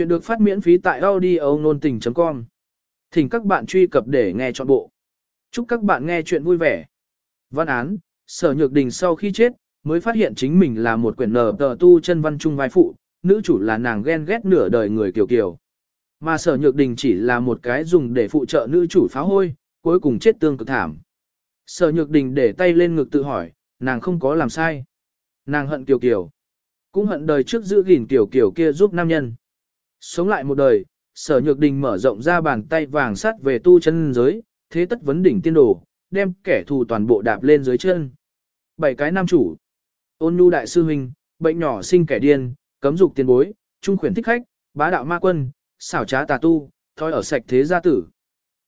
Chuyện được phát miễn phí tại audio nôn tình.com. Thỉnh các bạn truy cập để nghe trọn bộ. Chúc các bạn nghe chuyện vui vẻ. Văn án, sở nhược đình sau khi chết, mới phát hiện chính mình là một quyển nở tờ tu chân văn trung vai phụ, nữ chủ là nàng ghen ghét nửa đời người kiều kiều. Mà sở nhược đình chỉ là một cái dùng để phụ trợ nữ chủ phá hôi, cuối cùng chết tương cực thảm. Sở nhược đình để tay lên ngực tự hỏi, nàng không có làm sai. Nàng hận kiều kiều. Cũng hận đời trước giữ gìn kiều kiều kia giúp nam nhân. Sống lại một đời, sở nhược đình mở rộng ra bàn tay vàng sắt về tu chân giới, thế tất vấn đỉnh tiên đồ, đem kẻ thù toàn bộ đạp lên dưới chân. Bảy cái nam chủ. Ôn nhu đại sư huynh, bệnh nhỏ sinh kẻ điên, cấm dục tiền bối, trung khuyển thích khách, bá đạo ma quân, xảo trá tà tu, thói ở sạch thế gia tử.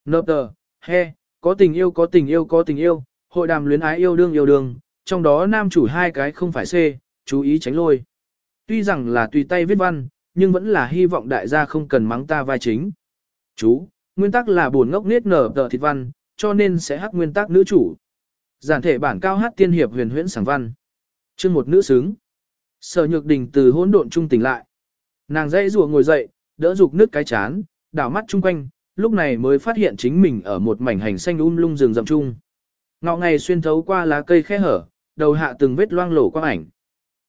Nộp tờ, he, có tình yêu có tình yêu có tình yêu, hội đàm luyến ái yêu đương yêu đương, trong đó nam chủ hai cái không phải C, chú ý tránh lôi. Tuy rằng là tùy tay viết văn, nhưng vẫn là hy vọng đại gia không cần mắng ta vai chính. Chú, nguyên tắc là buồn ngốc niết nở tờ thịt văn, cho nên sẽ hát nguyên tắc nữ chủ. Giản thể bản cao hát tiên hiệp huyền huyễn sáng văn. Chương một nữ xứng. Sở nhược đình từ hỗn độn trung tỉnh lại. Nàng dãy rùa ngồi dậy, đỡ dục nước cái chán, đảo mắt chung quanh, lúc này mới phát hiện chính mình ở một mảnh hành xanh um lung rừng rậm chung. Ngọ ngày xuyên thấu qua lá cây khe hở, đầu hạ từng vết loang lổ quang ảnh.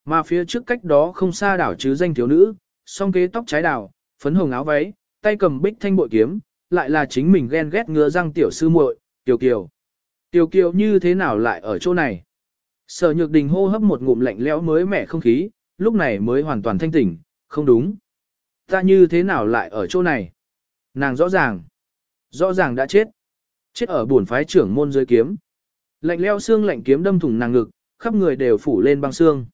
Mà phía trước cách đó không xa đảo chứ danh thiếu nữ, song kế tóc trái đào, phấn hồng áo váy, tay cầm bích thanh bội kiếm, lại là chính mình ghen ghét ngựa răng tiểu sư muội, Tiểu Kiều. Tiểu Kiều như thế nào lại ở chỗ này? Sở Nhược Đình hô hấp một ngụm lạnh lẽo mới mẻ không khí, lúc này mới hoàn toàn thanh tỉnh, không đúng. Ta như thế nào lại ở chỗ này? Nàng rõ ràng, rõ ràng đã chết. Chết ở buồn phái trưởng môn dưới kiếm. Lạnh leo xương lạnh kiếm đâm thủng nàng ngực, khắp người đều phủ lên băng xương.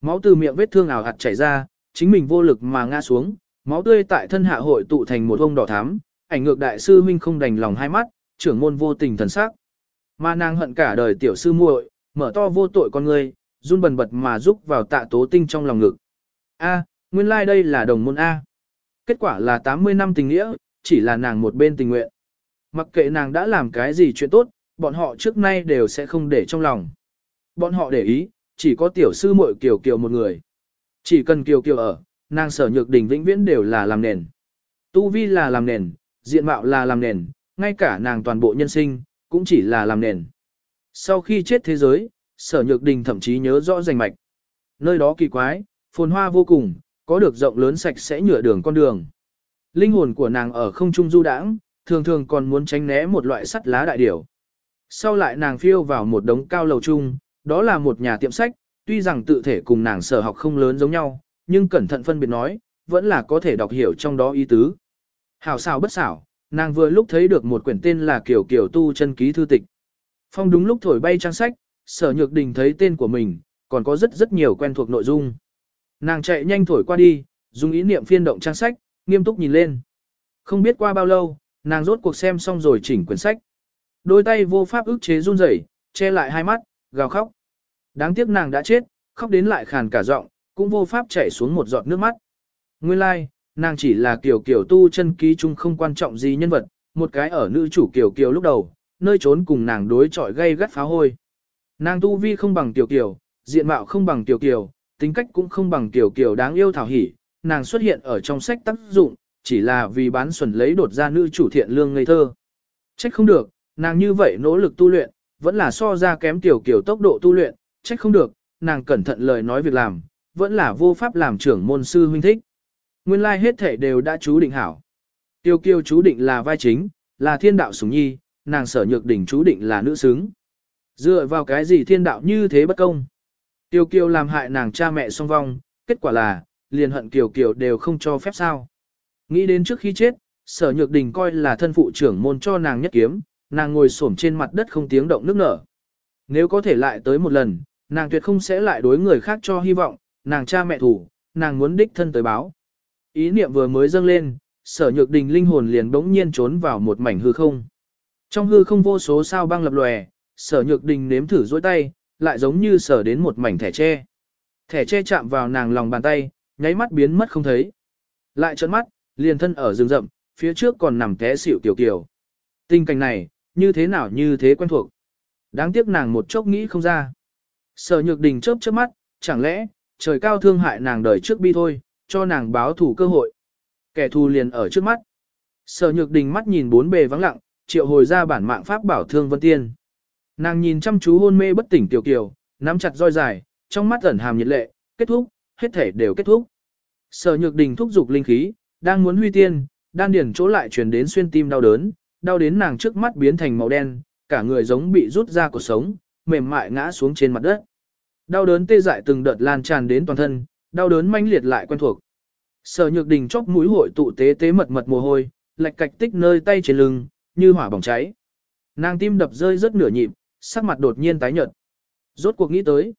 Máu từ miệng vết thương ảo hạt chảy ra, chính mình vô lực mà ngã xuống, máu tươi tại thân hạ hội tụ thành một ông đỏ thắm, ảnh ngược đại sư huynh không đành lòng hai mắt, trưởng môn vô tình thần sắc. Mà nàng hận cả đời tiểu sư muội, mở to vô tội con người, run bần bật mà rúc vào tạ tố tinh trong lòng ngực. A, nguyên lai like đây là đồng môn A. Kết quả là 80 năm tình nghĩa, chỉ là nàng một bên tình nguyện. Mặc kệ nàng đã làm cái gì chuyện tốt, bọn họ trước nay đều sẽ không để trong lòng. Bọn họ để ý, chỉ có tiểu sư muội kiều kiều một người. Chỉ cần kiều kiều ở, nàng sở nhược đỉnh vĩnh viễn đều là làm nền. Tu vi là làm nền, diện mạo là làm nền, ngay cả nàng toàn bộ nhân sinh, cũng chỉ là làm nền. Sau khi chết thế giới, sở nhược đình thậm chí nhớ rõ rành mạch. Nơi đó kỳ quái, phồn hoa vô cùng, có được rộng lớn sạch sẽ nhựa đường con đường. Linh hồn của nàng ở không trung du đãng, thường thường còn muốn tránh né một loại sắt lá đại điểu. Sau lại nàng phiêu vào một đống cao lầu chung, đó là một nhà tiệm sách, tuy rằng tự thể cùng nàng sở học không lớn giống nhau, nhưng cẩn thận phân biệt nói, vẫn là có thể đọc hiểu trong đó ý tứ. Hảo xảo bất xảo, nàng vừa lúc thấy được một quyển tên là Kiều Kiều Tu chân ký thư tịch. Phong đúng lúc thổi bay trang sách, sở nhược đình thấy tên của mình, còn có rất rất nhiều quen thuộc nội dung. Nàng chạy nhanh thổi qua đi, dùng ý niệm phiên động trang sách, nghiêm túc nhìn lên. Không biết qua bao lâu, nàng rốt cuộc xem xong rồi chỉnh quyển sách. Đôi tay vô pháp ức chế run rẩy, che lại hai mắt, gào khóc. Đáng tiếc nàng đã chết, khóc đến lại khàn cả giọng, cũng vô pháp chảy xuống một giọt nước mắt. Nguyên lai, like, nàng chỉ là kiểu kiểu tu chân ký chung không quan trọng gì nhân vật, một cái ở nữ chủ kiểu kiểu lúc đầu, nơi trốn cùng nàng đối chọi gây gắt phá hôi. Nàng tu vi không bằng tiểu kiểu, diện mạo không bằng tiểu kiểu, tính cách cũng không bằng tiểu kiểu đáng yêu thảo hỉ, nàng xuất hiện ở trong sách tác dụng, chỉ là vì bán xuẩn lấy đột ra nữ chủ thiện lương ngây thơ. Trách không được, nàng như vậy nỗ lực tu luyện, vẫn là so ra kém tiểu kiểu tốc độ tu luyện, trách không được, nàng cẩn thận lời nói việc làm, vẫn là vô pháp làm trưởng môn sư huynh thích. Nguyên lai hết thể đều đã chú định hảo. Tiêu kiêu chú định là vai chính, là thiên đạo sủng nhi, nàng sở nhược đỉnh chú định là nữ xứng. Dựa vào cái gì thiên đạo như thế bất công? Tiêu kiêu làm hại nàng cha mẹ song vong, kết quả là, liền hận kiều kiều đều không cho phép sao. Nghĩ đến trước khi chết, sở nhược đình coi là thân phụ trưởng môn cho nàng nhất kiếm, nàng ngồi xổm trên mặt đất không tiếng động nước nở. Nếu có thể lại tới một lần, nàng tuyệt không sẽ lại đối người khác cho hy vọng, nàng cha mẹ thủ, nàng muốn đích thân tới báo. Ý niệm vừa mới dâng lên, sở nhược đình linh hồn liền bỗng nhiên trốn vào một mảnh hư không. Trong hư không vô số sao băng lập lòe, sở nhược đình nếm thử dối tay, lại giống như sở đến một mảnh thẻ tre. Thẻ tre chạm vào nàng lòng bàn tay, nháy mắt biến mất không thấy. Lại trợn mắt, liền thân ở rừng rậm, phía trước còn nằm té xỉu tiểu kiều. Tình cảnh này, như thế nào như thế quen thuộc. Đáng tiếc nàng một chốc nghĩ không ra. Sở nhược đình chớp chớp mắt, chẳng lẽ, trời cao thương hại nàng đời trước bi thôi, cho nàng báo thù cơ hội. Kẻ thù liền ở trước mắt. Sở nhược đình mắt nhìn bốn bề vắng lặng, triệu hồi ra bản mạng pháp bảo thương vân tiên. Nàng nhìn chăm chú hôn mê bất tỉnh tiểu kiều, nắm chặt roi dài, trong mắt ẩn hàm nhiệt lệ, kết thúc, hết thể đều kết thúc. Sở nhược đình thúc giục linh khí, đang muốn huy tiên, đan điển chỗ lại truyền đến xuyên tim đau đớn, đau đến nàng trước mắt biến thành màu đen, cả người giống bị rút ra cuộc sống, mềm mại ngã xuống trên mặt đất. Đau đớn tê dại từng đợt lan tràn đến toàn thân, đau đớn manh liệt lại quen thuộc. Sở Nhược Đình chóp mũi hội tụ tế tế mật mật mồ hôi, lạch cạch tích nơi tay trên lưng, như hỏa bỏng cháy. Nàng tim đập rơi rất nửa nhịp, sắc mặt đột nhiên tái nhợt. Rốt cuộc nghĩ tới,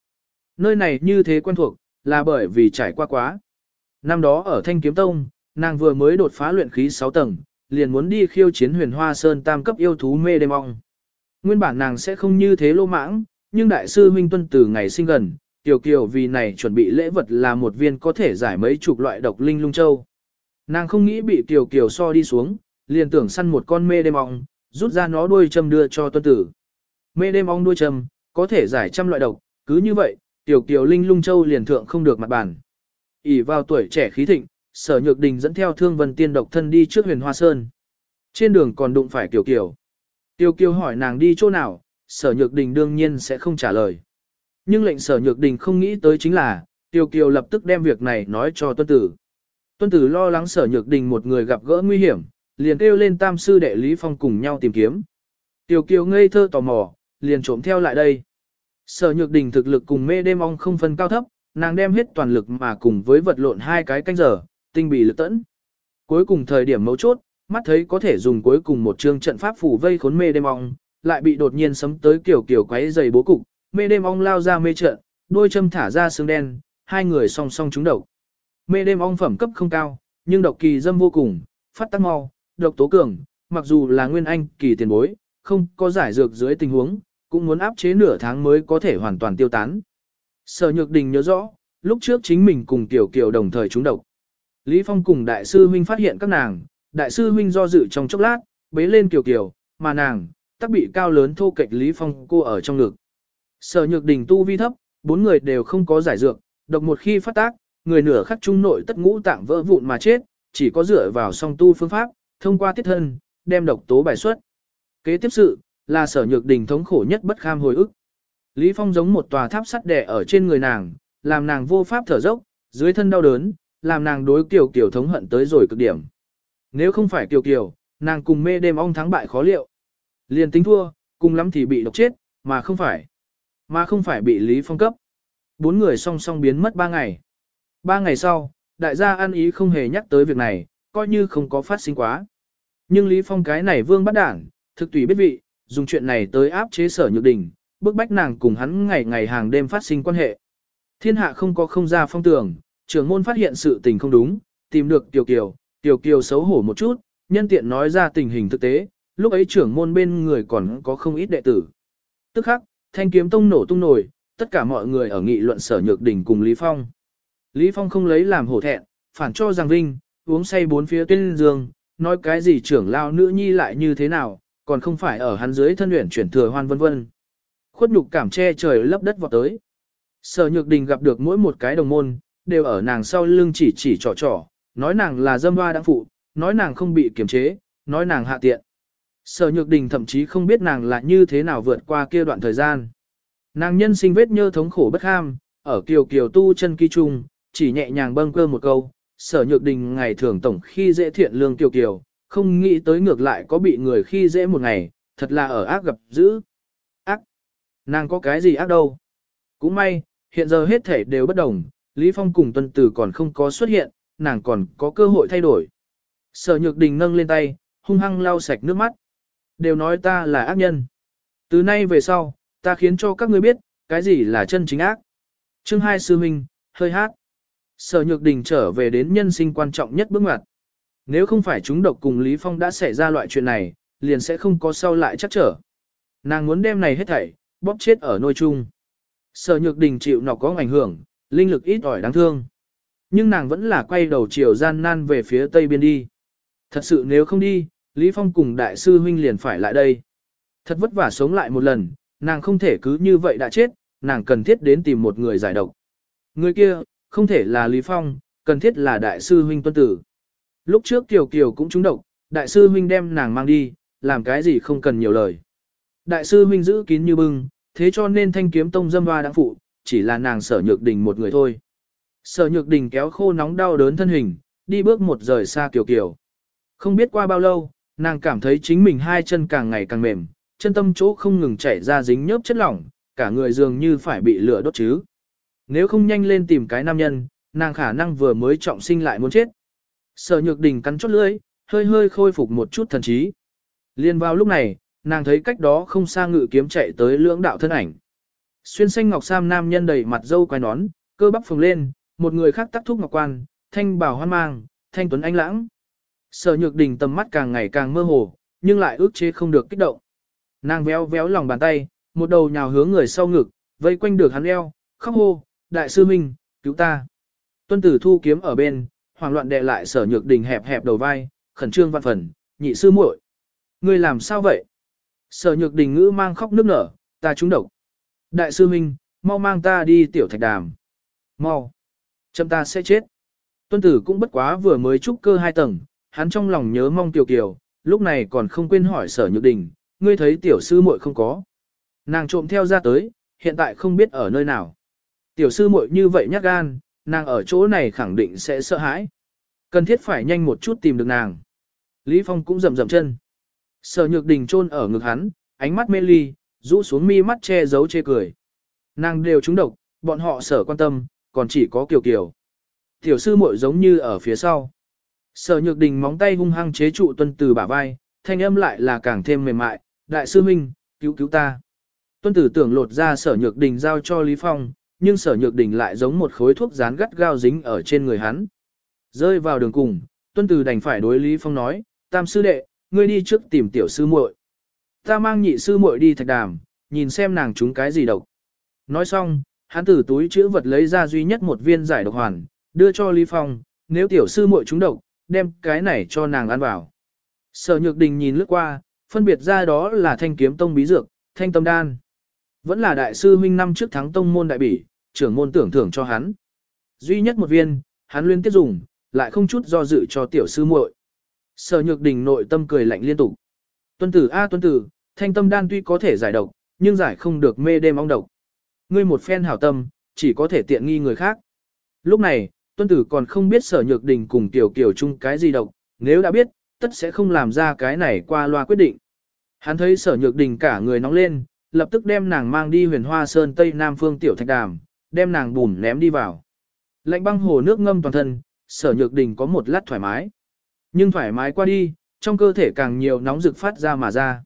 nơi này như thế quen thuộc, là bởi vì trải qua quá. Năm đó ở Thanh Kiếm Tông, nàng vừa mới đột phá luyện khí 6 tầng, liền muốn đi khiêu chiến huyền hoa sơn tam cấp yêu thú mê đêm ong. Nguyên bản nàng sẽ không như thế lô mãng, nhưng đại sư huynh tuân từ ngày sinh gần, Tiểu Kiều vì này chuẩn bị lễ vật là một viên có thể giải mấy chục loại độc linh lung châu. Nàng không nghĩ bị Tiểu Kiều so đi xuống, liền tưởng săn một con mê đêm ong, rút ra nó đuôi châm đưa cho tuân tử. Mê đêm ong đuôi châm, có thể giải trăm loại độc, cứ như vậy, Tiểu Kiều linh lung châu liền thượng không được mặt bàn ỉ vào tuổi trẻ khí thịnh, sở nhược đình dẫn theo thương vân tiên độc thân đi trước huyền hoa sơn. Trên đường còn đụng phải Tiểu Kiều. Tiểu Kiều hỏi nàng đi chỗ nào, sở nhược đình đương nhiên sẽ không trả lời. Nhưng lệnh sở nhược đình không nghĩ tới chính là, Tiêu Kiều lập tức đem việc này nói cho tuân tử. Tuân tử lo lắng sở nhược đình một người gặp gỡ nguy hiểm, liền kêu lên tam sư đệ Lý Phong cùng nhau tìm kiếm. Tiêu Kiều ngây thơ tò mò, liền trộm theo lại đây. Sở nhược đình thực lực cùng mê đêm ong không phân cao thấp, nàng đem hết toàn lực mà cùng với vật lộn hai cái canh giờ, tinh bì lực tẫn. Cuối cùng thời điểm mấu chốt, mắt thấy có thể dùng cuối cùng một chương trận pháp phủ vây khốn mê đêm ong, lại bị đột nhiên sấm tới kiểu kiểu quấy dày bố cục, mê đêm ong lao ra mê trận, đôi châm thả ra xương đen, hai người song song trúng độc. Mê đêm ong phẩm cấp không cao, nhưng độc kỳ dâm vô cùng, phát tăng mau, độc tố cường, mặc dù là nguyên anh kỳ tiền bối, không có giải dược dưới tình huống, cũng muốn áp chế nửa tháng mới có thể hoàn toàn tiêu tán. Sở Nhược Đình nhớ rõ, lúc trước chính mình cùng Tiểu Kiều đồng thời trúng độc. Lý Phong cùng đại sư huynh phát hiện các nàng, đại sư huynh do dự trong chốc lát, bế lên Kiều Kiều, mà nàng, tắc bị cao lớn thô kệch Lý Phong cô ở trong ngực. Sở nhược đình tu vi thấp, bốn người đều không có giải dược, độc một khi phát tác, người nửa khắc trung nội tất ngũ tạng vỡ vụn mà chết, chỉ có dựa vào song tu phương pháp, thông qua tiết thân, đem độc tố bài xuất. Kế tiếp sự, là sở nhược đình thống khổ nhất bất kham hồi ức. Lý Phong giống một tòa tháp sắt đè ở trên người nàng, làm nàng vô pháp thở dốc, dưới thân đau đớn, làm nàng đối kiều kiều thống hận tới rồi cực điểm. Nếu không phải kiều kiều, nàng cùng mê đêm ong thắng bại khó liệu. Liền tính thua, cùng lắm thì bị độc chết, mà không phải. Mà không phải bị Lý Phong cấp. Bốn người song song biến mất ba ngày. Ba ngày sau, đại gia ăn ý không hề nhắc tới việc này, coi như không có phát sinh quá. Nhưng Lý Phong cái này vương bắt đảng, thực tùy biết vị, dùng chuyện này tới áp chế sở nhược đình, bức bách nàng cùng hắn ngày ngày hàng đêm phát sinh quan hệ. Thiên hạ không có không ra phong tường, trưởng môn phát hiện sự tình không đúng, tìm được Tiểu Kiều, Tiểu Kiều xấu hổ một chút, nhân tiện nói ra tình hình thực tế, lúc ấy trưởng môn bên người còn có không ít đệ tử. Tức khắc, thanh kiếm tông nổ tung nổi, tất cả mọi người ở nghị luận sở nhược đỉnh cùng Lý Phong. Lý Phong không lấy làm hổ thẹn, phản cho Giang Vinh, uống say bốn phía tuyên dương, nói cái gì trưởng lao nữ nhi lại như thế nào, còn không phải ở hắn dưới thân luyện chuyển thừa hoan vân vân. Khuất nhục cảm che trời lấp đất vọt tới. Sở nhược đình gặp được mỗi một cái đồng môn, đều ở nàng sau lưng chỉ chỉ trò trò, nói nàng là dâm hoa đáng phụ, nói nàng không bị kiềm chế, nói nàng hạ tiện. Sở Nhược Đình thậm chí không biết nàng là như thế nào vượt qua kia đoạn thời gian. Nàng nhân sinh vết nhơ thống khổ bất ham, ở kiều kiều tu chân kỳ trung, chỉ nhẹ nhàng bâng cơ một câu, sở nhược đình ngày thường tổng khi dễ thiện lương kiều kiều, không nghĩ tới ngược lại có bị người khi dễ một ngày, thật là ở ác gặp dữ. Ác? Nàng có cái gì ác đâu? Cũng may, hiện giờ hết thể đều bất đồng, Lý Phong cùng tuân tử còn không có xuất hiện, nàng còn có cơ hội thay đổi. Sở nhược đình nâng lên tay, hung hăng lau sạch nước mắt. Đều nói ta là ác nhân. Từ nay về sau, ta khiến cho các ngươi biết, cái gì là chân chính ác. Chương hai sư minh, hơi hát. Sở Nhược Đình trở về đến nhân sinh quan trọng nhất bước ngoặt. Nếu không phải chúng độc cùng Lý Phong đã xảy ra loại chuyện này, liền sẽ không có sau lại chắc trở. Nàng muốn đem này hết thảy, bóp chết ở nôi chung. Sở Nhược Đình chịu nọc có ảnh hưởng, linh lực ít ỏi đáng thương. Nhưng nàng vẫn là quay đầu chiều gian nan về phía tây biên đi. Thật sự nếu không đi, Lý Phong cùng đại sư huynh liền phải lại đây. Thật vất vả sống lại một lần, nàng không thể cứ như vậy đã chết, nàng cần thiết đến tìm một người giải độc. Người kia, không thể là Lý Phong, cần thiết là đại sư huynh tuân tử. Lúc trước Kiều Kiều cũng trúng độc, đại sư huynh đem nàng mang đi, làm cái gì không cần nhiều lời. Đại sư huynh giữ kín như bưng, thế cho nên thanh kiếm tông dâm hoa đáng phụ, chỉ là nàng sở nhược đình một người thôi. Sở nhược đình kéo khô nóng đau đớn thân hình, đi bước một rời xa Kiều Kiều. Không biết qua bao lâu, nàng cảm thấy chính mình hai chân càng ngày càng mềm, chân tâm chỗ không ngừng chảy ra dính nhớp chất lỏng, cả người dường như phải bị lửa đốt chứ. Nếu không nhanh lên tìm cái nam nhân, nàng khả năng vừa mới trọng sinh lại muốn chết. Sở nhược đình cắn chốt lưỡi, hơi hơi khôi phục một chút thần trí. Liên vào lúc này, nàng thấy cách đó không xa ngự kiếm chạy tới lưỡng đạo thân ảnh. Xuyên xanh ngọc sam nam nhân đầy mặt dâu quai nón, cơ bắp phồng lên, một người khác tắc thúc ngọc quan, thanh bảo hoan mang, thanh tuấn anh lãng. Sở nhược đình tầm mắt càng ngày càng mơ hồ, nhưng lại ước chế không được kích động. Nàng véo véo lòng bàn tay, một đầu nhào hướng người sau ngực, vây quanh được hắn eo, khóc hô, đại sư minh, cứu ta. Tuân tử thu kiếm ở bên, hoảng loạn đè lại sở nhược đình hẹp hẹp đầu vai, khẩn trương văn phần, nhị sư muội, Ngươi làm sao vậy? Sở nhược đình ngữ mang khóc nước nở, ta trúng độc. Đại sư minh, mau mang ta đi tiểu thạch đàm. Mau. Chậm ta sẽ chết. Tuân tử cũng bất quá vừa mới trúc cơ hai tầng, hắn trong lòng nhớ mong tiểu kiều, lúc này còn không quên hỏi sở nhược đình, ngươi thấy tiểu sư muội không có. Nàng trộm theo ra tới, hiện tại không biết ở nơi nào. Tiểu sư muội như vậy nhát gan, nàng ở chỗ này khẳng định sẽ sợ hãi. Cần thiết phải nhanh một chút tìm được nàng. Lý Phong cũng rầm rầm chân. Sở nhược đình chôn ở ngực hắn, ánh mắt mê ly, rũ xuống mi mắt che giấu chê cười. Nàng đều trúng độc, bọn họ sở quan tâm, còn chỉ có kiều kiều. Tiểu sư muội giống như ở phía sau. Sở nhược đình móng tay hung hăng chế trụ tuân từ bả vai, thanh âm lại là càng thêm mềm mại, đại sư minh, cứu cứu ta. Tuân tử tưởng lột ra sở nhược đình giao cho Lý Phong, nhưng sở nhược đình lại giống một khối thuốc dán gắt gao dính ở trên người hắn. Rơi vào đường cùng, tuân tử đành phải đối Lý Phong nói, tam sư đệ, ngươi đi trước tìm tiểu sư muội. Ta mang nhị sư muội đi thạch đàm, nhìn xem nàng trúng cái gì độc. Nói xong, hắn từ túi chữ vật lấy ra duy nhất một viên giải độc hoàn, đưa cho Lý Phong, nếu tiểu sư muội trúng độc, đem cái này cho nàng ăn vào. Sở Nhược Đình nhìn lướt qua, phân biệt ra đó là thanh kiếm tông bí dược, thanh tâm đan. Vẫn là đại sư huynh năm trước thắng tông môn đại bỉ, trưởng môn tưởng thưởng cho hắn. Duy nhất một viên, hắn liên tiếp dùng, lại không chút do dự cho tiểu sư muội. Sở Nhược Đình nội tâm cười lạnh liên tục. Tuân tử a tuân tử, thanh tâm đan tuy có thể giải độc, nhưng giải không được mê đêm ong độc. Ngươi một phen hảo tâm, chỉ có thể tiện nghi người khác. Lúc này, tuân tử còn không biết sở nhược đình cùng tiểu kiểu chung cái gì độc, nếu đã biết, tất sẽ không làm ra cái này qua loa quyết định. Hắn thấy sở nhược đình cả người nóng lên, lập tức đem nàng mang đi huyền hoa sơn tây nam phương tiểu thạch đàm, đem nàng bùn ném đi vào. Lạnh băng hồ nước ngâm toàn thân, sở nhược đình có một lát thoải mái. Nhưng thoải mái qua đi, trong cơ thể càng nhiều nóng rực phát ra mà ra.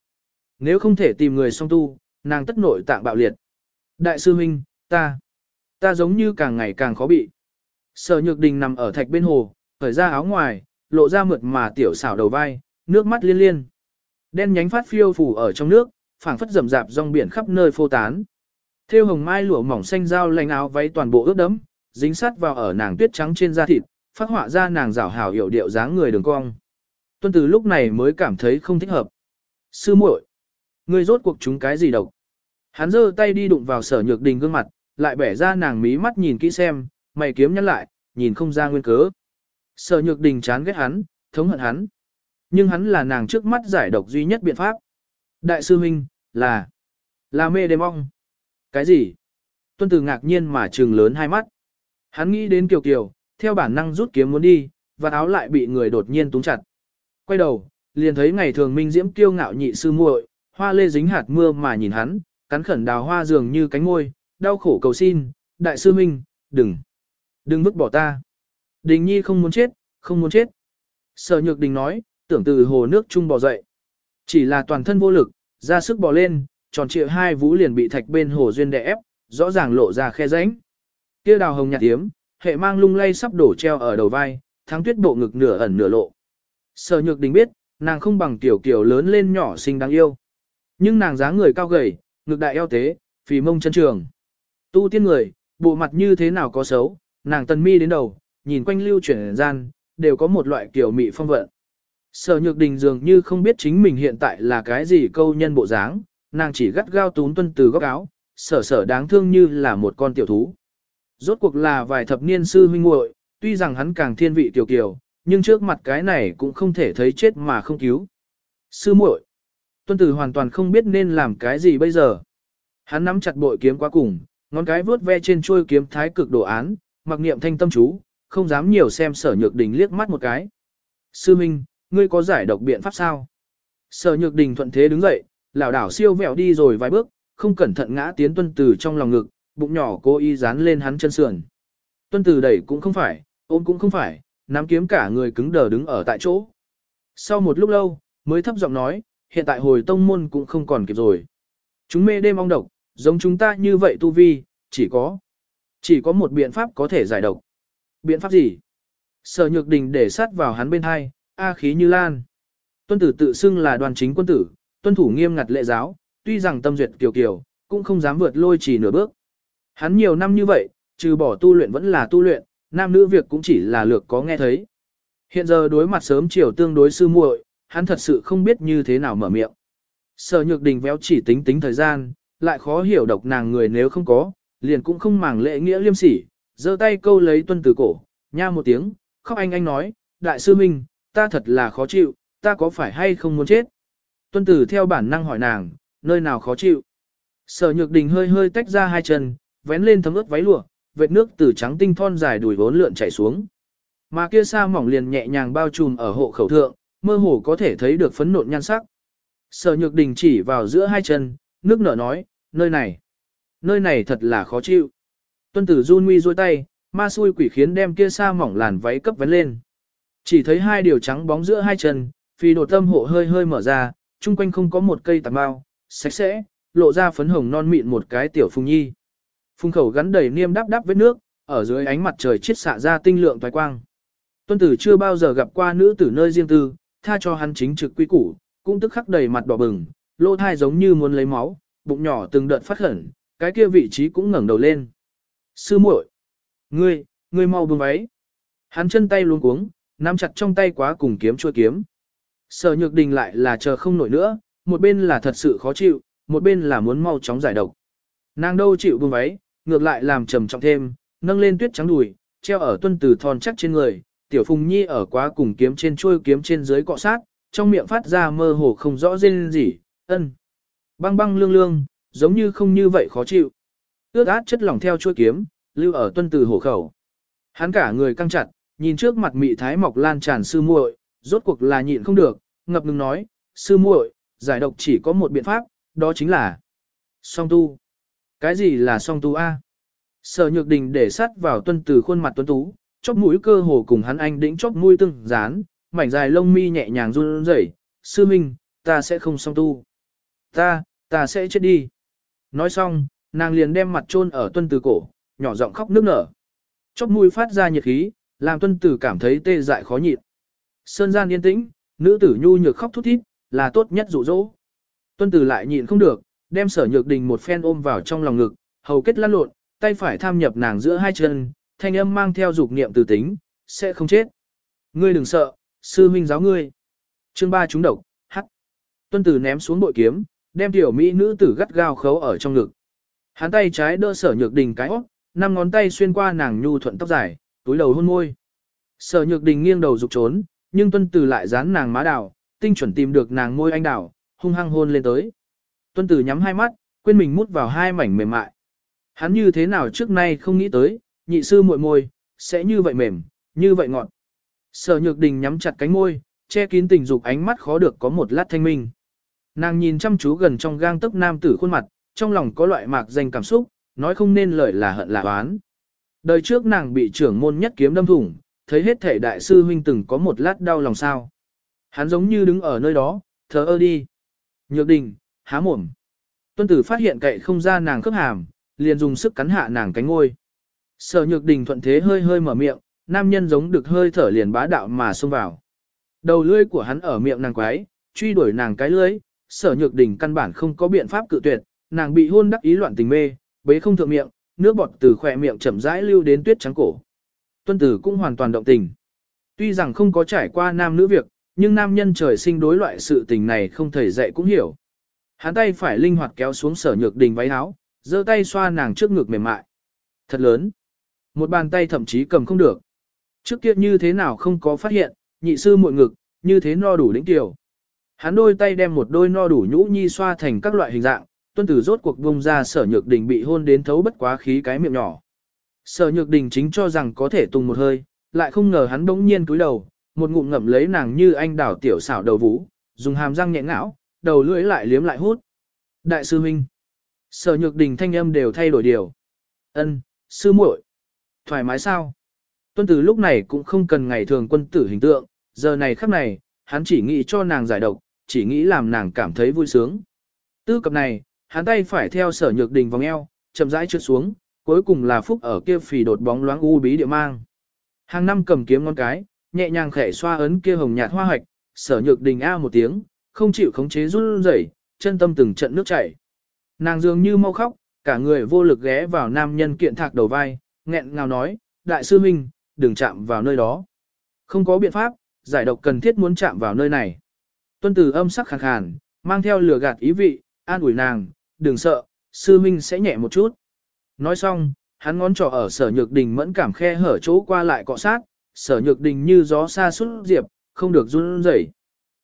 Nếu không thể tìm người song tu, nàng tất nội tạng bạo liệt. Đại sư huynh, ta, ta giống như càng ngày càng khó bị. Sở nhược đình nằm ở thạch bên hồ, khởi ra áo ngoài, lộ ra mượt mà tiểu xảo đầu vai, nước mắt liên liên. Đen nhánh phát phiêu phủ ở trong nước, phảng phất rầm rạp rong biển khắp nơi phô tán. Thêu hồng mai lụa mỏng xanh dao lành áo váy toàn bộ ướt đẫm, dính sát vào ở nàng tuyết trắng trên da thịt, phát họa ra nàng rảo hảo hiểu điệu dáng người đường cong. Tuân từ lúc này mới cảm thấy không thích hợp. Sư muội, ngươi rốt cuộc chúng cái gì độc? Hắn giơ tay đi đụng vào sở nhược đình gương mặt, lại bẻ ra nàng mí mắt nhìn kỹ xem, mày kiếm nhăn lại, nhìn không ra nguyên cớ. Sở nhược đình chán ghét hắn, thống hận hắn. Nhưng hắn là nàng trước mắt giải độc duy nhất biện pháp. Đại sư huynh, là, là mê đêm ong. Cái gì? Tuân tử ngạc nhiên mà trừng lớn hai mắt. Hắn nghĩ đến kiều kiều, theo bản năng rút kiếm muốn đi, và áo lại bị người đột nhiên túng chặt. Quay đầu, liền thấy ngày thường minh diễm kiêu ngạo nhị sư muội, hoa lê dính hạt mưa mà nhìn hắn, cắn khẩn đào hoa dường như cánh môi, đau khổ cầu xin, đại sư minh, đừng, đừng vứt bỏ ta. Đình nhi không muốn chết, không muốn chết. Sở nhược đình nói, tưởng từ hồ nước chung bò dậy. Chỉ là toàn thân vô lực, ra sức bò lên, tròn trịa hai vũ liền bị thạch bên hồ duyên đè ép, rõ ràng lộ ra khe rãnh. Kia đào hồng nhạt tiếm, hệ mang lung lay sắp đổ treo ở đầu vai, thắng tuyết bộ ngực nửa ẩn nửa lộ. Sở nhược đình biết, nàng không bằng tiểu kiểu lớn lên nhỏ xinh đáng yêu. Nhưng nàng dáng người cao gầy, ngực đại eo tế, phì mông chân trường. Tu tiên người, bộ mặt như thế nào có xấu, nàng tần mi đến đầu, nhìn quanh lưu chuyển gian, đều có một loại kiểu mị phong vận. Sở nhược đình dường như không biết chính mình hiện tại là cái gì câu nhân bộ dáng, nàng chỉ gắt gao tún tuân từ góc áo, sở sở đáng thương như là một con tiểu thú. Rốt cuộc là vài thập niên sư huynh muội, tuy rằng hắn càng thiên vị tiểu kiều, nhưng trước mặt cái này cũng không thể thấy chết mà không cứu. Sư muội, tuân tử hoàn toàn không biết nên làm cái gì bây giờ. Hắn nắm chặt bội kiếm quá cùng, ngón cái vuốt ve trên chuôi kiếm thái cực đồ án, mặc niệm thanh tâm chú, không dám nhiều xem sở nhược đình liếc mắt một cái. Sư Minh, ngươi có giải độc biện pháp sao? Sở nhược đình thuận thế đứng dậy, lảo đảo siêu vẹo đi rồi vài bước, không cẩn thận ngã tiến tuân tử trong lòng ngực, bụng nhỏ cố ý dán lên hắn chân sườn. Tuân tử đẩy cũng không phải, ôm cũng không phải, nắm kiếm cả người cứng đờ đứng ở tại chỗ. Sau một lúc lâu, mới thấp giọng nói, hiện tại hồi tông môn cũng không còn kịp rồi. Chúng mê đêm ong độc, giống chúng ta như vậy tu vi, chỉ có, chỉ có một biện pháp có thể giải độc. Biện pháp gì? Sở nhược đình để sát vào hắn bên hai, A khí như lan. Tuân tử tự xưng là đoàn chính quân tử, tuân thủ nghiêm ngặt lệ giáo, tuy rằng tâm duyệt kiều kiều, cũng không dám vượt lôi chỉ nửa bước. Hắn nhiều năm như vậy, trừ bỏ tu luyện vẫn là tu luyện, nam nữ việc cũng chỉ là lược có nghe thấy. Hiện giờ đối mặt sớm chiều tương đối sư muội, hắn thật sự không biết như thế nào mở miệng. Sở nhược đình véo chỉ tính tính thời gian, lại khó hiểu độc nàng người nếu không có, liền cũng không màng lễ nghĩa liêm sỉ, giơ tay câu lấy tuân từ cổ, nha một tiếng, khóc anh anh nói, đại sư minh, ta thật là khó chịu, ta có phải hay không muốn chết? Tuân tử theo bản năng hỏi nàng, nơi nào khó chịu? Sở nhược đình hơi hơi tách ra hai chân, vén lên thấm ướt váy lụa, vệt nước từ trắng tinh thon dài đùi vốn lượn chảy xuống. Mà kia sa mỏng liền nhẹ nhàng bao trùm ở hộ khẩu thượng, mơ hồ có thể thấy được phấn nộn nhan sắc. Sở nhược đình chỉ vào giữa hai chân, nước nở nói, nơi này, nơi này thật là khó chịu. Tuân tử run nguy dôi tay, ma xui quỷ khiến đem kia sa mỏng làn váy cấp vấn lên. Chỉ thấy hai điều trắng bóng giữa hai chân, phi đột tâm hộ hơi hơi mở ra, chung quanh không có một cây tạp bao, sạch sẽ, lộ ra phấn hồng non mịn một cái tiểu phùng nhi. Phùng khẩu gắn đầy niêm đắp đắp vết nước, ở dưới ánh mặt trời chiết xạ ra tinh lượng toái quang. Tuân tử chưa bao giờ gặp qua nữ tử nơi riêng tư, tha cho hắn chính trực quy củ, cũng tức khắc đầy mặt đỏ bừng, lỗ thai giống như muốn lấy máu, bụng nhỏ từng đợt phát khẩn, cái kia vị trí cũng ngẩng đầu lên. Sư muội, ngươi, ngươi mau buông váy. Hắn chân tay luống cuống, nắm chặt trong tay quá cùng kiếm chua kiếm. Sở nhược đình lại là chờ không nổi nữa, một bên là thật sự khó chịu, một bên là muốn mau chóng giải độc. Nàng đâu chịu buông váy, ngược lại làm trầm trọng thêm, nâng lên tuyết trắng đùi, treo ở tuân từ thon chắc trên người, tiểu phùng nhi ở quá cùng kiếm trên chuôi kiếm trên dưới cọ sát, trong miệng phát ra mơ hồ không rõ rên gì, ân. Băng băng lương lương, giống như không như vậy khó chịu. Ước át chất lỏng theo chuôi kiếm, lưu ở tuân từ hổ khẩu. Hắn cả người căng chặt, nhìn trước mặt mị thái mọc lan tràn sư muội, rốt cuộc là nhịn không được, ngập ngừng nói, sư muội, giải độc chỉ có một biện pháp, đó chính là song tu. Cái gì là song tu a? Sở Nhược Đình để sát vào tuân từ khuôn mặt tuấn tú, chóp mũi cơ hồ cùng hắn anh đĩnh chóp mũi tương dán, mảnh dài lông mi nhẹ nhàng run rẩy, "Sư Minh, ta sẽ không song tu. Ta, ta sẽ chết đi." Nói xong, nàng liền đem mặt chôn ở tuân từ cổ, nhỏ giọng khóc nức nở. Chóp mũi phát ra nhiệt khí, làm tuân tử cảm thấy tê dại khó nhịn. Sơn gian yên tĩnh, nữ tử nhu nhược khóc thút thít, là tốt nhất dụ dỗ. Tuân tử lại nhịn không được, đem sở nhược đình một phen ôm vào trong lòng ngực, hầu kết lăn lộn, tay phải tham nhập nàng giữa hai chân, thanh âm mang theo dục niệm từ tính, sẽ không chết. Ngươi đừng sợ, sư minh giáo ngươi. Chương ba chúng độc, hắc. Tuân tử ném xuống bội kiếm, đem tiểu mỹ nữ tử gắt gao khấu ở trong ngực. Hắn tay trái đỡ sở nhược đình cái óc, năm ngón tay xuyên qua nàng nhu thuận tóc dài, túi đầu hôn môi. Sở nhược đình nghiêng đầu rục trốn, nhưng tuân tử lại dán nàng má đào, tinh chuẩn tìm được nàng môi anh đào, hung hăng hôn lên tới. Tuân tử nhắm hai mắt, quên mình mút vào hai mảnh mềm mại. Hắn như thế nào trước nay không nghĩ tới, nhị sư muội môi, sẽ như vậy mềm, như vậy ngọt. Sở nhược đình nhắm chặt cánh môi, che kín tình dục ánh mắt khó được có một lát thanh minh. Nàng nhìn chăm chú gần trong gang tấc nam tử khuôn mặt, trong lòng có loại mạc danh cảm xúc, nói không nên lời là hận là oán. Đời trước nàng bị trưởng môn nhất kiếm đâm thủng, thấy hết thể đại sư huynh từng có một lát đau lòng sao. Hắn giống như đứng ở nơi đó, thờ ơ đi. Nhược đình, há mồm. Tuân tử phát hiện cậy không ra nàng khớp hàm, liền dùng sức cắn hạ nàng cánh ngôi. Sở nhược đình thuận thế hơi hơi mở miệng, nam nhân giống được hơi thở liền bá đạo mà xông vào. Đầu lưỡi của hắn ở miệng nàng quái, truy đuổi nàng cái lưỡi, sở nhược đình căn bản không có biện pháp cự tuyệt, nàng bị hôn đắc ý loạn tình mê, bế không thượng miệng, nước bọt từ khỏe miệng chậm rãi lưu đến tuyết trắng cổ. Tuân tử cũng hoàn toàn động tình. Tuy rằng không có trải qua nam nữ việc, nhưng nam nhân trời sinh đối loại sự tình này không thể dạy cũng hiểu. Hắn tay phải linh hoạt kéo xuống sở nhược đình váy áo, giơ tay xoa nàng trước ngực mềm mại. Thật lớn. Một bàn tay thậm chí cầm không được. Trước kia như thế nào không có phát hiện, nhị sư muội ngực, như thế no đủ đỉnh tiểu. Hắn đôi tay đem một đôi no đủ nhũ nhi xoa thành các loại hình dạng, tuân tử rốt cuộc bông ra sở nhược đình bị hôn đến thấu bất quá khí cái miệng nhỏ. Sở nhược đình chính cho rằng có thể tung một hơi, lại không ngờ hắn bỗng nhiên cúi đầu, một ngụm ngậm lấy nàng như anh đảo tiểu xảo đầu vũ, dùng hàm răng nhẹ ngão, đầu lưỡi lại liếm lại hút. Đại sư huynh. Sở nhược đình thanh âm đều thay đổi điều. Ân, sư muội, Thoải mái sao? Tuân tử lúc này cũng không cần ngày thường quân tử hình tượng, giờ này khắc này, hắn chỉ nghĩ cho nàng giải độc, chỉ nghĩ làm nàng cảm thấy vui sướng. Tư cập này, hắn tay phải theo sở nhược đình vòng eo, chậm rãi trượt xuống, cuối cùng là phúc ở kia phì đột bóng loáng u bí địa mang. Hàng năm cầm kiếm ngón cái, nhẹ nhàng khẽ xoa ấn kia hồng nhạt hoa hạch, sở nhược đình a một tiếng, không chịu khống chế run rẩy, chân tâm từng trận nước chảy. Nàng dường như mau khóc, cả người vô lực ghé vào nam nhân kiện thạc đầu vai, nghẹn ngào nói, đại sư minh, đừng chạm vào nơi đó. Không có biện pháp, giải độc cần thiết muốn chạm vào nơi này. Tuân tử âm sắc khàn khàn, mang theo lửa gạt ý vị, an ủi nàng, đừng sợ, sư minh sẽ nhẹ một chút. Nói xong, hắn ngón trỏ ở sở nhược đình mẫn cảm khe hở chỗ qua lại cọ sát, sở nhược đình như gió xa xuất diệp, không được run rẩy.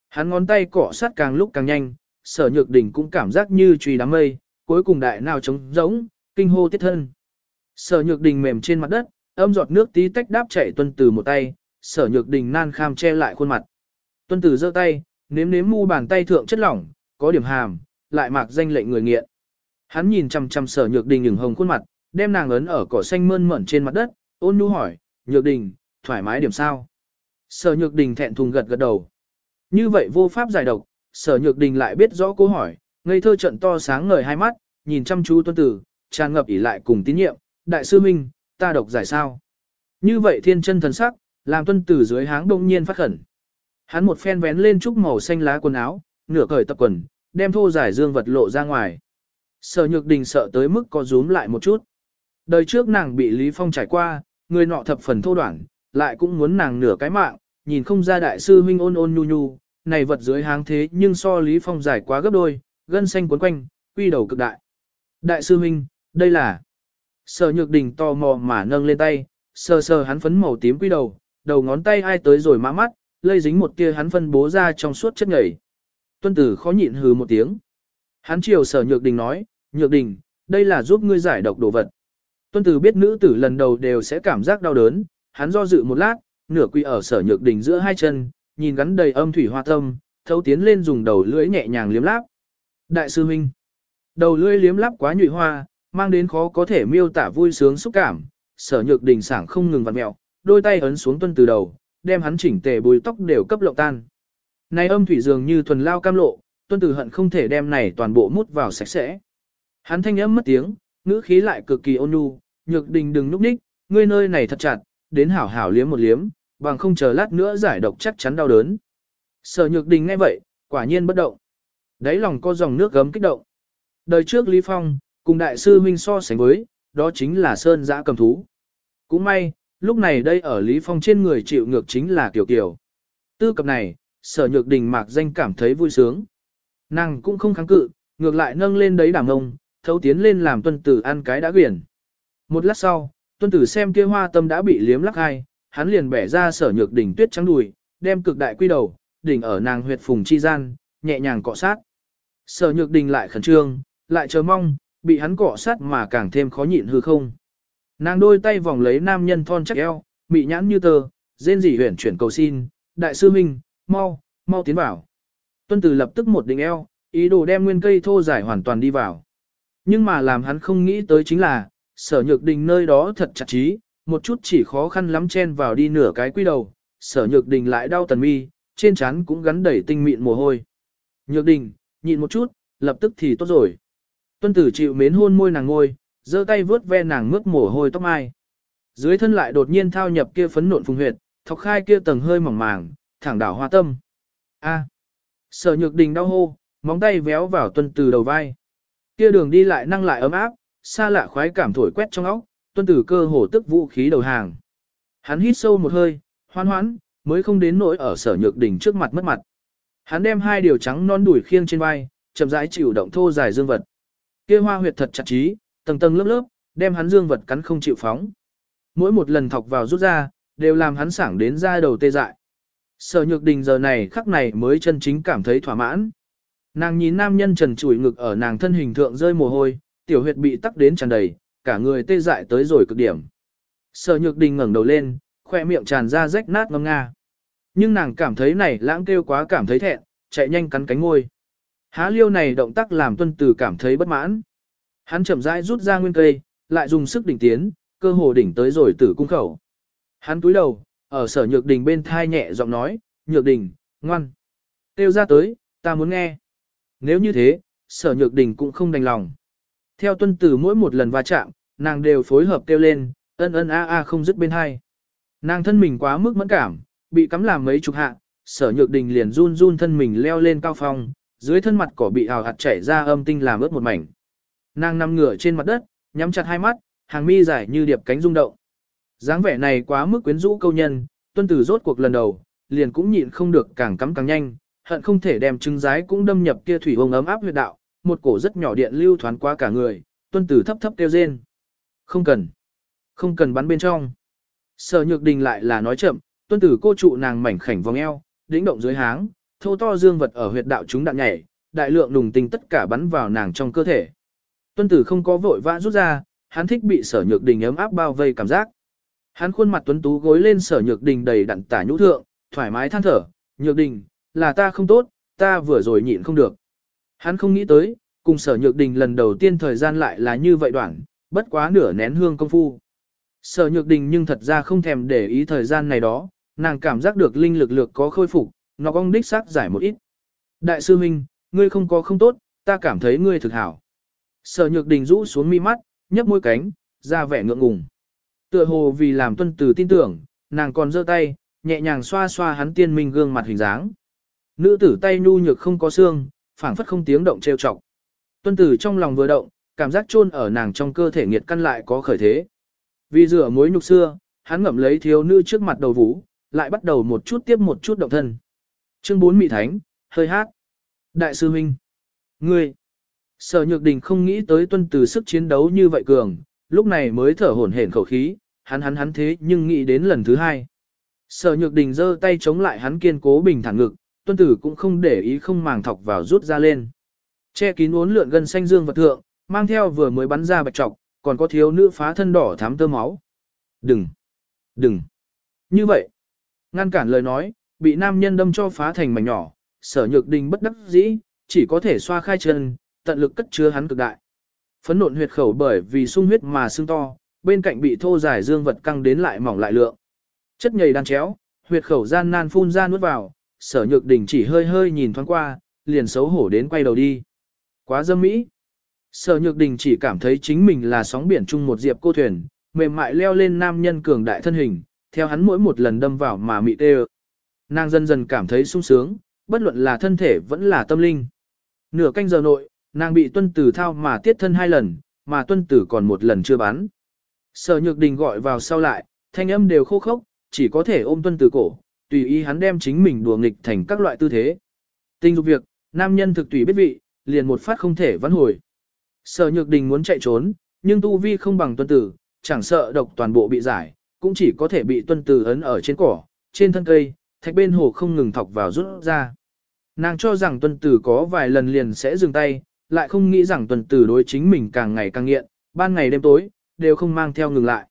Hắn ngón tay cọ sát càng lúc càng nhanh, sở nhược đình cũng cảm giác như truy đám mây, cuối cùng đại nào trống rỗng, kinh hô tiết thân. Sở nhược đình mềm trên mặt đất, âm giọt nước tí tách đáp chạy tuân từ một tay, sở nhược đình nan kham che lại khuôn mặt. Tuân tử giơ tay, nếm nếm mu bàn tay thượng chất lỏng, có điểm hàm, lại mạc danh lệnh người nghiện. Hắn nhìn chằm chằm sở nhược đình nhường hồng khuôn mặt, đem nàng ấn ở cỏ xanh mơn mởn trên mặt đất, ôn nhu hỏi, nhược đình, thoải mái điểm sao? Sở nhược đình thẹn thùng gật gật đầu. Như vậy vô pháp giải độc, sở nhược đình lại biết rõ câu hỏi, ngây thơ trận to sáng ngời hai mắt, nhìn chăm chú tuân tử, tràn ngập ỉ lại cùng tín nhiệm, đại sư minh, ta độc giải sao? Như vậy thiên chân thần sắc, làm tuân tử dưới háng đông nhiên phát khẩn. Hắn một phen vén lên trúc màu xanh lá quần áo, nửa cởi tập quần, đem thô giải dương vật lộ ra ngoài. Sở nhược đình sợ tới mức có rúm lại một chút. Đời trước nàng bị Lý Phong trải qua, người nọ thập phần thô đoạn, lại cũng muốn nàng nửa cái mạng, nhìn không ra đại sư huynh ôn ôn nhu nhu, này vật dưới háng thế nhưng so Lý Phong giải quá gấp đôi, gân xanh cuốn quanh, quy đầu cực đại. Đại sư huynh, đây là... Sở nhược đình to mò mà nâng lên tay, sờ sờ hắn phấn màu tím quy đầu, đầu ngón tay ai tới rồi mã mắt, lây dính một tia hắn phân bố ra trong suốt chất nhảy. Tuân tử khó nhịn hừ một tiếng. Hắn chiều sở nhược đình nói, nhược đình, đây là giúp ngươi giải độc đồ vật. Tuân tử biết nữ tử lần đầu đều sẽ cảm giác đau đớn, hắn do dự một lát, nửa quy ở sở nhược đình giữa hai chân, nhìn gắn đầy âm thủy hoa tâm, thấu tiến lên dùng đầu lưỡi nhẹ nhàng liếm láp. Đại sư huynh, đầu lưỡi liếm láp quá nhụy hoa, mang đến khó có thể miêu tả vui sướng xúc cảm, sở nhược đình sảng không ngừng vặn mẹo, đôi tay ấn xuống tuân từ đầu, đem hắn chỉnh tề bùi tóc đều cấp lộng tan. Này âm thủy dường như thuần lao cam lộ, tuân từ hận không thể đem này toàn bộ mút vào sạch sẽ. Hắn thanh âm mất tiếng, ngữ khí lại cực kỳ ôn nhu, nhược đình đừng núp ních, ngươi nơi này thật chặt, đến hảo hảo liếm một liếm, bằng không chờ lát nữa giải độc chắc chắn đau đớn. Sở nhược đình nghe vậy, quả nhiên bất động. Đáy lòng có dòng nước gấm kích động. Đời trước Lý Phong, cùng đại sư huynh so sánh với, đó chính là sơn giã cầm thú. Cũng may, lúc này đây ở Lý Phong trên người chịu ngược chính là Kiều Kiều. Tư cập này, sở nhược đình mạc danh cảm thấy vui sướng. Nàng cũng không kháng cự, ngược lại nâng lên đấy đảm ông, thấu tiến lên làm tuân tử ăn cái đã quyển. Một lát sau, tuân tử xem kia hoa tâm đã bị liếm lắc hai, hắn liền bẻ ra sở nhược đỉnh tuyết trắng đùi, đem cực đại quy đầu, đỉnh ở nàng huyệt phùng chi gian, nhẹ nhàng cọ sát. Sở nhược đình lại khẩn trương, lại chờ mong, bị hắn cọ sát mà càng thêm khó nhịn hư không. Nàng đôi tay vòng lấy nam nhân thon chắc eo, mị nhãn như tờ, rên rỉ huyển chuyển cầu xin, đại sư minh, mau, mau tiến vào. Tuân tử lập tức một đỉnh eo, ý đồ đem nguyên cây thô giải hoàn toàn đi vào. Nhưng mà làm hắn không nghĩ tới chính là, sở nhược đình nơi đó thật chặt trí, một chút chỉ khó khăn lắm chen vào đi nửa cái quy đầu, sở nhược đình lại đau tần mi, trên trán cũng gắn đầy tinh mịn mồ hôi. Nhược đình, nhịn một chút, lập tức thì tốt rồi. Tuân tử chịu mến hôn môi nàng ngôi, giơ tay vướt ve nàng mướt mồ hôi tóc mai. Dưới thân lại đột nhiên thao nhập kia phấn nộn phùng huyệt, thọc khai kia tầng hơi mỏng màng, thẳng đảo hoa tâm. A. À. Sở nhược đình đau hô, móng tay véo vào tuân tử đầu vai. Kia đường đi lại năng lại ấm áp, xa lạ khoái cảm thổi quét trong óc, tuân tử cơ hồ tức vũ khí đầu hàng. Hắn hít sâu một hơi, hoan hoãn, mới không đến nỗi ở sở nhược đỉnh trước mặt mất mặt. Hắn đem hai điều trắng non đuổi khiêng trên vai, chậm rãi chịu động thô dài dương vật. Kia hoa huyệt thật chặt trí, tầng tầng lớp lớp, đem hắn dương vật cắn không chịu phóng. Mỗi một lần thọc vào rút ra, đều làm hắn sảng đến ra đầu tê dại. Sở nhược đình giờ này khắc này mới chân chính cảm thấy thỏa mãn. Nàng nhìn nam nhân trần trụi ngực ở nàng thân hình thượng rơi mồ hôi, tiểu huyệt bị tắc đến tràn đầy, cả người tê dại tới rồi cực điểm. Sở nhược đình ngẩng đầu lên, khoe miệng tràn ra rách nát ngâm nga. Nhưng nàng cảm thấy này lãng kêu quá cảm thấy thẹn, chạy nhanh cắn cánh ngôi. Há liêu này động tác làm tuân tử cảm thấy bất mãn. Hắn chậm rãi rút ra nguyên cây, lại dùng sức đỉnh tiến, cơ hồ đỉnh tới rồi tử cung khẩu. Hắn túi đầu, ở sở nhược đình bên thai nhẹ giọng nói, nhược đình, ngoan. Tiêu ra tới, ta muốn nghe. Nếu như thế, sở nhược đình cũng không đành lòng. Theo tuân tử mỗi một lần va chạm, nàng đều phối hợp kêu lên, ân ân a a không dứt bên hai. Nàng thân mình quá mức mẫn cảm, bị cắm làm mấy chục hạ, sở nhược đình liền run run thân mình leo lên cao phong, dưới thân mặt cỏ bị ảo hạt chảy ra âm tinh làm ướt một mảnh. Nàng nằm ngửa trên mặt đất, nhắm chặt hai mắt, hàng mi dài như điệp cánh rung động. dáng vẻ này quá mức quyến rũ câu nhân, tuân tử rốt cuộc lần đầu, liền cũng nhịn không được càng cắm càng nhanh, hận không thể đem trứng rái cũng đâm nhập kia thủy hồng ấm áp huyệt đạo, một cổ rất nhỏ điện lưu thoáng qua cả người, tuân tử thấp thấp kêu rên. Không cần, không cần bắn bên trong. Sở nhược đình lại là nói chậm, tuân tử cô trụ nàng mảnh khảnh vòng eo, đĩnh động dưới háng, thô to dương vật ở huyệt đạo chúng đạn nhảy, đại lượng nùng tinh tất cả bắn vào nàng trong cơ thể. Tuân tử không có vội vã rút ra, hắn thích bị sở nhược đình ấm áp bao vây cảm giác. Hắn khuôn mặt tuấn tú gối lên sở nhược đình đầy đặn tả nhũ thượng, thoải mái than thở, nhược đình, là ta không tốt, ta vừa rồi nhịn không được. Hắn không nghĩ tới, cùng sở nhược đình lần đầu tiên thời gian lại là như vậy đoạn, bất quá nửa nén hương công phu. Sở nhược đình nhưng thật ra không thèm để ý thời gian này đó, nàng cảm giác được linh lực lược có khôi phục, nó cong đích xác giải một ít. Đại sư huynh, ngươi không có không tốt, ta cảm thấy ngươi thực hảo. Sở nhược đình rũ xuống mi mắt, nhấp môi cánh, ra vẻ ngượng ngùng. Tựa hồ vì làm tuân tử tin tưởng, nàng còn giơ tay, nhẹ nhàng xoa xoa hắn tiên minh gương mặt hình dáng. Nữ tử tay nhu nhược không có xương, phảng phất không tiếng động trêu chọc. Tuân tử trong lòng vừa động, cảm giác chôn ở nàng trong cơ thể nghiệt căn lại có khởi thế. Vì rửa mối nhục xưa, hắn ngậm lấy thiếu nữ trước mặt đầu vũ, lại bắt đầu một chút tiếp một chút động thân. Chương 4 Mị Thánh, hơi hát. Đại sư huynh. Ngươi. Sở Nhược Đình không nghĩ tới tuân từ sức chiến đấu như vậy cường, lúc này mới thở hổn hển khẩu khí, hắn hắn hắn thế nhưng nghĩ đến lần thứ hai. Sở Nhược Đình giơ tay chống lại hắn kiên cố bình thản ngực, tuân tử cũng không để ý không màng thọc vào rút ra lên. Che kín uốn lượn gần xanh dương vật thượng, mang theo vừa mới bắn ra bạch trọc, còn có thiếu nữ phá thân đỏ thám tơ máu. Đừng! Đừng! Như vậy! Ngăn cản lời nói, bị nam nhân đâm cho phá thành mảnh nhỏ, sở nhược đình bất đắc dĩ, chỉ có thể xoa khai chân, tận lực cất chứa hắn cực đại. Phấn nộn huyệt khẩu bởi vì sung huyết mà sưng to, bên cạnh bị thô dài dương vật căng đến lại mỏng lại lượng. Chất nhầy đan chéo, huyệt khẩu gian nan phun ra nuốt vào, sở nhược đình chỉ hơi hơi nhìn thoáng qua, liền xấu hổ đến quay đầu đi. Quá dâm mỹ. Sở nhược đình chỉ cảm thấy chính mình là sóng biển chung một diệp cô thuyền, mềm mại leo lên nam nhân cường đại thân hình, theo hắn mỗi một lần đâm vào mà mị tê Nàng dần dần cảm thấy sung sướng, bất luận là thân thể vẫn là tâm linh. Nửa canh giờ nội, nàng bị tuân tử thao mà tiết thân hai lần, mà tuân tử còn một lần chưa bắn. Sở nhược đình gọi vào sau lại, thanh âm đều khô khốc, chỉ có thể ôm tuân tử cổ, tùy ý hắn đem chính mình đùa nghịch thành các loại tư thế. Tình dục việc, nam nhân thực tùy biết vị, liền một phát không thể vãn hồi. Sở nhược đình muốn chạy trốn, nhưng tu vi không bằng tuân tử, chẳng sợ độc toàn bộ bị giải, cũng chỉ có thể bị tuân tử ấn ở trên cỏ, trên thân cây, thạch bên hồ không ngừng thọc vào rút ra. Nàng cho rằng tuân tử có vài lần liền sẽ dừng tay, lại không nghĩ rằng tuân tử đối chính mình càng ngày càng nghiện, ban ngày đêm tối, đều không mang theo ngừng lại.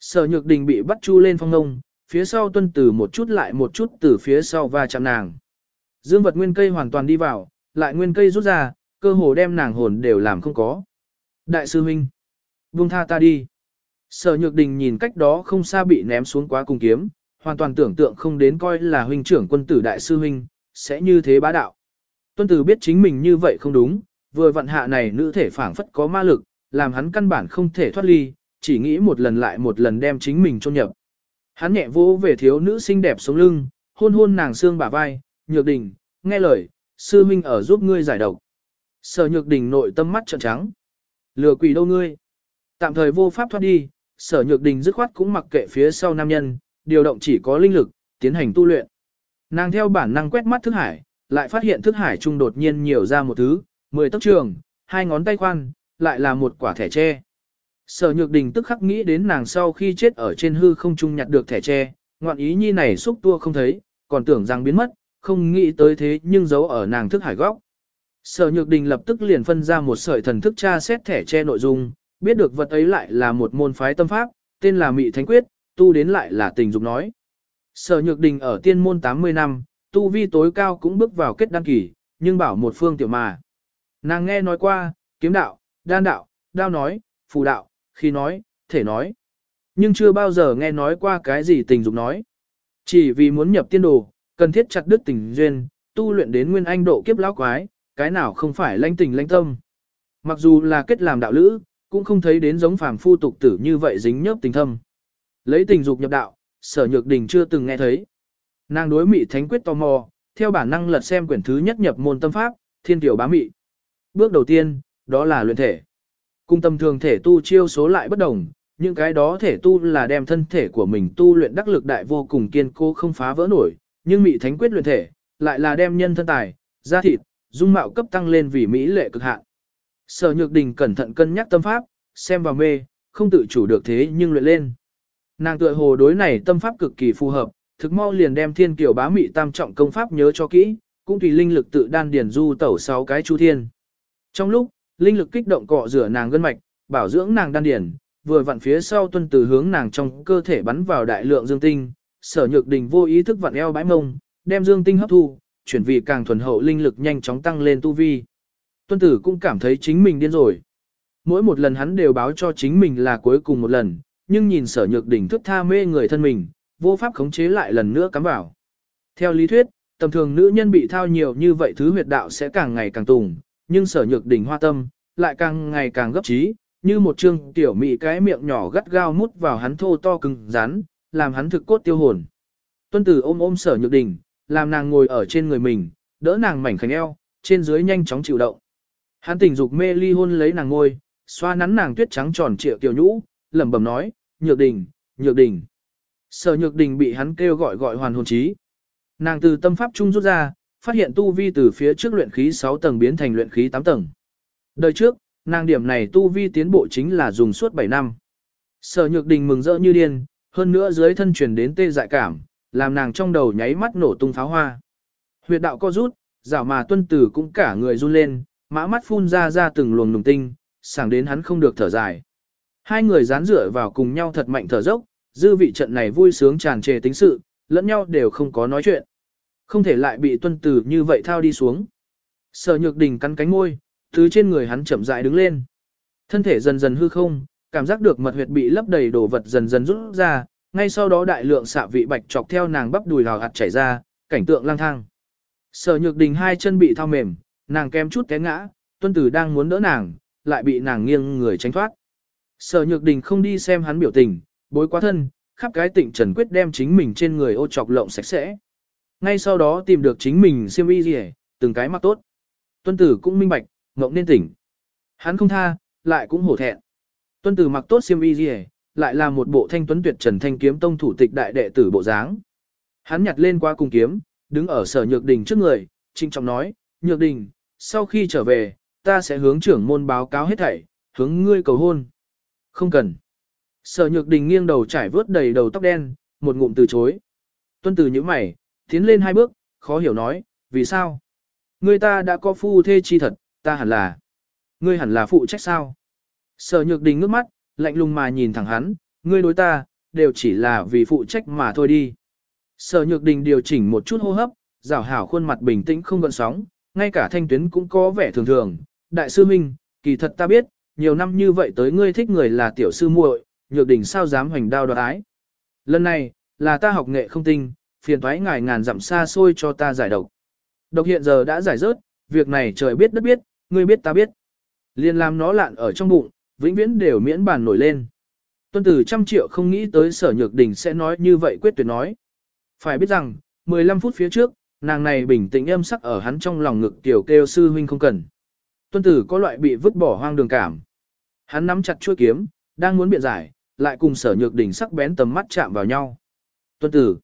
Sở nhược đình bị bắt chu lên phong ngông, phía sau tuân tử một chút lại một chút từ phía sau va chạm nàng. Dương vật nguyên cây hoàn toàn đi vào, lại nguyên cây rút ra, cơ hồ đem nàng hồn đều làm không có. Đại sư huynh, buông tha ta đi. Sở nhược đình nhìn cách đó không xa bị ném xuống quá cung kiếm, hoàn toàn tưởng tượng không đến coi là huynh trưởng quân tử đại sư huynh, sẽ như thế bá đạo. Tuân tử biết chính mình như vậy không đúng, vừa vận hạ này nữ thể phảng phất có ma lực, làm hắn căn bản không thể thoát ly, chỉ nghĩ một lần lại một lần đem chính mình chôn nhập. Hắn nhẹ vỗ về thiếu nữ xinh đẹp sống lưng, hôn hôn nàng xương bả vai, nhược đình, nghe lời, sư huynh ở giúp ngươi giải độc. Sở nhược đình nội tâm mắt trợn trắng. Lừa quỷ đâu ngươi? Tạm thời vô pháp thoát đi, sở nhược đình dứt khoát cũng mặc kệ phía sau nam nhân, điều động chỉ có linh lực, tiến hành tu luyện. Nàng theo bản năng quét mắt thức hải, lại phát hiện thức hải trung đột nhiên nhiều ra một thứ, mười tấc trường, hai ngón tay khoan, lại là một quả thẻ tre. Sở nhược đình tức khắc nghĩ đến nàng sau khi chết ở trên hư không trung nhặt được thẻ tre, ngoạn ý nhi này xúc tua không thấy, còn tưởng rằng biến mất, không nghĩ tới thế nhưng giấu ở nàng thức hải góc. Sở Nhược Đình lập tức liền phân ra một sợi thần thức tra xét thẻ tre nội dung, biết được vật ấy lại là một môn phái tâm pháp, tên là Mị Thánh Quyết, tu đến lại là tình dục nói. Sở Nhược Đình ở tiên môn 80 năm, tu vi tối cao cũng bước vào kết đăng kỳ, nhưng bảo một phương tiểu mà. Nàng nghe nói qua, kiếm đạo, đan đạo, đao nói, phù đạo, khi nói, thể nói. Nhưng chưa bao giờ nghe nói qua cái gì tình dục nói. Chỉ vì muốn nhập tiên đồ, cần thiết chặt đứt tình duyên, tu luyện đến nguyên anh độ kiếp lão quái, cái nào không phải lãnh tình lãnh tâm. Mặc dù là kết làm đạo lữ, cũng không thấy đến giống phàm phu tục tử như vậy dính nhớp tình thâm. Lấy tình dục nhập đạo, sở nhược đình chưa từng nghe thấy. Nàng đối mị thánh quyết tò mò, theo bản năng lật xem quyển thứ nhất nhập môn tâm pháp, thiên tiểu bá mị. Bước đầu tiên, đó là luyện thể. Cung tâm thường thể tu chiêu số lại bất đồng, những cái đó thể tu là đem thân thể của mình tu luyện đắc lực đại vô cùng kiên cố không phá vỡ nổi, nhưng mị thánh quyết luyện thể, lại là đem nhân thân tài, da thịt, dung mạo cấp tăng lên vì mỹ lệ cực hạn. Sở Nhược Đình cẩn thận cân nhắc tâm pháp, xem vào mê, không tự chủ được thế nhưng luyện lên. Nàng tựa hồ đối này tâm pháp cực kỳ phù hợp, thực mau liền đem thiên kiều bá mị tam trọng công pháp nhớ cho kỹ, cũng tùy linh lực tự đan điển du tẩu sáu cái chu thiên. Trong lúc, linh lực kích động cọ rửa nàng gân mạch, bảo dưỡng nàng đan điển, vừa vặn phía sau tuân từ hướng nàng trong cơ thể bắn vào đại lượng dương tinh, sở nhược đình vô ý thức vặn eo bãi mông, đem dương tinh hấp thu, chuyển vì càng thuần hậu linh lực nhanh chóng tăng lên tu vi. Tuân tử cũng cảm thấy chính mình điên rồi. Mỗi một lần hắn đều báo cho chính mình là cuối cùng một lần, nhưng nhìn sở nhược đỉnh thức tha mê người thân mình, vô pháp khống chế lại lần nữa cắm vào. Theo lý thuyết, tầm thường nữ nhân bị thao nhiều như vậy thứ huyệt đạo sẽ càng ngày càng tùng, nhưng sở nhược đỉnh hoa tâm, lại càng ngày càng gấp trí, như một chương tiểu mị cái miệng nhỏ gắt gao mút vào hắn thô to cứng rắn, làm hắn thực cốt tiêu hồn. Tuân tử ôm ôm sở nhược đỉnh, làm nàng ngồi ở trên người mình, đỡ nàng mảnh khảnh eo, trên dưới nhanh chóng chịu động. Hắn tình dục mê ly hôn lấy nàng ngôi, xoa nắn nàng tuyết trắng tròn trịa tiểu nhũ, lẩm bẩm nói, nhược đỉnh nhược đỉnh Sở nhược đỉnh bị hắn kêu gọi gọi hoàn hồn trí. Nàng từ tâm pháp trung rút ra, phát hiện tu vi từ phía trước luyện khí 6 tầng biến thành luyện khí 8 tầng. Đời trước, nàng điểm này tu vi tiến bộ chính là dùng suốt 7 năm. Sở nhược đình mừng rỡ như điên, hơn nữa dưới thân truyền đến tê dại cảm, làm nàng trong đầu nháy mắt nổ tung pháo hoa. Huyệt đạo co rút, rảo mà tuân tử cũng cả người run lên, mã mắt phun ra ra từng luồng nùng tinh, sảng đến hắn không được thở dài. Hai người dán dựa vào cùng nhau thật mạnh thở dốc, dư vị trận này vui sướng tràn trề tính sự, lẫn nhau đều không có nói chuyện. Không thể lại bị tuân tử như vậy thao đi xuống. Sở nhược đình cắn cánh môi, thứ trên người hắn chậm rãi đứng lên. Thân thể dần dần hư không, cảm giác được mật huyệt bị lấp đầy đồ vật dần dần rút ra, ngay sau đó đại lượng xạ vị bạch chọc theo nàng bắp đùi hào hạt chảy ra, cảnh tượng lang thang. Sở nhược đình hai chân bị thao mềm, nàng kém chút té ngã, tuân tử đang muốn đỡ nàng, lại bị nàng nghiêng người tránh thoát. Sở nhược đình không đi xem hắn biểu tình, bối quá thân, khắp cái tịnh trần quyết đem chính mình trên người ô chọc lộng sạch sẽ. Ngay sau đó tìm được chính mình siêm y gì từng cái mặc tốt. Tuân tử cũng minh bạch, ngộng nên tỉnh. Hắn không tha, lại cũng hổ thẹn. Tuân tử mặc tốt siêm y gì lại là một bộ thanh tuấn tuyệt trần thanh kiếm tông thủ tịch đại đệ tử bộ dáng. Hắn nhặt lên qua cùng kiếm, đứng ở sở nhược đình trước người, trinh trọng nói, nhược đình, sau khi trở về, ta sẽ hướng trưởng môn báo cáo hết thảy, hướng ngươi cầu hôn. Không cần. Sở nhược đình nghiêng đầu trải vớt đầy đầu tóc đen, một ngụm từ chối. Tuân tử như mày, tiến lên hai bước, khó hiểu nói, vì sao? người ta đã có phu thê chi thật, ta hẳn là. Ngươi hẳn là phụ trách sao? Sở nhược đình ngước mắt, lạnh lùng mà nhìn thẳng hắn, ngươi đối ta, đều chỉ là vì phụ trách mà thôi đi. Sở nhược đình điều chỉnh một chút hô hấp, rảo hảo khuôn mặt bình tĩnh không gợn sóng, ngay cả thanh tuyến cũng có vẻ thường thường. Đại sư Minh, kỳ thật ta biết, nhiều năm như vậy tới ngươi thích người là tiểu sư muội, nhược đình sao dám hoành đao đoạt ái. Lần này, là ta học nghệ không tinh, phiền thoái ngài ngàn dặm xa xôi cho ta giải độc. Độc hiện giờ đã giải rớt, việc này trời biết đất biết, ngươi biết ta biết. Liên làm nó lạn ở trong bụng, vĩnh viễn đều miễn bàn nổi lên. Tuân tử trăm triệu không nghĩ tới sở nhược đình sẽ nói như vậy quyết tuyệt nói. Phải biết rằng, 15 phút phía trước, nàng này bình tĩnh âm sắc ở hắn trong lòng ngực tiểu kêu sư huynh không cần. Tuân tử có loại bị vứt bỏ hoang đường cảm. Hắn nắm chặt chuôi kiếm, đang muốn biện giải, lại cùng sở nhược đình sắc bén tầm mắt chạm vào nhau. Tuân tử.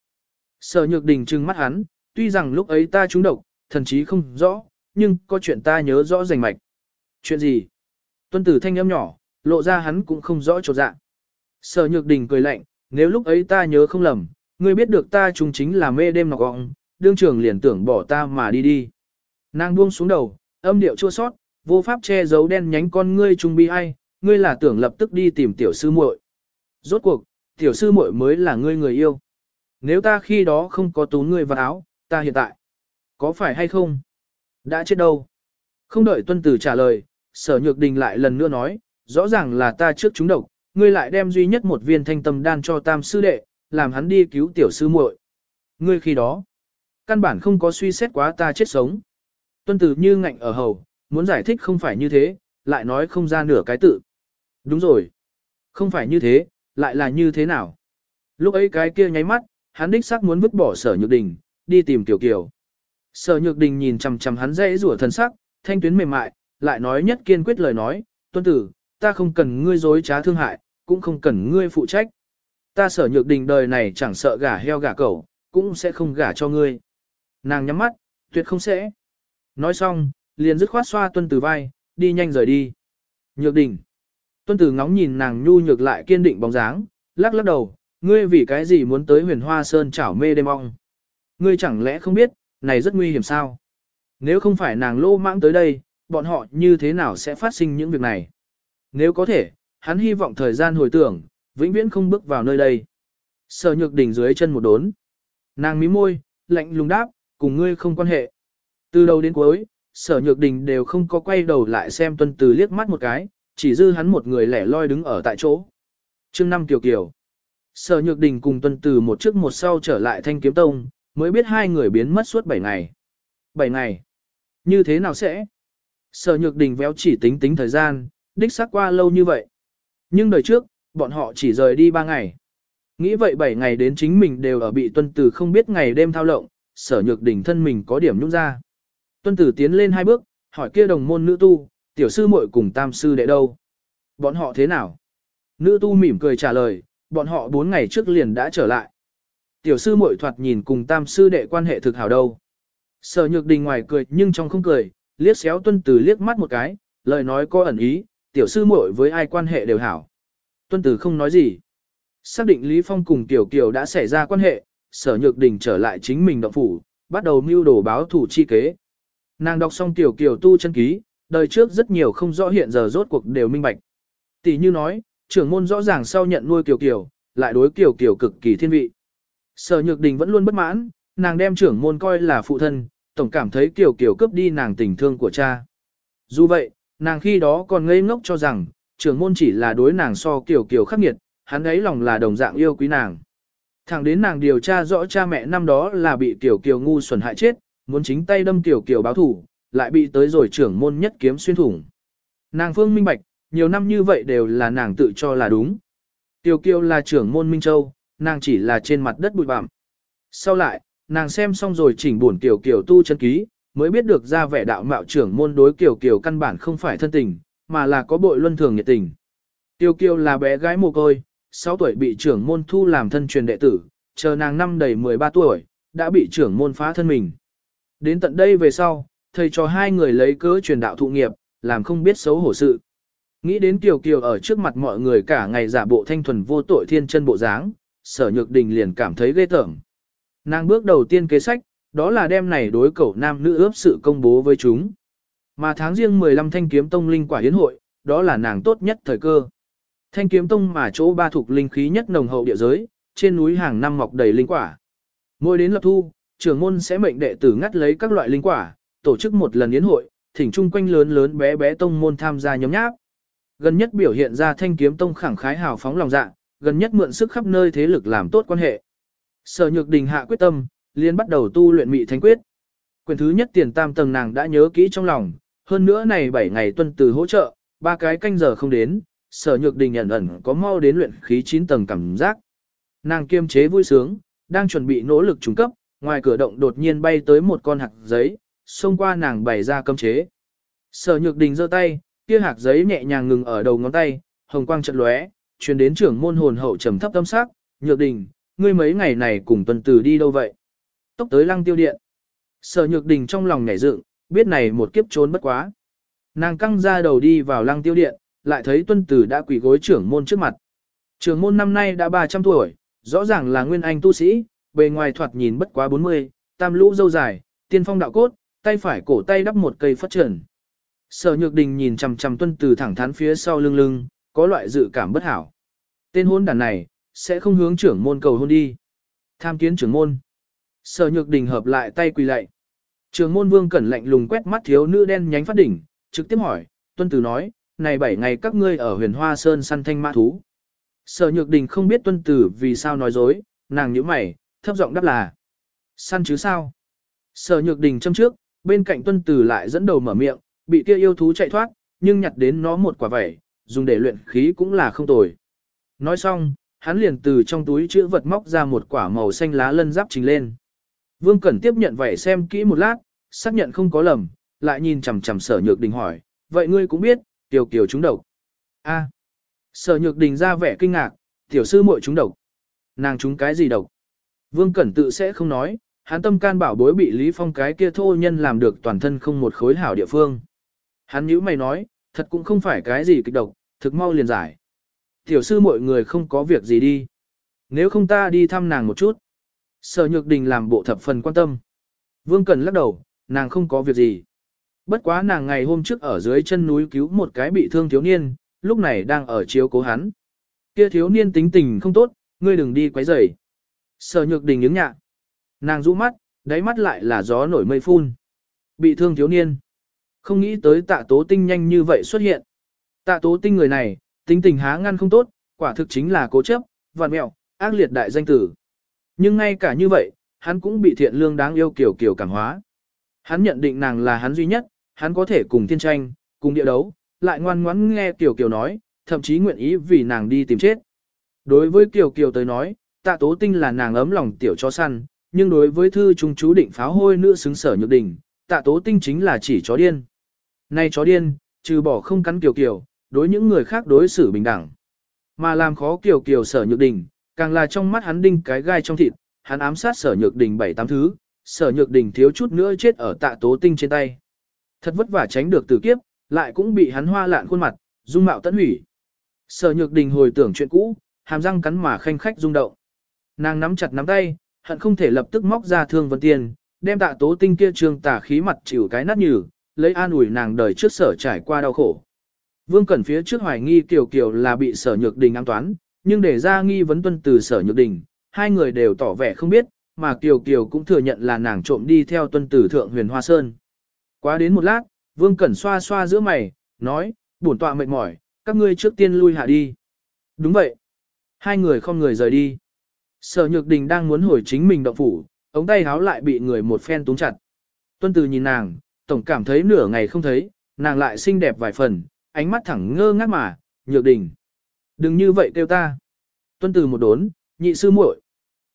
Sở nhược đình trừng mắt hắn, tuy rằng lúc ấy ta trúng độc, thần chí không rõ, nhưng có chuyện ta nhớ rõ rành mạch. Chuyện gì? Tuân tử thanh âm nhỏ, lộ ra hắn cũng không rõ chỗ dạng. Sở nhược đình cười lạnh, nếu lúc ấy ta nhớ không lầm, ngươi biết được ta trùng chính là mê đêm nọc gọng, đương trường liền tưởng bỏ ta mà đi đi. Nàng buông xuống đầu, âm điệu chua sót, vô pháp che giấu đen nhánh con ngươi trung bi ai, ngươi là tưởng lập tức đi tìm tiểu sư muội. Rốt cuộc, tiểu sư muội mới là ngươi người yêu. Nếu ta khi đó không có tú ngươi vào áo, ta hiện tại, có phải hay không? Đã chết đâu? Không đợi tuân tử trả lời, sở nhược đình lại lần nữa nói, rõ ràng là ta trước chúng độc, ngươi lại đem duy nhất một viên thanh tâm đan cho tam sư đệ, làm hắn đi cứu tiểu sư muội. Ngươi khi đó, căn bản không có suy xét quá ta chết sống. Tuân tử như ngạnh ở hầu, muốn giải thích không phải như thế, lại nói không ra nửa cái tự. Đúng rồi. Không phải như thế, lại là như thế nào? Lúc ấy cái kia nháy mắt, hắn đích xác muốn vứt bỏ sở nhược đình, đi tìm tiểu kiều. Sở nhược đình nhìn chằm chằm hắn dễ rủa thân sắc, thanh tuyến mềm mại, lại nói nhất kiên quyết lời nói, tuân tử, ta không cần ngươi dối trá thương hại, cũng không cần ngươi phụ trách. Ta sở nhược đình đời này chẳng sợ gả heo gả cẩu, cũng sẽ không gả cho ngươi. Nàng nhắm mắt, tuyệt không sẽ. Nói xong, liền dứt khoát xoa tuân tử vai, đi nhanh rời đi. Nhược đình. Tuân tử ngóng nhìn nàng nhu nhược lại kiên định bóng dáng, lắc lắc đầu, ngươi vì cái gì muốn tới huyền hoa sơn chảo mê đêm ong. Ngươi chẳng lẽ không biết, này rất nguy hiểm sao? Nếu không phải nàng lô mãng tới đây, bọn họ như thế nào sẽ phát sinh những việc này? Nếu có thể, hắn hy vọng thời gian hồi tưởng, vĩnh viễn không bước vào nơi đây. Sở nhược đỉnh dưới chân một đốn. Nàng mí môi, lạnh lùng đáp, cùng ngươi không quan hệ. Từ đầu đến cuối, sở nhược đình đều không có quay đầu lại xem tuân từ liếc mắt một cái, chỉ dư hắn một người lẻ loi đứng ở tại chỗ. chương năm kiều kiều. Sở nhược đình cùng tuân từ một trước một sau trở lại thanh kiếm tông, mới biết hai người biến mất suốt 7 ngày. 7 ngày. Như thế nào sẽ? Sở nhược đình véo chỉ tính tính thời gian, đích xác qua lâu như vậy. Nhưng đời trước, bọn họ chỉ rời đi 3 ngày. Nghĩ vậy 7 ngày đến chính mình đều ở bị tuân tử không biết ngày đêm thao lộng, sở nhược đình thân mình có điểm nhúc ra. Tuân tử tiến lên hai bước, hỏi kia đồng môn nữ tu, tiểu sư muội cùng tam sư đệ đâu? Bọn họ thế nào? Nữ tu mỉm cười trả lời, bọn họ 4 ngày trước liền đã trở lại. Tiểu sư muội thoạt nhìn cùng tam sư đệ quan hệ thực hảo đâu. Sở nhược đình ngoài cười nhưng trong không cười, liếc xéo tuân tử liếc mắt một cái, lời nói có ẩn ý, tiểu sư muội với ai quan hệ đều hảo. Tuân tử không nói gì. Xác định Lý Phong cùng Tiểu Kiều đã xảy ra quan hệ, sở nhược đình trở lại chính mình động phủ, bắt đầu mưu đồ báo thủ chi kế. Nàng đọc xong Tiểu Kiều tu chân ký, đời trước rất nhiều không rõ hiện giờ rốt cuộc đều minh bạch. Tỷ như nói, trưởng môn rõ ràng sau nhận nuôi Kiều Kiều, lại đối Kiều Kiều cực kỳ thiên vị. Sở Nhược Đình vẫn luôn bất mãn, nàng đem trưởng môn coi là phụ thân, tổng cảm thấy Kiều Kiều cướp đi nàng tình thương của cha. Dù vậy, nàng khi đó còn ngây ngốc cho rằng, trưởng môn chỉ là đối nàng so Kiều Kiều khắc nghiệt, hắn ấy lòng là đồng dạng yêu quý nàng. Thẳng đến nàng điều tra rõ cha mẹ năm đó là bị Kiều Kiều ngu xuẩn hại chết, muốn chính tay đâm Kiều Kiều báo thủ, lại bị tới rồi trưởng môn nhất kiếm xuyên thủng. Nàng phương minh bạch, nhiều năm như vậy đều là nàng tự cho là đúng. Tiểu Kiều là trưởng môn Minh Châu, nàng chỉ là trên mặt đất bụi bặm. Sau lại, nàng xem xong rồi chỉnh buồn Tiểu Kiều tu chân ký, mới biết được ra vẻ đạo mạo trưởng môn đối Kiều Kiều căn bản không phải thân tình, mà là có bội luân thường nhiệt tình. Tiểu Kiều là bé gái mồ côi, 6 tuổi bị trưởng môn thu làm thân truyền đệ tử, chờ nàng năm đầy 13 tuổi, đã bị trưởng môn phá thân mình. Đến tận đây về sau, thầy cho hai người lấy cớ truyền đạo thụ nghiệp, làm không biết xấu hổ sự. Nghĩ đến Kiều Kiều ở trước mặt mọi người cả ngày giả bộ thanh thuần vô tội thiên chân bộ dáng, sở nhược đình liền cảm thấy ghê tởm. Nàng bước đầu tiên kế sách, đó là đem này đối cẩu nam nữ ướp sự công bố với chúng. Mà tháng riêng 15 thanh kiếm tông linh quả hiến hội, đó là nàng tốt nhất thời cơ. Thanh kiếm tông mà chỗ ba thuộc linh khí nhất nồng hậu địa giới, trên núi hàng năm mọc đầy linh quả. Mỗi đến lập thu, trưởng môn sẽ mệnh đệ tử ngắt lấy các loại linh quả, tổ chức một lần yến hội, thỉnh chung quanh lớn lớn bé bé tông môn tham gia nhóm nháp. Gần nhất biểu hiện ra thanh kiếm tông khẳng khái hào phóng lòng dạ, gần nhất mượn sức khắp nơi thế lực làm tốt quan hệ. Sở Nhược Đình hạ quyết tâm, liền bắt đầu tu luyện mị thánh quyết. Quyền thứ nhất tiền tam tầng nàng đã nhớ kỹ trong lòng, hơn nữa này 7 ngày tuân từ hỗ trợ, ba cái canh giờ không đến, Sở Nhược Đình ẩn ẩn có mau đến luyện khí 9 tầng cảm giác. Nàng kiêm chế vui sướng, đang chuẩn bị nỗ lực trùng cấp, ngoài cửa động đột nhiên bay tới một con hạt giấy, xông qua nàng bày ra cấm chế. Sở Nhược Đình giơ tay, kia hạc giấy nhẹ nhàng ngừng ở đầu ngón tay, hồng quang chợt lóe, truyền đến trưởng môn hồn hậu trầm thấp tâm sắc, "Nhược Đình, ngươi mấy ngày này cùng tuần tử đi đâu vậy?" Tốc tới Lăng Tiêu Điện. Sở Nhược Đình trong lòng nhảy dựng, biết này một kiếp trốn bất quá. Nàng căng ra đầu đi vào Lăng Tiêu Điện, lại thấy tuân tử đã quỳ gối trưởng môn trước mặt. Trưởng môn năm nay đã 300 tuổi, rõ ràng là nguyên anh tu sĩ, bề ngoài thoạt nhìn bất quá 40, tam lũ dâu dài, tiên phong đạo cốt, tay phải cổ tay đắp một cây phất trần. Sở Nhược Đình nhìn chằm chằm Tuân Tử thẳng thắn phía sau lưng lưng, có loại dự cảm bất hảo. Tên hôn đàn này, sẽ không hướng trưởng môn cầu hôn đi. Tham kiến trưởng môn. Sở Nhược Đình hợp lại tay quỳ lạy. Trưởng môn Vương Cẩn lạnh lùng quét mắt thiếu nữ đen nhánh phát đỉnh, trực tiếp hỏi, Tuân Tử nói, này bảy ngày các ngươi ở huyền hoa sơn săn thanh mã thú. Sở Nhược Đình không biết Tuân Tử vì sao nói dối, nàng nhíu mày, thấp giọng đáp là. Săn chứ sao? Sở Nhược Đình châm trước, bên cạnh Tuân Tử lại dẫn đầu mở miệng, bị kia yêu thú chạy thoát, nhưng nhặt đến nó một quả vẩy, dùng để luyện khí cũng là không tồi. Nói xong, hắn liền từ trong túi chữ vật móc ra một quả màu xanh lá lân giáp trình lên. Vương Cẩn tiếp nhận vẩy xem kỹ một lát, xác nhận không có lầm, lại nhìn chằm chằm sở nhược đình hỏi, vậy ngươi cũng biết, tiểu kiều trúng độc. A. Sở nhược đình ra vẻ kinh ngạc, tiểu sư muội trúng độc. Nàng trúng cái gì độc? Vương Cẩn tự sẽ không nói, hắn tâm can bảo bối bị Lý Phong cái kia thô nhân làm được toàn thân không một khối hảo địa phương. Hắn nhữ mày nói, thật cũng không phải cái gì kịch độc, thực mau liền giải. Tiểu sư mọi người không có việc gì đi. Nếu không ta đi thăm nàng một chút. Sở Nhược Đình làm bộ thập phần quan tâm. Vương Cần lắc đầu, nàng không có việc gì. Bất quá nàng ngày hôm trước ở dưới chân núi cứu một cái bị thương thiếu niên, lúc này đang ở chiếu cố hắn. Kia thiếu niên tính tình không tốt, ngươi đừng đi quấy rầy. Sở Nhược Đình nhướng nhạ. Nàng rũ mắt, đáy mắt lại là gió nổi mây phun. Bị thương thiếu niên. Không nghĩ tới tạ tố tinh nhanh như vậy xuất hiện. Tạ tố tinh người này, tính tình há ngăn không tốt, quả thực chính là cố chấp, vạn mẹo, ác liệt đại danh tử. Nhưng ngay cả như vậy, hắn cũng bị thiện lương đáng yêu kiểu kiểu cảm hóa. Hắn nhận định nàng là hắn duy nhất, hắn có thể cùng thiên tranh, cùng địa đấu, lại ngoan ngoãn nghe Kiều Kiều nói, thậm chí nguyện ý vì nàng đi tìm chết. Đối với Kiều Kiều tới nói, tạ tố tinh là nàng ấm lòng tiểu chó săn, nhưng đối với thư trung chú định pháo hôi nữ xứng sở nhược đỉnh, tạ tố tinh chính là chỉ chó điên. Nay chó điên, trừ bỏ không cắn Kiều Kiều, đối những người khác đối xử bình đẳng. Mà làm khó Kiều Kiều sở nhược đình, càng là trong mắt hắn đinh cái gai trong thịt, hắn ám sát sở nhược đình bảy tám thứ, sở nhược đình thiếu chút nữa chết ở tạ tố tinh trên tay. Thật vất vả tránh được tử kiếp, lại cũng bị hắn hoa lạn khuôn mặt, dung mạo tận hủy. Sở nhược đình hồi tưởng chuyện cũ, hàm răng cắn mà khanh khách rung động. Nàng nắm chặt nắm tay, hận không thể lập tức móc ra thương vân tiền, đem tạ tố tinh kia trường tả khí mặt chịu cái nát nhừ, lấy an ủi nàng đời trước sở trải qua đau khổ. Vương Cẩn phía trước hoài nghi Kiều Kiều là bị sở nhược đình ám toán, nhưng để ra nghi vấn tuân từ sở nhược đình, hai người đều tỏ vẻ không biết, mà Kiều Kiều cũng thừa nhận là nàng trộm đi theo tuân tử thượng huyền hoa sơn. Quá đến một lát, Vương Cẩn xoa xoa giữa mày, nói, bổn tọa mệt mỏi, các ngươi trước tiên lui hạ đi. Đúng vậy. Hai người không người rời đi. Sở Nhược Đình đang muốn hồi chính mình động phủ, ống tay háo lại bị người một phen túng chặt. Tuân Từ nhìn nàng, tổng cảm thấy nửa ngày không thấy, nàng lại xinh đẹp vài phần, ánh mắt thẳng ngơ ngác mà, Nhược Đình. Đừng như vậy kêu ta. Tuân Từ một đốn, nhị sư muội.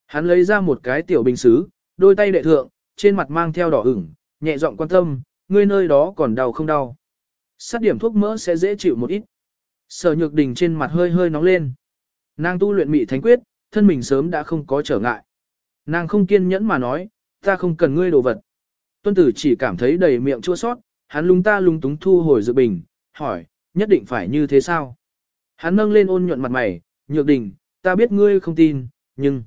Hắn lấy ra một cái tiểu bình xứ, đôi tay đệ thượng, trên mặt mang theo đỏ ửng, nhẹ giọng quan tâm, ngươi nơi đó còn đau không đau. Sát điểm thuốc mỡ sẽ dễ chịu một ít. Sở Nhược Đình trên mặt hơi hơi nóng lên. Nàng tu luyện mị thánh quyết, thân mình sớm đã không có trở ngại. Nàng không kiên nhẫn mà nói, ta không cần ngươi đồ vật. Tuân tử chỉ cảm thấy đầy miệng chua sót, hắn lung ta lung túng thu hồi dự bình, hỏi, nhất định phải như thế sao? Hắn nâng lên ôn nhuận mặt mày, nhược đình, ta biết ngươi không tin, nhưng...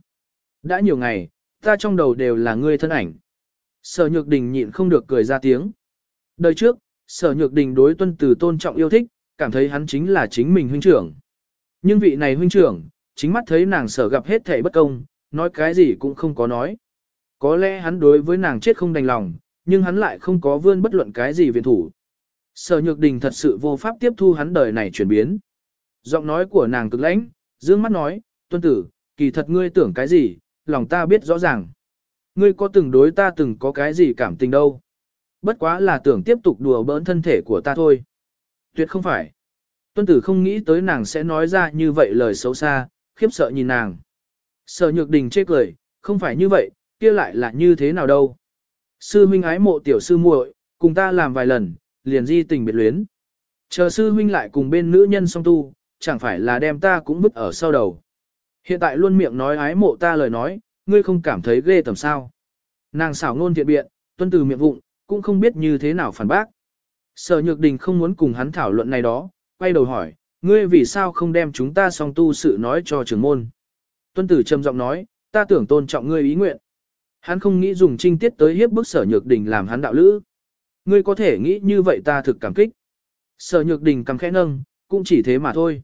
Đã nhiều ngày, ta trong đầu đều là ngươi thân ảnh. Sở nhược đình nhịn không được cười ra tiếng. Đời trước, sở nhược đình đối tuân tử tôn trọng yêu thích, cảm thấy hắn chính là chính mình huynh trưởng. Nhưng vị này huynh trưởng, chính mắt thấy nàng sở gặp hết thảy bất công, nói cái gì cũng không có nói. Có lẽ hắn đối với nàng chết không đành lòng, nhưng hắn lại không có vươn bất luận cái gì viện thủ. Sở Nhược Đình thật sự vô pháp tiếp thu hắn đời này chuyển biến. Giọng nói của nàng cực lãnh, dương mắt nói, tuân tử, kỳ thật ngươi tưởng cái gì, lòng ta biết rõ ràng. Ngươi có từng đối ta từng có cái gì cảm tình đâu. Bất quá là tưởng tiếp tục đùa bỡn thân thể của ta thôi. Tuyệt không phải. Tuân tử không nghĩ tới nàng sẽ nói ra như vậy lời xấu xa, khiếp sợ nhìn nàng. Sở Nhược Đình chê cười, không phải như vậy, kia lại là như thế nào đâu. Sư huynh ái mộ tiểu sư muội, cùng ta làm vài lần, liền di tình biệt luyến. Chờ sư huynh lại cùng bên nữ nhân song tu, chẳng phải là đem ta cũng vứt ở sau đầu. Hiện tại luôn miệng nói ái mộ ta lời nói, ngươi không cảm thấy ghê tầm sao. Nàng xảo ngôn thiện biện, tuân từ miệng vụng, cũng không biết như thế nào phản bác. Sở Nhược Đình không muốn cùng hắn thảo luận này đó, quay đầu hỏi, ngươi vì sao không đem chúng ta song tu sự nói cho trưởng môn. Tuân tử trầm giọng nói, ta tưởng tôn trọng ngươi ý nguyện. Hắn không nghĩ dùng trinh tiết tới hiếp bức sở nhược đình làm hắn đạo lữ. Ngươi có thể nghĩ như vậy ta thực cảm kích. Sở nhược đình cầm khẽ nâng, cũng chỉ thế mà thôi.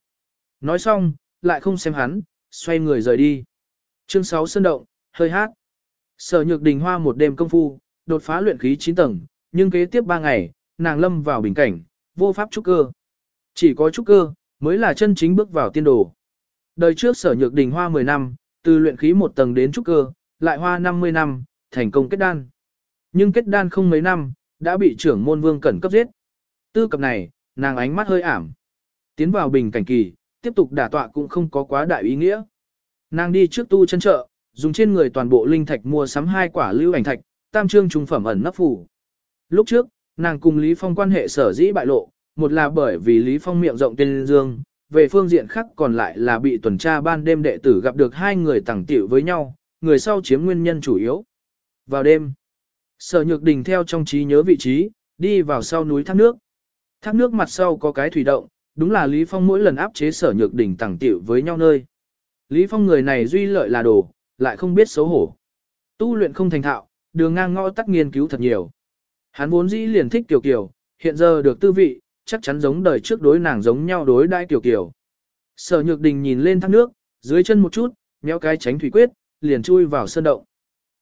Nói xong, lại không xem hắn, xoay người rời đi. Chương 6 Sơn Động, hơi hát. Sở nhược đình hoa một đêm công phu, đột phá luyện khí 9 tầng, nhưng kế tiếp 3 ngày, nàng lâm vào bình cảnh, vô pháp trúc cơ. Chỉ có trúc cơ, mới là chân chính bước vào tiên đồ. Đời trước sở nhược đình hoa 10 năm, từ luyện khí một tầng đến trúc cơ, lại hoa 50 năm, thành công kết đan. Nhưng kết đan không mấy năm, đã bị trưởng môn vương cẩn cấp giết. Tư cập này, nàng ánh mắt hơi ảm. Tiến vào bình cảnh kỳ, tiếp tục đả tọa cũng không có quá đại ý nghĩa. Nàng đi trước tu chân chợ, dùng trên người toàn bộ linh thạch mua sắm hai quả lưu ảnh thạch, tam trương trung phẩm ẩn nấp phủ. Lúc trước, nàng cùng Lý Phong quan hệ sở dĩ bại lộ, một là bởi vì Lý Phong miệng rộng tên dương, về phương diện khác còn lại là bị tuần tra ban đêm đệ tử gặp được hai người tẳng tiểu với nhau, người sau chiếm nguyên nhân chủ yếu. Vào đêm, sở nhược đình theo trong trí nhớ vị trí, đi vào sau núi thác nước. Thác nước mặt sau có cái thủy động, đúng là Lý Phong mỗi lần áp chế sở nhược đình tẳng tiểu với nhau nơi. Lý Phong người này duy lợi là đồ, lại không biết xấu hổ. Tu luyện không thành thạo, đường ngang ngõ tắt nghiên cứu thật nhiều. Hắn vốn dĩ liền thích tiểu kiểu, hiện giờ được tư vị, chắc chắn giống đời trước đối nàng giống nhau đối đại tiểu kiểu. Sở Nhược Đình nhìn lên thác nước, dưới chân một chút, méo cái tránh thủy quyết, liền chui vào sơn động.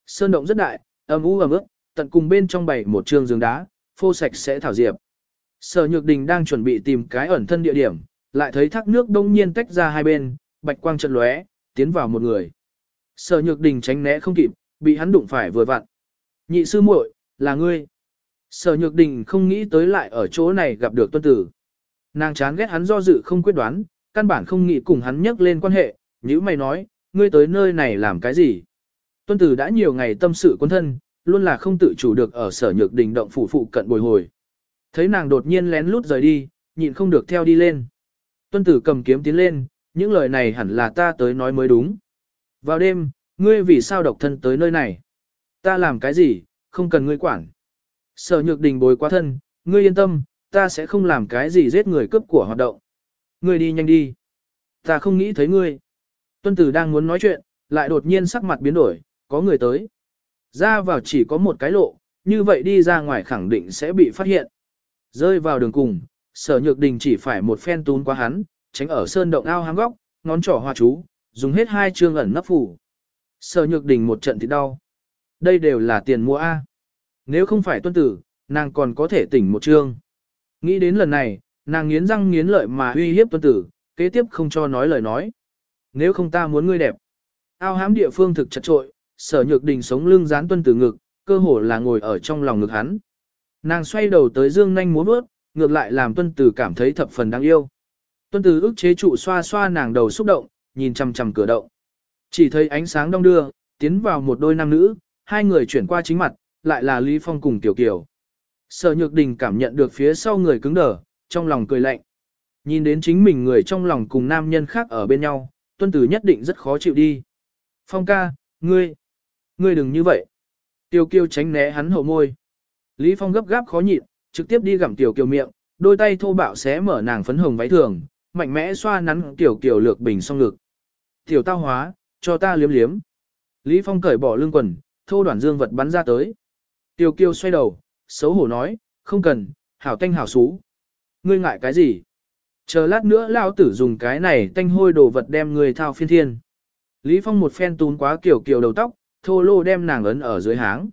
Sơn động rất đại, âm u ẩm ướt, tận cùng bên trong bày một trường giường đá, phô sạch sẽ thảo diệp. Sở Nhược Đình đang chuẩn bị tìm cái ẩn thân địa điểm, lại thấy thác nước đông nhiên tách ra hai bên, bạch quang chợt lóe, tiến vào một người. Sở Nhược Đình tránh né không kịp, bị hắn đụng phải vừa vặn. Nhị sư muội, là ngươi. Sở Nhược Đình không nghĩ tới lại ở chỗ này gặp được tuân tử. Nàng chán ghét hắn do dự không quyết đoán, căn bản không nghĩ cùng hắn nhắc lên quan hệ, như mày nói, ngươi tới nơi này làm cái gì? Tuân tử đã nhiều ngày tâm sự quân thân, luôn là không tự chủ được ở sở nhược đình động phủ phụ cận bồi hồi. Thấy nàng đột nhiên lén lút rời đi, nhịn không được theo đi lên. Tuân tử cầm kiếm tiến lên, những lời này hẳn là ta tới nói mới đúng. Vào đêm, ngươi vì sao độc thân tới nơi này? Ta làm cái gì, không cần ngươi quản. Sở nhược đình bồi quá thân, ngươi yên tâm, ta sẽ không làm cái gì giết người cướp của hoạt động. Ngươi đi nhanh đi. Ta không nghĩ thấy ngươi. Tuân tử đang muốn nói chuyện, lại đột nhiên sắc mặt biến đổi, có người tới. Ra vào chỉ có một cái lộ, như vậy đi ra ngoài khẳng định sẽ bị phát hiện. Rơi vào đường cùng, sở nhược đình chỉ phải một phen tún qua hắn, tránh ở sơn động ao hang góc, ngón trỏ hoa chú, dùng hết hai chương ẩn nấp phủ. Sở nhược đình một trận thì đau. Đây đều là tiền mua A. Nếu không phải tuân tử, nàng còn có thể tỉnh một chương. Nghĩ đến lần này, nàng nghiến răng nghiến lợi mà uy hiếp tuân tử, kế tiếp không cho nói lời nói. Nếu không ta muốn ngươi đẹp. Ao hám địa phương thực chật trội, sở nhược đình sống lưng dán tuân tử ngực, cơ hồ là ngồi ở trong lòng ngực hắn. Nàng xoay đầu tới dương nhanh muốn bước, ngược lại làm tuân tử cảm thấy thập phần đáng yêu. Tuân tử ức chế trụ xoa xoa nàng đầu xúc động, nhìn chằm chằm cửa động. Chỉ thấy ánh sáng đông đưa, tiến vào một đôi nam nữ, hai người chuyển qua chính mặt, lại là Lý Phong cùng Tiểu Kiều. Sở Nhược Đình cảm nhận được phía sau người cứng đờ, trong lòng cười lạnh. Nhìn đến chính mình người trong lòng cùng nam nhân khác ở bên nhau, tuân tử nhất định rất khó chịu đi. Phong ca, ngươi, ngươi đừng như vậy. Tiểu Kiều tránh né hắn hậu môi. Lý Phong gấp gáp khó nhịn, trực tiếp đi gặm Tiểu Kiều miệng, đôi tay thô bạo xé mở nàng phấn hồng váy thường, mạnh mẽ xoa nắn Tiểu Kiều lược bình song ngực. Tiểu tao hóa, cho ta liếm liếm. Lý Phong cởi bỏ lưng quần, thô đoạn dương vật bắn ra tới. Tiêu kiêu xoay đầu, xấu hổ nói, không cần, hảo tanh hảo xú. Ngươi ngại cái gì? Chờ lát nữa lao tử dùng cái này tanh hôi đồ vật đem người thao phiên thiên. Lý Phong một phen tún quá kiểu kiều đầu tóc, thô lô đem nàng ấn ở dưới háng.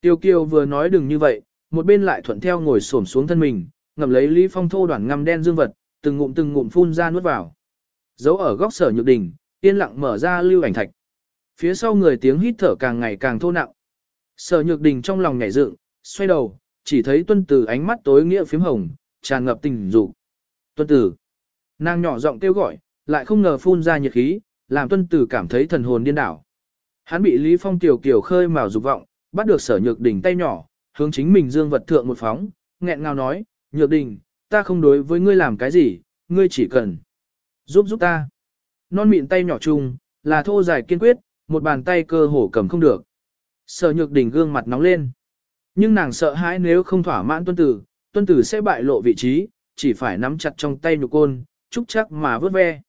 Tiêu kiều vừa nói đừng như vậy, một bên lại thuận theo ngồi xổm xuống thân mình, ngậm lấy Lý Phong thô đoạn ngăm đen dương vật, từng ngụm từng ngụm phun ra nuốt vào. Giấu ở góc sở nhược đỉnh, yên lặng mở ra lưu ảnh thạch. Phía sau người tiếng hít thở càng ngày càng thô nặng. Sở nhược đình trong lòng nhảy dựng, xoay đầu, chỉ thấy tuân từ ánh mắt tối nghĩa phím hồng, tràn ngập tình dục. Tuân tử. Nàng nhỏ giọng kêu gọi, lại không ngờ phun ra nhiệt khí, làm tuân tử cảm thấy thần hồn điên đảo. Hắn bị Lý Phong tiểu kiểu khơi mào dục vọng, bắt được sở nhược đình tay nhỏ, hướng chính mình dương vật thượng một phóng, nghẹn ngào nói, nhược đình, ta không đối với ngươi làm cái gì, ngươi chỉ cần giúp giúp ta. Non mịn tay nhỏ chung, là thô dài kiên quyết, một bàn tay cơ hồ cầm không được. Sở nhược đình gương mặt nóng lên. Nhưng nàng sợ hãi nếu không thỏa mãn tuân tử, tuân tử sẽ bại lộ vị trí, chỉ phải nắm chặt trong tay nhục côn, chúc chắc mà vớt ve.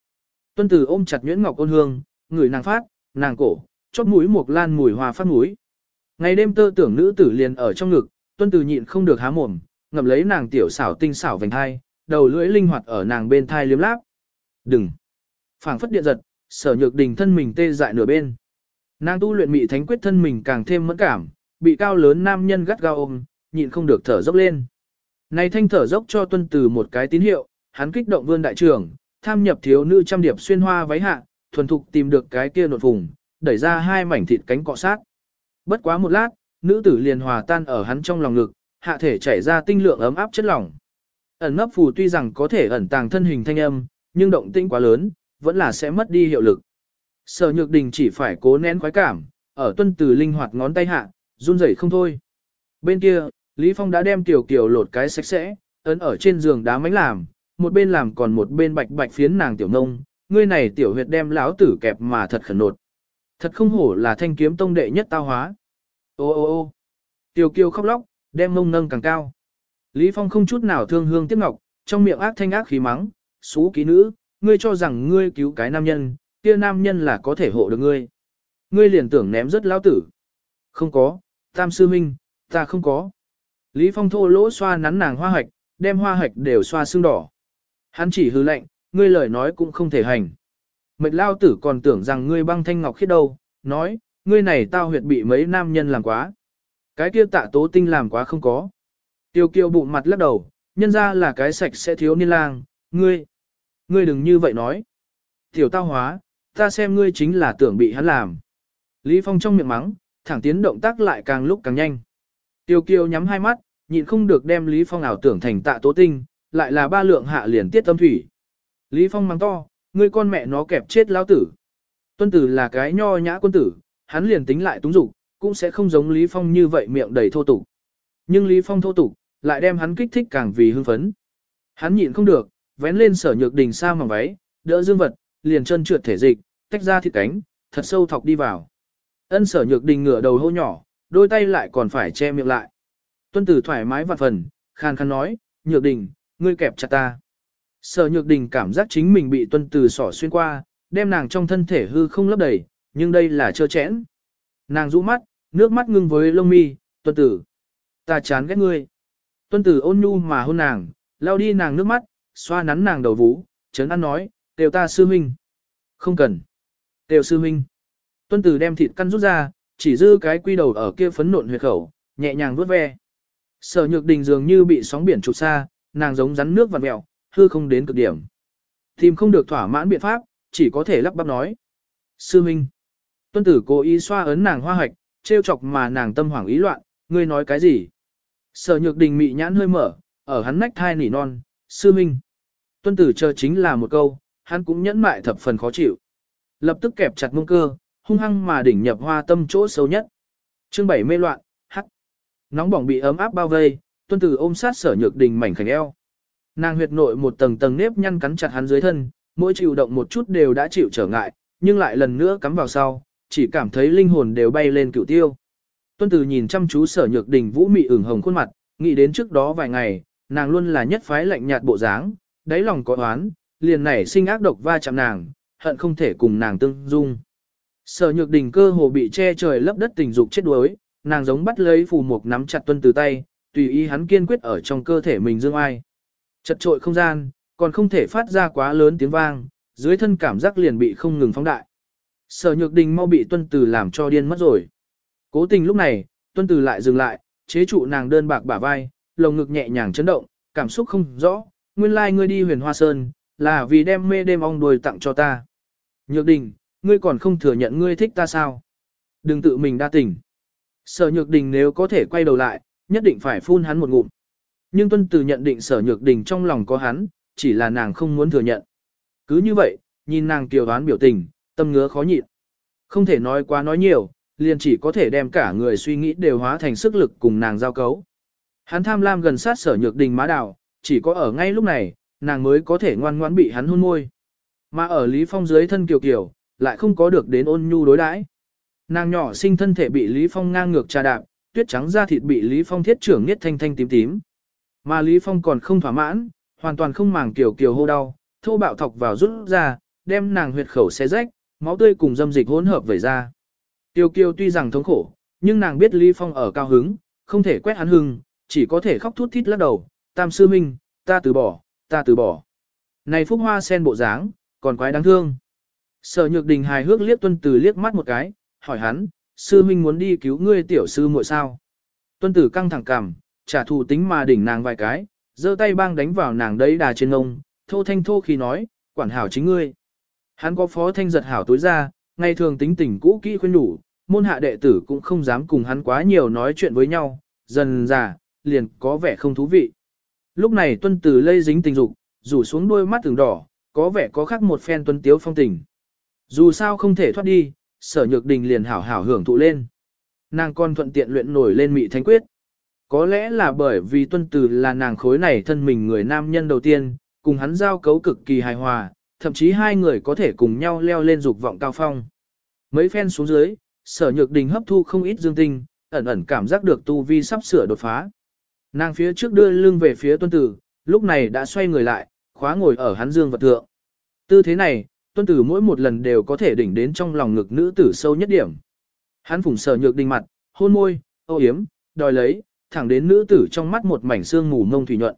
Tuân tử ôm chặt nhuyễn ngọc ôn hương, người nàng phát, nàng cổ, chóp mũi một lan mùi hoa phát mũi. Ngày đêm tơ tưởng nữ tử liền ở trong ngực, tuân từ nhịn không được há mồm, ngậm lấy nàng tiểu xảo tinh xảo vành thai, đầu lưỡi linh hoạt ở nàng bên thai liếm láp. Đừng! phảng phất điện giật, sở nhược đình thân mình tê dại nửa bên. Nàng tu luyện mị thánh quyết thân mình càng thêm mẫn cảm, bị cao lớn nam nhân gắt gao ôm, nhịn không được thở dốc lên. Này thanh thở dốc cho tuân từ một cái tín hiệu, hắn kích động vươn đại trưởng, tham nhập thiếu nữ trăm điệp xuyên hoa váy hạ, thuần thục tìm được cái kia nột vùng, đẩy ra hai mảnh thịt cánh cọ sát. Bất quá một lát, nữ tử liền hòa tan ở hắn trong lòng ngực, hạ thể chảy ra tinh lượng ấm áp chất lỏng. Ẩn nấp phù tuy rằng có thể ẩn tàng thân hình thanh âm, nhưng động tĩnh quá lớn, vẫn là sẽ mất đi hiệu lực. Sở Nhược Đình chỉ phải cố nén khoái cảm, ở tuân từ linh hoạt ngón tay hạ, run rẩy không thôi. Bên kia, Lý Phong đã đem tiểu kiều lột cái sạch sẽ, ấn ở trên giường đá mánh làm, một bên làm còn một bên bạch bạch phiến nàng tiểu nông, ngươi này tiểu huyệt đem lão tử kẹp mà thật khẩn nột. Thật không hổ là thanh kiếm tông đệ nhất tao hóa. Ô ô ô tiểu kiều khóc lóc, đem mông nâng càng cao. Lý Phong không chút nào thương hương tiếc ngọc, trong miệng ác thanh ác khí mắng, xú ký nữ, ngươi cho rằng ngươi cứu cái nam nhân, kia nam nhân là có thể hộ được ngươi. Ngươi liền tưởng ném rất lão tử. Không có, tam sư minh, ta không có. Lý Phong thô lỗ xoa nắn nàng hoa hạch, đem hoa hạch đều xoa xương đỏ. Hắn chỉ hư lệnh, ngươi lời nói cũng không thể hành. Mệt lao tử còn tưởng rằng ngươi băng thanh ngọc khiết đâu, nói, ngươi này tao huyệt bị mấy nam nhân làm quá. Cái kia tạ tố tinh làm quá không có. Tiêu kiêu bụng mặt lắc đầu, nhân ra là cái sạch sẽ thiếu niên lang, ngươi. Ngươi đừng như vậy nói. Tiểu tao hóa, ta xem ngươi chính là tưởng bị hắn làm. Lý Phong trong miệng mắng, thẳng tiến động tác lại càng lúc càng nhanh. Tiêu kiêu nhắm hai mắt, nhịn không được đem Lý Phong ảo tưởng thành tạ tố tinh, lại là ba lượng hạ liền tiết tâm thủy. Lý Phong mắng to, ngươi con mẹ nó kẹp chết lão tử. Tuân tử là cái nho nhã quân tử, hắn liền tính lại túng dục, cũng sẽ không giống Lý Phong như vậy miệng đầy thô tục. Nhưng Lý Phong thô tục, lại đem hắn kích thích càng vì hưng phấn. Hắn nhịn không được, vén lên sở nhược đình sa mỏng váy, đỡ dương vật, liền chân trượt thể dịch, tách ra thịt cánh, thật sâu thọc đi vào. Ân sở nhược đình ngửa đầu hô nhỏ, đôi tay lại còn phải che miệng lại. Tuân tử thoải mái vặt phần, khan khan nói, nhược đình, ngươi kẹp chặt ta. Sở nhược đình cảm giác chính mình bị tuân tử sỏ xuyên qua, đem nàng trong thân thể hư không lấp đầy, nhưng đây là trơ chẽn. Nàng rũ mắt, nước mắt ngưng với lông mi, tuân tử. Ta chán ghét ngươi. Tuân tử ôn nhu mà hôn nàng, lao đi nàng nước mắt, xoa nắn nàng đầu vú, chấn ăn nói, đều ta sư huynh. Không cần. Đều sư huynh. Tuân tử đem thịt căn rút ra, chỉ dư cái quy đầu ở kia phấn nộn huyệt khẩu, nhẹ nhàng vuốt ve. Sở nhược đình dường như bị sóng biển trục xa, nàng giống rắn nước vặn mèo, hư không đến cực điểm. Tìm không được thỏa mãn biện pháp, chỉ có thể lắp bắp nói. Sư Minh. Tuân tử cố ý xoa ấn nàng hoa hạch, trêu chọc mà nàng tâm hoảng ý loạn, ngươi nói cái gì? Sở nhược đình mị nhãn hơi mở, ở hắn nách thai nỉ non, sư Minh. Tuân tử chờ chính là một câu, hắn cũng nhẫn mại thập phần khó chịu. Lập tức kẹp chặt mông cơ, hung hăng mà đỉnh nhập hoa tâm chỗ sâu nhất. Chương 7 mê loạn, hắc. Nóng bỏng bị ấm áp bao vây, tuân tử ôm sát sở nhược đình mảnh khảnh eo. Nàng huyệt nội một tầng tầng nếp nhăn cắn chặt hắn dưới thân, mỗi chịu động một chút đều đã chịu trở ngại, nhưng lại lần nữa cắm vào sau, chỉ cảm thấy linh hồn đều bay lên cửu tiêu. Tuân tử nhìn chăm chú sở nhược đình vũ mị ửng hồng khuôn mặt, nghĩ đến trước đó vài ngày, nàng luôn là nhất phái lạnh nhạt bộ dáng, đáy lòng có oán, liền nảy sinh ác độc va chạm nàng, hận không thể cùng nàng tương dung. Sở nhược đình cơ hồ bị che trời lấp đất tình dục chết đuối, nàng giống bắt lấy phù mục nắm chặt tuân từ tay, tùy ý hắn kiên quyết ở trong cơ thể mình dương ai. Chật trội không gian, còn không thể phát ra quá lớn tiếng vang, dưới thân cảm giác liền bị không ngừng phóng đại. Sở nhược đình mau bị tuân từ làm cho điên mất rồi. Cố tình lúc này, tuân từ lại dừng lại, chế trụ nàng đơn bạc bả vai, lồng ngực nhẹ nhàng chấn động, cảm xúc không rõ, nguyên lai like ngươi đi huyền hoa sơn, là vì đem mê đêm ong đuôi tặng cho ta. Nhược đình, ngươi còn không thừa nhận ngươi thích ta sao? Đừng tự mình đa tình. Sở nhược đình nếu có thể quay đầu lại, nhất định phải phun hắn một ngụm. Nhưng tuân từ nhận định sở nhược đình trong lòng có hắn, chỉ là nàng không muốn thừa nhận. Cứ như vậy, nhìn nàng kiều đoán biểu tình, tâm ngứa khó nhịn. Không thể nói quá nói nhiều, liền chỉ có thể đem cả người suy nghĩ đều hóa thành sức lực cùng nàng giao cấu. Hắn tham lam gần sát sở nhược đình má đào, chỉ có ở ngay lúc này, nàng mới có thể ngoan ngoãn bị hắn hôn môi. Mà ở Lý Phong dưới thân kiều kiều, lại không có được đến ôn nhu đối đãi. Nàng nhỏ sinh thân thể bị Lý Phong ngang ngược trà đạp, tuyết trắng da thịt bị Lý Phong thiết trưởng nghiết thanh thanh tím tím. Mà Lý Phong còn không thỏa mãn, hoàn toàn không màng kiều kiều hô đau, thô bạo thọc vào rút ra, đem nàng huyệt khẩu xé rách, máu tươi cùng dâm dịch hỗn hợp vẩy ra. Tiêu kiều tuy rằng thống khổ, nhưng nàng biết Lý Phong ở cao hứng, không thể quét hắn hưng, chỉ có thể khóc thút thít lắc đầu, tam sư minh, ta từ bỏ, ta từ bỏ. Này phúc hoa sen bộ dáng, còn quái đáng thương. Sở nhược đình hài hước liếc tuân tử liếc mắt một cái, hỏi hắn, sư huynh muốn đi cứu ngươi tiểu sư muội sao. Tuân tử căng thẳng cằm, trả thù tính mà đỉnh nàng vài cái, giơ tay băng đánh vào nàng đấy đà trên ngông, thô thanh thô khi nói, quản hảo chính ngươi. Hắn có phó thanh giật hảo tối ra, ngày thường tính tình cũ kỹ khuyên đủ, môn hạ đệ tử cũng không dám cùng hắn quá nhiều nói chuyện với nhau, dần già, liền có vẻ không thú vị. Lúc này tuân tử lây dính tình dục, rủ xuống đôi mắt từng đỏ, có vẻ có khác một phen tuân tiếu phong tình. Dù sao không thể thoát đi, sở nhược đình liền hảo hảo hưởng thụ lên. Nàng còn thuận tiện luyện nổi lên mị thánh quyết. Có lẽ là bởi vì tuân tử là nàng khối này thân mình người nam nhân đầu tiên, cùng hắn giao cấu cực kỳ hài hòa, thậm chí hai người có thể cùng nhau leo lên dục vọng cao phong. Mấy phen xuống dưới, sở nhược đình hấp thu không ít dương tinh, ẩn ẩn cảm giác được tu vi sắp sửa đột phá. Nàng phía trước đưa lưng về phía tuân tử, lúc này đã xoay người lại, khóa ngồi ở hắn dương vật thượng. Tư thế này, tuân tử mỗi một lần đều có thể đỉnh đến trong lòng ngực nữ tử sâu nhất điểm. Hắn phủng sở nhược đình mặt, hôn môi, ô yếm, đòi lấy, thẳng đến nữ tử trong mắt một mảnh xương mù ngông thủy nhuận.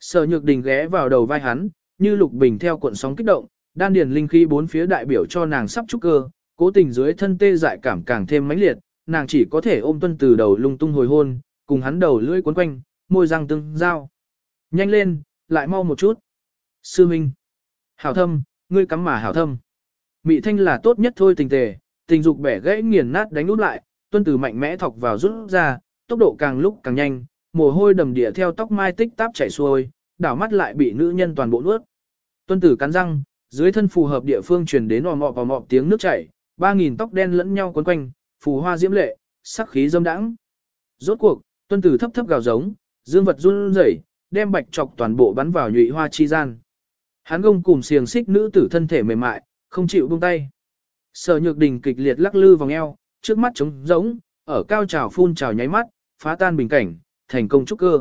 Sở nhược đình ghé vào đầu vai hắn, như lục bình theo cuộn sóng kích động, đan điền linh khí bốn phía đại biểu cho nàng sắp trúc cơ, cố tình dưới thân tê dại cảm càng thêm mãnh liệt, nàng chỉ có thể ôm tuân từ đầu lung tung hồi hôn, cùng hắn đầu lưỡi cuốn quanh, môi răng tương giao. Nhanh lên, lại mau một chút. Sư Minh. Hảo thâm, ngươi cắm mà hảo thâm. Mị thanh là tốt nhất thôi tình tề, tình dục bẻ gãy nghiền nát đánh út lại, tuân từ mạnh mẽ thọc vào rút ra, tốc độ càng lúc càng nhanh, mồ hôi đầm địa theo tóc mai tích táp chảy xuôi, đảo mắt lại bị nữ nhân toàn bộ nuốt. Tuân tử cắn răng, dưới thân phù hợp địa phương truyền đến ồm ọp ồm ọp tiếng nước chảy, ba nghìn tóc đen lẫn nhau quấn quanh, phù hoa diễm lệ, sắc khí dâm đãng. Rốt cuộc, tuân tử thấp thấp gào giống, dương vật run rẩy, đem bạch trọc toàn bộ bắn vào nhụy hoa chi gian. Hắn gông cùng xiềng xích nữ tử thân thể mềm mại, không chịu buông tay. Sở nhược đình kịch liệt lắc lư vòng eo, trước mắt trống rỗng, ở cao trào phun trào nháy mắt, phá tan bình cảnh, thành công trúc cơ.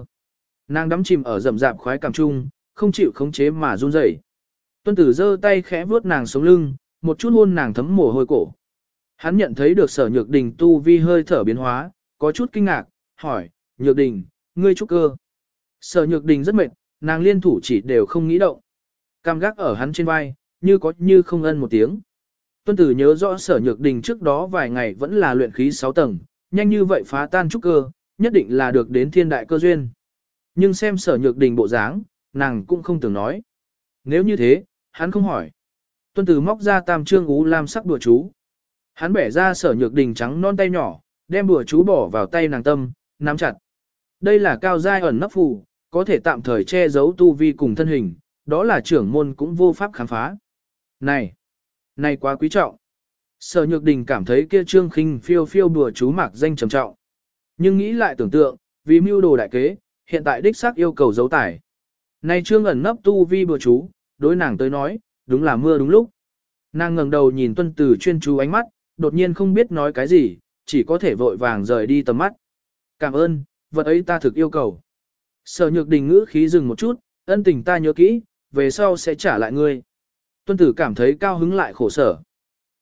Nàng đắm chìm ở rậm rạp khoái cảm chung, không chịu khống chế mà run rẩy. Tuân tử giơ tay khẽ vuốt nàng sống lưng, một chút hôn nàng thấm mồ hôi cổ. Hắn nhận thấy được sở nhược đình tu vi hơi thở biến hóa, có chút kinh ngạc, hỏi, nhược đình, ngươi trúc cơ. Sở nhược đình rất mệt, nàng liên thủ chỉ đều không nghĩ động. Cam gác ở hắn trên vai, như có như không ân một tiếng. Tuân tử nhớ rõ sở nhược đình trước đó vài ngày vẫn là luyện khí 6 tầng, nhanh như vậy phá tan trúc cơ, nhất định là được đến thiên đại cơ duyên. Nhưng xem sở nhược đình bộ dáng, nàng cũng không tưởng nói. Nếu như thế, hắn không hỏi. Tuân tử móc ra tam trương ú lam sắc đùa chú. Hắn bẻ ra sở nhược đình trắng non tay nhỏ, đem bùa chú bỏ vào tay nàng tâm, nắm chặt. Đây là cao giai ẩn nấp phù, có thể tạm thời che giấu tu vi cùng thân hình, đó là trưởng môn cũng vô pháp khám phá. Này, này quá quý trọng. Sở Nhược Đình cảm thấy kia trương khinh phiêu phiêu bùa chú mạc danh trầm trọng. Nhưng nghĩ lại tưởng tượng, vì mưu đồ đại kế, hiện tại đích xác yêu cầu giấu tải. Này trương ẩn nấp tu vi bừa chú, đối nàng tới nói, đúng là mưa đúng lúc. Nàng ngẩng đầu nhìn tuân tử chuyên chú ánh mắt, đột nhiên không biết nói cái gì, chỉ có thể vội vàng rời đi tầm mắt. Cảm ơn, vật ấy ta thực yêu cầu. Sở nhược đình ngữ khí dừng một chút, ân tình ta nhớ kỹ, về sau sẽ trả lại ngươi. Tuân tử cảm thấy cao hứng lại khổ sở.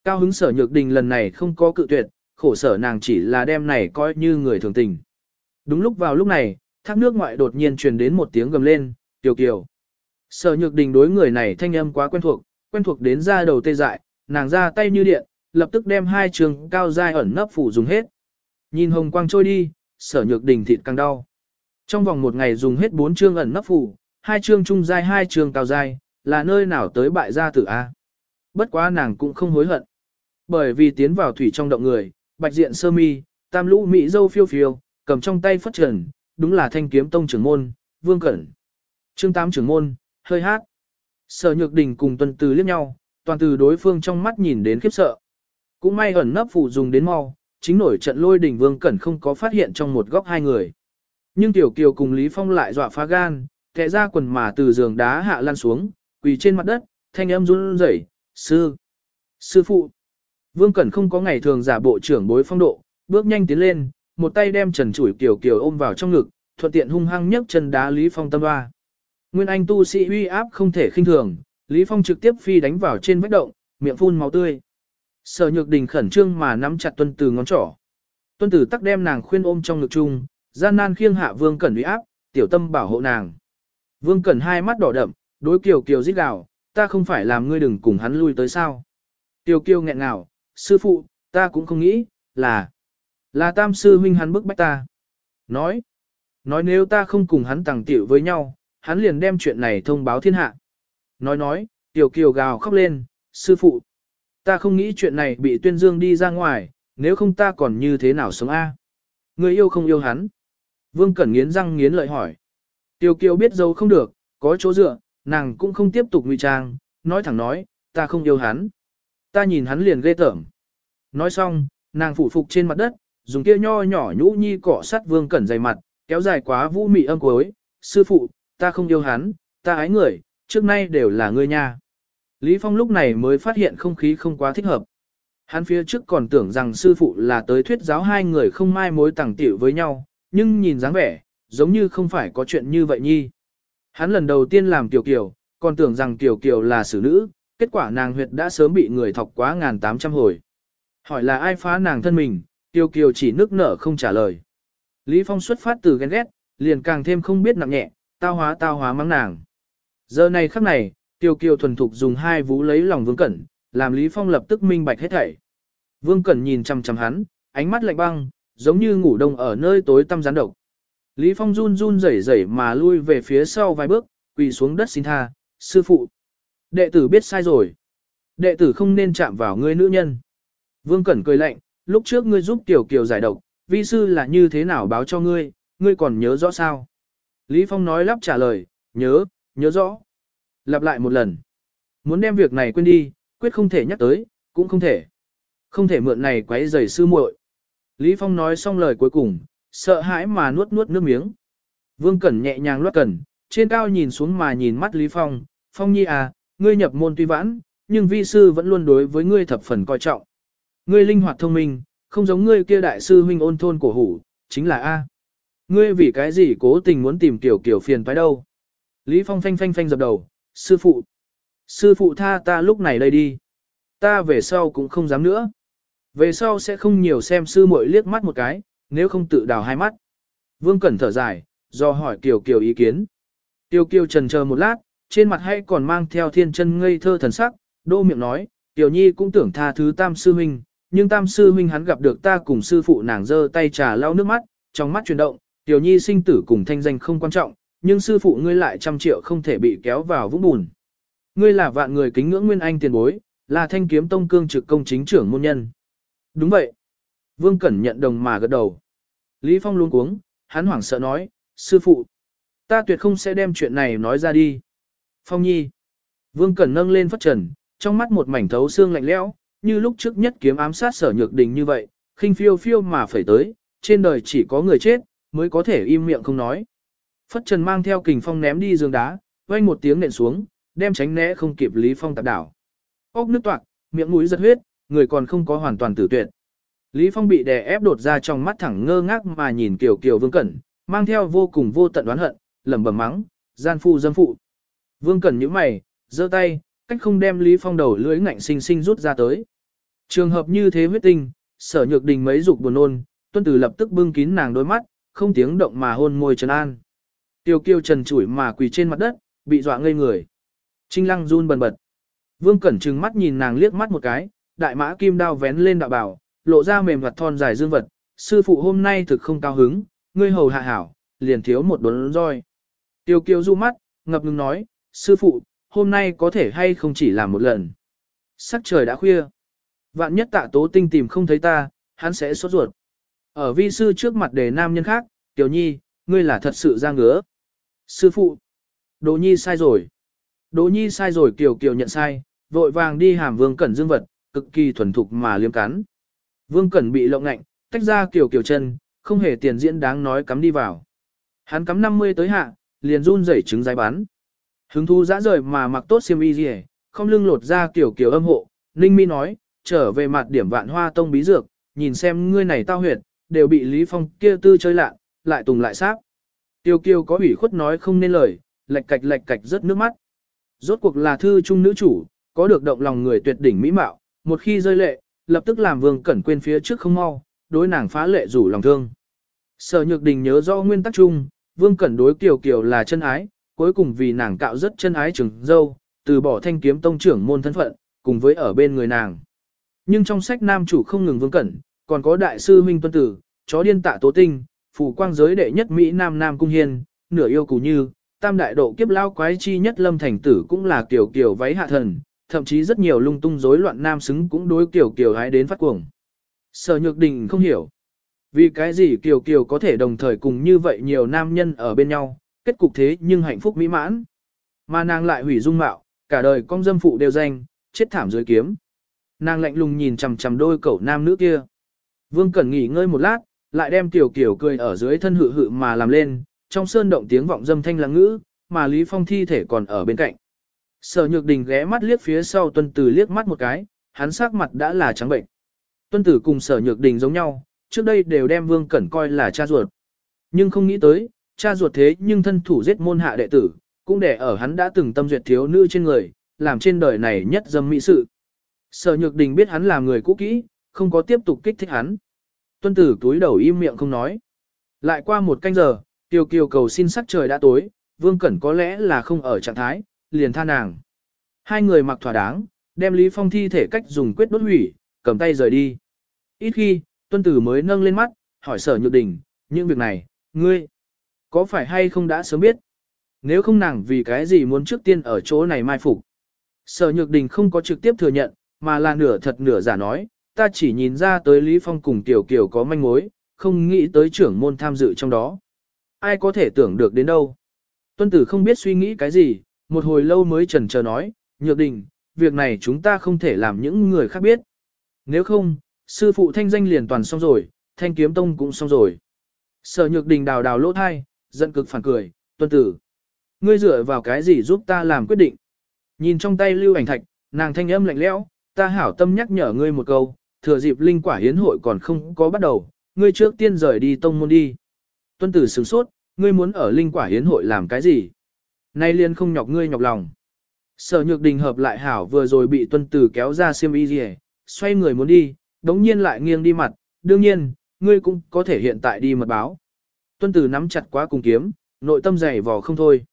Cao hứng sở nhược đình lần này không có cự tuyệt, khổ sở nàng chỉ là đem này coi như người thường tình. Đúng lúc vào lúc này, thác nước ngoại đột nhiên truyền đến một tiếng gầm lên, kiều kiều. Sở nhược đình đối người này thanh âm quá quen thuộc, quen thuộc đến ra đầu tê dại, nàng ra tay như điện, lập tức đem hai trường cao dai ẩn nấp phủ dùng hết. Nhìn hồng quang trôi đi, sở nhược đình thịt càng đau. Trong vòng một ngày dùng hết bốn chương ẩn nấp phủ, hai chương trung giai hai chương cao giai là nơi nào tới bại gia tử A. Bất quá nàng cũng không hối hận. Bởi vì tiến vào thủy trong động người, bạch diện sơ mi, tam lũ mỹ dâu phiêu phiêu, cầm trong tay phất trần, đúng là thanh kiếm tông trưởng môn, vương cẩn. Chương tám trưởng môn, hơi hát. Sở nhược đình cùng tuần từ liếc nhau, toàn từ đối phương trong mắt nhìn đến khiếp sợ. Cũng may ẩn nấp phụ dùng đến mau, chính nổi trận lôi đỉnh vương cẩn không có phát hiện trong một góc hai người. Nhưng tiểu kiều cùng Lý Phong lại dọa phá gan, kẻ ra quần mà từ giường đá hạ lan xuống, quỳ trên mặt đất, thanh âm run rẩy, sư, sư phụ. Vương Cẩn không có ngày thường giả bộ trưởng bối phong độ, bước nhanh tiến lên, một tay đem trần chủi kiều kiều ôm vào trong ngực, thuận tiện hung hăng nhấc chân đá Lý Phong tâm hoa. Nguyên Anh tu sĩ uy áp không thể khinh thường, Lý Phong trực tiếp phi đánh vào trên vách động, miệng phun máu tươi. Sở nhược đình khẩn trương mà nắm chặt tuân từ ngón trỏ. Tuân tử tắc đem nàng khuyên ôm trong ngực chung, gian nan khiêng hạ vương cẩn uy áp, tiểu tâm bảo hộ nàng. Vương cẩn hai mắt đỏ đậm, đối kiều kiều rít gào, ta không phải làm ngươi đừng cùng hắn lui tới sao. Kiều kiều nghẹn ngào, sư phụ, ta cũng không nghĩ, là, là tam sư huynh hắn bức bách ta. Nói, nói nếu ta không cùng hắn tàng tiểu với nhau, hắn liền đem chuyện này thông báo thiên hạ. Nói nói, tiểu kiều gào khóc lên, sư phụ, ta không nghĩ chuyện này bị tuyên dương đi ra ngoài, nếu không ta còn như thế nào sống a? Người yêu không yêu hắn? Vương Cẩn nghiến răng nghiến lợi hỏi. Tiêu Kiều biết dâu không được, có chỗ dựa, nàng cũng không tiếp tục ngụy trang, nói thẳng nói, ta không yêu hắn. Ta nhìn hắn liền ghê tởm. Nói xong, nàng phủ phục trên mặt đất, dùng kia nho nhỏ nhũ nhi cọ sắt Vương Cẩn dày mặt, kéo dài quá vũ mị âm cuối. Sư phụ, ta không yêu hắn, ta ái người, trước nay đều là ngươi nha. Lý Phong lúc này mới phát hiện không khí không quá thích hợp. Hắn phía trước còn tưởng rằng sư phụ là tới thuyết giáo hai người không mai mối tàng tiểu với nhau, nhưng nhìn dáng vẻ, giống như không phải có chuyện như vậy nhi. Hắn lần đầu tiên làm tiểu kiều, còn tưởng rằng tiểu kiều là xử nữ, kết quả nàng huyệt đã sớm bị người thọc quá ngàn tám trăm hồi. Hỏi là ai phá nàng thân mình, tiểu kiều chỉ nước nở không trả lời. Lý Phong xuất phát từ ghen ghét, liền càng thêm không biết nặng nhẹ, tao hóa tao hóa mắng nàng. Giờ này khắc này, tiểu kiều thuần thục dùng hai vú lấy lòng vương cẩn, làm Lý Phong lập tức minh bạch hết thảy. Vương Cẩn nhìn chăm chăm hắn, ánh mắt lạnh băng, giống như ngủ đông ở nơi tối tăm gián độc. Lý Phong run run rẩy rẩy mà lui về phía sau vài bước, quỳ xuống đất xin tha, sư phụ. Đệ tử biết sai rồi. Đệ tử không nên chạm vào ngươi nữ nhân. Vương Cẩn cười lạnh, lúc trước ngươi giúp Tiểu Kiều giải độc, vi sư là như thế nào báo cho ngươi, ngươi còn nhớ rõ sao? Lý Phong nói lắp trả lời, nhớ, nhớ rõ. Lặp lại một lần. Muốn đem việc này quên đi, quyết không thể nhắc tới, cũng không thể. Không thể mượn này quấy rầy sư muội. Lý Phong nói xong lời cuối cùng, sợ hãi mà nuốt nuốt nước miếng. Vương Cẩn nhẹ nhàng loát cẩn, trên cao nhìn xuống mà nhìn mắt Lý Phong, Phong nhi à, ngươi nhập môn tuy vãn, nhưng vi sư vẫn luôn đối với ngươi thập phần coi trọng. Ngươi linh hoạt thông minh, không giống ngươi kia đại sư huynh ôn thôn cổ hủ, chính là A. Ngươi vì cái gì cố tình muốn tìm tiểu kiểu phiền phải đâu. Lý Phong phanh phanh phanh dập đầu, sư phụ. Sư phụ tha ta lúc này đây đi. Ta về sau cũng không dám nữa. Về sau sẽ không nhiều xem sư muội liếc mắt một cái, nếu không tự đào hai mắt. Vương Cẩn thở dài, do hỏi Kiều Kiều ý kiến. Tiêu Kiều trần chờ một lát, trên mặt hay còn mang theo thiên chân ngây thơ thần sắc, đô miệng nói, tiểu Nhi cũng tưởng tha thứ tam sư huynh, nhưng tam sư huynh hắn gặp được ta cùng sư phụ nàng giơ tay trà lau nước mắt, trong mắt chuyển động, tiểu Nhi sinh tử cùng thanh danh không quan trọng, nhưng sư phụ ngươi lại trăm triệu không thể bị kéo vào vũng bùn. Ngươi là vạn người kính ngưỡng nguyên anh tiền bối, là thanh kiếm tông cương trực công chính trưởng môn nhân. Đúng vậy. Vương Cẩn nhận đồng mà gật đầu. Lý Phong luôn cuống, hắn hoảng sợ nói, sư phụ, ta tuyệt không sẽ đem chuyện này nói ra đi. Phong nhi. Vương Cẩn nâng lên phất trần, trong mắt một mảnh thấu xương lạnh lẽo, như lúc trước nhất kiếm ám sát sở nhược đình như vậy, khinh phiêu phiêu mà phải tới, trên đời chỉ có người chết, mới có thể im miệng không nói. Phất trần mang theo kình phong ném đi giường đá, vang một tiếng nện xuống, đem tránh né không kịp Lý Phong tạp đảo. Ốc nước toạc, miệng mũi giật huyết, người còn không có hoàn toàn tử tuyệt. Lý Phong bị đè ép đột ra trong mắt thẳng ngơ ngác mà nhìn Kiều Kiều Vương Cẩn, mang theo vô cùng vô tận đoán hận, lẩm bẩm mắng, gian phu dâm phụ. Vương Cẩn nhíu mày, giơ tay, cách không đem Lý Phong đầu lưỡi ngạnh sinh sinh rút ra tới. Trường hợp như thế huyết tinh, sở nhược đình mấy dục buồn nôn, tuân tử lập tức bưng kín nàng đôi mắt, không tiếng động mà hôn môi trần an. Tiêu kiêu trần chủi mà quỳ trên mặt đất, bị dọa ngây người. Trinh lăng run bần bật. Vương Cẩn trừng mắt nhìn nàng liếc mắt một cái, đại mã kim đao vén lên đạo bảo, lộ ra mềm vật thon dài dương vật, sư phụ hôm nay thực không cao hứng, ngươi hầu hạ hảo, liền thiếu một đốn roi. Tiêu kiều du mắt, ngập ngừng nói, sư phụ, hôm nay có thể hay không chỉ làm một lần. Sắc trời đã khuya. Vạn nhất tạ tố tinh tìm không thấy ta, hắn sẽ sốt ruột. Ở vi sư trước mặt để nam nhân khác, tiểu nhi, ngươi là thật sự ra ngứa. Sư phụ, Đỗ nhi sai rồi. Đỗ nhi sai rồi kiều kiều nhận sai, vội vàng đi hàm vương cẩn dương vật, cực kỳ thuần thục mà liếm cắn. Vương Cẩn bị lộng ngạnh, tách ra kiểu kiểu chân, không hề tiền diễn đáng nói cắm đi vào. Hắn cắm 50 tới hạ, liền run rẩy trứng dài bán. Hứng thú dã rời mà mặc tốt xiêm y gì, không lưng lột ra kiểu kiểu âm hộ, Ninh Mi nói, trở về mặt điểm vạn hoa tông bí dược, nhìn xem ngươi này tao huyệt, đều bị Lý Phong kia tư chơi lạ, lại tùng lại sát. Tiêu kiêu có ủy khuất nói không nên lời, lệch cạch lệch cạch rớt nước mắt. Rốt cuộc là thư trung nữ chủ, có được động lòng người tuyệt đỉnh mỹ mạo, một khi rơi lệ, lập tức làm Vương Cẩn quên phía trước không mau, đối nàng phá lệ rủ lòng thương. Sở Nhược Đình nhớ rõ nguyên tắc chung, Vương Cẩn đối Kiều Kiều là chân ái, cuối cùng vì nàng cạo rất chân ái trường dâu, từ bỏ thanh kiếm tông trưởng môn thân phận, cùng với ở bên người nàng. Nhưng trong sách nam chủ không ngừng Vương Cẩn, còn có đại sư Minh Tuân Tử, chó điên tạ tố tinh, phủ quang giới đệ nhất Mỹ Nam Nam Cung Hiên, nửa yêu cù như, tam đại độ kiếp lao quái chi nhất lâm thành tử cũng là Kiều Kiều váy hạ thần, thậm chí rất nhiều lung tung rối loạn nam xứng cũng đối kiểu kiểu hái đến phát cuồng. Sở Nhược Đình không hiểu. Vì cái gì Kiều Kiều có thể đồng thời cùng như vậy nhiều nam nhân ở bên nhau, kết cục thế nhưng hạnh phúc mỹ mãn. Mà nàng lại hủy dung mạo, cả đời con dâm phụ đều danh, chết thảm dưới kiếm. Nàng lạnh lùng nhìn chằm chằm đôi cậu nam nữ kia. Vương Cẩn nghỉ ngơi một lát, lại đem Kiều Kiều cười ở dưới thân hự hự mà làm lên, trong sơn động tiếng vọng dâm thanh lắng ngữ, mà Lý Phong thi thể còn ở bên cạnh. Sở Nhược Đình ghé mắt liếc phía sau Tuân Tử liếc mắt một cái, hắn sắc mặt đã là trắng bệnh. Tuân Tử cùng Sở Nhược Đình giống nhau, trước đây đều đem Vương Cẩn coi là cha ruột. Nhưng không nghĩ tới, cha ruột thế nhưng thân thủ giết môn hạ đệ tử, cũng để ở hắn đã từng tâm duyệt thiếu nữ trên người, làm trên đời này nhất dâm mỹ sự. Sở Nhược Đình biết hắn là người cũ kỹ, không có tiếp tục kích thích hắn. Tuân tử túi đầu im miệng không nói. Lại qua một canh giờ, Tiêu Kiều cầu xin sắc trời đã tối, Vương Cẩn có lẽ là không ở trạng thái, liền tha nàng. Hai người mặc thỏa đáng, đem Lý Phong thi thể cách dùng quyết đốt hủy, cầm tay rời đi. Ít khi, Tuân tử mới nâng lên mắt, hỏi sở nhược đình, những việc này, ngươi, có phải hay không đã sớm biết? Nếu không nàng vì cái gì muốn trước tiên ở chỗ này mai phục? Sở nhược đình không có trực tiếp thừa nhận, mà là nửa thật nửa giả nói, ta chỉ nhìn ra tới Lý Phong cùng Tiểu Kiều có manh mối, không nghĩ tới trưởng môn tham dự trong đó. Ai có thể tưởng được đến đâu? Tuân tử không biết suy nghĩ cái gì, một hồi lâu mới chần chờ nói, nhược đình, việc này chúng ta không thể làm những người khác biết. Nếu không, sư phụ thanh danh liền toàn xong rồi, thanh kiếm tông cũng xong rồi. Sở nhược đình đào đào lỗ thai, giận cực phản cười, tuân tử. Ngươi dựa vào cái gì giúp ta làm quyết định? Nhìn trong tay lưu ảnh thạch, nàng thanh âm lạnh lẽo, ta hảo tâm nhắc nhở ngươi một câu, thừa dịp linh quả hiến hội còn không có bắt đầu, ngươi trước tiên rời đi tông môn đi. Tuân tử sửng sốt, ngươi muốn ở linh quả hiến hội làm cái gì? Nay liên không nhọc ngươi nhọc lòng. Sở nhược đình hợp lại hảo vừa rồi bị tuân tử kéo ra xiêm y gì xoay người muốn đi, đống nhiên lại nghiêng đi mặt, đương nhiên, ngươi cũng có thể hiện tại đi mật báo. Tuân tử nắm chặt quá cùng kiếm, nội tâm dày vò không thôi.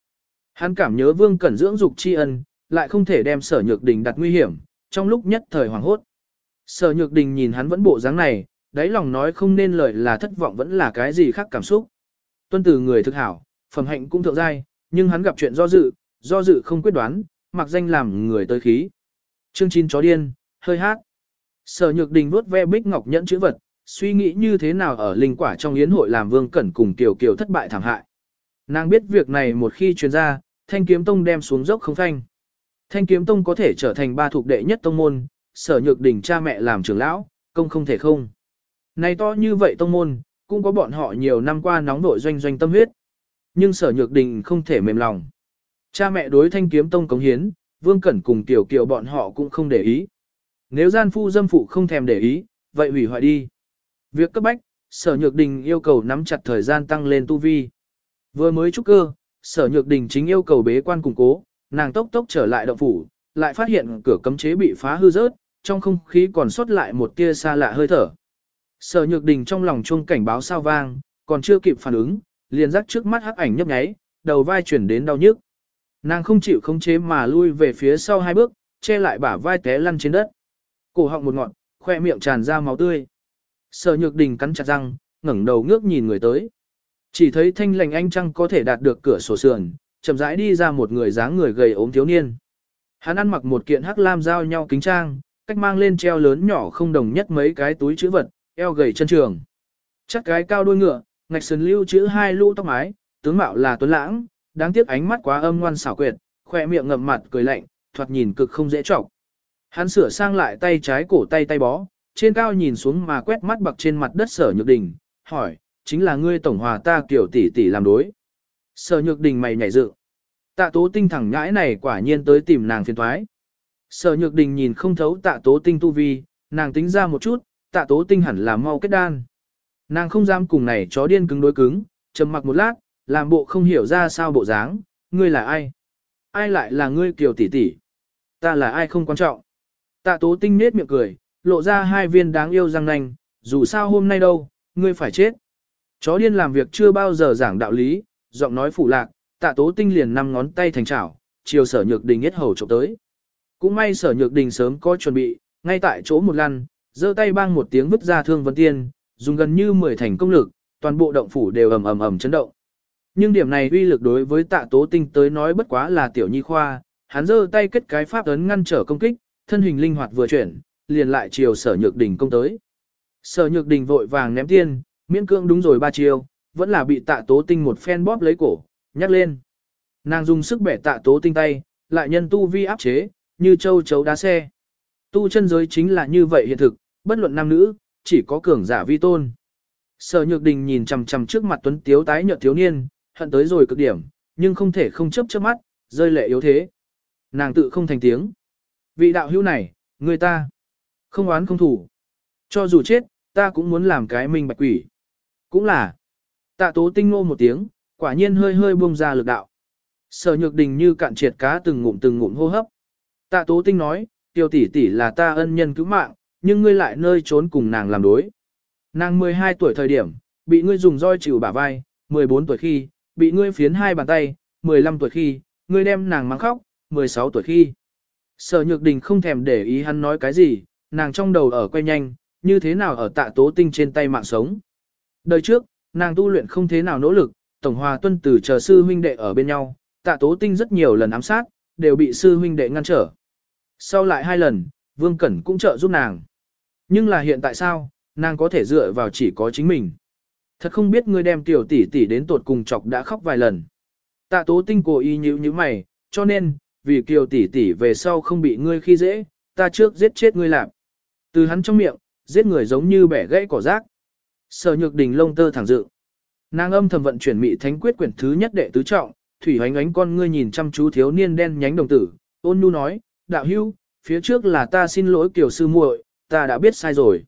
Hắn cảm nhớ vương cẩn dưỡng dục tri ân, lại không thể đem sở nhược đình đặt nguy hiểm, trong lúc nhất thời hoàng hốt. Sở nhược đình nhìn hắn vẫn bộ dáng này, đáy lòng nói không nên lời là thất vọng vẫn là cái gì khác cảm xúc. Tuân tử người thực hảo, phẩm hạnh cũng thượng giai, nhưng hắn gặp chuyện do dự, do dự không quyết đoán, mặc danh làm người tới khí. Chương chín chó điên, hơi hát. Sở Nhược Đình vuốt ve bích ngọc nhẫn chữ vật, suy nghĩ như thế nào ở linh quả trong yến hội làm Vương Cẩn cùng Kiều Kiều thất bại thảm hại. Nàng biết việc này một khi truyền ra, Thanh Kiếm Tông đem xuống dốc không phanh. Thanh Kiếm Tông có thể trở thành ba thuộc đệ nhất tông môn, Sở Nhược Đình cha mẹ làm trưởng lão, công không thể không. Này to như vậy tông môn, cũng có bọn họ nhiều năm qua nóng nội doanh doanh tâm huyết. Nhưng Sở Nhược Đình không thể mềm lòng. Cha mẹ đối Thanh Kiếm Tông cống hiến, Vương Cẩn cùng Tiểu Kiều bọn họ cũng không để ý. Nếu gian phu dâm phụ không thèm để ý, vậy hủy hoại đi. Việc cấp bách, sở nhược đình yêu cầu nắm chặt thời gian tăng lên tu vi. Vừa mới trúc cơ, sở nhược đình chính yêu cầu bế quan củng cố, nàng tốc tốc trở lại động phủ, lại phát hiện cửa cấm chế bị phá hư rớt, trong không khí còn sót lại một tia xa lạ hơi thở. Sở nhược đình trong lòng chuông cảnh báo sao vang, còn chưa kịp phản ứng, liền rắc trước mắt hắc ảnh nhấp nháy, đầu vai chuyển đến đau nhức. Nàng không chịu khống chế mà lui về phía sau hai bước, che lại bả vai té lăn trên đất. Cổ họng một ngọn, khoe miệng tràn ra máu tươi. Sở nhược đình cắn chặt răng, ngẩng đầu ngước nhìn người tới. Chỉ thấy thanh lành anh trăng có thể đạt được cửa sổ sườn, chậm rãi đi ra một người dáng người gầy ốm thiếu niên. Hắn ăn mặc một kiện hắc lam giao nhau kính trang, cách mang lên treo lớn nhỏ không đồng nhất mấy cái túi chữ vật, eo gầy chân trường. Chắc cái cao đuôi ngựa, ngạch sườn lưu chữ hai lũ tóc mái, tướng mạo là tuấn lãng, đáng tiếc ánh mắt quá âm ngoan xảo quyệt, khoe miệng ngậm mặt cười lạnh, thoạt nhìn cực không dễ trọng. Hắn sửa sang lại tay trái cổ tay tay bó, trên cao nhìn xuống mà quét mắt bậc trên mặt đất sở nhược đình, hỏi, chính là ngươi tổng hòa ta kiểu tỷ tỷ làm đối. Sở nhược đình mày nhảy dự. Tạ tố tinh thẳng ngãi này quả nhiên tới tìm nàng phiền thoái. Sở nhược đình nhìn không thấu tạ tố tinh tu vi, nàng tính ra một chút, tạ tố tinh hẳn là mau kết đan. Nàng không dám cùng này chó điên cứng đối cứng, trầm mặc một lát, làm bộ không hiểu ra sao bộ dáng, ngươi là ai? Ai lại là ngươi kiều tỷ tỷ? Ta là ai không quan trọng. Tạ tố tinh nết miệng cười, lộ ra hai viên đáng yêu răng nanh, dù sao hôm nay đâu, ngươi phải chết. Chó điên làm việc chưa bao giờ giảng đạo lý, giọng nói phụ lạc, tạ tố tinh liền năm ngón tay thành chảo, chiều sở nhược đình hết hầu trộm tới. Cũng may sở nhược đình sớm có chuẩn bị, ngay tại chỗ một lăn, giơ tay bang một tiếng vứt ra thương vân tiên, dùng gần như 10 thành công lực, toàn bộ động phủ đều ầm ầm ầm chấn động. Nhưng điểm này uy lực đối với tạ tố tinh tới nói bất quá là tiểu nhi khoa, hắn giơ tay kết cái pháp ấn ngăn trở công kích, thân hình linh hoạt vừa chuyển, liền lại chiều sở nhược đình công tới. Sở nhược đình vội vàng ném tiên, miễn cưỡng đúng rồi ba chiều, vẫn là bị tạ tố tinh một phen bóp lấy cổ, nhắc lên. Nàng dùng sức bẻ tạ tố tinh tay, lại nhân tu vi áp chế, như châu chấu đá xe. Tu chân giới chính là như vậy hiện thực, bất luận nam nữ, chỉ có cường giả vi tôn. Sở Nhược Đình nhìn chằm chằm trước mặt Tuấn Tiếu tái nhợt thiếu niên, hận tới rồi cực điểm, nhưng không thể không chấp chớp mắt, rơi lệ yếu thế. Nàng tự không thành tiếng. Vị đạo hữu này, người ta không oán không thủ. Cho dù chết, ta cũng muốn làm cái minh bạch quỷ. Cũng là. Tạ tố tinh ngô một tiếng, quả nhiên hơi hơi buông ra lực đạo. Sở nhược đình như cạn triệt cá từng ngụm từng ngụm hô hấp. Tạ tố tinh nói, tiêu tỷ tỷ là ta ân nhân cứu mạng, nhưng ngươi lại nơi trốn cùng nàng làm đối. Nàng 12 tuổi thời điểm, bị ngươi dùng roi chịu bả vai, 14 tuổi khi, bị ngươi phiến hai bàn tay, 15 tuổi khi, ngươi đem nàng mắng khóc, 16 tuổi khi. Sở Nhược Đình không thèm để ý hắn nói cái gì, nàng trong đầu ở quay nhanh, như thế nào ở tạ tố tinh trên tay mạng sống. Đời trước, nàng tu luyện không thế nào nỗ lực, tổng hòa tuân tử chờ sư huynh đệ ở bên nhau, tạ tố tinh rất nhiều lần ám sát, đều bị sư huynh đệ ngăn trở. Sau lại hai lần, Vương Cẩn cũng trợ giúp nàng. Nhưng là hiện tại sao, nàng có thể dựa vào chỉ có chính mình. Thật không biết ngươi đem tiểu tỷ tỷ đến tột cùng chọc đã khóc vài lần. Tạ tố tinh cố ý nhíu như mày, cho nên, vì kiều tỷ tỷ về sau không bị ngươi khi dễ, ta trước giết chết ngươi làm. Từ hắn trong miệng, giết người giống như bẻ gãy cỏ rác. Sở nhược đình lông tơ thẳng dự. Nàng âm thầm vận chuyển mị thánh quyết quyển thứ nhất đệ tứ trọng, thủy hoánh ánh con ngươi nhìn chăm chú thiếu niên đen nhánh đồng tử, ôn nhu nói, đạo hưu, phía trước là ta xin lỗi kiều sư muội, ta đã biết sai rồi.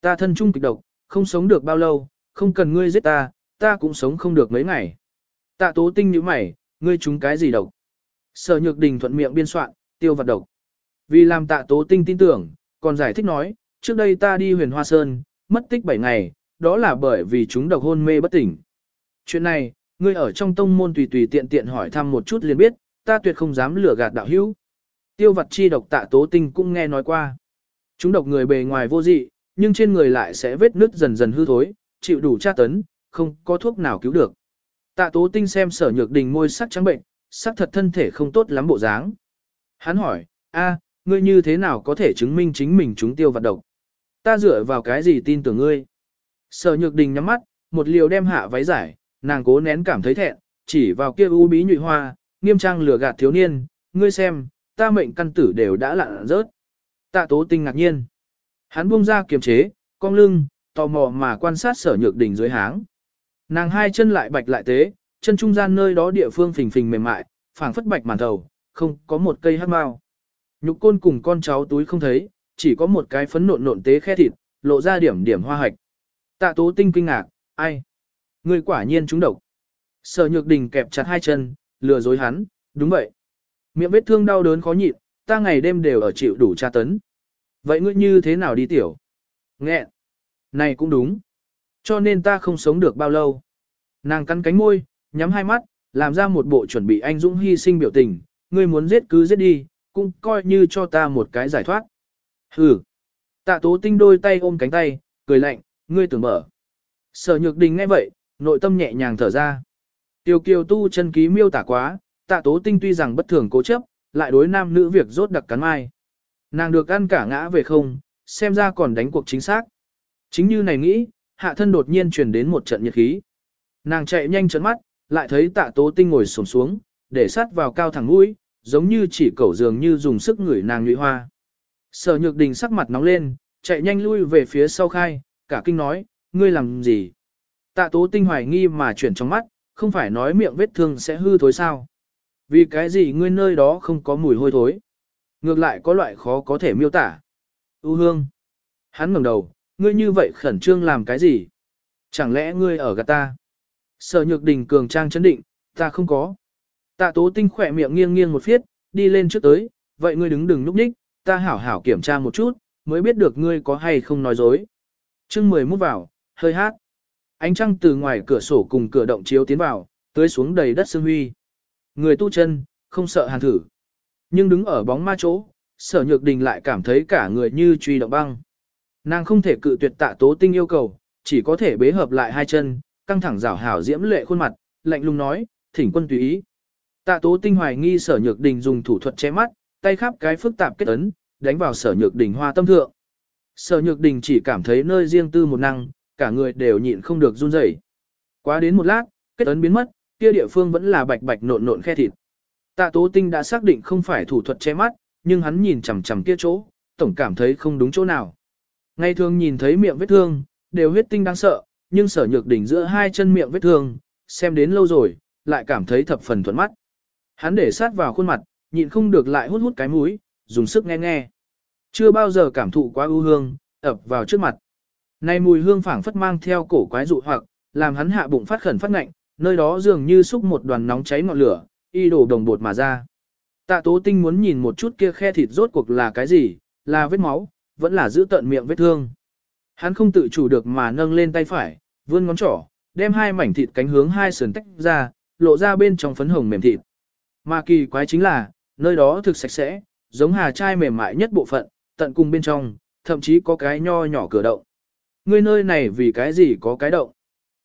Ta thân trung kịch độc, không sống được bao lâu, không cần ngươi giết ta, ta cũng sống không được mấy ngày. Tạ tố tinh như mày, ngươi trúng cái gì độc? Sở nhược đình thuận miệng biên soạn, tiêu vật độc. Vì làm tạ tố tinh tin tưởng, còn giải thích nói, trước đây ta đi huyền hoa sơn, mất tích 7 ngày, đó là bởi vì chúng độc hôn mê bất tỉnh. Chuyện này, ngươi ở trong tông môn tùy tùy tiện tiện hỏi thăm một chút liền biết, ta tuyệt không dám lừa gạt đạo hữu. Tiêu vật chi độc tạ tố tinh cũng nghe nói qua. Chúng độc người bề ngoài vô dị, nhưng trên người lại sẽ vết nứt dần dần hư thối, chịu đủ tra tấn, không có thuốc nào cứu được. Tạ tố tinh xem sở nhược đình môi sắc trắng bệnh, sắc thật thân thể không tốt lắm bộ dáng. Hắn hỏi, a, ngươi như thế nào có thể chứng minh chính mình chúng tiêu vật độc? Ta dựa vào cái gì tin tưởng ngươi? Sở nhược đình nhắm mắt, một liều đem hạ váy giải, nàng cố nén cảm thấy thẹn, chỉ vào kia u bí nhụy hoa, nghiêm trang lừa gạt thiếu niên, ngươi xem, ta mệnh căn tử đều đã lặn rớt. Tạ tố tinh ngạc nhiên. Hắn buông ra kiềm chế, cong lưng, tò mò mà quan sát sở nhược đỉnh dưới háng. Nàng hai chân lại bạch lại tế, chân trung gian nơi đó địa phương phình phình mềm mại, phảng phất bạch màn đầu, không có một cây hát mao. Nhục côn cùng con cháu túi không thấy, chỉ có một cái phấn nộn nộn tế khe thịt, lộ ra điểm điểm hoa hạch. Tạ tố tinh kinh ngạc, ai? Người quả nhiên trúng độc. Sở nhược đình kẹp chặt hai chân, lừa dối hắn, đúng vậy. Miệng vết thương đau đớn khó nhịn, ta ngày đêm đều ở chịu đủ tra tấn. Vậy ngươi như thế nào đi tiểu? Nghẹn. Này cũng đúng. Cho nên ta không sống được bao lâu. Nàng cắn cánh môi, nhắm hai mắt, làm ra một bộ chuẩn bị anh dũng hy sinh biểu tình. Ngươi muốn giết cứ giết đi, cũng coi như cho ta một cái giải thoát. Hừ. Tạ tố tinh đôi tay ôm cánh tay, cười lạnh, ngươi tưởng mở. Sở nhược đình nghe vậy, nội tâm nhẹ nhàng thở ra. Tiêu kiều tu chân ký miêu tả quá, tạ tố tinh tuy rằng bất thường cố chấp, lại đối nam nữ việc rốt đặc cắn mai. Nàng được ăn cả ngã về không, xem ra còn đánh cuộc chính xác. Chính như này nghĩ, hạ thân đột nhiên truyền đến một trận nhiệt khí. Nàng chạy nhanh chấn mắt, lại thấy tạ tố tinh ngồi sổm xuống, để sát vào cao thẳng mũi, giống như chỉ cẩu dường như dùng sức ngửi nàng nhụy hoa. Sở nhược đình sắc mặt nóng lên, chạy nhanh lui về phía sau khai, cả kinh nói, ngươi làm gì? Tạ tố tinh hoài nghi mà chuyển trong mắt, không phải nói miệng vết thương sẽ hư thối sao? Vì cái gì ngươi nơi đó không có mùi hôi thối? Ngược lại có loại khó có thể miêu tả. U hương. Hắn ngẩng đầu, ngươi như vậy khẩn trương làm cái gì? Chẳng lẽ ngươi ở gạt ta? Sở nhược đình cường trang chấn định, ta không có. Tạ tố tinh khỏe miệng nghiêng nghiêng một phiết, đi lên trước tới, vậy ngươi đứng đừng núp ních, ta hảo hảo kiểm tra một chút, mới biết được ngươi có hay không nói dối. Trưng mười mút vào, hơi hát. Ánh trăng từ ngoài cửa sổ cùng cửa động chiếu tiến vào, tưới xuống đầy đất sương huy. Người tu chân, không sợ hàn thử. Nhưng đứng ở bóng ma chỗ, sở nhược đình lại cảm thấy cả người như truy động băng. Nàng không thể cự tuyệt tạ tố tinh yêu cầu, chỉ có thể bế hợp lại hai chân, căng thẳng rảo hảo diễm lệ khuôn mặt, lạnh lùng nói, thỉnh quân tùy ý. Tạ tố tinh hoài nghi sở nhược đình dùng thủ thuật che mắt, tay khắp cái phức tạp kết ấn, đánh vào sở nhược đình hoa tâm thượng. Sở nhược đình chỉ cảm thấy nơi riêng tư một năng, cả người đều nhịn không được run rẩy. Quá đến một lát, kết ấn biến mất, kia địa phương vẫn là bạch bạch nộn nộn khe thịt. Tạ Tố Tinh đã xác định không phải thủ thuật che mắt, nhưng hắn nhìn chằm chằm kia chỗ, tổng cảm thấy không đúng chỗ nào. Ngày thường nhìn thấy miệng vết thương, đều huyết tinh đáng sợ, nhưng sở nhược đỉnh giữa hai chân miệng vết thương, xem đến lâu rồi, lại cảm thấy thập phần thuận mắt. Hắn để sát vào khuôn mặt, nhịn không được lại hút hút cái mũi, dùng sức nghe nghe. Chưa bao giờ cảm thụ quá ưu hương, ập vào trước mặt. Này mùi hương phảng phất mang theo cổ quái dụ hoặc, làm hắn hạ bụng phát khẩn phát ngạnh, nơi đó dường như xúc một đoàn nóng cháy ngọn lửa, y đổ đồng bột mà ra. Tạ tố tinh muốn nhìn một chút kia khe thịt rốt cuộc là cái gì, là vết máu, vẫn là giữ tận miệng vết thương. Hắn không tự chủ được mà nâng lên tay phải, vươn ngón trỏ, đem hai mảnh thịt cánh hướng hai sườn tách ra, lộ ra bên trong phấn hồng mềm thịt. Mà kỳ quái chính là, nơi đó thực sạch sẽ, giống hà chai mềm mại nhất bộ phận, tận cùng bên trong, thậm chí có cái nho nhỏ cửa động. Ngươi nơi này vì cái gì có cái động?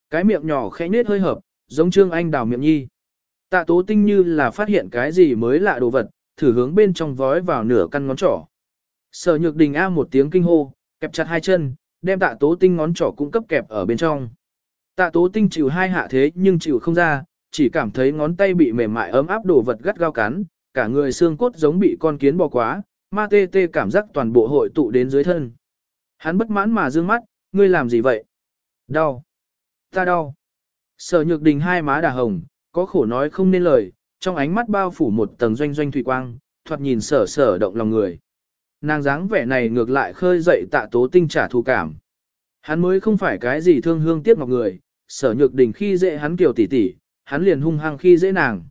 Cái miệng nhỏ khẽ nết hơi hợp, giống Trương Anh đào miệng nhi. Tạ tố tinh như là phát hiện cái gì mới lạ đồ vật, thử hướng bên trong vói vào nửa căn ngón trỏ. Sở nhược đình A một tiếng kinh hô, kẹp chặt hai chân, đem tạ tố tinh ngón trỏ cũng cấp kẹp ở bên trong. Tạ tố tinh chịu hai hạ thế nhưng chịu không ra, chỉ cảm thấy ngón tay bị mềm mại ấm áp đồ vật gắt gao cắn, cả người xương cốt giống bị con kiến bò quá, ma tê tê cảm giác toàn bộ hội tụ đến dưới thân. Hắn bất mãn mà dương mắt, ngươi làm gì vậy? Đau. Ta đau. Sở nhược đình hai má đà hồng, có khổ nói không nên lời, trong ánh mắt bao phủ một tầng doanh doanh thủy quang, thoạt nhìn sở sở động lòng người. Nàng dáng vẻ này ngược lại khơi dậy tạ tố tinh trả thù cảm. Hắn mới không phải cái gì thương hương tiếc ngọc người, sở nhược đình khi dễ hắn kiểu tỉ tỉ, hắn liền hung hăng khi dễ nàng.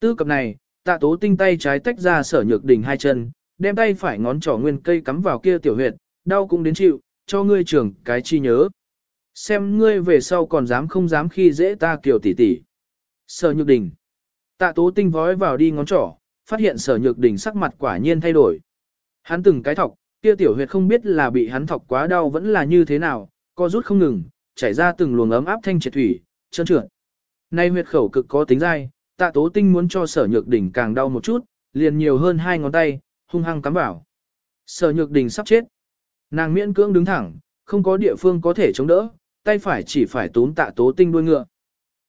Tư cập này, tạ tố tinh tay trái tách ra sở nhược đình hai chân, đem tay phải ngón trỏ nguyên cây cắm vào kia tiểu huyệt, đau cũng đến chịu, cho ngươi trưởng cái chi nhớ. Xem ngươi về sau còn dám không dám khi dễ ta kiểu tỷ tỷ Sở nhược đình. Tạ tố tinh vói vào đi ngón trỏ, phát hiện sở nhược đình sắc mặt quả nhiên thay đổi. Hắn từng cái thọc, kia tiểu huyệt không biết là bị hắn thọc quá đau vẫn là như thế nào, co rút không ngừng, chảy ra từng luồng ấm áp thanh triệt thủy, trơn trượt. Nay huyệt khẩu cực có tính dai, tạ tố tinh muốn cho sở nhược đỉnh càng đau một chút, liền nhiều hơn hai ngón tay, hung hăng cắm vào. Sở nhược đỉnh sắp chết. Nàng miễn cưỡng đứng thẳng, không có địa phương có thể chống đỡ, tay phải chỉ phải tốn tạ tố tinh đuôi ngựa.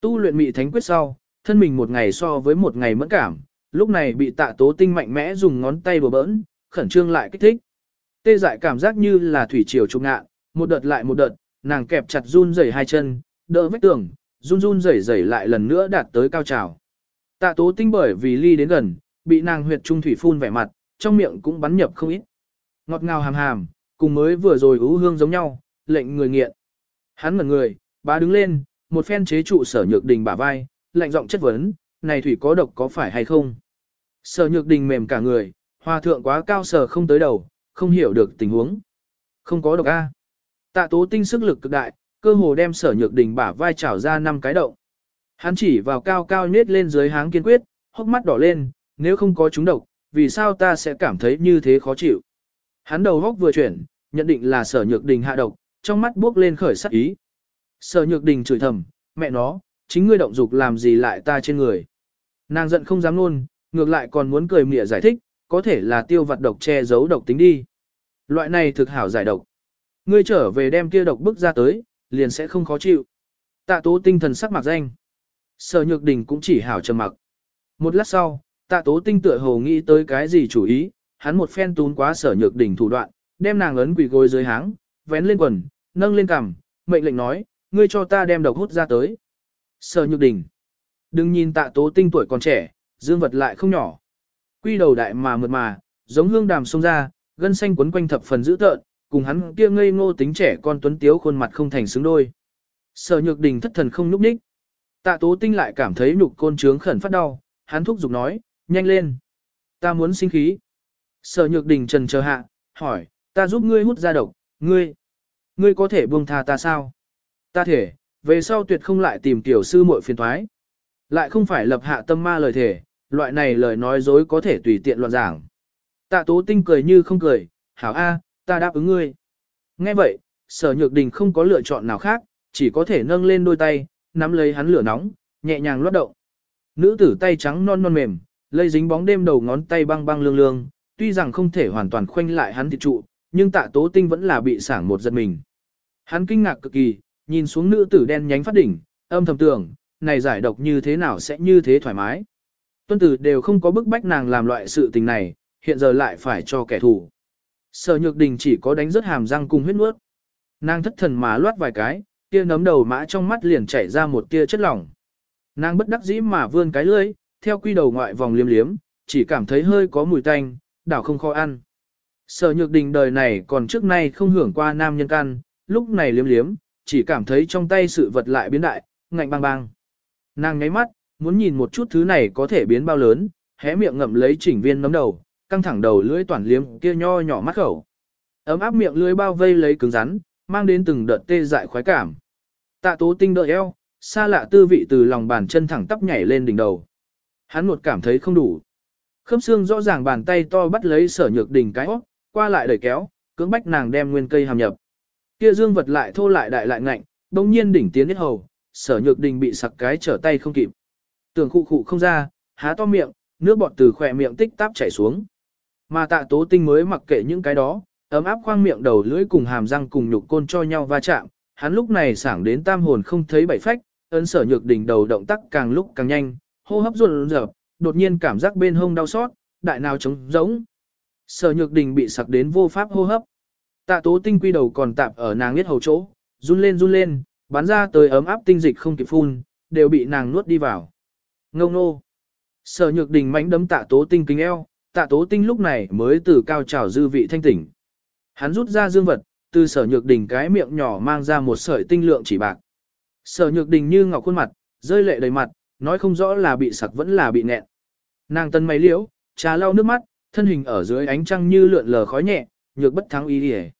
Tu luyện mị thánh quyết sau, thân mình một ngày so với một ngày mẫn cảm, lúc này bị tạ tố tinh mạnh mẽ dùng ngón tay bừa bỡn, khẩn trương lại kích thích. Tê dại cảm giác như là thủy triều trung ngạn, một đợt lại một đợt, nàng kẹp chặt run rẩy hai chân, đỡ vết tường, run run rẩy rẩy lại lần nữa đạt tới cao trào. Tạ tố tinh bởi vì ly đến gần, bị nàng huyệt trung thủy phun vẻ mặt, trong miệng cũng bắn nhập không ít. Ngọt ngào hàm hàm, cùng mới vừa rồi ú hương giống nhau, lệnh người nghiện. Hắn ngẩn người, bá đứng lên, một phen chế trụ sở nhược đình bả vai, lạnh giọng chất vấn, này thủy có độc có phải hay không? Sở nhược đình mềm cả người, hòa thượng quá cao sở không tới đầu, không hiểu được tình huống. Không có độc A. Tạ tố tinh sức lực cực đại, cơ hồ đem sở nhược đình bả vai trào ra năm cái động. Hắn chỉ vào cao cao nết lên dưới háng kiên quyết, hốc mắt đỏ lên, nếu không có chúng độc, vì sao ta sẽ cảm thấy như thế khó chịu. Hắn đầu góc vừa chuyển, nhận định là sở nhược đình hạ độc, trong mắt bước lên khởi sắc ý. Sở nhược đình chửi thầm, mẹ nó, chính ngươi động dục làm gì lại ta trên người. Nàng giận không dám luôn, ngược lại còn muốn cười mỉa giải thích, có thể là tiêu vật độc che giấu độc tính đi. Loại này thực hảo giải độc. Ngươi trở về đem kia độc bức ra tới, liền sẽ không khó chịu. Tạ tố tinh thần sắc mặt danh. Sở nhược đình cũng chỉ hảo trầm mặc. Một lát sau, tạ tố tinh tựa hồ nghĩ tới cái gì chủ ý, hắn một phen tún quá sở nhược đình thủ đoạn, đem nàng ấn quỳ gối dưới háng, vén lên quần, nâng lên cằm, mệnh lệnh nói, ngươi cho ta đem độc hút ra tới. Sở nhược đình. Đừng nhìn tạ tố tinh tuổi còn trẻ, dương vật lại không nhỏ. Quy đầu đại mà mượt mà, giống hương đàm sông ra, gân xanh quấn quanh thập phần dữ tợn, cùng hắn kia ngây ngô tính trẻ con tuấn tiếu khuôn mặt không thành xứng đôi. Sở nhược đình thất thần không núp ních. Tạ tố tinh lại cảm thấy nhục côn trướng khẩn phát đau, hắn thúc giục nói, nhanh lên. Ta muốn sinh khí. Sở nhược đình trần chờ hạ, hỏi, ta giúp ngươi hút ra độc, ngươi, ngươi có thể buông tha ta sao? Ta thể, về sau tuyệt không lại tìm tiểu sư muội phiền thoái. Lại không phải lập hạ tâm ma lời thể, loại này lời nói dối có thể tùy tiện loạn giảng. Tạ tố tinh cười như không cười, hảo A, ta đáp ứng ngươi. Nghe vậy, sở nhược đình không có lựa chọn nào khác, chỉ có thể nâng lên đôi tay, nắm lấy hắn lửa nóng, nhẹ nhàng luốt động. Nữ tử tay trắng non non mềm, lây dính bóng đêm đầu ngón tay băng băng lương lương, tuy rằng không thể hoàn toàn khoanh lại hắn thịt trụ, nhưng tạ tố tinh vẫn là bị sảng một giật mình. Hắn kinh ngạc cực kỳ, nhìn xuống nữ tử đen nhánh phát đỉnh, âm thầm tưởng, này giải độc như thế nào sẽ như thế thoải mái. Tuân tử đều không có bức bách nàng làm loại sự tình này, hiện giờ lại phải cho kẻ thù. Sở nhược đình chỉ có đánh rớt hàm răng cùng huyết nuốt. Nàng thất thần mà loát vài cái, kia nấm đầu mã trong mắt liền chảy ra một tia chất lỏng. Nàng bất đắc dĩ mà vươn cái lưỡi, theo quy đầu ngoại vòng liếm liếm, chỉ cảm thấy hơi có mùi tanh, đảo không khó ăn. Sở nhược đình đời này còn trước nay không hưởng qua nam nhân căn, lúc này liếm liếm, chỉ cảm thấy trong tay sự vật lại biến đại, ngạnh bang bang. Nàng nháy mắt, muốn nhìn một chút thứ này có thể biến bao lớn, hé miệng ngậm lấy chỉnh viên nấm đầu, căng thẳng đầu lưỡi toàn liếm kia nho nhỏ mắt khẩu. Ấm áp miệng lưỡi bao vây lấy cứng rắn, mang đến từng đợt tê dại khoái cảm. Tạ tố tinh đợi eo, xa lạ tư vị từ lòng bàn chân thẳng tắp nhảy lên đỉnh đầu. Hắn một cảm thấy không đủ. Khớp xương rõ ràng bàn tay to bắt lấy sở nhược đỉnh cái óc, qua lại đẩy kéo, cưỡng bách nàng đem nguyên cây hàm nhập. Kia dương vật lại thô lại đại lại ngạnh, bỗng nhiên đỉnh tiến hết hầu, sở nhược đình bị sặc cái trở tay không kịp. Tưởng khụ khụ không ra, há to miệng, nước bọt từ khỏe miệng tích táp chảy xuống. Mà tạ tố tinh mới mặc kệ những cái đó, ấm áp khoang miệng đầu lưỡi cùng hàm răng cùng nhục côn cho nhau va chạm, hắn lúc này sảng đến tam hồn không thấy bảy phách, ấn sở nhược đỉnh đầu động tác càng lúc càng nhanh, hô hấp ruột rợp, đột nhiên cảm giác bên hông đau xót, đại nào trống rỗng. Sở nhược đình bị sặc đến vô pháp hô hấp. Tạ tố tinh quy đầu còn tạp ở nàng biết hầu chỗ, run lên run lên, bắn ra tới ấm áp tinh dịch không kịp phun, đều bị nàng nuốt đi vào. Ngông nô. Sở nhược đình mánh đấm tạ tố tinh kính eo, tạ tố tinh lúc này mới từ cao trào dư vị thanh tỉnh. Hắn rút ra dương vật, từ sở nhược đình cái miệng nhỏ mang ra một sợi tinh lượng chỉ bạc. Sở nhược đình như ngọc khuôn mặt, rơi lệ đầy mặt, nói không rõ là bị sặc vẫn là bị nẹn. Nàng tân mày liễu, trà lau nước mắt, thân hình ở dưới ánh trăng như lượn lờ khói nhẹ, nhược bất thắng ý đi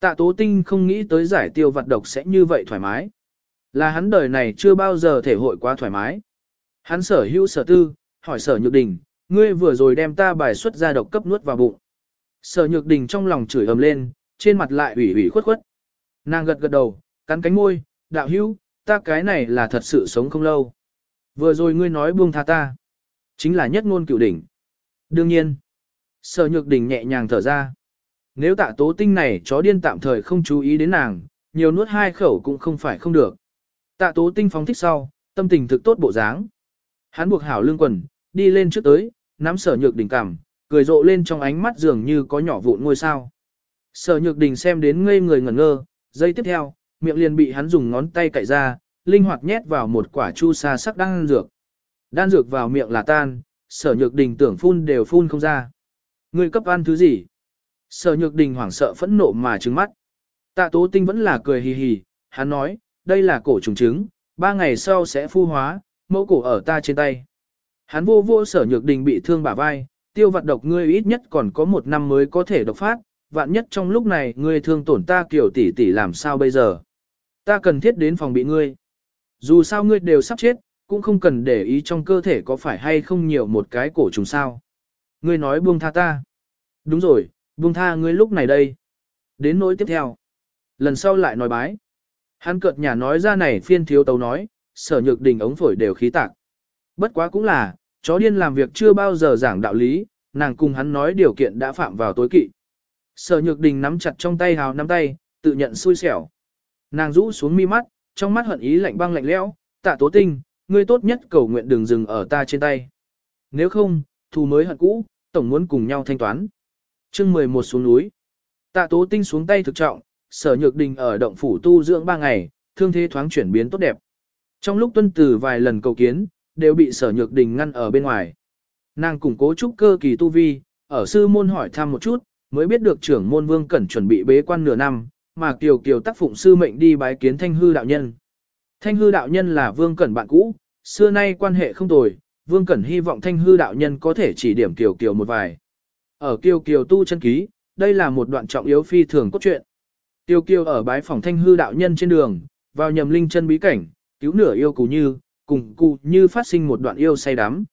Tạ tố tinh không nghĩ tới giải tiêu vật độc sẽ như vậy thoải mái. Là hắn đời này chưa bao giờ thể hội quá thoải mái. Hắn sở hữu sở tư, hỏi sở nhược đình, ngươi vừa rồi đem ta bài xuất ra độc cấp nuốt vào bụng. Sở nhược đình trong lòng chửi ầm lên, trên mặt lại ủy ủy khuất khuất. Nàng gật gật đầu, cắn cánh môi, đạo hữu, ta cái này là thật sự sống không lâu. Vừa rồi ngươi nói buông tha ta. Chính là nhất ngôn cựu đỉnh. Đương nhiên, sở nhược đình nhẹ nhàng thở ra. Nếu tạ tố tinh này chó điên tạm thời không chú ý đến nàng, nhiều nuốt hai khẩu cũng không phải không được. Tạ tố tinh phóng thích sau, tâm tình thực tốt bộ dáng. Hắn buộc hảo lương quần, đi lên trước tới, nắm sở nhược Đình cằm, cười rộ lên trong ánh mắt dường như có nhỏ vụn ngôi sao. Sở nhược đình xem đến ngây người ngẩn ngơ, giây tiếp theo, miệng liền bị hắn dùng ngón tay cạy ra, linh hoạt nhét vào một quả chu sa sắc đan dược. Đan dược vào miệng là tan, sở nhược đình tưởng phun đều phun không ra. Ngươi cấp ăn thứ gì? Sở nhược đình hoảng sợ phẫn nộ mà trừng mắt. Tạ tố tinh vẫn là cười hì hì, hắn nói, đây là cổ trùng trứng, ba ngày sau sẽ phu hóa, mẫu cổ ở ta trên tay. Hắn vô vô sở nhược đình bị thương bả vai, tiêu vật độc ngươi ít nhất còn có một năm mới có thể độc phát, vạn nhất trong lúc này ngươi thương tổn ta kiểu tỷ tỷ làm sao bây giờ. Ta cần thiết đến phòng bị ngươi. Dù sao ngươi đều sắp chết, cũng không cần để ý trong cơ thể có phải hay không nhiều một cái cổ trùng sao. Ngươi nói buông tha ta. Đúng rồi, buông tha ngươi lúc này đây. Đến nỗi tiếp theo. Lần sau lại nói bái. Hắn cợt nhà nói ra này phiên thiếu tấu nói, sở nhược đình ống phổi đều khí tạc. Bất quá cũng là, chó điên làm việc chưa bao giờ giảng đạo lý, nàng cùng hắn nói điều kiện đã phạm vào tối kỵ. Sở nhược đình nắm chặt trong tay hào nắm tay, tự nhận xui xẻo. Nàng rũ xuống mi mắt, trong mắt hận ý lạnh băng lạnh lẽo, tạ tố tinh, ngươi tốt nhất cầu nguyện đừng dừng ở ta trên tay. Nếu không, thù mới hận cũ, tổng muốn cùng nhau thanh toán chương 11 xuống núi. Tạ tố tinh xuống tay thực trọng, sở nhược đình ở động phủ tu dưỡng 3 ngày, thương thế thoáng chuyển biến tốt đẹp. Trong lúc tuân tử vài lần cầu kiến, đều bị sở nhược đình ngăn ở bên ngoài. Nàng củng cố trúc cơ kỳ tu vi, ở sư môn hỏi thăm một chút, mới biết được trưởng môn vương cẩn chuẩn bị bế quan nửa năm, mà kiều kiều tác phụng sư mệnh đi bái kiến thanh hư đạo nhân. Thanh hư đạo nhân là vương cẩn bạn cũ, xưa nay quan hệ không tồi, vương cẩn hy vọng thanh hư đạo nhân có thể chỉ điểm kiều kiều một vài. Ở kiều kiều tu chân ký, đây là một đoạn trọng yếu phi thường cốt truyện. Tiêu Kiều ở bái phòng thanh hư đạo nhân trên đường, vào nhầm linh chân bí cảnh, cứu nửa yêu cù như, cùng cù như phát sinh một đoạn yêu say đắm.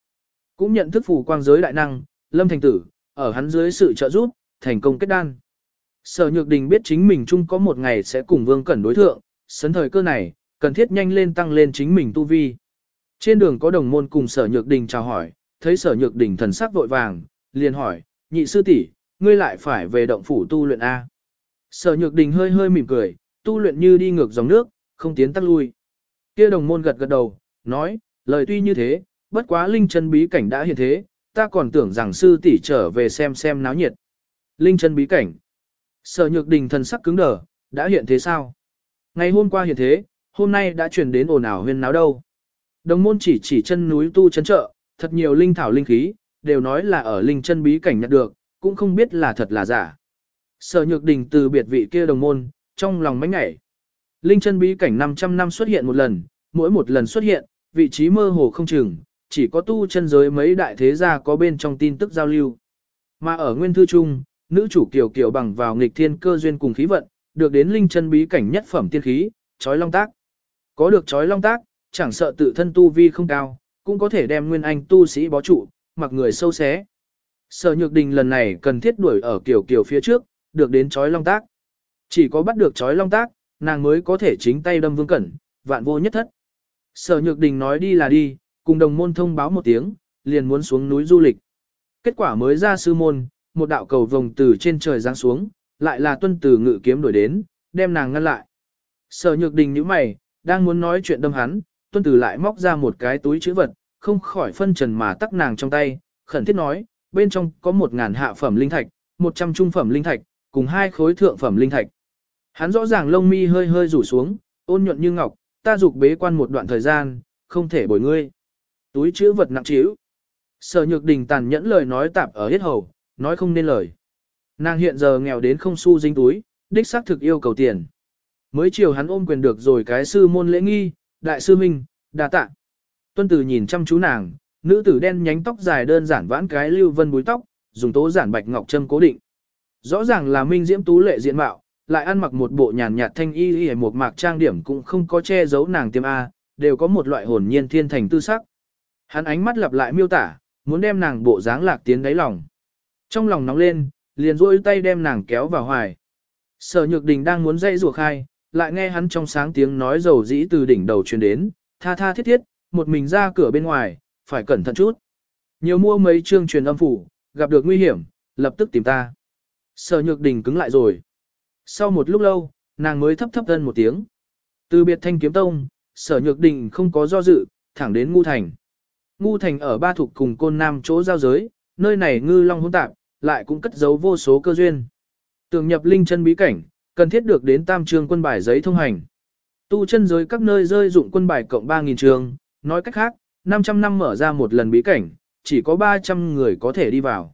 Cũng nhận thức phù quang giới đại năng, lâm thành tử, ở hắn dưới sự trợ giúp, thành công kết đan. Sở Nhược Đình biết chính mình chung có một ngày sẽ cùng Vương Cẩn đối thượng, sấn thời cơ này, cần thiết nhanh lên tăng lên chính mình tu vi. Trên đường có đồng môn cùng Sở Nhược Đình chào hỏi, thấy Sở Nhược Đình thần sắc vội vàng, liền hỏi, nhị sư tỷ, ngươi lại phải về động phủ tu luyện A. Sở Nhược Đình hơi hơi mỉm cười, tu luyện như đi ngược dòng nước, không tiến tắt lui. Kia đồng môn gật gật đầu, nói, lời tuy như thế, bất quá linh chân bí cảnh đã hiện thế, ta còn tưởng rằng sư tỷ trở về xem xem náo nhiệt. Linh chân bí cảnh. Sở nhược đình thần sắc cứng đờ, đã hiện thế sao? Ngày hôm qua hiện thế, hôm nay đã chuyển đến ồn ào huyên náo đâu. Đồng môn chỉ chỉ chân núi tu chân trợ, thật nhiều linh thảo linh khí, đều nói là ở linh chân bí cảnh nhặt được, cũng không biết là thật là giả. Sở nhược đình từ biệt vị kia đồng môn, trong lòng mánh ngảy. Linh chân bí cảnh 500 năm xuất hiện một lần, mỗi một lần xuất hiện, vị trí mơ hồ không chừng, chỉ có tu chân giới mấy đại thế gia có bên trong tin tức giao lưu. Mà ở nguyên thư chung, nữ chủ kiều kiều bằng vào nghịch thiên cơ duyên cùng khí vận, được đến linh chân bí cảnh nhất phẩm tiên khí, chói long tác. Có được chói long tác, chẳng sợ tự thân tu vi không cao, cũng có thể đem nguyên anh tu sĩ bó trụ, mặc người sâu xé. Sở Nhược Đình lần này cần thiết đuổi ở kiều kiều phía trước, được đến chói long tác. Chỉ có bắt được chói long tác, nàng mới có thể chính tay đâm vương cẩn, vạn vô nhất thất. Sở Nhược Đình nói đi là đi, cùng đồng môn thông báo một tiếng, liền muốn xuống núi du lịch. Kết quả mới ra sư môn, một đạo cầu vồng từ trên trời giáng xuống, lại là tuân từ ngự kiếm đuổi đến, đem nàng ngăn lại. Sở Nhược Đình nhíu mày, đang muốn nói chuyện đâm hắn, tuân từ lại móc ra một cái túi chữ vật, không khỏi phân trần mà tắc nàng trong tay, khẩn thiết nói, bên trong có một ngàn hạ phẩm linh thạch, một trăm trung phẩm linh thạch, cùng hai khối thượng phẩm linh thạch. Hắn rõ ràng lông mi hơi hơi rủ xuống, ôn nhuận như ngọc, ta dục bế quan một đoạn thời gian, không thể bồi ngươi. Túi chữ vật nặng trĩu. Sở Nhược Đình tàn nhẫn lời nói tạp ở hết hầu, nói không nên lời. Nàng hiện giờ nghèo đến không xu dính túi, đích xác thực yêu cầu tiền. Mới chiều hắn ôm quyền được rồi cái sư môn lễ nghi, đại sư minh, đa tạ. Tuân tử nhìn chăm chú nàng, nữ tử đen nhánh tóc dài đơn giản vãn cái lưu vân búi tóc, dùng tố giản bạch ngọc châm cố định. Rõ ràng là minh diễm tú lệ diện mạo, lại ăn mặc một bộ nhàn nhạt thanh y y một mạc trang điểm cũng không có che giấu nàng tiêm A, đều có một loại hồn nhiên thiên thành tư sắc. Hắn ánh mắt lặp lại miêu tả, muốn đem nàng bộ dáng lạc tiến đáy lòng. Trong lòng nóng lên, liền duỗi tay đem nàng kéo vào hoài. Sở Nhược Đình đang muốn dây rủa khai, lại nghe hắn trong sáng tiếng nói dầu dĩ từ đỉnh đầu truyền đến, tha tha thiết thiết, một mình ra cửa bên ngoài, phải cẩn thận chút. Nhiều mua mấy chương truyền âm phủ, gặp được nguy hiểm, lập tức tìm ta. Sở Nhược Đình cứng lại rồi. Sau một lúc lâu, nàng mới thấp thấp thân một tiếng. Từ biệt thanh kiếm tông, sở nhược đình không có do dự, thẳng đến ngu thành. Ngu thành ở ba thuộc cùng côn nam chỗ giao giới, nơi này ngư long hỗn tạp, lại cũng cất giấu vô số cơ duyên. Tường nhập linh chân bí cảnh, cần thiết được đến tam trường quân bài giấy thông hành. Tu chân giới các nơi rơi dụng quân bài cộng 3.000 trường, nói cách khác, 500 năm mở ra một lần bí cảnh, chỉ có 300 người có thể đi vào.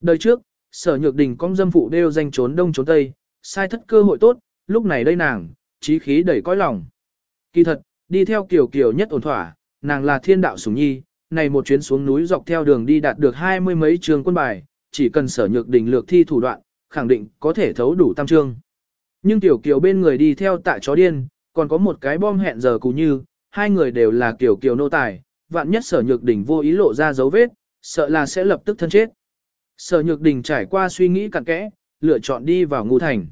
Đời trước, sở nhược đình công dâm phụ đều danh trốn đông trốn tây, sai thất cơ hội tốt, lúc này đây nàng, trí khí đầy cõi lòng. Kỳ thật, đi theo kiểu kiểu nhất ổn thỏa, nàng là thiên đạo sủng nhi, này một chuyến xuống núi dọc theo đường đi đạt được hai mươi mấy trường quân bài, chỉ cần sở nhược đỉnh lược thi thủ đoạn, khẳng định có thể thấu đủ tam trương. Nhưng tiểu kiều bên người đi theo tại chó điên, còn có một cái bom hẹn giờ cú như, hai người đều là kiểu kiều nô tài, vạn nhất sở nhược đỉnh vô ý lộ ra dấu vết, sợ là sẽ lập tức thân chết. Sở nhược đỉnh trải qua suy nghĩ cặn kẽ, lựa chọn đi vào ngu thành.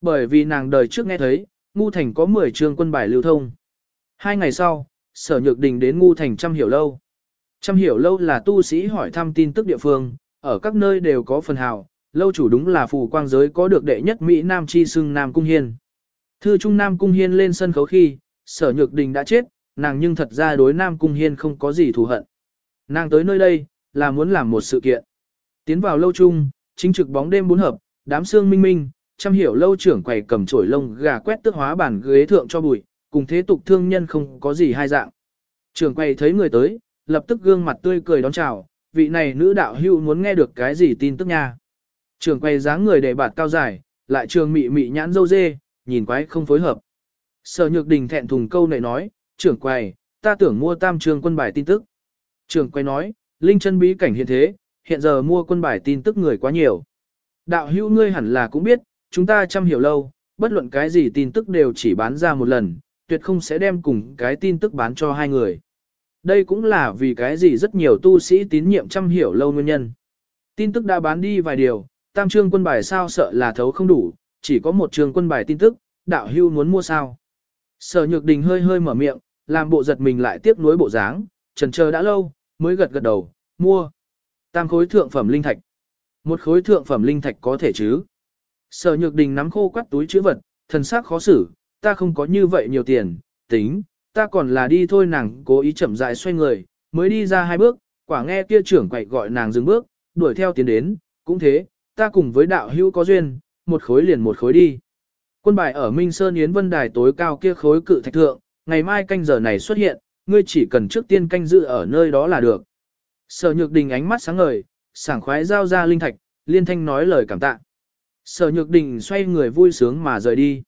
Bởi vì nàng đời trước nghe thấy, ngu thành có 10 trường quân bài lưu thông. Hai ngày sau, sở nhược đình đến ngu thành trăm hiểu lâu. Trăm hiểu lâu là tu sĩ hỏi thăm tin tức địa phương, ở các nơi đều có phần hào, lâu chủ đúng là phù quang giới có được đệ nhất Mỹ Nam chi xưng Nam Cung Hiên. Thư Trung Nam Cung Hiên lên sân khấu khi, sở nhược đình đã chết, nàng nhưng thật ra đối Nam Cung Hiên không có gì thù hận. Nàng tới nơi đây, là muốn làm một sự kiện. Tiến vào lâu trung, chính trực bóng đêm bốn hợp, đám xương minh minh, trăm hiểu lâu trưởng quầy cầm chổi lông gà quét tước hóa bản ghế thượng cho bụi, cùng thế tục thương nhân không có gì hai dạng. Trưởng quầy thấy người tới, lập tức gương mặt tươi cười đón chào, vị này nữ đạo hưu muốn nghe được cái gì tin tức nha. Trưởng quầy dáng người để bạt cao dài, lại trường mị mị nhãn dâu dê, nhìn quái không phối hợp. Sở nhược đình thẹn thùng câu này nói, trưởng quầy, ta tưởng mua tam trường quân bài tin tức. Trưởng quầy nói, linh chân bí cảnh hiện thế, hiện giờ mua quân bài tin tức người quá nhiều. Đạo hữu ngươi hẳn là cũng biết, chúng ta chăm hiểu lâu, bất luận cái gì tin tức đều chỉ bán ra một lần, tuyệt không sẽ đem cùng cái tin tức bán cho hai người. Đây cũng là vì cái gì rất nhiều tu sĩ tín nhiệm chăm hiểu lâu nguyên nhân. Tin tức đã bán đi vài điều, tam trương quân bài sao sợ là thấu không đủ, chỉ có một trường quân bài tin tức, đạo hưu muốn mua sao. Sở nhược đình hơi hơi mở miệng, làm bộ giật mình lại tiếp nối bộ dáng, trần chờ đã lâu, mới gật gật đầu, mua. Tam khối thượng phẩm linh thạch. Một khối thượng phẩm linh thạch có thể chứ. Sở nhược đình nắm khô quắt túi chữ vật, thần sắc khó xử, ta không có như vậy nhiều tiền, tính, ta còn là đi thôi nàng cố ý chậm rãi xoay người, mới đi ra hai bước, quả nghe kia trưởng quậy gọi nàng dừng bước, đuổi theo tiến đến, cũng thế, ta cùng với đạo hữu có duyên, một khối liền một khối đi. Quân bài ở Minh Sơn Yến Vân Đài tối cao kia khối cự thạch thượng, ngày mai canh giờ này xuất hiện, ngươi chỉ cần trước tiên canh giữ ở nơi đó là được. Sở Nhược Đình ánh mắt sáng ngời, sảng khoái giao ra linh thạch, liên thanh nói lời cảm tạ. Sở Nhược Đình xoay người vui sướng mà rời đi.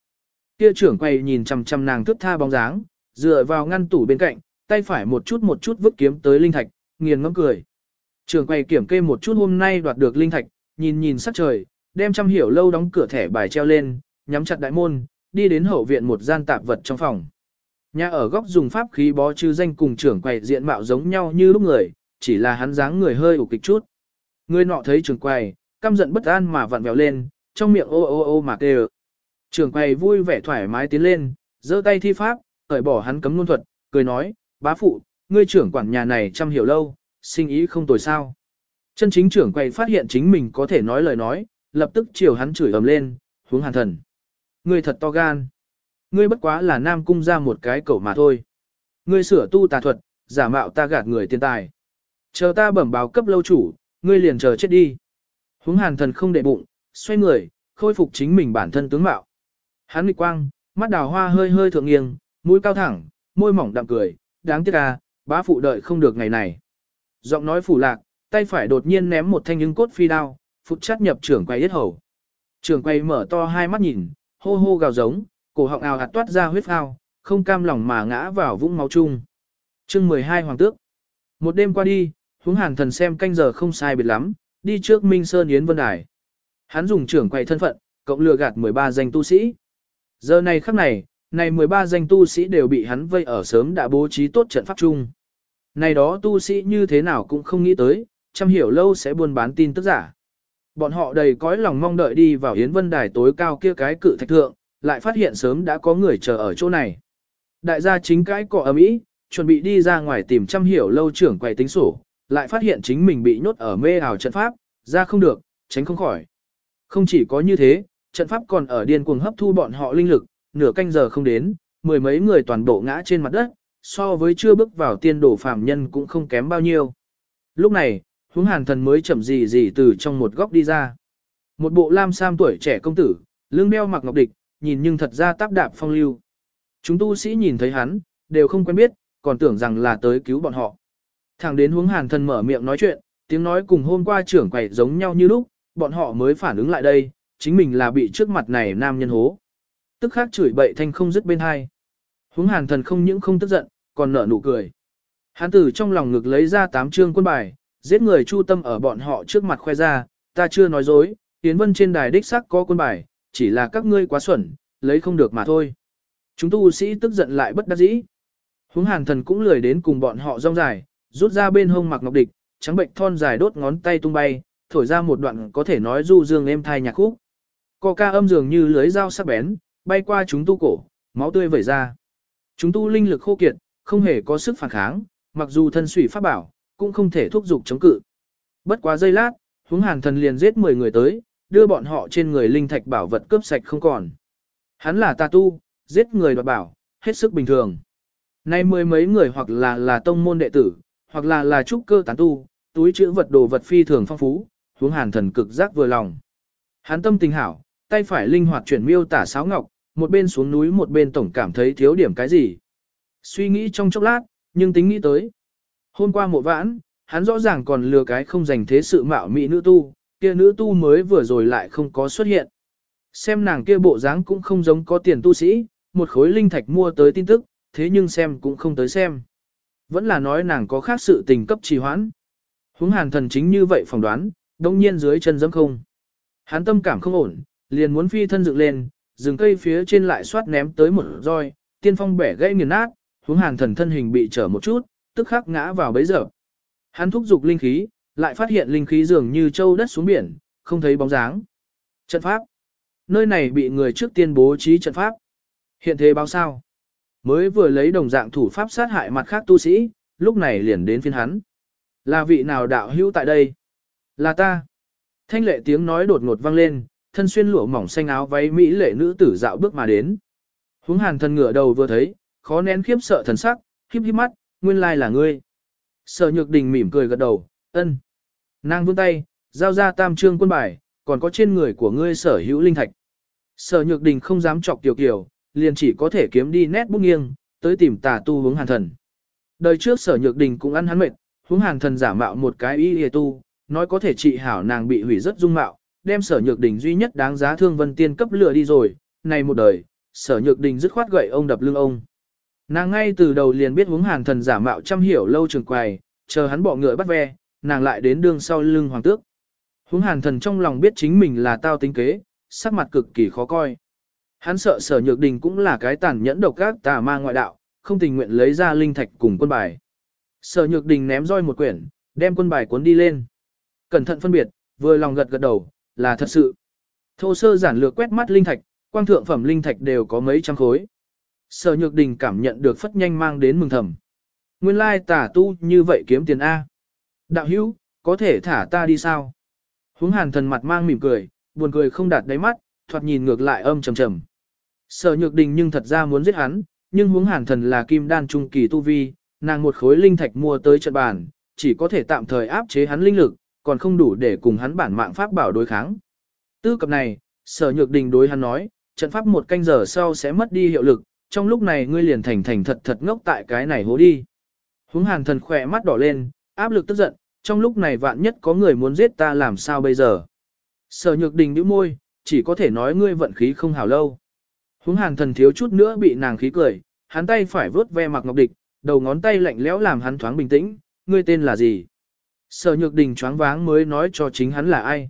Kia trưởng quay nhìn chằm chằm nàng thức tha bóng dáng, dựa vào ngăn tủ bên cạnh, tay phải một chút một chút vứt kiếm tới linh thạch, nghiền ngẫm cười. Trưởng quay kiểm kê một chút hôm nay đoạt được linh thạch, nhìn nhìn sắc trời, đem trăm hiểu lâu đóng cửa thẻ bài treo lên, nhắm chặt đại môn, đi đến hậu viện một gian tạp vật trong phòng. Nhà ở góc dùng pháp khí bó chư danh cùng trưởng quầy diện mạo giống nhau như lúc người, chỉ là hắn dáng người hơi ủ kịch chút. Người nọ thấy trưởng quầy, căm giận bất an mà vặn vẹo lên, trong miệng ô ô ô mà kêu. Trưởng quầy vui vẻ thoải mái tiến lên, giơ tay thi pháp, cởi bỏ hắn cấm luân thuật, cười nói, bá phụ, ngươi trưởng quản nhà này chăm hiểu lâu, sinh ý không tồi sao. Chân chính trưởng quầy phát hiện chính mình có thể nói lời nói, lập tức chiều hắn chửi ầm lên, hướng hàn thần. Ngươi thật to gan. Ngươi bất quá là nam cung ra một cái cẩu mà thôi. Ngươi sửa tu tà thuật, giả mạo ta gạt người tiền tài. Chờ ta bẩm báo cấp lâu chủ, ngươi liền chờ chết đi. Húng hàn thần không để bụng, xoay người, khôi phục chính mình bản thân tướng mạo. Hắn nghịch quang, mắt đào hoa hơi hơi thượng nghiêng, mũi cao thẳng, môi mỏng đạm cười, đáng tiếc à, bá phụ đợi không được ngày này. Giọng nói phủ lạc, tay phải đột nhiên ném một thanh ứng cốt phi đao, phụt chắt nhập trưởng quay yết hầu. Trưởng quay mở to hai mắt nhìn, hô hô gào giống, cổ họng ào hạt toát ra huyết phao, không cam lòng mà ngã vào vũng máu chung. chương 12 Hoàng tước. Một đêm qua đi, huống hàn thần xem canh giờ không sai biệt lắm, đi trước Minh Sơn Yến Vân Đài. Hắn dùng trưởng quay thân phận, cộng lừa gạt 13 danh tu sĩ. Giờ này khắc này, này 13 danh tu sĩ đều bị hắn vây ở sớm đã bố trí tốt trận pháp chung. Này đó tu sĩ như thế nào cũng không nghĩ tới, chăm hiểu lâu sẽ buôn bán tin tức giả. Bọn họ đầy cõi lòng mong đợi đi vào Yến Vân Đài tối cao kia cái cự thạch thượng, lại phát hiện sớm đã có người chờ ở chỗ này. Đại gia chính cái cọ ấm ý, chuẩn bị đi ra ngoài tìm chăm hiểu lâu trưởng quầy tính sổ, lại phát hiện chính mình bị nhốt ở mê ảo trận pháp, ra không được, tránh không khỏi. Không chỉ có như thế, trận pháp còn ở điên cuồng hấp thu bọn họ linh lực, nửa canh giờ không đến, mười mấy người toàn bộ ngã trên mặt đất, so với chưa bước vào tiên đổ phàm nhân cũng không kém bao nhiêu. Lúc này, huống hàn thần mới chậm gì gì từ trong một góc đi ra. Một bộ lam sam tuổi trẻ công tử, lưng đeo mặc ngọc địch, nhìn nhưng thật ra táp đạp phong lưu. Chúng tu sĩ nhìn thấy hắn, đều không quen biết, còn tưởng rằng là tới cứu bọn họ. Thẳng đến huống hàn thần mở miệng nói chuyện, tiếng nói cùng hôm qua trưởng quầy giống nhau như lúc, bọn họ mới phản ứng lại đây, chính mình là bị trước mặt này nam nhân hố. Tức khắc chửi bậy thanh không dứt bên hai. Huống hàn thần không những không tức giận, còn nở nụ cười. Hắn từ trong lòng ngực lấy ra tám chương quân bài, giết người chu tâm ở bọn họ trước mặt khoe ra, ta chưa nói dối, Yến Vân trên đài đích sắc có quân bài, chỉ là các ngươi quá xuẩn, lấy không được mà thôi. Chúng tu sĩ tức giận lại bất đắc dĩ. hướng hàn thần cũng lười đến cùng bọn họ rong dài, rút ra bên hông mặc ngọc địch, trắng bệnh thon dài đốt ngón tay tung bay, thổi ra một đoạn có thể nói du dương êm thai nhạc khúc. Co ca âm dường như lưới dao sắc bén, bay qua chúng tu cổ, máu tươi vẩy ra. Chúng tu linh lực khô kiệt, không hề có sức phản kháng, mặc dù thân sủy pháp bảo, cũng không thể thúc giục chống cự. Bất quá giây lát, huống hàn thần liền giết 10 người tới, đưa bọn họ trên người linh thạch bảo vật cướp sạch không còn. Hắn là tà tu, giết người đoạt bảo, hết sức bình thường. Nay mười mấy người hoặc là là tông môn đệ tử, hoặc là là trúc cơ tán tu, túi chữ vật đồ vật phi thường phong phú, huống hàn thần cực giác vừa lòng. Hắn tâm tình hảo, tay phải linh hoạt chuyển miêu tả sáo ngọc, một bên xuống núi một bên tổng cảm thấy thiếu điểm cái gì. Suy nghĩ trong chốc lát, nhưng tính nghĩ tới. Hôm qua một vãn, hắn rõ ràng còn lừa cái không dành thế sự mạo mỹ nữ tu, kia nữ tu mới vừa rồi lại không có xuất hiện. Xem nàng kia bộ dáng cũng không giống có tiền tu sĩ, một khối linh thạch mua tới tin tức, thế nhưng xem cũng không tới xem. Vẫn là nói nàng có khác sự tình cấp trì hoãn. Húng hàn thần chính như vậy phỏng đoán, đông nhiên dưới chân dẫm không. Hắn tâm cảm không ổn, liền muốn phi thân dựng lên, rừng cây phía trên lại xoát ném tới một roi, tiên phong bẻ gãy nghiền nát, hướng hàn thần thân hình bị trở một chút, tức khắc ngã vào bấy giờ. Hắn thúc giục linh khí, lại phát hiện linh khí dường như châu đất xuống biển, không thấy bóng dáng. Trận pháp. Nơi này bị người trước tiên bố trí trận pháp. Hiện thế báo sao? Mới vừa lấy đồng dạng thủ pháp sát hại mặt khác tu sĩ, lúc này liền đến phiên hắn. Là vị nào đạo hữu tại đây? Là ta. Thanh lệ tiếng nói đột ngột vang lên, thân xuyên lụa mỏng xanh áo váy mỹ lệ nữ tử dạo bước mà đến. hướng hàn thần ngửa đầu vừa thấy, khó nén khiếp sợ thần sắc, khiếp khiếp mắt, nguyên lai là ngươi. Sở nhược đình mỉm cười gật đầu, ân. Nàng vươn tay, giao ra tam trương quân bài, còn có trên người của ngươi sở hữu linh thạch. Sở nhược đình không dám chọc tiểu kiều, liền chỉ có thể kiếm đi nét bút nghiêng, tới tìm tà tu hướng hàn thần. Đời trước sở nhược đình cũng ăn hắn mệt, hướng hàn thần giả mạo một cái y hề tu, nói có thể trị hảo nàng bị hủy rất dung mạo, đem sở nhược đình duy nhất đáng giá thương vân tiên cấp lừa đi rồi, này một đời, sở nhược đình dứt khoát gậy ông đập lưng ông. Nàng ngay từ đầu liền biết hướng hàn thần giả mạo chăm hiểu lâu trường quài, chờ hắn bỏ ngựa bắt ve, nàng lại đến đường sau lưng hoàng tước. Hướng hàn thần trong lòng biết chính mình là tao tính kế, sắc mặt cực kỳ khó coi. Hắn sợ sở nhược đình cũng là cái tàn nhẫn độc ác tà ma ngoại đạo, không tình nguyện lấy ra linh thạch cùng quân bài. Sở nhược đình ném roi một quyển, đem quân bài cuốn đi lên. Cẩn thận phân biệt, vừa lòng gật gật đầu, là thật sự. Thô sơ giản lược quét mắt linh thạch, quang thượng phẩm linh thạch đều có mấy trăm khối. Sở nhược đình cảm nhận được phất nhanh mang đến mừng thầm. Nguyên lai tả tu như vậy kiếm tiền A. Đạo hữu, có thể thả ta đi sao? Hướng hàn thần mặt mang mỉm cười, buồn cười không đạt đáy mắt, thoạt nhìn ngược lại âm trầm trầm. Sở nhược đình nhưng thật ra muốn giết hắn, nhưng hướng hàn thần là kim đan trung kỳ tu vi, nàng một khối linh thạch mua tới trận bàn, chỉ có thể tạm thời áp chế hắn linh lực, còn không đủ để cùng hắn bản mạng pháp bảo đối kháng. Tư cập này, sở nhược đình đối hắn nói, trận pháp một canh giờ sau sẽ mất đi hiệu lực, trong lúc này ngươi liền thành thành thật thật ngốc tại cái này hố đi. Hướng hàn thần khỏe mắt đỏ lên, áp lực tức giận, trong lúc này vạn nhất có người muốn giết ta làm sao bây giờ. Sở nhược đình nhíu môi, chỉ có thể nói ngươi vận khí không hảo lâu. Hướng hàn thần thiếu chút nữa bị nàng khí cười, hắn tay phải vớt ve mặc ngọc địch, đầu ngón tay lạnh lẽo làm hắn thoáng bình tĩnh, ngươi tên là gì? Sở nhược đình choáng váng mới nói cho chính hắn là ai.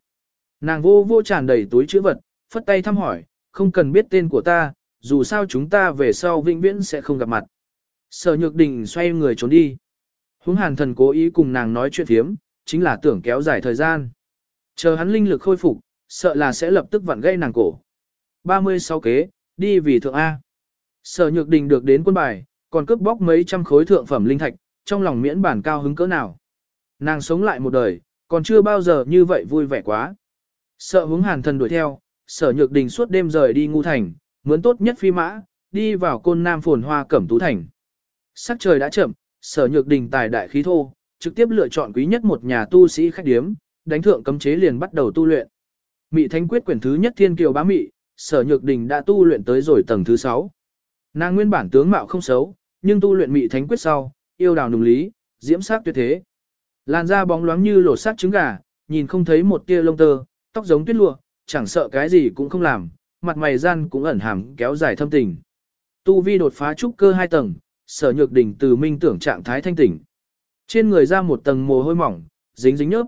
Nàng vô vô tràn đầy túi chữ vật, phất tay thăm hỏi, không cần biết tên của ta, dù sao chúng ta về sau vĩnh viễn sẽ không gặp mặt. Sở nhược đình xoay người trốn đi. Húng hàn thần cố ý cùng nàng nói chuyện thiếm, chính là tưởng kéo dài thời gian. Chờ hắn linh lực khôi phục, sợ là sẽ lập tức vặn gây nàng cổ. 36 kế, đi vì thượng A. Sở nhược đình được đến quân bài, còn cướp bóc mấy trăm khối thượng phẩm linh thạch, trong lòng miễn bản cao hứng cỡ nào. Nàng sống lại một đời, còn chưa bao giờ như vậy vui vẻ quá. Sợ hướng hàn thần đuổi theo, sở nhược đình suốt đêm rời đi ngu thành, mướn tốt nhất phi mã, đi vào côn nam phồn hoa cẩm tú thành. Sắc trời đã chậm, sở nhược đình tài đại khí thô, trực tiếp lựa chọn quý nhất một nhà tu sĩ khách điếm, đánh thượng cấm chế liền bắt đầu tu luyện. Mị Thánh Quyết quyển thứ nhất Thiên Kiều bá mị, Sở Nhược Đình đã tu luyện tới rồi tầng thứ 6. Nàng nguyên bản tướng mạo không xấu, nhưng tu luyện Mị Thánh Quyết sau, yêu đào nùng lý, diễm sắc tuyệt thế. Làn da bóng loáng như lột xác trứng gà, nhìn không thấy một tia lông tơ, tóc giống tuyết lụa, chẳng sợ cái gì cũng không làm, mặt mày gian cũng ẩn hàm kéo dài thâm tình. Tu vi đột phá trúc cơ hai tầng, Sở Nhược đỉnh từ minh tưởng trạng thái thanh tỉnh. Trên người ra một tầng mồ hôi mỏng, dính dính nhớp.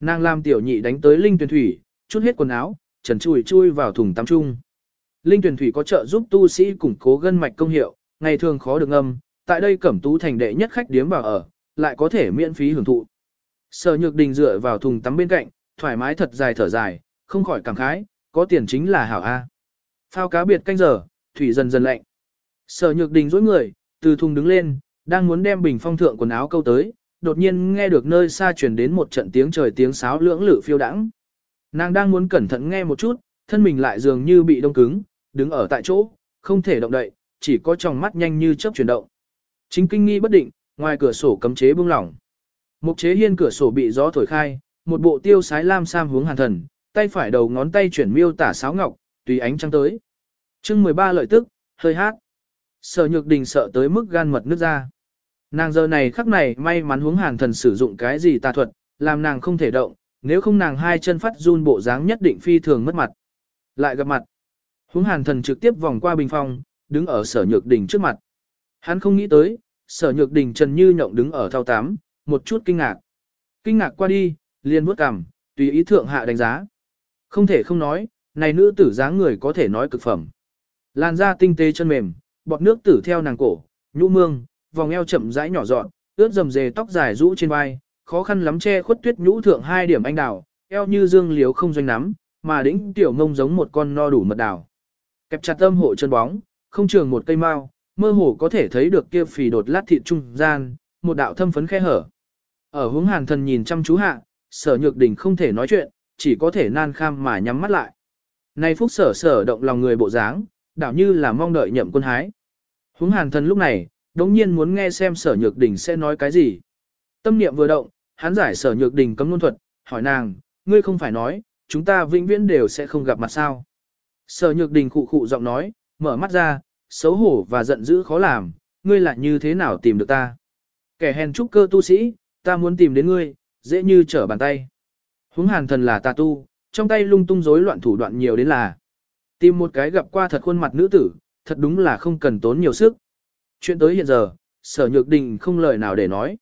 Nàng làm tiểu nhị đánh tới linh tuyển thủy, chút hết quần áo, trần chui chui vào thùng tắm chung. Linh tuyển thủy có trợ giúp tu sĩ củng cố gân mạch công hiệu, ngày thường khó được âm, tại đây cẩm tú thành đệ nhất khách điếm vào ở, lại có thể miễn phí hưởng thụ. Sở Nhược Đình dựa vào thùng tắm bên cạnh, thoải mái thật dài thở dài, không khỏi cảm khái, có tiền chính là hảo a. Phao cá biệt canh giờ, thủy dần dần lạnh. Sở Nhược Đình dối người, từ thùng đứng lên, đang muốn đem bình phong thượng quần áo câu tới, đột nhiên nghe được nơi xa truyền đến một trận tiếng trời tiếng sáo lưỡng lự phiêu đãng. Nàng đang muốn cẩn thận nghe một chút, thân mình lại dường như bị đông cứng, đứng ở tại chỗ, không thể động đậy, chỉ có tròng mắt nhanh như chớp chuyển động. Chính kinh nghi bất định, ngoài cửa sổ cấm chế buông lỏng. Mục chế hiên cửa sổ bị gió thổi khai, một bộ tiêu sái lam sam hướng hàn thần, tay phải đầu ngón tay chuyển miêu tả sáo ngọc, tùy ánh trăng tới. chương 13 lợi tức, hơi hát. Sở nhược đình sợ tới mức gan mật nước ra. Nàng giờ này khắc này may mắn hướng hàn thần sử dụng cái gì tà thuật, làm nàng không thể động, nếu không nàng hai chân phát run bộ dáng nhất định phi thường mất mặt. Lại gặp mặt. Hướng hàn thần trực tiếp vòng qua bình phong, đứng ở sở nhược đình trước mặt. Hắn không nghĩ tới, sở nhược đình trần như nhộng đứng ở thao tám, một chút kinh ngạc. Kinh ngạc qua đi, liền bước cằm, tùy ý thượng hạ đánh giá. Không thể không nói, này nữ tử dáng người có thể nói cực phẩm. Làn da tinh tế chân mềm, bọt nước tử theo nàng cổ, nhũ mương, vòng eo chậm rãi nhỏ dọn, ướt dầm dề tóc dài rũ trên vai, khó khăn lắm che khuất tuyết nhũ thượng hai điểm anh đào, eo như dương liếu không doanh nắm, mà đĩnh tiểu ngông giống một con no đủ mật đào. Kẹp chặt tâm hộ chân bóng, không trường một cây mao, mơ hồ có thể thấy được kia phì đột lát thịt trung gian, một đạo thâm phấn khe hở. Ở hướng hàn thần nhìn chăm chú hạ, sở nhược đình không thể nói chuyện, chỉ có thể nan kham mà nhắm mắt lại. Nay phúc sở sở động lòng người bộ dáng, đảo như là mong đợi nhậm quân hái. Húng hàn thần lúc này, đống nhiên muốn nghe xem sở nhược đình sẽ nói cái gì. Tâm niệm vừa động, hắn giải sở nhược đình cấm luân thuật, hỏi nàng, ngươi không phải nói, chúng ta vĩnh viễn đều sẽ không gặp mặt sao. Sở nhược đình khụ khụ giọng nói, mở mắt ra, xấu hổ và giận dữ khó làm, ngươi lại như thế nào tìm được ta. Kẻ hèn trúc cơ tu sĩ, ta muốn tìm đến ngươi, dễ như trở bàn tay. Huống hàn thần là tà tu, trong tay lung tung rối loạn thủ đoạn nhiều đến là. Tìm một cái gặp qua thật khuôn mặt nữ tử, thật đúng là không cần tốn nhiều sức. Chuyện tới hiện giờ, sở nhược đình không lời nào để nói.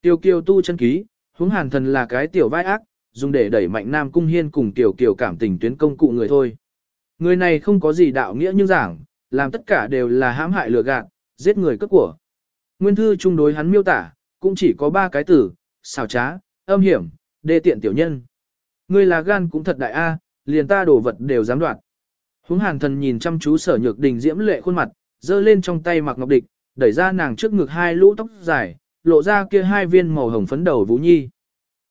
Tiêu kiều tu chân ký, huống hàn thần là cái tiểu vai ác, dùng để đẩy mạnh nam cung hiên cùng tiểu kiều cảm tình tuyến công cụ người thôi. Người này không có gì đạo nghĩa như giảng, làm tất cả đều là hãm hại lừa gạt, giết người cất của. Nguyên thư chung đối hắn miêu tả, cũng chỉ có ba cái từ, xảo trá, âm hiểm, đê tiện tiểu nhân. Ngươi là gan cũng thật đại a, liền ta đổ vật đều dám đoạt. Húng hàn thần nhìn chăm chú sở nhược đình diễm lệ khuôn mặt, giơ lên trong tay mặc ngọc địch, đẩy ra nàng trước ngực hai lũ tóc dài, lộ ra kia hai viên màu hồng phấn đầu vũ nhi.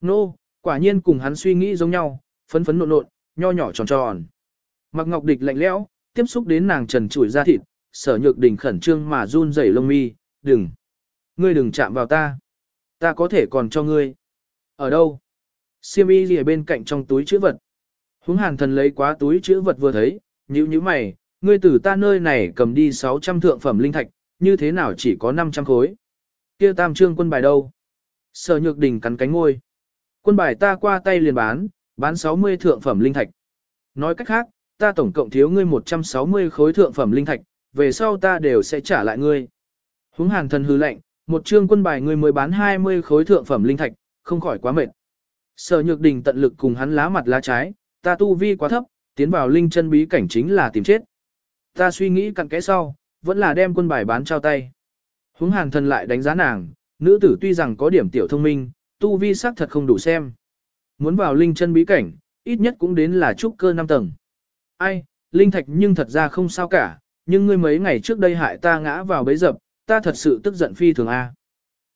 Nô, quả nhiên cùng hắn suy nghĩ giống nhau, phấn phấn nộn nộn, nho nhỏ tròn tròn. Mặc ngọc địch lạnh lẽo, tiếp xúc đến nàng trần trụi da thịt, sở nhược đình khẩn trương mà run rẩy lông mi, đừng. Ngươi đừng chạm vào ta. Ta có thể còn cho ngươi. Ở đâu? Siêm y gì bên cạnh trong túi chữ vật. Húng hàn thần lấy quá túi chữ vật vừa thấy, nhữ như mày, ngươi từ ta nơi này cầm đi 600 thượng phẩm linh thạch, như thế nào chỉ có 500 khối. kia tam trương quân bài đâu? Sở nhược đình cắn cánh ngôi. Quân bài ta qua tay liền bán, bán 60 thượng phẩm linh thạch. Nói cách khác, ta tổng cộng thiếu ngươi 160 khối thượng phẩm linh thạch, về sau ta đều sẽ trả lại ngươi. Húng hàn thần hư lệnh, một trương quân bài ngươi mới bán 20 khối thượng phẩm linh thạch, không khỏi quá mệt. Sở nhược đình tận lực cùng hắn lá mặt lá trái, ta tu vi quá thấp, tiến vào linh chân bí cảnh chính là tìm chết. Ta suy nghĩ cặn kẽ sau, vẫn là đem quân bài bán trao tay. Húng hàn thần lại đánh giá nàng, nữ tử tuy rằng có điểm tiểu thông minh, tu vi sắc thật không đủ xem. Muốn vào linh chân bí cảnh, ít nhất cũng đến là trúc cơ 5 tầng. Ai, linh thạch nhưng thật ra không sao cả, nhưng ngươi mấy ngày trước đây hại ta ngã vào bấy dập, ta thật sự tức giận phi thường A.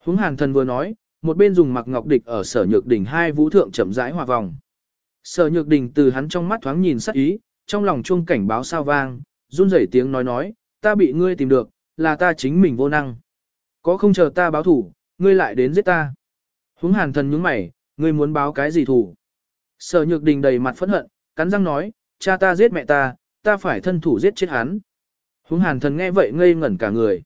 Húng hàn thần vừa nói, một bên dùng mặc ngọc địch ở sở nhược đỉnh hai vũ thượng chậm rãi hòa vòng. Sở nhược đình từ hắn trong mắt thoáng nhìn sắc ý, trong lòng chuông cảnh báo sao vang, run rẩy tiếng nói nói, ta bị ngươi tìm được, là ta chính mình vô năng. Có không chờ ta báo thủ, ngươi lại đến giết ta. Húng hàn thần nhướng mày, ngươi muốn báo cái gì thủ? Sở nhược đình đầy mặt phẫn hận, cắn răng nói, cha ta giết mẹ ta, ta phải thân thủ giết chết hắn. Húng hàn thần nghe vậy ngây ngẩn cả người.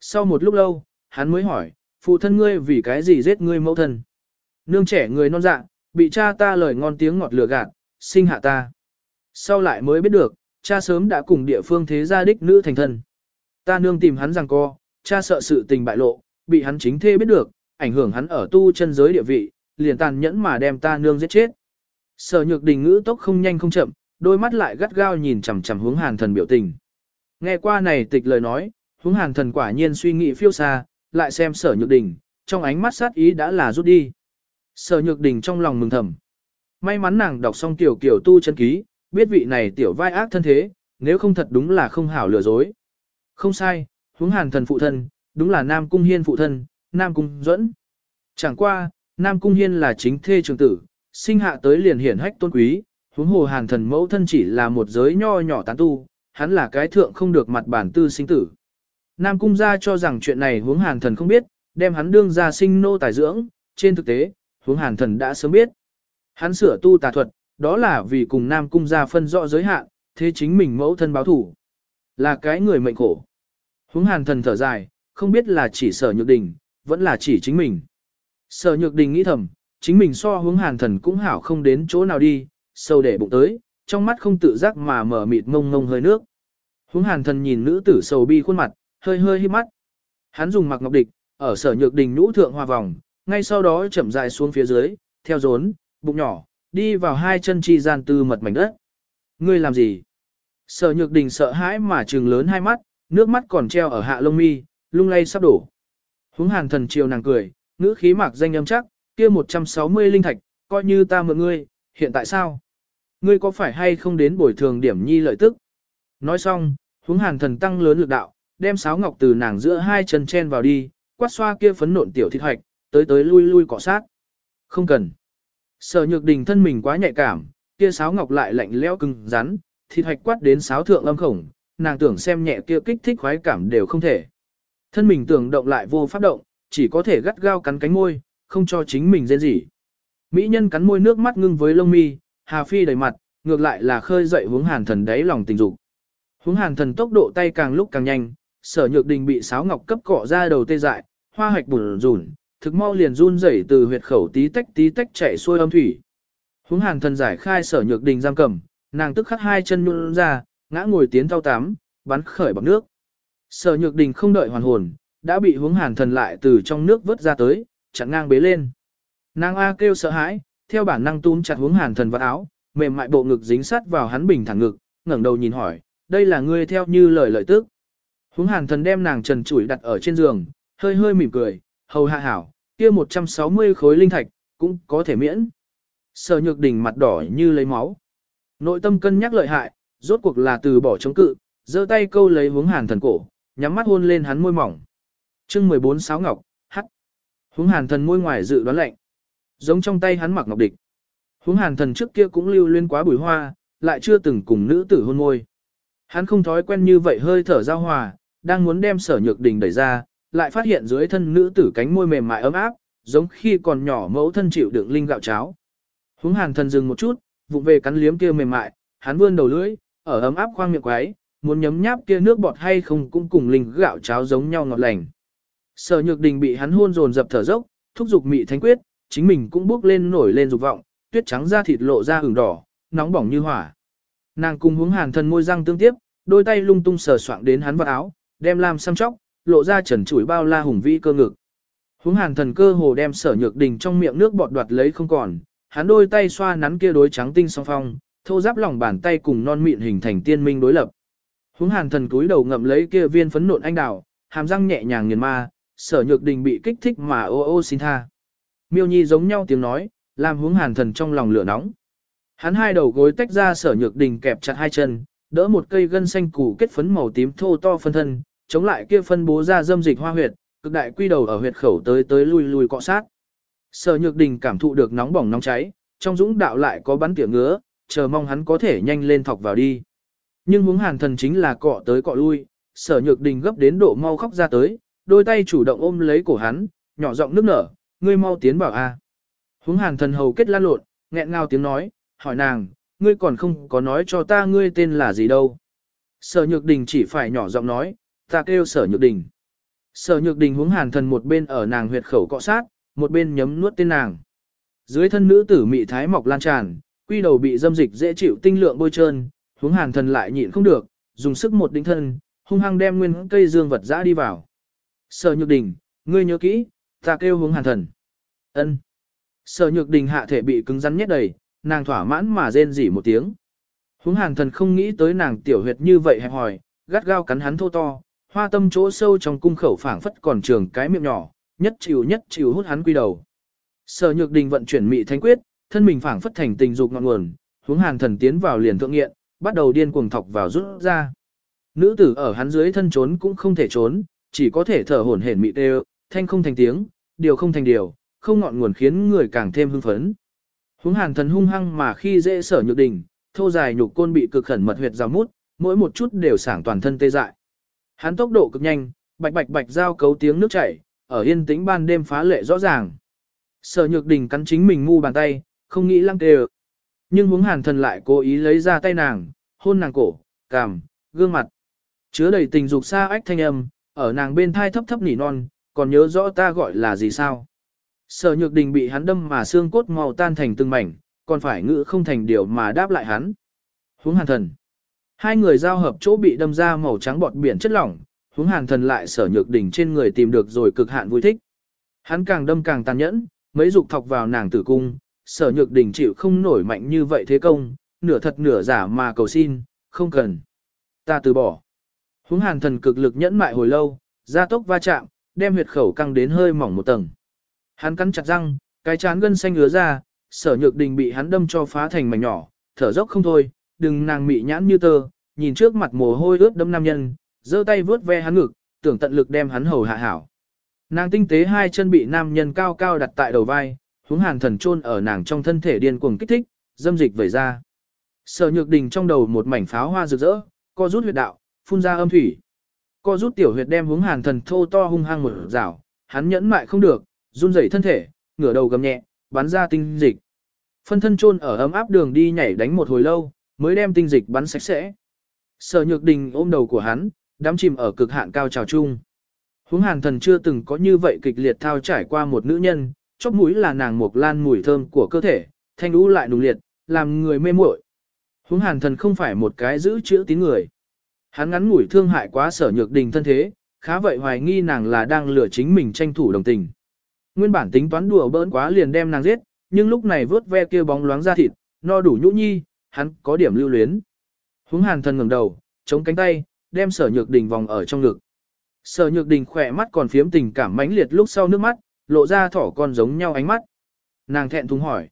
Sau một lúc lâu, hắn mới hỏi, phụ thân ngươi vì cái gì giết ngươi mẫu thân? Nương trẻ người non dạ, bị cha ta lời ngon tiếng ngọt lừa gạt, sinh hạ ta. Sau lại mới biết được, cha sớm đã cùng địa phương thế gia đích nữ thành thân. Ta nương tìm hắn rằng co, cha sợ sự tình bại lộ, bị hắn chính thê biết được, ảnh hưởng hắn ở tu chân giới địa vị, liền tàn nhẫn mà đem ta nương giết chết. Sở nhược đình ngữ tốc không nhanh không chậm, đôi mắt lại gắt gao nhìn chằm chằm hướng hàn thần biểu tình. Nghe qua này tịch lời nói, hướng hàn thần quả nhiên suy nghĩ phiêu xa, lại xem sở nhược đình, trong ánh mắt sát ý đã là rút đi. Sở nhược đình trong lòng mừng thầm. May mắn nàng đọc xong tiểu kiểu tu chân ký, biết vị này tiểu vai ác thân thế, nếu không thật đúng là không hảo lừa dối. Không sai, huống hàn thần phụ thân, đúng là Nam Cung Hiên phụ thân, Nam Cung Duẫn. Chẳng qua, Nam Cung Hiên là chính thê trường tử, sinh hạ tới liền hiển hách tôn quý, huống hồ hàn thần mẫu thân chỉ là một giới nho nhỏ tán tu, hắn là cái thượng không được mặt bản tư sinh tử. Nam Cung gia cho rằng chuyện này hướng hàn thần không biết, đem hắn đương ra sinh nô tài dưỡng, trên thực tế, hướng hàn thần đã sớm biết. Hắn sửa tu tà thuật, đó là vì cùng Nam Cung gia phân rõ giới hạn, thế chính mình mẫu thân báo thủ. Là cái người mệnh khổ. Hướng hàn thần thở dài, không biết là chỉ sở nhược đình, vẫn là chỉ chính mình. Sở nhược đình nghĩ thầm, chính mình so hướng hàn thần cũng hảo không đến chỗ nào đi, sâu để bụng tới, trong mắt không tự giác mà mở mịt ngông ngông hơi nước. Hướng hàn thần nhìn nữ tử sầu bi khuôn mặt, hơi hơi hí mắt. Hắn dùng mặc ngọc địch, ở sở nhược đình nhũ thượng hòa vòng, ngay sau đó chậm dài xuống phía dưới, theo rốn, bụng nhỏ, đi vào hai chân chi gian tư mật mảnh đất. Ngươi làm gì? Sở nhược đình sợ hãi mà trừng lớn hai mắt, nước mắt còn treo ở hạ lông mi, lung lay sắp đổ. Húng hàn thần chiều nàng cười, ngữ khí mạc danh âm chắc, kia 160 linh thạch, coi như ta mượn ngươi, hiện tại sao? Ngươi có phải hay không đến bồi thường điểm nhi lợi tức? Nói xong, húng hàn thần tăng lớn lực đạo, đem sáo ngọc từ nàng giữa hai chân chen vào đi, quát xoa kia phấn nộn tiểu thịt hoạch, tới tới lui lui cọ sát. Không cần. Sở nhược đình thân mình quá nhạy cảm, kia sáo ngọc lại lạnh lẽo cứng rắn, thịt hoạch quát đến sáo thượng âm khổng, nàng tưởng xem nhẹ kia kích thích khoái cảm đều không thể. Thân mình tưởng động lại vô pháp động, chỉ có thể gắt gao cắn cánh môi, không cho chính mình rên gì. Mỹ nhân cắn môi nước mắt ngưng với lông mi, Hà Phi đầy mặt, ngược lại là khơi dậy hướng hàn thần đáy lòng tình dục. Hướng hàn thần tốc độ tay càng lúc càng nhanh, sở nhược đình bị sáo ngọc cấp cọ ra đầu tê dại, hoa hạch bùn rùn, thực mau liền run rẩy từ huyệt khẩu tí tách tí tách chảy xuôi âm thủy. Hướng hàn thần giải khai sở nhược đình giam cầm, nàng tức khắc hai chân nhún ra, ngã ngồi tiến thao tám, bắn khởi bằng nước. Sở nhược đình không đợi hoàn hồn, đã bị hướng hàn thần lại từ trong nước vớt ra tới, chặn ngang bế lên. Nàng A kêu sợ hãi, theo bản năng túm chặt hướng hàn thần vào áo, mềm mại bộ ngực dính sát vào hắn bình thẳng ngực, ngẩng đầu nhìn hỏi, đây là ngươi theo như lời lợi tức. Hướng hàn thần đem nàng trần trụi đặt ở trên giường, hơi hơi mỉm cười, hầu hạ hảo, kia 160 khối linh thạch, cũng có thể miễn. Sở nhược đỉnh mặt đỏ như lấy máu. Nội tâm cân nhắc lợi hại, rốt cuộc là từ bỏ chống cự, giơ tay câu lấy hướng hàn thần cổ, nhắm mắt hôn lên hắn môi mỏng. chương 14 sáo ngọc, hắt. Hướng hàn thần môi ngoài dự đoán lệnh. Giống trong tay hắn mặc ngọc địch. Hướng hàn thần trước kia cũng lưu liên quá bùi hoa, lại chưa từng cùng nữ tử hôn môi. Hắn không thói quen như vậy hơi thở giao hòa, đang muốn đem sở nhược đình đẩy ra, lại phát hiện dưới thân nữ tử cánh môi mềm mại ấm áp, giống khi còn nhỏ mẫu thân chịu đựng linh gạo cháo. Húng hàn thần dừng một chút, vụng về cắn liếm kia mềm mại, hắn vươn đầu lưỡi, ở ấm áp khoang miệng quái, muốn nhấm nháp kia nước bọt hay không cũng cùng linh gạo cháo giống nhau ngọt lành. Sở nhược đình bị hắn hôn dồn dập thở dốc, thúc giục mị thánh quyết, chính mình cũng bước lên nổi lên dục vọng, tuyết trắng da thịt lộ ra ửng đỏ, nóng bỏng như hỏa. Nàng cùng hướng hàn thần môi răng tương tiếp, đôi tay lung tung sờ soạng đến hắn vào áo, đem làm xăm chóc, lộ ra trần chuỗi bao la hùng vĩ cơ ngực. Hướng hàn thần cơ hồ đem sở nhược đình trong miệng nước bọt đoạt lấy không còn, hắn đôi tay xoa nắn kia đối trắng tinh song phong, thô giáp lòng bàn tay cùng non mịn hình thành tiên minh đối lập. Hướng hàn thần cúi đầu ngậm lấy kia viên phấn nộn anh đào, hàm răng nhẹ nhàng nghiền ma, sở nhược đình bị kích thích mà ô ô xin tha. Miêu nhi giống nhau tiếng nói, làm hướng hàn thần trong lòng lửa nóng. Hắn hai đầu gối tách ra sở nhược đình kẹp chặt hai chân, đỡ một cây gân xanh củ kết phấn màu tím thô to phân thân, chống lại kia phân bố ra dâm dịch hoa huyệt, cực đại quy đầu ở huyệt khẩu tới tới lui lui cọ sát. Sở Nhược Đình cảm thụ được nóng bỏng nóng cháy, trong dũng đạo lại có bắn tỉa ngứa, chờ mong hắn có thể nhanh lên thọc vào đi. Nhưng hướng hàn thần chính là cọ tới cọ lui, Sở Nhược Đình gấp đến độ mau khóc ra tới, đôi tay chủ động ôm lấy cổ hắn, nhỏ giọng nước nở, ngươi mau tiến vào a. Hướng hàn thần hầu kết lan lộn, nghẹn ngào tiếng nói, hỏi nàng, ngươi còn không có nói cho ta ngươi tên là gì đâu. Sở Nhược Đình chỉ phải nhỏ giọng nói, ta kêu Sở Nhược Đình. Sở Nhược Đình hướng hàn thần một bên ở nàng huyệt khẩu cọ sát, một bên nhấm nuốt tên nàng. Dưới thân nữ tử mị thái mọc lan tràn, quy đầu bị dâm dịch dễ chịu tinh lượng bôi trơn, hướng hàn thần lại nhịn không được, dùng sức một đỉnh thân, hung hăng đem nguyên cây dương vật dã đi vào. Sở Nhược Đình, ngươi nhớ kỹ, ta kêu hướng hàn thần. Ân. Sở Nhược Đình hạ thể bị cứng rắn nhét đầy, nàng thỏa mãn mà rên rỉ một tiếng. Hướng hàn thần không nghĩ tới nàng tiểu huyệt như vậy hẹp hòi, gắt gao cắn hắn thô to, hoa tâm chỗ sâu trong cung khẩu phảng phất còn trường cái miệng nhỏ, nhất chịu nhất chịu hút hắn quy đầu. Sở Nhược Đình vận chuyển mị thánh quyết, thân mình phảng phất thành tình dục ngọn nguồn, hướng Hàn Thần tiến vào liền thượng nghiện, bắt đầu điên cuồng thọc vào rút ra. Nữ tử ở hắn dưới thân trốn cũng không thể trốn, chỉ có thể thở hổn hển mị tê, thanh không thành tiếng, điều không thành điều, không ngọn nguồn khiến người càng thêm hưng phấn. Hướng Hàn Thần hung hăng mà khi dễ Sở Nhược Đình, thô dài nhục côn bị cực khẩn mật huyệt rào mút, mỗi một chút đều sảng toàn thân tê dại. Hắn tốc độ cực nhanh, bạch bạch bạch giao cấu tiếng nước chảy, ở yên tĩnh ban đêm phá lệ rõ ràng. Sở nhược đình cắn chính mình ngu bàn tay, không nghĩ lăng đều, Nhưng huống hàn thần lại cố ý lấy ra tay nàng, hôn nàng cổ, cằm, gương mặt. Chứa đầy tình dục xa ách thanh âm, ở nàng bên thai thấp thấp nỉ non, còn nhớ rõ ta gọi là gì sao. Sở nhược đình bị hắn đâm mà xương cốt màu tan thành từng mảnh, còn phải ngữ không thành điều mà đáp lại hắn. huống hàn thần. Hai người giao hợp chỗ bị đâm ra màu trắng bọt biển chất lỏng, hướng hàn thần lại sở nhược đỉnh trên người tìm được rồi cực hạn vui thích. Hắn càng đâm càng tàn nhẫn, mấy dục thọc vào nàng tử cung, sở nhược đỉnh chịu không nổi mạnh như vậy thế công, nửa thật nửa giả mà cầu xin, không cần. Ta từ bỏ. Hướng hàn thần cực lực nhẫn mại hồi lâu, ra tốc va chạm, đem huyệt khẩu căng đến hơi mỏng một tầng. Hắn cắn chặt răng, cái chán gân xanh ngứa ra, sở nhược đình bị hắn đâm cho phá thành mảnh nhỏ, thở dốc không thôi, đừng nàng mị nhãn như tơ, nhìn trước mặt mồ hôi ướt đẫm nam nhân, giơ tay vướt ve hắn ngực, tưởng tận lực đem hắn hầu hạ hảo. Nàng tinh tế hai chân bị nam nhân cao cao đặt tại đầu vai, hướng hàn thần chôn ở nàng trong thân thể điên cuồng kích thích, dâm dịch vẩy ra. Sở nhược đình trong đầu một mảnh pháo hoa rực rỡ, co rút huyệt đạo, phun ra âm thủy. Co rút tiểu huyệt đem hướng hàn thần thô to hung hăng một rào, hắn nhẫn mại không được, run rẩy thân thể, ngửa đầu gầm nhẹ, bắn ra tinh dịch. Phân thân chôn ở ấm áp đường đi nhảy đánh một hồi lâu, mới đem tinh dịch bắn sạch sẽ. Sở nhược đình ôm đầu của hắn, đắm chìm ở cực hạn cao trào chung. Hướng hàn thần chưa từng có như vậy kịch liệt thao trải qua một nữ nhân, chóp mũi là nàng một lan mùi thơm của cơ thể, thanh lũ lại nùng liệt, làm người mê muội. Hướng hàn thần không phải một cái giữ chữ tín người. Hắn ngắn ngủi thương hại quá sở nhược đình thân thế, khá vậy hoài nghi nàng là đang lừa chính mình tranh thủ đồng tình. Nguyên bản tính toán đùa bỡn quá liền đem nàng giết, nhưng lúc này vớt ve kia bóng loáng ra thịt, no đủ nhũ nhi, hắn có điểm lưu luyến. Hướng hàn thần ngẩng đầu, chống cánh tay, đem sở nhược đình vòng ở trong ngực. Sở nhược đình khỏe mắt còn phiếm tình cảm mãnh liệt lúc sau nước mắt, lộ ra thỏ con giống nhau ánh mắt. Nàng thẹn thùng hỏi.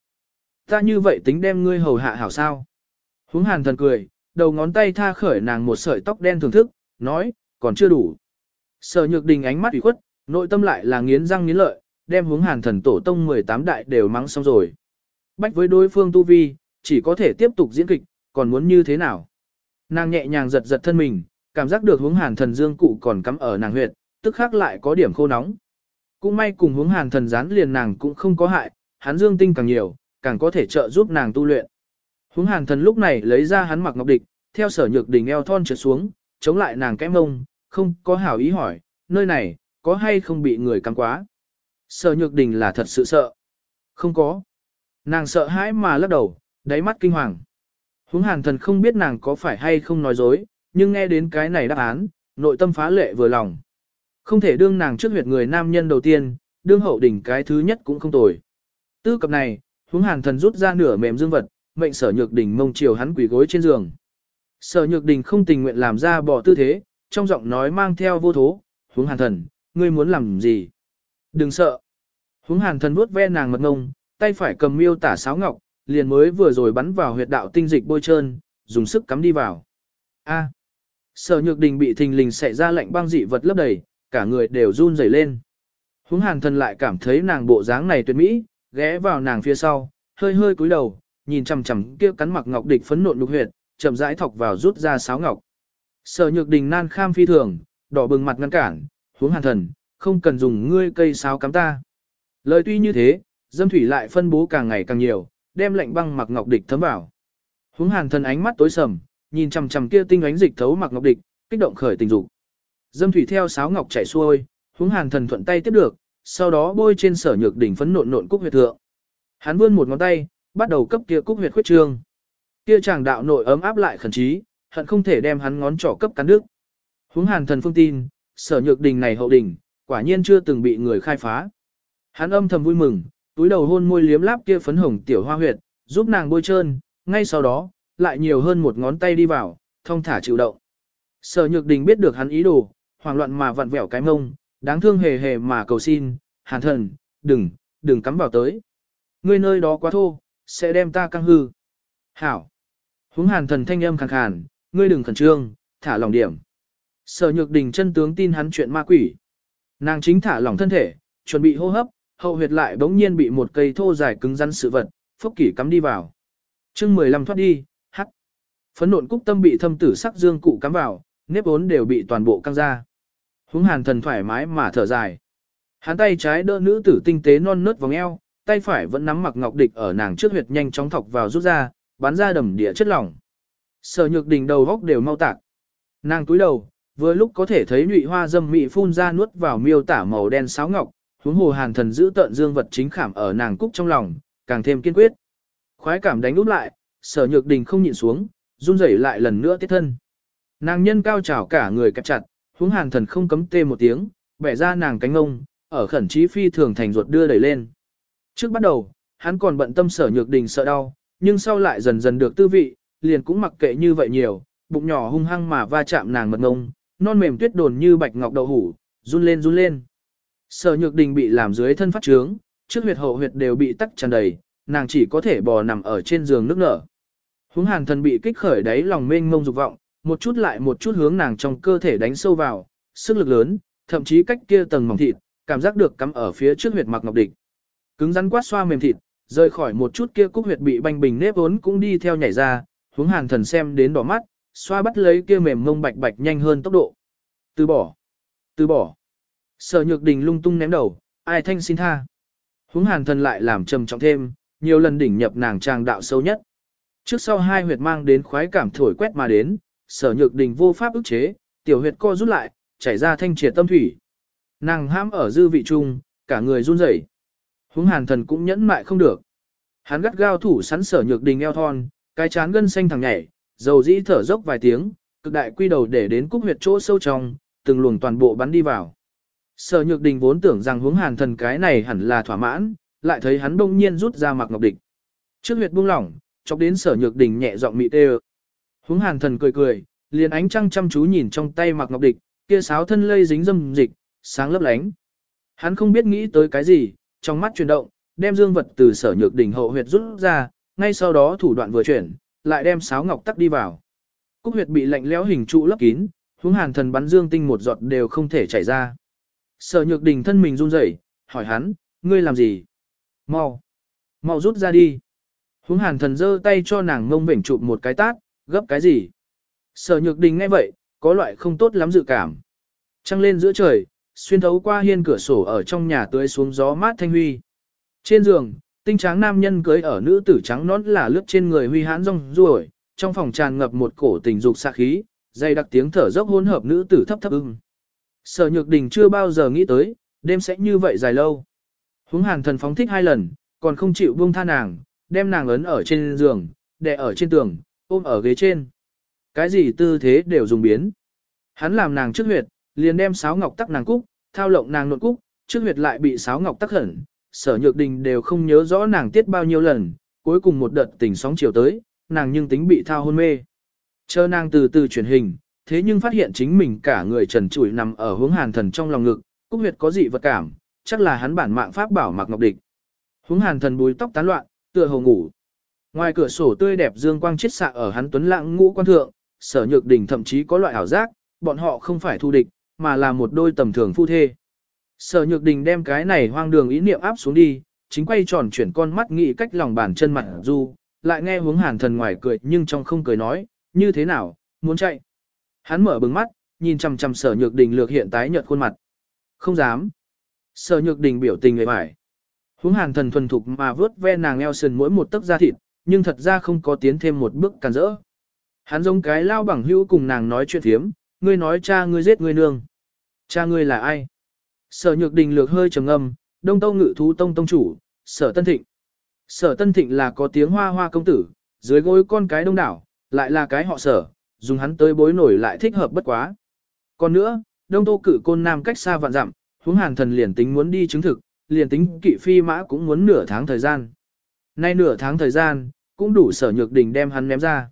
Ta như vậy tính đem ngươi hầu hạ hảo sao? Hướng hàn thần cười, đầu ngón tay tha khởi nàng một sợi tóc đen thưởng thức, nói, còn chưa đủ. Sở nhược đình ánh mắt ủy khuất, nội tâm lại là nghiến răng nghiến lợi, đem hướng hàn thần tổ tông 18 đại đều mắng xong rồi. Bách với đối phương tu vi, chỉ có thể tiếp tục diễn kịch, còn muốn như thế nào? Nàng nhẹ nhàng giật giật thân mình, cảm giác được hướng hàn thần dương cụ còn cắm ở nàng huyệt, tức khác lại có điểm khô nóng. Cũng may cùng hướng hàn thần gián liền nàng cũng không có hại, hắn dương tinh càng nhiều, càng có thể trợ giúp nàng tu luyện. Hướng hàn thần lúc này lấy ra hắn mặc ngọc địch, theo sở nhược đỉnh eo thon trượt xuống, chống lại nàng kẽ mông, không có hảo ý hỏi, nơi này, có hay không bị người cắm quá. Sở nhược đình là thật sự sợ. Không có. Nàng sợ hãi mà lắc đầu, đáy mắt kinh hoàng. Huống hàn thần không biết nàng có phải hay không nói dối, nhưng nghe đến cái này đáp án, nội tâm phá lệ vừa lòng. Không thể đương nàng trước huyệt người nam nhân đầu tiên, đương hậu đỉnh cái thứ nhất cũng không tồi. Tư cập này, huống hàn thần rút ra nửa mềm dương vật, mệnh sở nhược đỉnh mông chiều hắn quỳ gối trên giường. Sở nhược đỉnh không tình nguyện làm ra bỏ tư thế, trong giọng nói mang theo vô thố, huống hàn thần, ngươi muốn làm gì? Đừng sợ. Huống hàn thần vuốt ve nàng mật ngông, tay phải cầm miêu tả sáo ngọc, liền mới vừa rồi bắn vào huyệt đạo tinh dịch bôi trơn, dùng sức cắm đi vào. A. Sở nhược đình bị thình lình xẻ ra lạnh băng dị vật lấp đầy, cả người đều run rẩy lên. Húng hàn thần lại cảm thấy nàng bộ dáng này tuyệt mỹ, ghé vào nàng phía sau, hơi hơi cúi đầu, nhìn chằm chằm kia cắn mặc ngọc địch phấn nộn lục huyệt, chậm rãi thọc vào rút ra sáo ngọc. Sở nhược đình nan kham phi thường, đỏ bừng mặt ngăn cản, Hướng hàn thần, không cần dùng ngươi cây sáo cắm ta. Lời tuy như thế, dâm thủy lại phân bố càng ngày càng nhiều, đem lạnh băng mặc ngọc địch thấm vào. hướng hàn thần ánh mắt tối sầm, nhìn chằm chằm kia tinh ánh dịch thấu mặc ngọc địch, kích động khởi tình dục. Dâm thủy theo sáo ngọc chảy xuôi, hướng hàn thần thuận tay tiếp được, sau đó bôi trên sở nhược đỉnh phấn nộn nộn cúc huyệt thượng. Hắn vươn một ngón tay, bắt đầu cấp kia cúc huyệt khuyết trương. Kia chàng đạo nội ấm áp lại khẩn trí, hận không thể đem hắn ngón trỏ cấp cắn nước. Hướng hàn thần phương tin, sở nhược đỉnh này hậu đỉnh, quả nhiên chưa từng bị người khai phá. Hắn âm thầm vui mừng, túi đầu hôn môi liếm láp kia phấn hồng tiểu hoa huyệt, giúp nàng bôi trơn, ngay sau đó, lại nhiều hơn một ngón tay đi vào, thông thả chịu động. Sở Nhược Đình biết được hắn ý đồ, hoảng loạn mà vặn vẹo cái mông, đáng thương hề hề mà cầu xin, hàn thần, đừng, đừng cắm vào tới. Ngươi nơi đó quá thô, sẽ đem ta căng hư. Hảo. Húng hàn thần thanh âm khàn khàn, ngươi đừng khẩn trương, thả lòng điểm. Sở Nhược Đình chân tướng tin hắn chuyện ma quỷ. Nàng chính thả lỏng thân thể, chuẩn bị hô hấp, hậu huyệt lại bỗng nhiên bị một cây thô dài cứng rắn sự vật, phốc kỷ cắm đi vào. chương 15 thoát đi, hắc. Phấn nộn cúc tâm bị thâm tử sắc dương cụ cắm vào, nếp ốn đều bị toàn bộ căng ra. Húng hàn thần thoải mái mà thở dài. Hắn tay trái đỡ nữ tử tinh tế non nớt vòng eo, tay phải vẫn nắm mặc ngọc địch ở nàng trước huyệt nhanh chóng thọc vào rút ra, bắn ra đầm địa chất lỏng. Sở nhược đỉnh đầu góc đều mau tạc. Nàng túi đầu, vừa lúc có thể thấy nhụy hoa dâm mị phun ra nuốt vào miêu tả màu đen sáo ngọc, huống hồ hàn thần giữ tận dương vật chính khảm ở nàng cúc trong lòng, càng thêm kiên quyết. Khoái cảm đánh úp lại, sở nhược đình không nhịn xuống, run rẩy lại lần nữa tiết thân. Nàng nhân cao trào cả người kẹp chặt, huống hàn thần không cấm tê một tiếng, bẻ ra nàng cánh ngông, ở khẩn trí phi thường thành ruột đưa đẩy lên. Trước bắt đầu, hắn còn bận tâm sở nhược đình sợ đau, nhưng sau lại dần dần được tư vị, liền cũng mặc kệ như vậy nhiều, bụng nhỏ hung hăng mà va chạm nàng mật ngông, non mềm tuyết đồn như bạch ngọc đậu hủ, run lên run lên. Sở nhược đình bị làm dưới thân phát trướng, trước huyệt hậu huyệt đều bị tắc tràn đầy, nàng chỉ có thể bò nằm ở trên giường nước nở. Húng hàn thần bị kích khởi đáy lòng mênh mông dục vọng, một chút lại một chút hướng nàng trong cơ thể đánh sâu vào, sức lực lớn, thậm chí cách kia tầng mỏng thịt, cảm giác được cắm ở phía trước huyệt mặc ngọc địch. Cứng rắn quát xoa mềm thịt, rời khỏi một chút kia cúc huyệt bị banh bình nếp vốn cũng đi theo nhảy ra, hướng hàn thần xem đến đỏ mắt, xoa bắt lấy kia mềm mông bạch bạch nhanh hơn tốc độ. Từ bỏ, từ bỏ. Sở nhược đình lung tung ném đầu, ai thanh xin tha. Hướng hàn thần lại làm trầm trọng thêm, nhiều lần đỉnh nhập nàng trang đạo sâu nhất. Trước sau hai huyệt mang đến khoái cảm thổi quét mà đến, sở nhược đình vô pháp ức chế, tiểu huyệt co rút lại, chảy ra thanh triệt tâm thủy. Nàng hãm ở dư vị trung, cả người run rẩy. Húng hàn thần cũng nhẫn mại không được. Hắn gắt gao thủ sắn sở nhược đình eo thon, cái chán gân xanh thẳng nhảy, dầu dĩ thở dốc vài tiếng, cực đại quy đầu để đến cúc huyệt chỗ sâu trong, từng luồng toàn bộ bắn đi vào. Sở nhược đình vốn tưởng rằng hướng hàn thần cái này hẳn là thỏa mãn, lại thấy hắn đông nhiên rút ra mặc ngọc địch. Trước huyệt buông lỏng, chọc đến sở nhược đình nhẹ giọng mị tê Hướng hàn thần cười cười, liền ánh trăng chăm chú nhìn trong tay mặc ngọc địch, kia sáo thân lây dính dâm dịch, sáng lấp lánh. Hắn không biết nghĩ tới cái gì, trong mắt chuyển động, đem dương vật từ sở nhược Đình hậu huyệt rút ra, ngay sau đó thủ đoạn vừa chuyển, lại đem sáo ngọc tắc đi vào. Cúc huyệt bị lạnh lẽo hình trụ lấp kín, hướng hàn thần bắn dương tinh một giọt đều không thể chảy ra. Sở nhược đình thân mình run rẩy, hỏi hắn, ngươi làm gì? Mau, mau rút ra đi. Húng hàn thần giơ tay cho nàng ngông vểnh chụp một cái tát, gấp cái gì? Sở nhược đình nghe vậy, có loại không tốt lắm dự cảm. Trăng lên giữa trời, xuyên thấu qua hiên cửa sổ ở trong nhà tưới xuống gió mát thanh huy. Trên giường, tinh tráng nam nhân cưới ở nữ tử trắng nón là lướt trên người huy hãn rong ruổi, trong phòng tràn ngập một cổ tình dục xa khí, dày đặc tiếng thở dốc hỗn hợp nữ tử thấp thấp ưng. Sở Nhược Đình chưa bao giờ nghĩ tới, đêm sẽ như vậy dài lâu. Húng hàn thần phóng thích hai lần, còn không chịu buông tha nàng, đem nàng ấn ở trên giường, đè ở trên tường, ôm ở ghế trên. Cái gì tư thế đều dùng biến. Hắn làm nàng trước huyệt, liền đem sáo ngọc tắc nàng cúc, thao lộng nàng nộn cúc, trước huyệt lại bị sáo ngọc tắc hẩn. Sở nhược đình đều không nhớ rõ nàng tiết bao nhiêu lần, cuối cùng một đợt tỉnh sóng chiều tới, nàng nhưng tính bị thao hôn mê. Chờ nàng từ từ chuyển hình, thế nhưng phát hiện chính mình cả người trần trụi nằm ở hướng hàn thần trong lòng ngực, cúc huyệt có dị vật cảm, chắc là hắn bản mạng pháp bảo mặc ngọc địch. Hướng hàn thần bùi tóc tán loạn, tựa hồ ngủ. Ngoài cửa sổ tươi đẹp dương quang chiết xạ ở hắn tuấn lãng ngũ quan thượng, sở nhược đình thậm chí có loại ảo giác, bọn họ không phải thu địch, mà là một đôi tầm thường phu thê. Sở nhược đình đem cái này hoang đường ý niệm áp xuống đi, chính quay tròn chuyển con mắt nghĩ cách lòng bàn chân mặt du, lại nghe hướng hàn thần ngoài cười nhưng trong không cười nói, như thế nào, muốn chạy. Hắn mở bừng mắt, nhìn chằm chằm sở nhược đình lược hiện tái nhợt khuôn mặt. Không dám. Sở nhược đình biểu tình người mải Hướng hàn thần thuần thục mà vớt ve nàng eo sườn mỗi một tấc da thịt, nhưng thật ra không có tiến thêm một bước càn rỡ. Hắn giống cái lao bằng hữu cùng nàng nói chuyện thiếm, ngươi nói cha ngươi giết ngươi nương. Cha ngươi là ai? Sở nhược đình lược hơi trầm ngâm, đông tông ngự thú tông tông chủ, sở tân thịnh. Sở tân thịnh là có tiếng hoa hoa công tử, dưới gối con cái đông đảo, lại là cái họ sở, dùng hắn tới bối nổi lại thích hợp bất quá. Còn nữa, đông tô cử côn nam cách xa vạn dặm, huống hàn thần liền tính muốn đi chứng thực, liền tính kỵ phi mã cũng muốn nửa tháng thời gian. Nay nửa tháng thời gian, cũng đủ sở nhược đình đem hắn ném ra.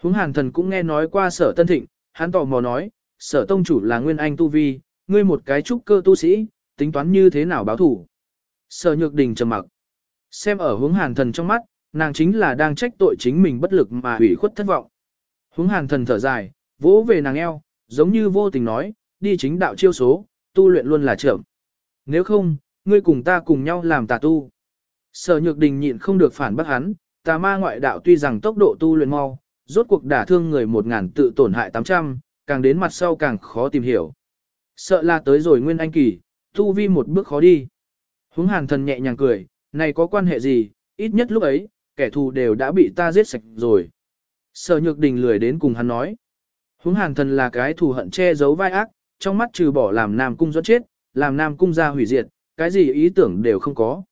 Huống hàn thần cũng nghe nói qua sở tân thịnh, hắn tò mò nói, sở tông chủ là nguyên anh tu vi, ngươi một cái trúc cơ tu sĩ, tính toán như thế nào báo thủ. Sở nhược đình trầm mặc. Xem ở hướng hàn thần trong mắt, nàng chính là đang trách tội chính mình bất lực mà hủy khuất thất vọng. Hướng hàn thần thở dài, vỗ về nàng eo, giống như vô tình nói, đi chính đạo chiêu số, tu luyện luôn là trưởng. Nếu không, ngươi cùng ta cùng nhau làm tà tu. Sở nhược đình nhịn không được phản bác hắn, tà ma ngoại đạo tuy rằng tốc độ tu luyện mau, rốt cuộc đả thương người một ngàn tự tổn hại 800, càng đến mặt sau càng khó tìm hiểu. Sợ là tới rồi nguyên anh kỳ, tu vi một bước khó đi. Hướng hàn thần nhẹ nhàng cười, này có quan hệ gì, ít nhất lúc ấy, kẻ thù đều đã bị ta giết sạch rồi. Sở nhược đình lười đến cùng hắn nói. Hướng hàn thần là cái thù hận che giấu vai ác, trong mắt trừ bỏ làm nam cung dẫn chết, làm nam cung ra hủy diệt, cái gì ý tưởng đều không có.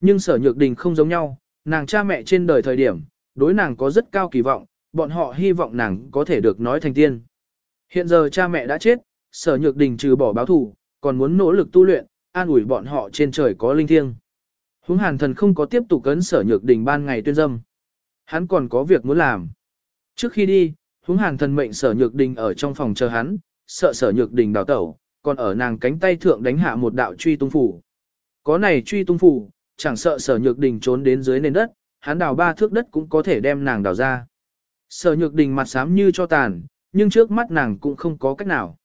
Nhưng sở nhược đình không giống nhau, nàng cha mẹ trên đời thời điểm, đối nàng có rất cao kỳ vọng, bọn họ hy vọng nàng có thể được nói thành tiên. Hiện giờ cha mẹ đã chết, sở nhược đình trừ bỏ báo thù, còn muốn nỗ lực tu luyện, an ủi bọn họ trên trời có linh thiêng. Húng hàn thần không có tiếp tục cấn sở nhược đình ban ngày tuyên dâm. Hắn còn có việc muốn làm. Trước khi đi, huống hàn thần mệnh sở nhược đình ở trong phòng chờ hắn, sợ sở nhược đình đào tẩu, còn ở nàng cánh tay thượng đánh hạ một đạo truy tung phủ. Có này truy tung phủ, chẳng sợ sở nhược đình trốn đến dưới nền đất, hắn đào ba thước đất cũng có thể đem nàng đào ra. Sở nhược đình mặt xám như cho tàn, nhưng trước mắt nàng cũng không có cách nào.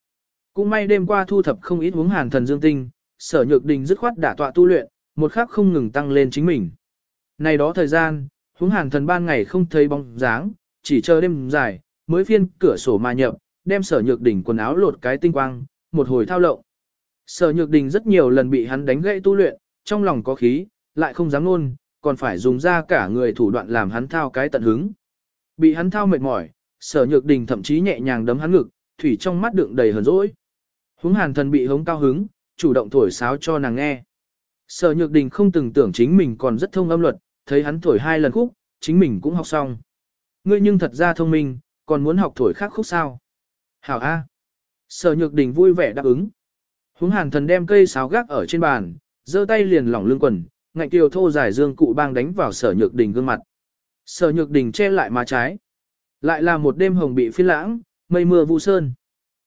Cũng may đêm qua thu thập không ít uống hàn thần dương tinh, sở nhược đình dứt khoát đả tọa tu luyện, một khắc không ngừng tăng lên chính mình. Này đó thời gian, huống hàn thần ban ngày không thấy bóng dáng, chỉ chờ đêm dài, mới phiên cửa sổ mà nhập, đem sở nhược đỉnh quần áo lột cái tinh quang, một hồi thao lộng. Sở nhược đình rất nhiều lần bị hắn đánh gãy tu luyện, trong lòng có khí, lại không dám luôn, còn phải dùng ra cả người thủ đoạn làm hắn thao cái tận hứng. Bị hắn thao mệt mỏi, sở nhược đình thậm chí nhẹ nhàng đấm hắn ngực, thủy trong mắt đựng đầy hờn dỗi. Húng hàn thần bị hống cao hứng, chủ động thổi sáo cho nàng nghe. Sở nhược đình không từng tưởng chính mình còn rất thông âm luật, thấy hắn thổi hai lần khúc, chính mình cũng học xong. Ngươi nhưng thật ra thông minh, còn muốn học thổi khác khúc sao. Hảo A. Sở nhược đình vui vẻ đáp ứng. Húng hàn thần đem cây sáo gác ở trên bàn, giơ tay liền lỏng lưng quần, ngạnh kiều thô dài dương cụ bang đánh vào sở nhược đình gương mặt. Sở nhược đình che lại má trái. Lại là một đêm hồng bị phiên lãng, mây mưa vu sơn.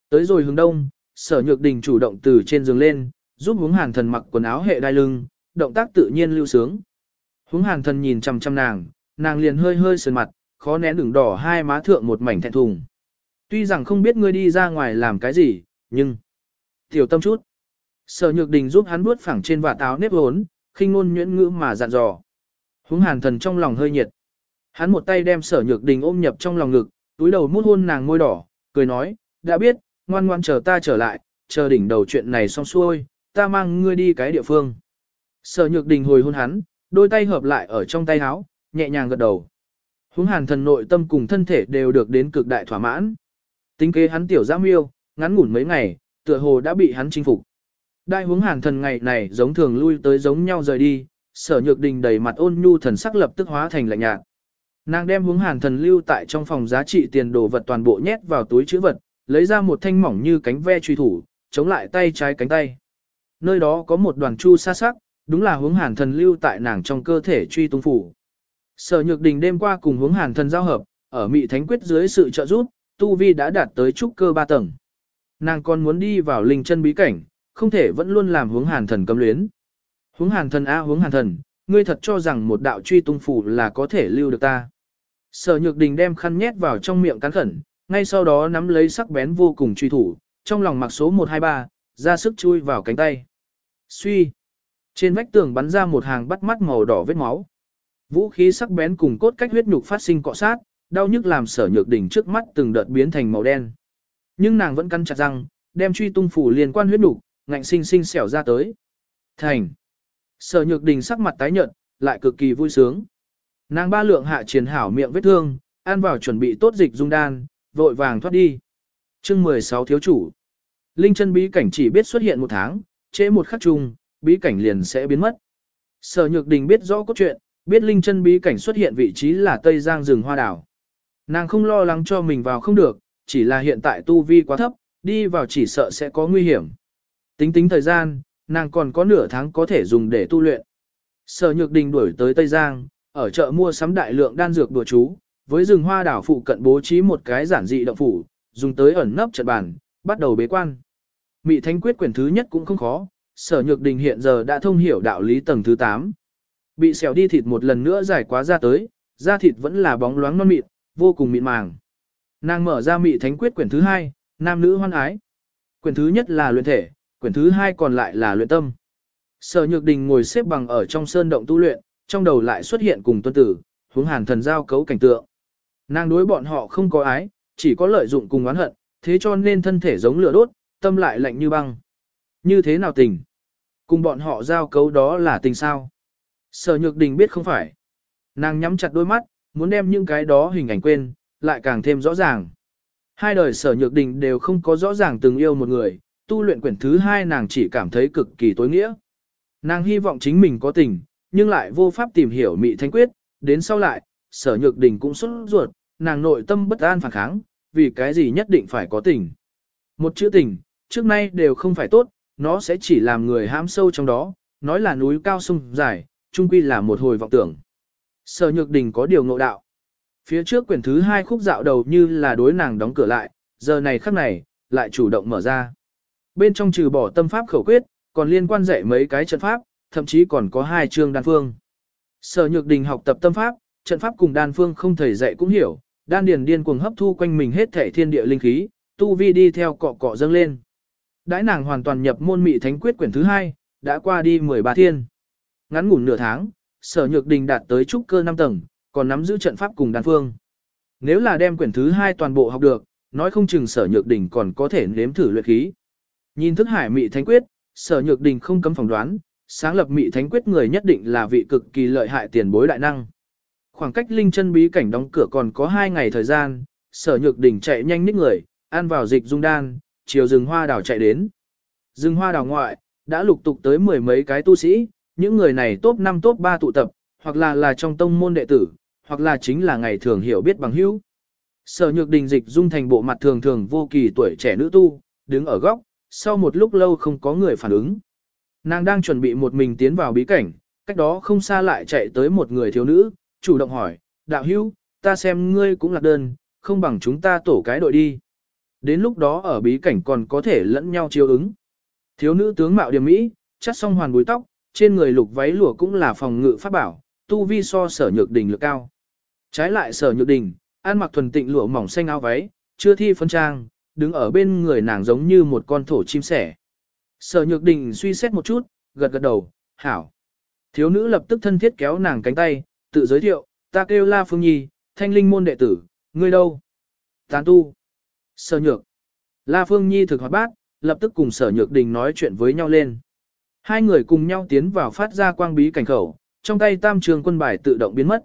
Tới rồi hướng đông, sở nhược đình chủ động từ trên giường lên, giúp hướng hàn thần mặc quần áo hệ đai lưng, động tác tự nhiên lưu sướng. Hướng hàn thần nhìn chăm chăm nàng, nàng liền hơi hơi sườn mặt, khó nén đường đỏ hai má thượng một mảnh thẹn thùng. Tuy rằng không biết ngươi đi ra ngoài làm cái gì, nhưng... Tiểu tâm chút. Sở nhược đình giúp hắn bước phẳng trên vạt áo nếp hốn, khinh ngôn nhuyễn ngữ mà dặn dò. Hướng hàn thần trong lòng hơi nhiệt. Hắn một tay đem sở nhược đình ôm nhập trong lòng ngực, túi đầu mút hôn nàng môi đỏ, cười nói, đã biết, ngoan ngoan chờ ta trở lại, chờ đỉnh đầu chuyện này xong xuôi, ta mang ngươi đi cái địa phương. Sở nhược đình hồi hôn hắn, đôi tay hợp lại ở trong tay áo, nhẹ nhàng gật đầu. Hướng hàn thần nội tâm cùng thân thể đều được đến cực đại thỏa mãn. Tính kế hắn tiểu giam yêu, ngắn ngủn mấy ngày, tựa hồ đã bị hắn chinh phục. Đại hướng hàn thần ngày này giống thường lui tới giống nhau rời đi, sở nhược đình đầy mặt ôn nhu thần sắc lập tức hóa thành lạnh nhạt. Nàng đem hướng hàn thần lưu tại trong phòng giá trị tiền đồ vật toàn bộ nhét vào túi chữ vật, lấy ra một thanh mỏng như cánh ve truy thủ, chống lại tay trái cánh tay. Nơi đó có một đoàn chu sa sắc, đúng là hướng hàn thần lưu tại nàng trong cơ thể truy tung phủ. Sở nhược đình đêm qua cùng hướng hàn thần giao hợp, ở mị thánh quyết dưới sự trợ giúp, tu vi đã đạt tới trúc cơ ba tầng. Nàng còn muốn đi vào linh chân bí cảnh, không thể vẫn luôn làm hướng hàn thần cấm luyến. Hướng hàn thần a hướng hàn thần, ngươi thật cho rằng một đạo truy tung phủ là có thể lưu được ta. Sở nhược đình đem khăn nhét vào trong miệng cắn khẩn, ngay sau đó nắm lấy sắc bén vô cùng truy thủ, trong lòng mặc số 123, ra sức chui vào cánh tay. Suy. Trên vách tường bắn ra một hàng bắt mắt màu đỏ vết máu. Vũ khí sắc bén cùng cốt cách huyết nhục phát sinh cọ sát, đau nhức làm sở nhược đỉnh trước mắt từng đợt biến thành màu đen. Nhưng nàng vẫn cắn chặt răng, đem truy tung phủ liên quan huyết nhục, ngạnh sinh sinh xẻo ra tới. Thành. Sở nhược đỉnh sắc mặt tái nhợt, lại cực kỳ vui sướng. Nàng ba lượng hạ triển hảo miệng vết thương, ăn vào chuẩn bị tốt dịch dung đan, vội vàng thoát đi. chương 16 thiếu chủ. Linh chân bí cảnh chỉ biết xuất hiện một tháng, trễ một khắc chung, bí cảnh liền sẽ biến mất. Sở Nhược Đình biết rõ cốt truyện, biết Linh chân bí cảnh xuất hiện vị trí là Tây Giang rừng hoa đảo. Nàng không lo lắng cho mình vào không được, chỉ là hiện tại tu vi quá thấp, đi vào chỉ sợ sẽ có nguy hiểm. Tính tính thời gian, nàng còn có nửa tháng có thể dùng để tu luyện. Sở Nhược Đình đuổi tới Tây Giang, ở chợ mua sắm đại lượng đan dược đùa chú, với rừng hoa đảo phụ cận bố trí một cái giản dị động phủ, dùng tới ẩn nấp trận bàn, bắt đầu bế quan. Mị Thánh Quyết quyển thứ nhất cũng không khó, Sở Nhược Đình hiện giờ đã thông hiểu đạo lý tầng thứ 8. Bị xẻo đi thịt một lần nữa giải quá ra tới, da thịt vẫn là bóng loáng non mịn, vô cùng mịn màng. Nàng mở ra Mị Thánh Quyết quyển thứ hai, nam nữ hoan ái. Quyển thứ nhất là luyện thể, quyển thứ hai còn lại là luyện tâm. Sở Nhược Đình ngồi xếp bằng ở trong sơn động tu luyện, trong đầu lại xuất hiện cùng tuân tử, hướng hàn thần giao cấu cảnh tượng. Nàng đối bọn họ không có ái, chỉ có lợi dụng cùng oán hận, thế cho nên thân thể giống lửa đốt, tâm lại lạnh như băng. Như thế nào tình? Cùng bọn họ giao cấu đó là tình sao? Sở nhược đình biết không phải. Nàng nhắm chặt đôi mắt, muốn đem những cái đó hình ảnh quên, lại càng thêm rõ ràng. Hai đời sở nhược đình đều không có rõ ràng từng yêu một người, tu luyện quyển thứ hai nàng chỉ cảm thấy cực kỳ tối nghĩa. Nàng hy vọng chính mình có tình, nhưng lại vô pháp tìm hiểu mị thanh quyết, đến sau lại, sở nhược đình cũng xuất ruột, nàng nội tâm bất an phản kháng, vì cái gì nhất định phải có tình. Một chữ tình, trước nay đều không phải tốt, nó sẽ chỉ làm người hãm sâu trong đó, nói là núi cao sông dài, trung quy là một hồi vọng tưởng. Sở Nhược Đình có điều ngộ đạo. Phía trước quyển thứ hai khúc dạo đầu như là đối nàng đóng cửa lại, giờ này khắc này, lại chủ động mở ra. Bên trong trừ bỏ tâm pháp khẩu quyết, còn liên quan dạy mấy cái trận pháp, thậm chí còn có hai chương đan phương. Sở Nhược Đình học tập tâm pháp, trận pháp cùng đan phương không thầy dạy cũng hiểu, đan điền điên cuồng hấp thu quanh mình hết thể thiên địa linh khí, tu vi đi theo cọ cọ dâng lên. Đãi nàng hoàn toàn nhập môn mị thánh quyết quyển thứ hai, đã qua đi 13 thiên. Ngắn ngủn nửa tháng, Sở Nhược Đình đạt tới trúc cơ 5 tầng, còn nắm giữ trận pháp cùng đan phương. Nếu là đem quyển thứ hai toàn bộ học được, nói không chừng Sở Nhược Đình còn có thể nếm thử luyện khí. Nhìn thức hải mị thánh quyết, Sở Nhược Đình không cấm phỏng đoán, sáng lập mị thánh quyết người nhất định là vị cực kỳ lợi hại tiền bối đại năng. Khoảng cách linh chân bí cảnh đóng cửa còn có 2 ngày thời gian, Sở Nhược Đình chạy nhanh nít người, ăn vào dịch dung đan, chiều rừng hoa đảo chạy đến. Rừng hoa đảo ngoại, đã lục tục tới mười mấy cái tu sĩ, những người này top 5 top 3 tụ tập, hoặc là là trong tông môn đệ tử, hoặc là chính là ngày thường hiểu biết bằng hữu. Sở nhược đình dịch dung thành bộ mặt thường thường vô kỳ tuổi trẻ nữ tu, đứng ở góc, sau một lúc lâu không có người phản ứng. Nàng đang chuẩn bị một mình tiến vào bí cảnh, cách đó không xa lại chạy tới một người thiếu nữ, chủ động hỏi, đạo hữu, ta xem ngươi cũng lạc đơn, không bằng chúng ta tổ cái đội đi. Đến lúc đó ở bí cảnh còn có thể lẫn nhau chiếu ứng. Thiếu nữ tướng mạo điểm mỹ, chắt xong hoàn búi tóc, trên người lục váy lụa cũng là phòng ngự pháp bảo, tu vi so sở nhược đình lực cao. Trái lại sở nhược đình, ăn mặc thuần tịnh lụa mỏng xanh áo váy, chưa thi phân trang, đứng ở bên người nàng giống như một con thổ chim sẻ. Sở nhược đình suy xét một chút, gật gật đầu, hảo. Thiếu nữ lập tức thân thiết kéo nàng cánh tay, tự giới thiệu, ta kêu La Phương Nhi, thanh linh môn đệ tử, ngươi đâu? Tán tu. Sở nhược. La Phương Nhi thực hoạt bát, lập tức cùng sở nhược đình nói chuyện với nhau lên. Hai người cùng nhau tiến vào phát ra quang bí cảnh khẩu, trong tay tam trường quân bài tự động biến mất.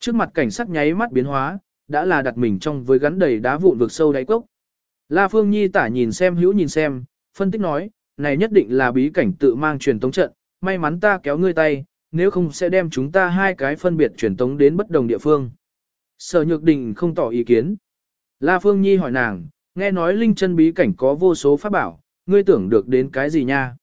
Trước mặt cảnh sắc nháy mắt biến hóa, đã là đặt mình trong với gắn đầy đá vụn vực sâu đáy cốc. La Phương Nhi tả nhìn xem hữu nhìn xem, phân tích nói, này nhất định là bí cảnh tự mang truyền tống trận, may mắn ta kéo ngươi tay, nếu không sẽ đem chúng ta hai cái phân biệt truyền tống đến bất đồng địa phương. Sở Nhược Đình không tỏ ý kiến. La Phương Nhi hỏi nàng, nghe nói linh chân bí cảnh có vô số pháp bảo, ngươi tưởng được đến cái gì nha?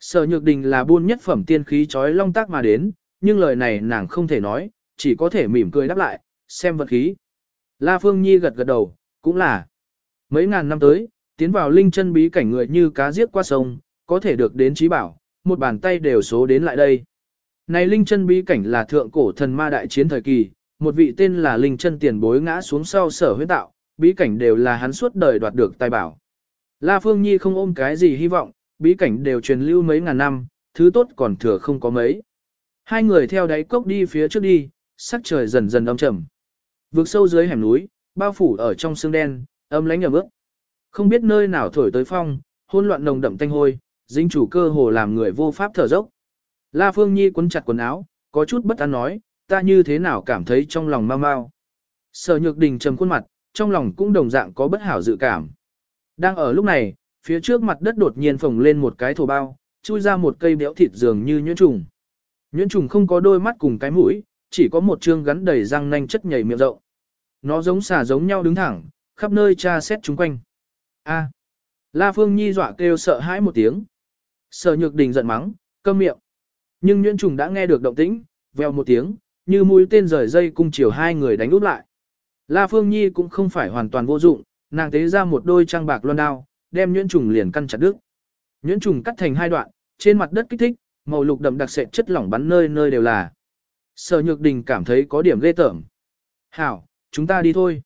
Sở Nhược Đình là buôn nhất phẩm tiên khí chói long tác mà đến, nhưng lời này nàng không thể nói, chỉ có thể mỉm cười đáp lại, xem vật khí. La Phương Nhi gật gật đầu, cũng là. Mấy ngàn năm tới, tiến vào linh chân bí cảnh người như cá giết qua sông, có thể được đến trí bảo, một bàn tay đều số đến lại đây. Này linh chân bí cảnh là thượng cổ thần ma đại chiến thời kỳ, một vị tên là linh chân tiền bối ngã xuống sau sở huyết tạo, bí cảnh đều là hắn suốt đời đoạt được tài bảo. La Phương Nhi không ôm cái gì hy vọng, bí cảnh đều truyền lưu mấy ngàn năm, thứ tốt còn thừa không có mấy. Hai người theo đáy cốc đi phía trước đi, sắc trời dần dần âm trầm. Vượt sâu dưới hẻm núi, bao phủ ở trong sương đen, âm lánh ở bước. Không biết nơi nào thổi tới phong, hôn loạn nồng đậm tanh hôi, dính chủ cơ hồ làm người vô pháp thở dốc. La Phương Nhi quấn chặt quần áo, có chút bất an nói, ta như thế nào cảm thấy trong lòng mau mau. Sở Nhược Đình trầm khuôn mặt, trong lòng cũng đồng dạng có bất hảo dự cảm. Đang ở lúc này, phía trước mặt đất đột nhiên phồng lên một cái thổ bao, chui ra một cây béo thịt dường như nhuyễn trùng. Nhuyễn trùng không có đôi mắt cùng cái mũi, chỉ có một trương gắn đầy răng nanh chất nhảy miệng rộng. Nó giống xà giống nhau đứng thẳng, khắp nơi tra xét chúng quanh. A. La Phương Nhi dọa kêu sợ hãi một tiếng. Sở Nhược Đình giận mắng, câm miệng. Nhưng nhuyễn trùng đã nghe được động tĩnh, veo một tiếng, như mũi tên rời dây cung chiều hai người đánh úp lại. La Phương Nhi cũng không phải hoàn toàn vô dụng, nàng tế ra một đôi trang bạc loan đao, đem nhuyễn trùng liền căn chặt đứt. Nhuyễn trùng cắt thành hai đoạn, trên mặt đất kích thích, màu lục đậm đặc sệt chất lỏng bắn nơi nơi đều là. Sở Nhược Đình cảm thấy có điểm ghê tởm. Hảo, chúng ta đi thôi.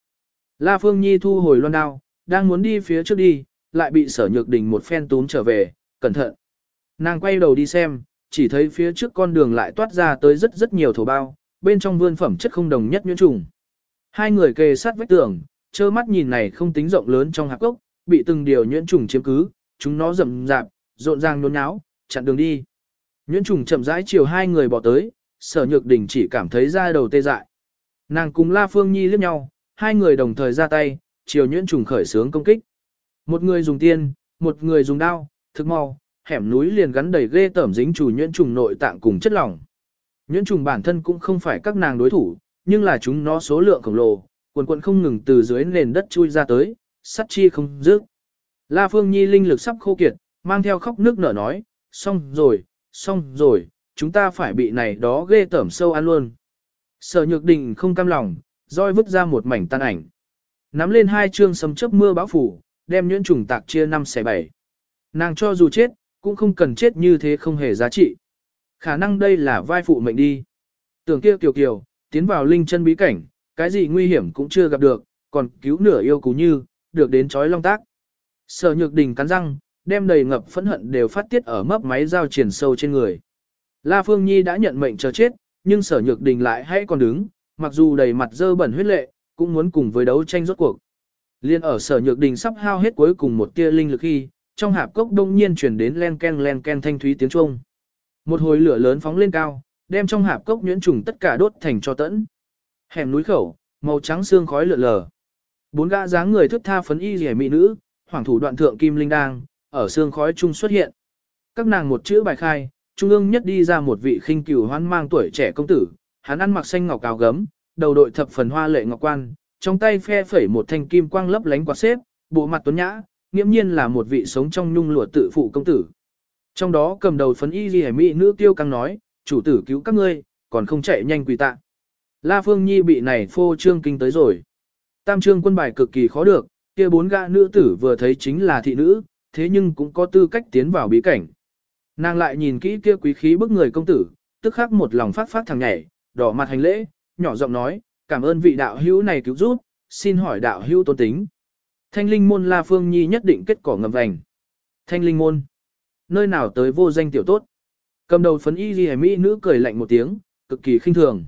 La Phương Nhi thu hồi loan đao, đang muốn đi phía trước đi, lại bị Sở Nhược Đình một phen túm trở về, cẩn thận. Nàng quay đầu đi xem, chỉ thấy phía trước con đường lại toát ra tới rất rất nhiều thổ bao, bên trong vươn phẩm chất không đồng nhất nhuyễn trùng. Hai người kề sát vách tường, trơ mắt nhìn này không tính rộng lớn trong hạp cốc bị từng điều nhuyễn trùng chiếm cứ, chúng nó rậm rạp, rộn ràng nôn nháo, chặn đường đi. Nhuyễn trùng chậm rãi chiều hai người bỏ tới, sở nhược đình chỉ cảm thấy da đầu tê dại. Nàng cùng La Phương Nhi liếc nhau, hai người đồng thời ra tay, chiều nhuyễn trùng khởi sướng công kích. Một người dùng tiên, một người dùng đao, thực mau, hẻm núi liền gắn đầy ghê tẩm dính chủ nhuyễn trùng nội tạng cùng chất lỏng. Nhuyễn trùng bản thân cũng không phải các nàng đối thủ, nhưng là chúng nó số lượng khổng lồ, quần quần không ngừng từ dưới nền đất chui ra tới, sắt chi không dứt. La Phương Nhi linh lực sắp khô kiệt, mang theo khóc nước nở nói, xong rồi, xong rồi, chúng ta phải bị này đó ghê tởm sâu ăn luôn. Sở nhược đình không cam lòng, roi vứt ra một mảnh tan ảnh. Nắm lên hai chương sấm chớp mưa bão phủ, đem nhuyễn trùng tạc chia năm xẻ bảy. Nàng cho dù chết, cũng không cần chết như thế không hề giá trị. Khả năng đây là vai phụ mệnh đi. Tưởng kia kiều kiều, tiến vào linh chân bí cảnh, cái gì nguy hiểm cũng chưa gặp được, còn cứu nửa yêu cú như, được đến chói long tác. Sở nhược đình cắn răng, đem đầy ngập phẫn hận đều phát tiết ở mấp máy dao triển sâu trên người. La Phương Nhi đã nhận mệnh chờ chết, nhưng sở nhược đình lại hay còn đứng, mặc dù đầy mặt dơ bẩn huyết lệ, cũng muốn cùng với đấu tranh rốt cuộc. Liên ở sở nhược đình sắp hao hết cuối cùng một tia linh lực khi, trong hạp cốc đông nhiên chuyển đến len ken len ken thanh thúy tiếng trung. Một hồi lửa lớn phóng lên cao, đem trong hạp cốc nhuyễn trùng tất cả đốt thành cho tẫn. Hẻm núi khẩu, màu trắng xương khói lượn lờ. Bốn gã dáng người thức tha phấn y rẻ mỹ nữ, hoàng thủ đoạn thượng kim linh đang, ở xương khói trung xuất hiện. Các nàng một chữ bài khai, trung ương nhất đi ra một vị khinh cửu hoan mang tuổi trẻ công tử, hắn ăn mặc xanh ngọc áo gấm, đầu đội thập phần hoa lệ ngọc quan, trong tay phe phẩy một thanh kim quang lấp lánh quạt xếp, bộ mặt tuấn nhã, nghiễm nhiên là một vị sống trong nhung lụa tự phụ công tử. Trong đó cầm đầu phấn y ghi mỹ nữ tiêu căng nói, chủ tử cứu các ngươi, còn không chạy nhanh quỳ tạ. La Phương Nhi bị này phô trương kinh tới rồi. Tam trương quân bài cực kỳ khó được, kia bốn gã nữ tử vừa thấy chính là thị nữ, thế nhưng cũng có tư cách tiến vào bí cảnh. Nàng lại nhìn kỹ kia quý khí bức người công tử, tức khắc một lòng phát phát thằng nhảy, đỏ mặt hành lễ, nhỏ giọng nói, cảm ơn vị đạo hữu này cứu giúp, xin hỏi đạo hữu tôn tính. Thanh linh môn La Phương Nhi nhất định kết cỏ ngầm vành. Thanh linh môn. Nơi nào tới vô danh tiểu tốt. Cầm đầu phấn y ghi mỹ nữ cười lạnh một tiếng, cực kỳ khinh thường.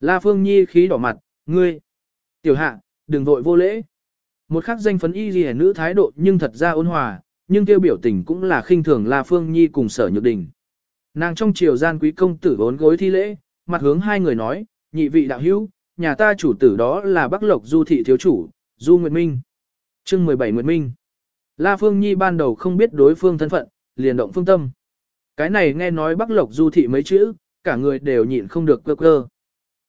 La Phương Nhi khí đỏ mặt, ngươi. Tiểu hạ, đừng vội vô lễ. Một khắc danh phấn y ghi nữ thái độ nhưng thật ra ôn hòa, nhưng kêu biểu tình cũng là khinh thường La Phương Nhi cùng sở nhược đình. Nàng trong triều gian quý công tử bốn gối thi lễ, mặt hướng hai người nói, nhị vị đạo hữu, nhà ta chủ tử đó là Bắc Lộc Du thị thiếu chủ, Du Nguyệt Minh. Chương 17 Nguyệt Minh. La Phương Nhi ban đầu không biết đối phương thân phận, liền động phương tâm. Cái này nghe nói Bắc Lộc Du thị mấy chữ, cả người đều nhịn không được cơ cơ.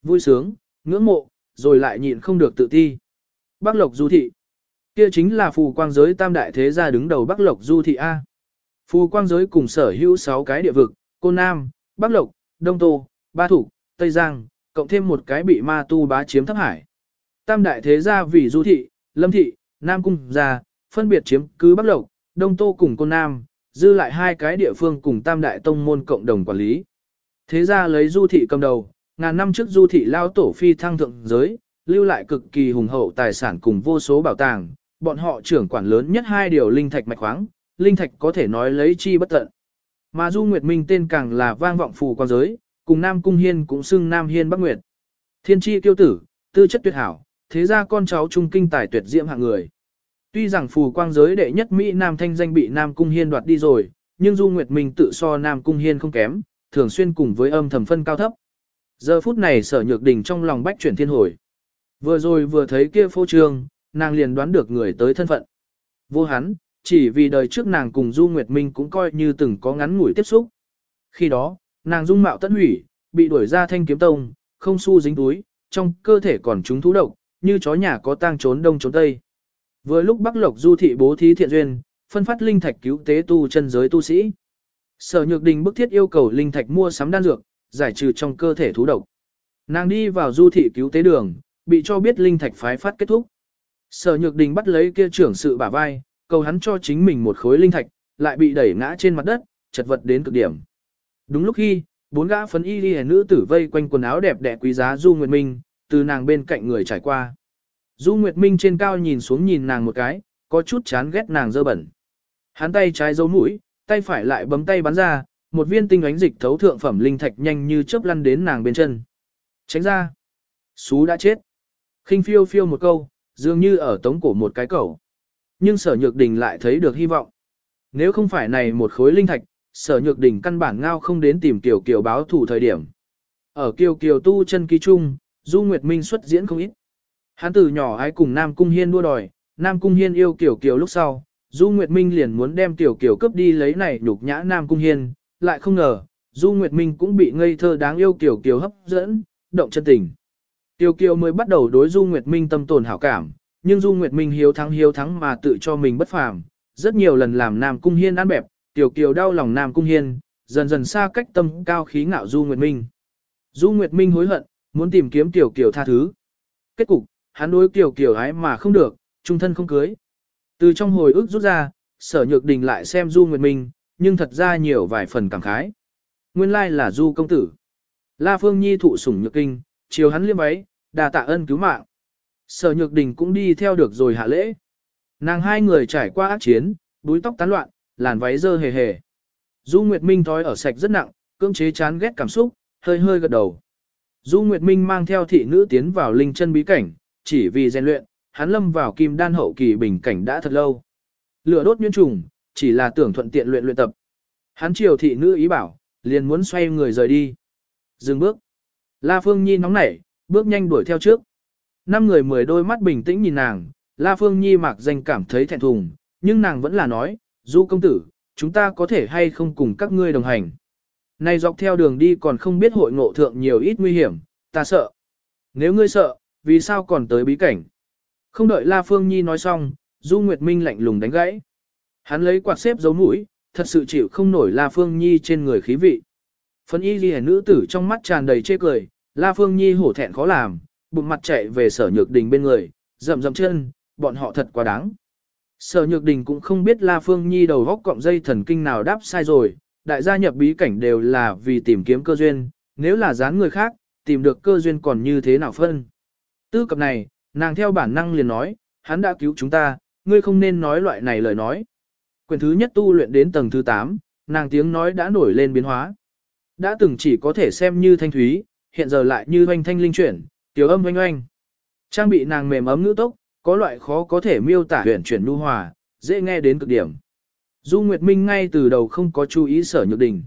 Vui sướng, ngưỡng mộ, rồi lại nhịn không được tự ti. Bắc Lộc Du thị. Kia chính là phù quang giới tam đại thế gia đứng đầu Bắc Lộc Du thị A. Phù quang giới cùng sở hữu 6 cái địa vực, Côn Nam, Bắc Lộc, Đông Tô, Ba Thủ, Tây Giang, cộng thêm một cái bị ma tu bá chiếm thấp hải. Tam đại thế gia vì Du thị, Lâm thị, Nam cung gia, phân biệt chiếm cứ Bắc Lộc, Đông Tô cùng Côn Nam, dư lại hai cái địa phương cùng tam đại tông môn cộng đồng quản lý. Thế gia lấy Du thị cầm đầu, ngàn năm trước Du thị lao tổ phi thăng thượng giới, lưu lại cực kỳ hùng hậu tài sản cùng vô số bảo tàng, bọn họ trưởng quản lớn nhất hai điều linh thạch mạch khoáng, linh thạch có thể nói lấy chi bất tận. Mà Du Nguyệt Minh tên càng là vang vọng phù quan giới, cùng Nam Cung Hiên cũng xưng Nam Hiên Bắc Nguyệt. Thiên chi kiêu tử, tư chất tuyệt hảo, thế ra con cháu trung kinh tài tuyệt diễm hạng người. Tuy rằng phù quang giới đệ nhất Mỹ Nam thanh danh bị Nam Cung Hiên đoạt đi rồi, nhưng Du Nguyệt Minh tự so Nam Cung Hiên không kém, thường xuyên cùng với âm thầm phân cao thấp. Giờ phút này sở nhược đình trong lòng bách chuyển thiên hồi. Vừa rồi vừa thấy kia phô trương, nàng liền đoán được người tới thân phận. Vô hắn, chỉ vì đời trước nàng cùng Du Nguyệt Minh cũng coi như từng có ngắn ngủi tiếp xúc. Khi đó, nàng dung mạo tận hủy, bị đuổi ra thanh kiếm tông, không xu dính túi, trong cơ thể còn trúng thú độc, như chó nhà có tang trốn đông trốn tây. Vừa lúc Bắc Lộc Du thị bố thí thiện duyên, phân phát linh thạch cứu tế tu chân giới tu sĩ. Sở Nhược Đình bức thiết yêu cầu linh thạch mua sắm đan dược, giải trừ trong cơ thể thú độc. Nàng đi vào du thị cứu tế đường, bị cho biết linh thạch phái phát kết thúc. Sở Nhược Đình bắt lấy kia trưởng sự bả vai, cầu hắn cho chính mình một khối linh thạch, lại bị đẩy ngã trên mặt đất, chật vật đến cực điểm. Đúng lúc khi, bốn gã phấn y liễu nữ tử vây quanh quần áo đẹp đẽ quý giá Du Nguyệt Minh, từ nàng bên cạnh người trải qua. Du Nguyệt Minh trên cao nhìn xuống nhìn nàng một cái, có chút chán ghét nàng dơ bẩn. Hắn tay trái giấu mũi, tay phải lại bấm tay bắn ra, một viên tinh ánh dịch thấu thượng phẩm linh thạch nhanh như chớp lăn đến nàng bên chân. Tránh ra. Sú đã chết khinh phiêu phiêu một câu, dường như ở tống cổ một cái cẩu. Nhưng sở nhược đình lại thấy được hy vọng. Nếu không phải này một khối linh thạch, sở nhược đình căn bản ngao không đến tìm Kiều Kiều báo thủ thời điểm. Ở Kiều Kiều tu chân ký trung, Du Nguyệt Minh xuất diễn không ít. Hắn từ nhỏ ái cùng Nam Cung Hiên đua đòi, Nam Cung Hiên yêu Kiều Kiều lúc sau, Du Nguyệt Minh liền muốn đem Kiều Kiều cướp đi lấy này nhục nhã Nam Cung Hiên, lại không ngờ, Du Nguyệt Minh cũng bị ngây thơ đáng yêu Kiều Kiều hấp dẫn, động chân tình. Tiêu Kiều mới bắt đầu đối Du Nguyệt Minh tâm tồn hảo cảm, nhưng Du Nguyệt Minh hiếu thắng hiếu thắng mà tự cho mình bất phàm, rất nhiều lần làm Nam Cung Hiên ăn bẹp, Tiểu Kiều đau lòng Nam Cung Hiên, dần dần xa cách tâm cao khí ngạo Du Nguyệt Minh. Du Nguyệt Minh hối hận, muốn tìm kiếm Tiểu Kiều tha thứ. Kết cục, hắn đối Tiểu Kiều ái mà không được, trung thân không cưới. Từ trong hồi ức rút ra, sở nhược đình lại xem Du Nguyệt Minh, nhưng thật ra nhiều vài phần cảm khái. Nguyên lai là Du công tử. La Phương Nhi thụ sủng nhược kinh, chiều hắn liêm váy, đà tạ ân cứu mạng. Sở nhược đình cũng đi theo được rồi hạ lễ. Nàng hai người trải qua ác chiến, búi tóc tán loạn, làn váy dơ hề hề. Du Nguyệt Minh thói ở sạch rất nặng, cưỡng chế chán ghét cảm xúc, hơi hơi gật đầu. Du Nguyệt Minh mang theo thị nữ tiến vào linh chân bí cảnh, chỉ vì rèn luyện, hắn lâm vào kim đan hậu kỳ bình cảnh đã thật lâu. Lửa đốt nguyên trùng, chỉ là tưởng thuận tiện luyện luyện tập. Hắn chiều thị nữ ý bảo, liền muốn xoay người rời đi. Dừng bước. La Phương Nhi nóng nảy, bước nhanh đuổi theo trước. Năm người mười đôi mắt bình tĩnh nhìn nàng, La Phương Nhi mặc danh cảm thấy thẹn thùng, nhưng nàng vẫn là nói, Du công tử, chúng ta có thể hay không cùng các ngươi đồng hành. Này dọc theo đường đi còn không biết hội ngộ thượng nhiều ít nguy hiểm, ta sợ. Nếu ngươi sợ, vì sao còn tới bí cảnh? Không đợi La Phương Nhi nói xong, Du Nguyệt Minh lạnh lùng đánh gãy. Hắn lấy quạt xếp giấu mũi, thật sự chịu không nổi La Phương Nhi trên người khí vị. Phân y ghi nữ tử trong mắt tràn đầy chê cười, La Phương Nhi hổ thẹn khó làm, bụng mặt chạy về sở nhược đình bên người, rậm rậm chân, bọn họ thật quá đáng. Sở nhược đình cũng không biết La Phương Nhi đầu góc cọng dây thần kinh nào đáp sai rồi, đại gia nhập bí cảnh đều là vì tìm kiếm cơ duyên, nếu là dán người khác, tìm được cơ duyên còn như thế nào phân. Tư cập này, nàng theo bản năng liền nói, hắn đã cứu chúng ta, ngươi không nên nói loại này lời nói. Quyền thứ nhất tu luyện đến tầng thứ 8, nàng tiếng nói đã nổi lên biến hóa. Đã từng chỉ có thể xem như thanh thúy, hiện giờ lại như hoanh thanh linh chuyển, tiểu âm oanh oanh. Trang bị nàng mềm ấm ngữ tốc, có loại khó có thể miêu tả huyền chuyển nu hòa, dễ nghe đến cực điểm. Du Nguyệt Minh ngay từ đầu không có chú ý sở nhược đình.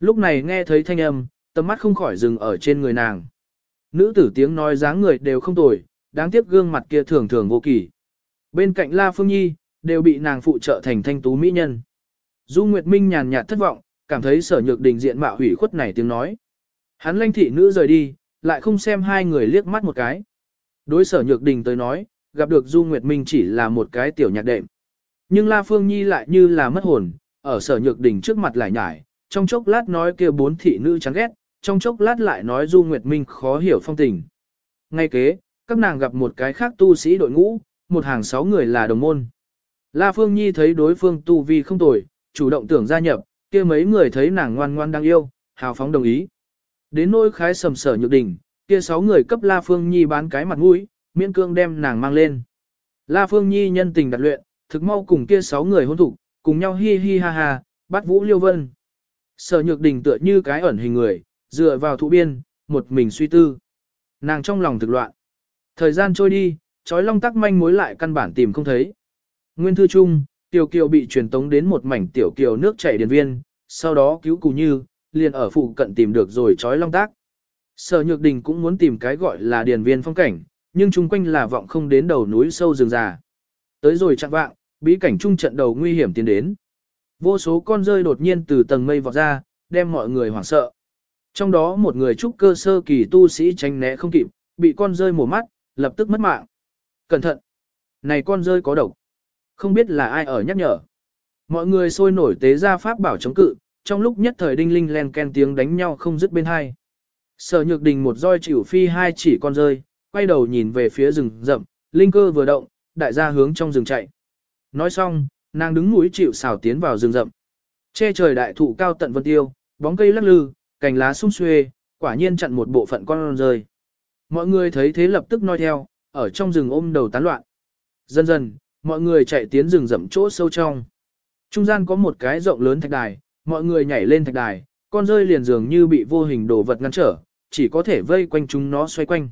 Lúc này nghe thấy thanh âm, tầm mắt không khỏi dừng ở trên người nàng. Nữ tử tiếng nói dáng người đều không tồi, đáng tiếc gương mặt kia thường thường vô kỳ. Bên cạnh La Phương Nhi, đều bị nàng phụ trợ thành thanh tú mỹ nhân. Du Nguyệt Minh nhàn nhạt thất vọng, cảm thấy sở nhược đình diện mạo hủy khuất này tiếng nói. Hắn lanh thị nữ rời đi, lại không xem hai người liếc mắt một cái. Đối sở nhược đình tới nói, gặp được Du Nguyệt Minh chỉ là một cái tiểu nhạc đệm. Nhưng La Phương Nhi lại như là mất hồn, ở sở nhược đình trước mặt lại nhải, trong chốc lát nói kia bốn thị nữ chán ghét, trong chốc lát lại nói Du Nguyệt Minh khó hiểu phong tình. Ngay kế, các nàng gặp một cái khác tu sĩ đội ngũ, một hàng sáu người là đồng môn. La Phương Nhi thấy đối phương tu vi không tồi, chủ động tưởng gia nhập, kia mấy người thấy nàng ngoan ngoan đang yêu, hào phóng đồng ý. Đến nỗi khái sầm sở nhược đỉnh, kia sáu người cấp La Phương Nhi bán cái mặt mũi, miễn cương đem nàng mang lên. La Phương Nhi nhân tình đặt luyện, thực mau cùng kia sáu người hôn thủ, cùng nhau hi hi ha ha, bắt Vũ Liêu Vân. Sở Nhược đỉnh tựa như cái ẩn hình người, dựa vào thụ biên, một mình suy tư. Nàng trong lòng thực loạn. Thời gian trôi đi, chói long tắc manh mối lại căn bản tìm không thấy. Nguyên thư chung, Tiểu Kiều bị truyền tống đến một mảnh tiểu kiều nước chảy điền viên, sau đó cứu cù như, liền ở phụ cận tìm được rồi chói long tác. Sở Nhược Đình cũng muốn tìm cái gọi là điền viên phong cảnh, nhưng chung quanh là vọng không đến đầu núi sâu rừng già. Tới rồi chặn vạng, bí cảnh trung trận đầu nguy hiểm tiến đến. Vô số con rơi đột nhiên từ tầng mây vọt ra, đem mọi người hoảng sợ. Trong đó một người trúc cơ sơ kỳ tu sĩ tránh né không kịp, bị con rơi mổ mắt, lập tức mất mạng. Cẩn thận! Này con rơi có độc. Không biết là ai ở nhắc nhở. Mọi người sôi nổi tế ra pháp bảo chống cự, trong lúc nhất thời đinh linh len ken tiếng đánh nhau không dứt bên hai. Sở nhược đình một roi chịu phi hai chỉ con rơi, quay đầu nhìn về phía rừng rậm, linh cơ vừa động, đại gia hướng trong rừng chạy. Nói xong, nàng đứng mũi chịu xào tiến vào rừng rậm. Che trời đại thụ cao tận vân tiêu, bóng cây lắc lư, cành lá sum xuê, quả nhiên chặn một bộ phận con rơi. Mọi người thấy thế lập tức noi theo, ở trong rừng ôm đầu tán loạn. Dần dần, mọi người chạy tiến rừng rậm chỗ sâu trong. Trung gian có một cái rộng lớn thạch đài, mọi người nhảy lên thạch đài, con rơi liền dường như bị vô hình đồ vật ngăn trở, chỉ có thể vây quanh chúng nó xoay quanh.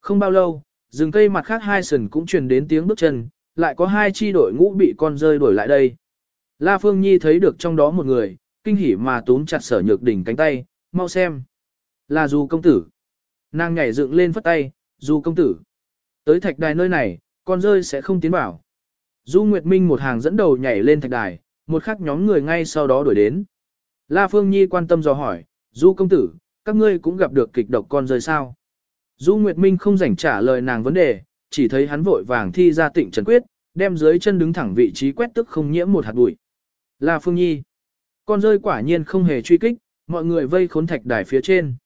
Không bao lâu, rừng cây mặt khác hai sần cũng truyền đến tiếng bước chân, lại có hai chi đội ngũ bị con rơi đuổi lại đây. La Phương Nhi thấy được trong đó một người, kinh hỉ mà túm chặt sở nhược đỉnh cánh tay, mau xem. Là Du công tử. Nàng nhảy dựng lên phất tay, Du công tử. Tới thạch đài nơi này, con rơi sẽ không tiến vào. Du Nguyệt Minh một hàng dẫn đầu nhảy lên thạch đài, một khắc nhóm người ngay sau đó đuổi đến. La Phương Nhi quan tâm dò hỏi, Du công tử, các ngươi cũng gặp được kịch độc con rơi sao? Du Nguyệt Minh không rảnh trả lời nàng vấn đề, chỉ thấy hắn vội vàng thi ra tịnh trần quyết, đem dưới chân đứng thẳng vị trí quét tức không nhiễm một hạt bụi. La Phương Nhi. Con rơi quả nhiên không hề truy kích, mọi người vây khốn thạch đài phía trên.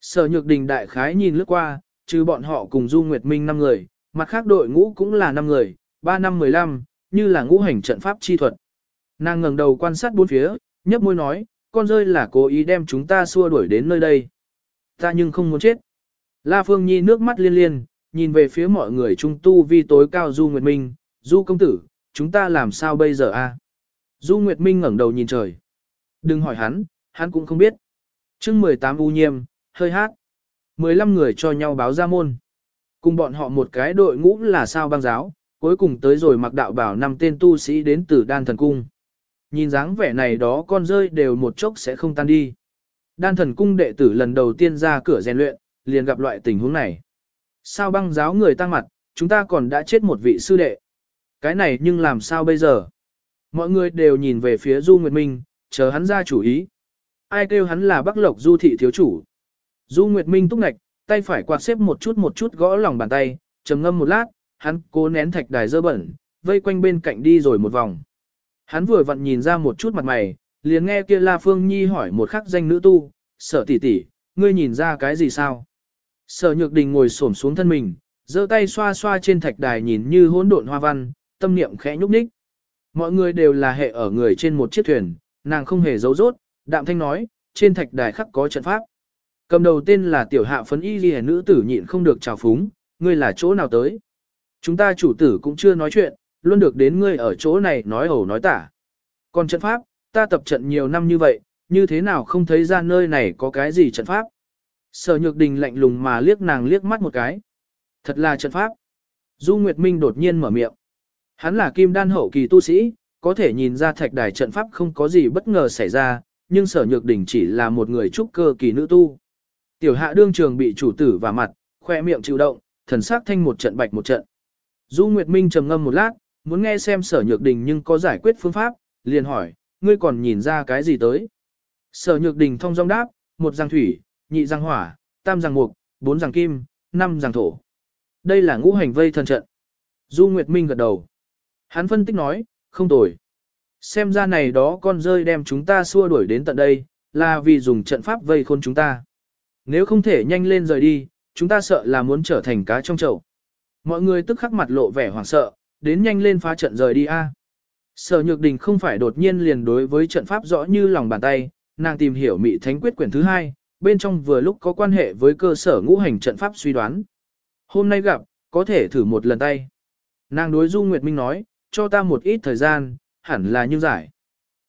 Sở nhược đình đại khái nhìn lướt qua, trừ bọn họ cùng Du Nguyệt Minh 5 người, mặt khác đội ngũ cũng là 5 người, 3 năm 15, như là ngũ hành trận pháp chi thuật. Nàng ngẩng đầu quan sát bốn phía, nhấp môi nói, con rơi là cố ý đem chúng ta xua đuổi đến nơi đây. Ta nhưng không muốn chết. La Phương Nhi nước mắt liên liên, nhìn về phía mọi người trung tu vi tối cao Du Nguyệt Minh, Du công tử, chúng ta làm sao bây giờ a? Du Nguyệt Minh ngẩng đầu nhìn trời. Đừng hỏi hắn, hắn cũng không biết. chương 18 u nhiêm, hơi hát. 15 người cho nhau báo ra môn. Cùng bọn họ một cái đội ngũ là sao băng giáo, cuối cùng tới rồi mặc đạo bảo năm tên tu sĩ đến từ đan thần cung. Nhìn dáng vẻ này đó con rơi đều một chốc sẽ không tan đi. Đan thần cung đệ tử lần đầu tiên ra cửa rèn luyện, liền gặp loại tình huống này. Sao băng giáo người tăng mặt, chúng ta còn đã chết một vị sư đệ. Cái này nhưng làm sao bây giờ? Mọi người đều nhìn về phía Du Nguyệt Minh, chờ hắn ra chủ ý. Ai kêu hắn là Bắc Lộc Du thị thiếu chủ. Du Nguyệt Minh túc ngạch, tay phải quạt xếp một chút một chút gõ lòng bàn tay, trầm ngâm một lát, hắn cố nén thạch đài dơ bẩn, vây quanh bên cạnh đi rồi một vòng. Hắn vừa vặn nhìn ra một chút mặt mày, liền nghe kia La Phương Nhi hỏi một khắc danh nữ tu, sở tỷ tỷ, ngươi nhìn ra cái gì sao? Sở Nhược Đình ngồi xổm xuống thân mình, giơ tay xoa xoa trên thạch đài nhìn như hỗn độn hoa văn, tâm niệm khẽ nhúc nhích. Mọi người đều là hệ ở người trên một chiếc thuyền, nàng không hề giấu rốt, đạm thanh nói, trên thạch đài khắc có trận pháp. Cầm đầu tên là tiểu hạ phấn y ghi nữ tử nhịn không được chào phúng, ngươi là chỗ nào tới. Chúng ta chủ tử cũng chưa nói chuyện, luôn được đến ngươi ở chỗ này nói ẩu nói tả. Còn trận pháp, ta tập trận nhiều năm như vậy, như thế nào không thấy ra nơi này có cái gì trận pháp. Sở nhược đình lạnh lùng mà liếc nàng liếc mắt một cái. Thật là trận pháp. Du Nguyệt Minh đột nhiên mở miệng. Hắn là kim đan hậu kỳ tu sĩ, có thể nhìn ra thạch đài trận pháp không có gì bất ngờ xảy ra, nhưng sở nhược đình chỉ là một người trúc cơ kỳ nữ tu. Tiểu hạ đương trường bị chủ tử và mặt, khoe miệng chịu động, thần sắc thanh một trận bạch một trận. Du Nguyệt Minh trầm ngâm một lát, muốn nghe xem sở nhược đình nhưng có giải quyết phương pháp, liền hỏi, ngươi còn nhìn ra cái gì tới? Sở nhược đình thông dong đáp, một giang thủy, nhị giang hỏa, tam giang mục, bốn giang kim, năm giang thổ. Đây là ngũ hành vây thần trận. Du Nguyệt Minh gật đầu. Hắn phân tích nói, không tồi. Xem ra này đó con rơi đem chúng ta xua đuổi đến tận đây, là vì dùng trận pháp vây khôn chúng ta. Nếu không thể nhanh lên rời đi, chúng ta sợ là muốn trở thành cá trong chậu. Mọi người tức khắc mặt lộ vẻ hoảng sợ, đến nhanh lên phá trận rời đi a. Sở Nhược Đình không phải đột nhiên liền đối với trận pháp rõ như lòng bàn tay, nàng tìm hiểu Mị Thánh Quyết quyển thứ hai, bên trong vừa lúc có quan hệ với cơ sở ngũ hành trận pháp suy đoán. Hôm nay gặp, có thể thử một lần tay. Nàng đối Du Nguyệt Minh nói, cho ta một ít thời gian, hẳn là như giải.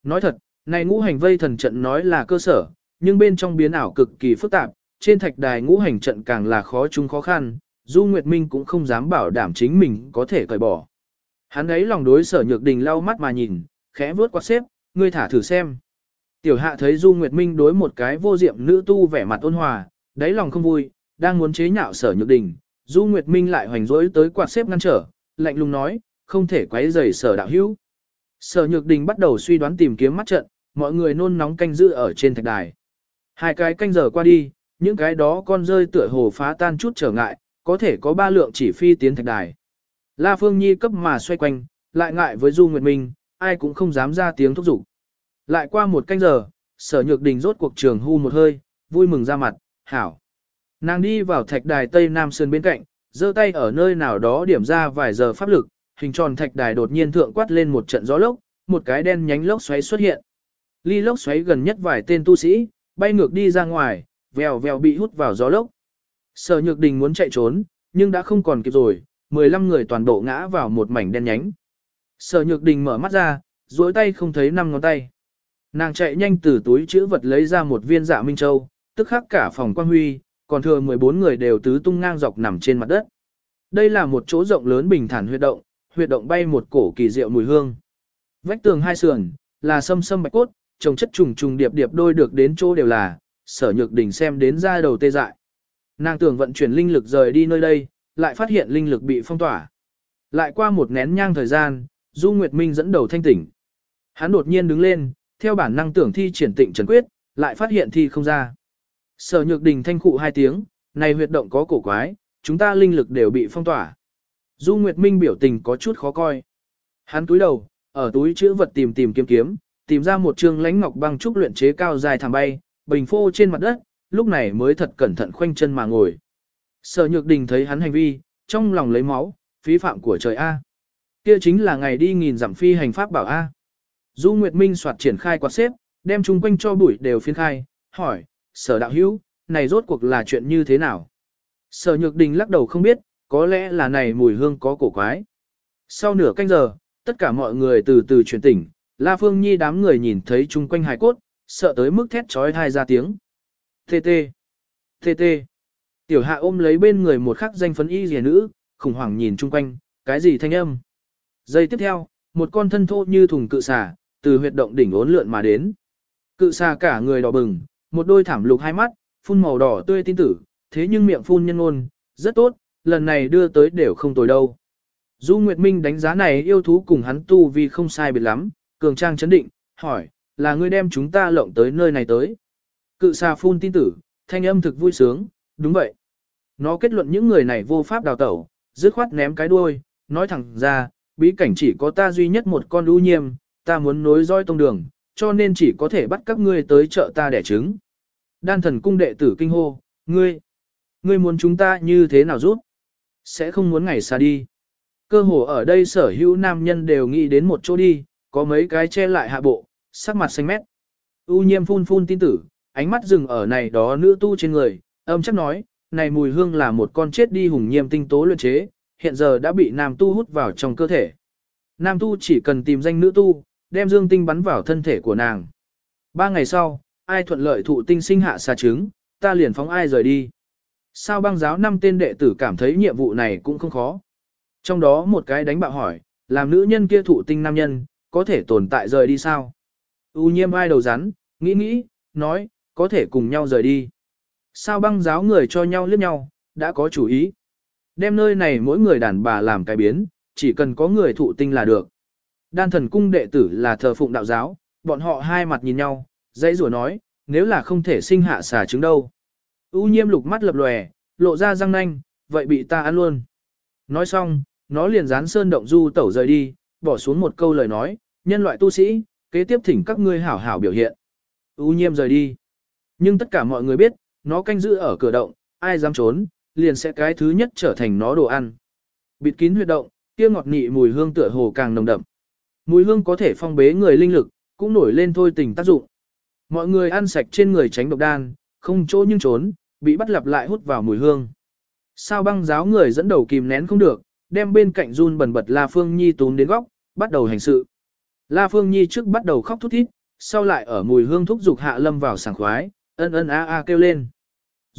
Nói thật, này ngũ hành vây thần trận nói là cơ sở, nhưng bên trong biến ảo cực kỳ phức tạp, trên thạch đài ngũ hành trận càng là khó chung khó khăn, Du Nguyệt Minh cũng không dám bảo đảm chính mình có thể cởi bỏ. Hắn ấy lòng đối sở nhược đình lau mắt mà nhìn, khẽ vớt quạt xếp, ngươi thả thử xem. Tiểu hạ thấy Du Nguyệt Minh đối một cái vô diệm nữ tu vẻ mặt ôn hòa, đáy lòng không vui, đang muốn chế nhạo sở nhược đình. Du Nguyệt Minh lại hoành dỗi tới quạt xếp ngăn trở, lạnh lùng nói, không thể quấy rầy sở đạo hữu. Sở nhược đình bắt đầu suy đoán tìm kiếm mắt trận, mọi người nôn nóng canh giữ ở trên thạch đài. Hai cái canh giờ qua đi, những cái đó con rơi tựa hồ phá tan chút trở ngại, có thể có ba lượng chỉ phi tiến thạch đài. La Phương Nhi cấp mà xoay quanh, lại ngại với Du Nguyệt Minh, ai cũng không dám ra tiếng thúc giục. Lại qua một canh giờ, sở nhược đình rốt cuộc trường hu một hơi, vui mừng ra mặt, hảo. Nàng đi vào thạch đài Tây Nam Sơn bên cạnh, giơ tay ở nơi nào đó điểm ra vài giờ pháp lực, hình tròn thạch đài đột nhiên thượng quát lên một trận gió lốc, một cái đen nhánh lốc xoáy xuất hiện. Ly lốc xoáy gần nhất vài tên tu sĩ, bay ngược đi ra ngoài, vèo vèo bị hút vào gió lốc. Sở Nhược Đình muốn chạy trốn, nhưng đã không còn kịp rồi, 15 người toàn bộ ngã vào một mảnh đen nhánh. Sở Nhược Đình mở mắt ra, duỗi tay không thấy năm ngón tay. Nàng chạy nhanh từ túi chữ vật lấy ra một viên dạ minh châu, tức khắc cả phòng quan huy, còn thừa 14 người đều tứ tung ngang dọc nằm trên mặt đất. Đây là một chỗ rộng lớn bình thản huyệt động, huyệt động bay một cổ kỳ diệu mùi hương. Vách tường hai sườn, là sâm sâm bạch cốt, trồng chất trùng trùng điệp điệp đôi được đến chỗ đều là, sở nhược Đình xem đến ra đầu tê dại. Nàng tưởng vận chuyển linh lực rời đi nơi đây, lại phát hiện linh lực bị phong tỏa. Lại qua một nén nhang thời gian, Du Nguyệt Minh dẫn đầu thanh tỉnh. Hắn đột nhiên đứng lên, theo bản năng tưởng thi triển tịnh trần quyết, lại phát hiện thi không ra. Sở nhược đình thanh khụ hai tiếng, này huyệt động có cổ quái, chúng ta linh lực đều bị phong tỏa. Du Nguyệt Minh biểu tình có chút khó coi. Hắn túi đầu, ở túi chữ vật tìm tìm kiếm kiếm, tìm ra một trường lãnh ngọc băng trúc luyện chế cao dài thảm bay, bình phô trên mặt đất, lúc này mới thật cẩn thận khoanh chân mà ngồi. Sở Nhược Đình thấy hắn hành vi, trong lòng lấy máu, phí phạm của trời A. Kia chính là ngày đi nghìn dặm phi hành pháp bảo A. Du Nguyệt Minh soạt triển khai quạt xếp, đem chung quanh cho bụi đều phiên khai, hỏi, sở đạo hữu, này rốt cuộc là chuyện như thế nào? Sở Nhược Đình lắc đầu không biết, có lẽ là này mùi hương có cổ quái. Sau nửa canh giờ, tất cả mọi người từ từ chuyển tỉnh, La Phương Nhi đám người nhìn thấy chung quanh hài cốt, sợ tới mức thét trói thai ra tiếng. Tê tê, tê tê. Tiểu hạ ôm lấy bên người một khắc danh phấn y rìa nữ, khủng hoảng nhìn chung quanh, cái gì thanh âm. Giây tiếp theo, một con thân thô như thùng cự xà, từ huyệt động đỉnh ốn lượn mà đến. Cự xà cả người đỏ bừng, một đôi thảm lục hai mắt, phun màu đỏ tươi tin tử, thế nhưng miệng phun nhân ngôn, rất tốt, lần này đưa tới đều không tồi đâu. Du Nguyệt Minh đánh giá này yêu thú cùng hắn tu vì không sai biệt lắm, cường trang chấn định, hỏi, là ngươi đem chúng ta lộng tới nơi này tới. Cự xà phun tin tử, thanh âm thực vui sướng, đúng vậy. Nó kết luận những người này vô pháp đào tẩu, dứt khoát ném cái đuôi, nói thẳng ra, bí cảnh chỉ có ta duy nhất một con ưu nhiêm, ta muốn nối roi tông đường, cho nên chỉ có thể bắt các ngươi tới chợ ta đẻ trứng. Đan thần cung đệ tử kinh hô, ngươi, ngươi muốn chúng ta như thế nào rút? Sẽ không muốn ngày xa đi. Cơ hồ ở đây sở hữu nam nhân đều nghĩ đến một chỗ đi, có mấy cái che lại hạ bộ, sắc mặt xanh mét. U nhiêm phun phun tin tử, ánh mắt dừng ở này đó nữ tu trên người, âm chắc nói, này mùi hương là một con chết đi hùng nhiêm tinh tố luyện chế, hiện giờ đã bị nam tu hút vào trong cơ thể. Nam tu chỉ cần tìm danh nữ tu, đem dương tinh bắn vào thân thể của nàng. Ba ngày sau, ai thuận lợi thụ tinh sinh hạ xà trứng, ta liền phóng ai rời đi. Sao băng giáo năm tên đệ tử cảm thấy nhiệm vụ này cũng không khó. Trong đó một cái đánh bạo hỏi, làm nữ nhân kia thụ tinh nam nhân, có thể tồn tại rời đi sao? U nhiêm ai đầu rắn, nghĩ nghĩ, nói, có thể cùng nhau rời đi. Sao băng giáo người cho nhau liếc nhau, đã có chủ ý. Đem nơi này mỗi người đàn bà làm cái biến, chỉ cần có người thụ tinh là được. Đan thần cung đệ tử là thờ phụng đạo giáo, bọn họ hai mặt nhìn nhau, dãy rủa nói, nếu là không thể sinh hạ xà trứng đâu. U nhiêm lục mắt lập lòe, lộ ra răng nanh, vậy bị ta ăn luôn. Nói xong, nó liền dán sơn động du tẩu rời đi, bỏ xuống một câu lời nói, nhân loại tu sĩ, kế tiếp thỉnh các ngươi hảo hảo biểu hiện. U nhiêm rời đi. Nhưng tất cả mọi người biết, nó canh giữ ở cửa động, ai dám trốn, liền sẽ cái thứ nhất trở thành nó đồ ăn. Bịt kín huyệt động, kia ngọt nị mùi hương tựa hồ càng nồng đậm. Mùi hương có thể phong bế người linh lực, cũng nổi lên thôi tình tác dụng. Mọi người ăn sạch trên người tránh độc đan, không chỗ nhưng trốn, bị bắt lặp lại hút vào mùi hương. Sao băng giáo người dẫn đầu kìm nén không được, đem bên cạnh run bẩn bật La Phương Nhi tún đến góc, bắt đầu hành sự. La Phương Nhi trước bắt đầu khóc thút thít, sau lại ở mùi hương thúc dục hạ lâm vào sảng khoái, ân ân a a kêu lên.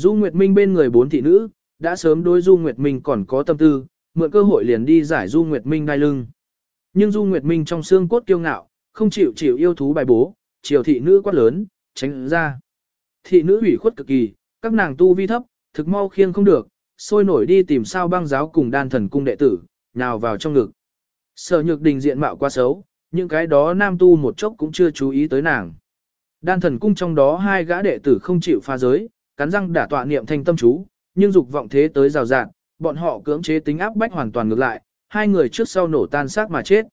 Du Nguyệt Minh bên người bốn thị nữ, đã sớm đối Du Nguyệt Minh còn có tâm tư, mượn cơ hội liền đi giải Du Nguyệt Minh đai lưng. Nhưng Du Nguyệt Minh trong xương cốt kiêu ngạo, không chịu chịu yêu thú bài bố, chiều thị nữ quát lớn, tránh ra. Thị nữ ủy khuất cực kỳ, các nàng tu vi thấp, thực mau khiêng không được, sôi nổi đi tìm sao băng giáo cùng đan thần cung đệ tử, nhào vào trong ngực. Sở nhược đình diện mạo quá xấu, những cái đó nam tu một chốc cũng chưa chú ý tới nàng. Đan thần cung trong đó hai gã đệ tử không chịu pha giới, cắn răng đả tọa niệm thanh tâm chú, nhưng dục vọng thế tới rào rạt, bọn họ cưỡng chế tính áp bách hoàn toàn ngược lại, hai người trước sau nổ tan xác mà chết.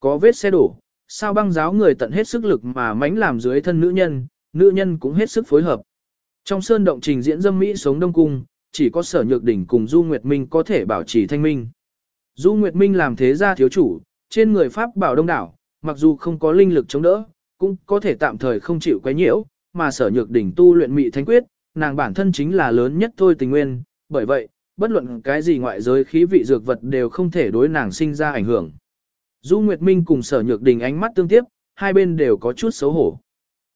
Có vết xe đổ, sao băng giáo người tận hết sức lực mà mánh làm dưới thân nữ nhân, nữ nhân cũng hết sức phối hợp. Trong sơn động trình diễn dâm Mỹ sống đông cung, chỉ có sở nhược đỉnh cùng Du Nguyệt Minh có thể bảo trì thanh minh. Du Nguyệt Minh làm thế gia thiếu chủ, trên người Pháp bảo đông đảo, mặc dù không có linh lực chống đỡ, cũng có thể tạm thời không chịu quấy nhiễu, mà sở nhược đỉnh tu luyện mị thánh quyết, nàng bản thân chính là lớn nhất thôi tình nguyên, bởi vậy, bất luận cái gì ngoại giới khí vị dược vật đều không thể đối nàng sinh ra ảnh hưởng. Du Nguyệt Minh cùng sở nhược đình ánh mắt tương tiếp, hai bên đều có chút xấu hổ.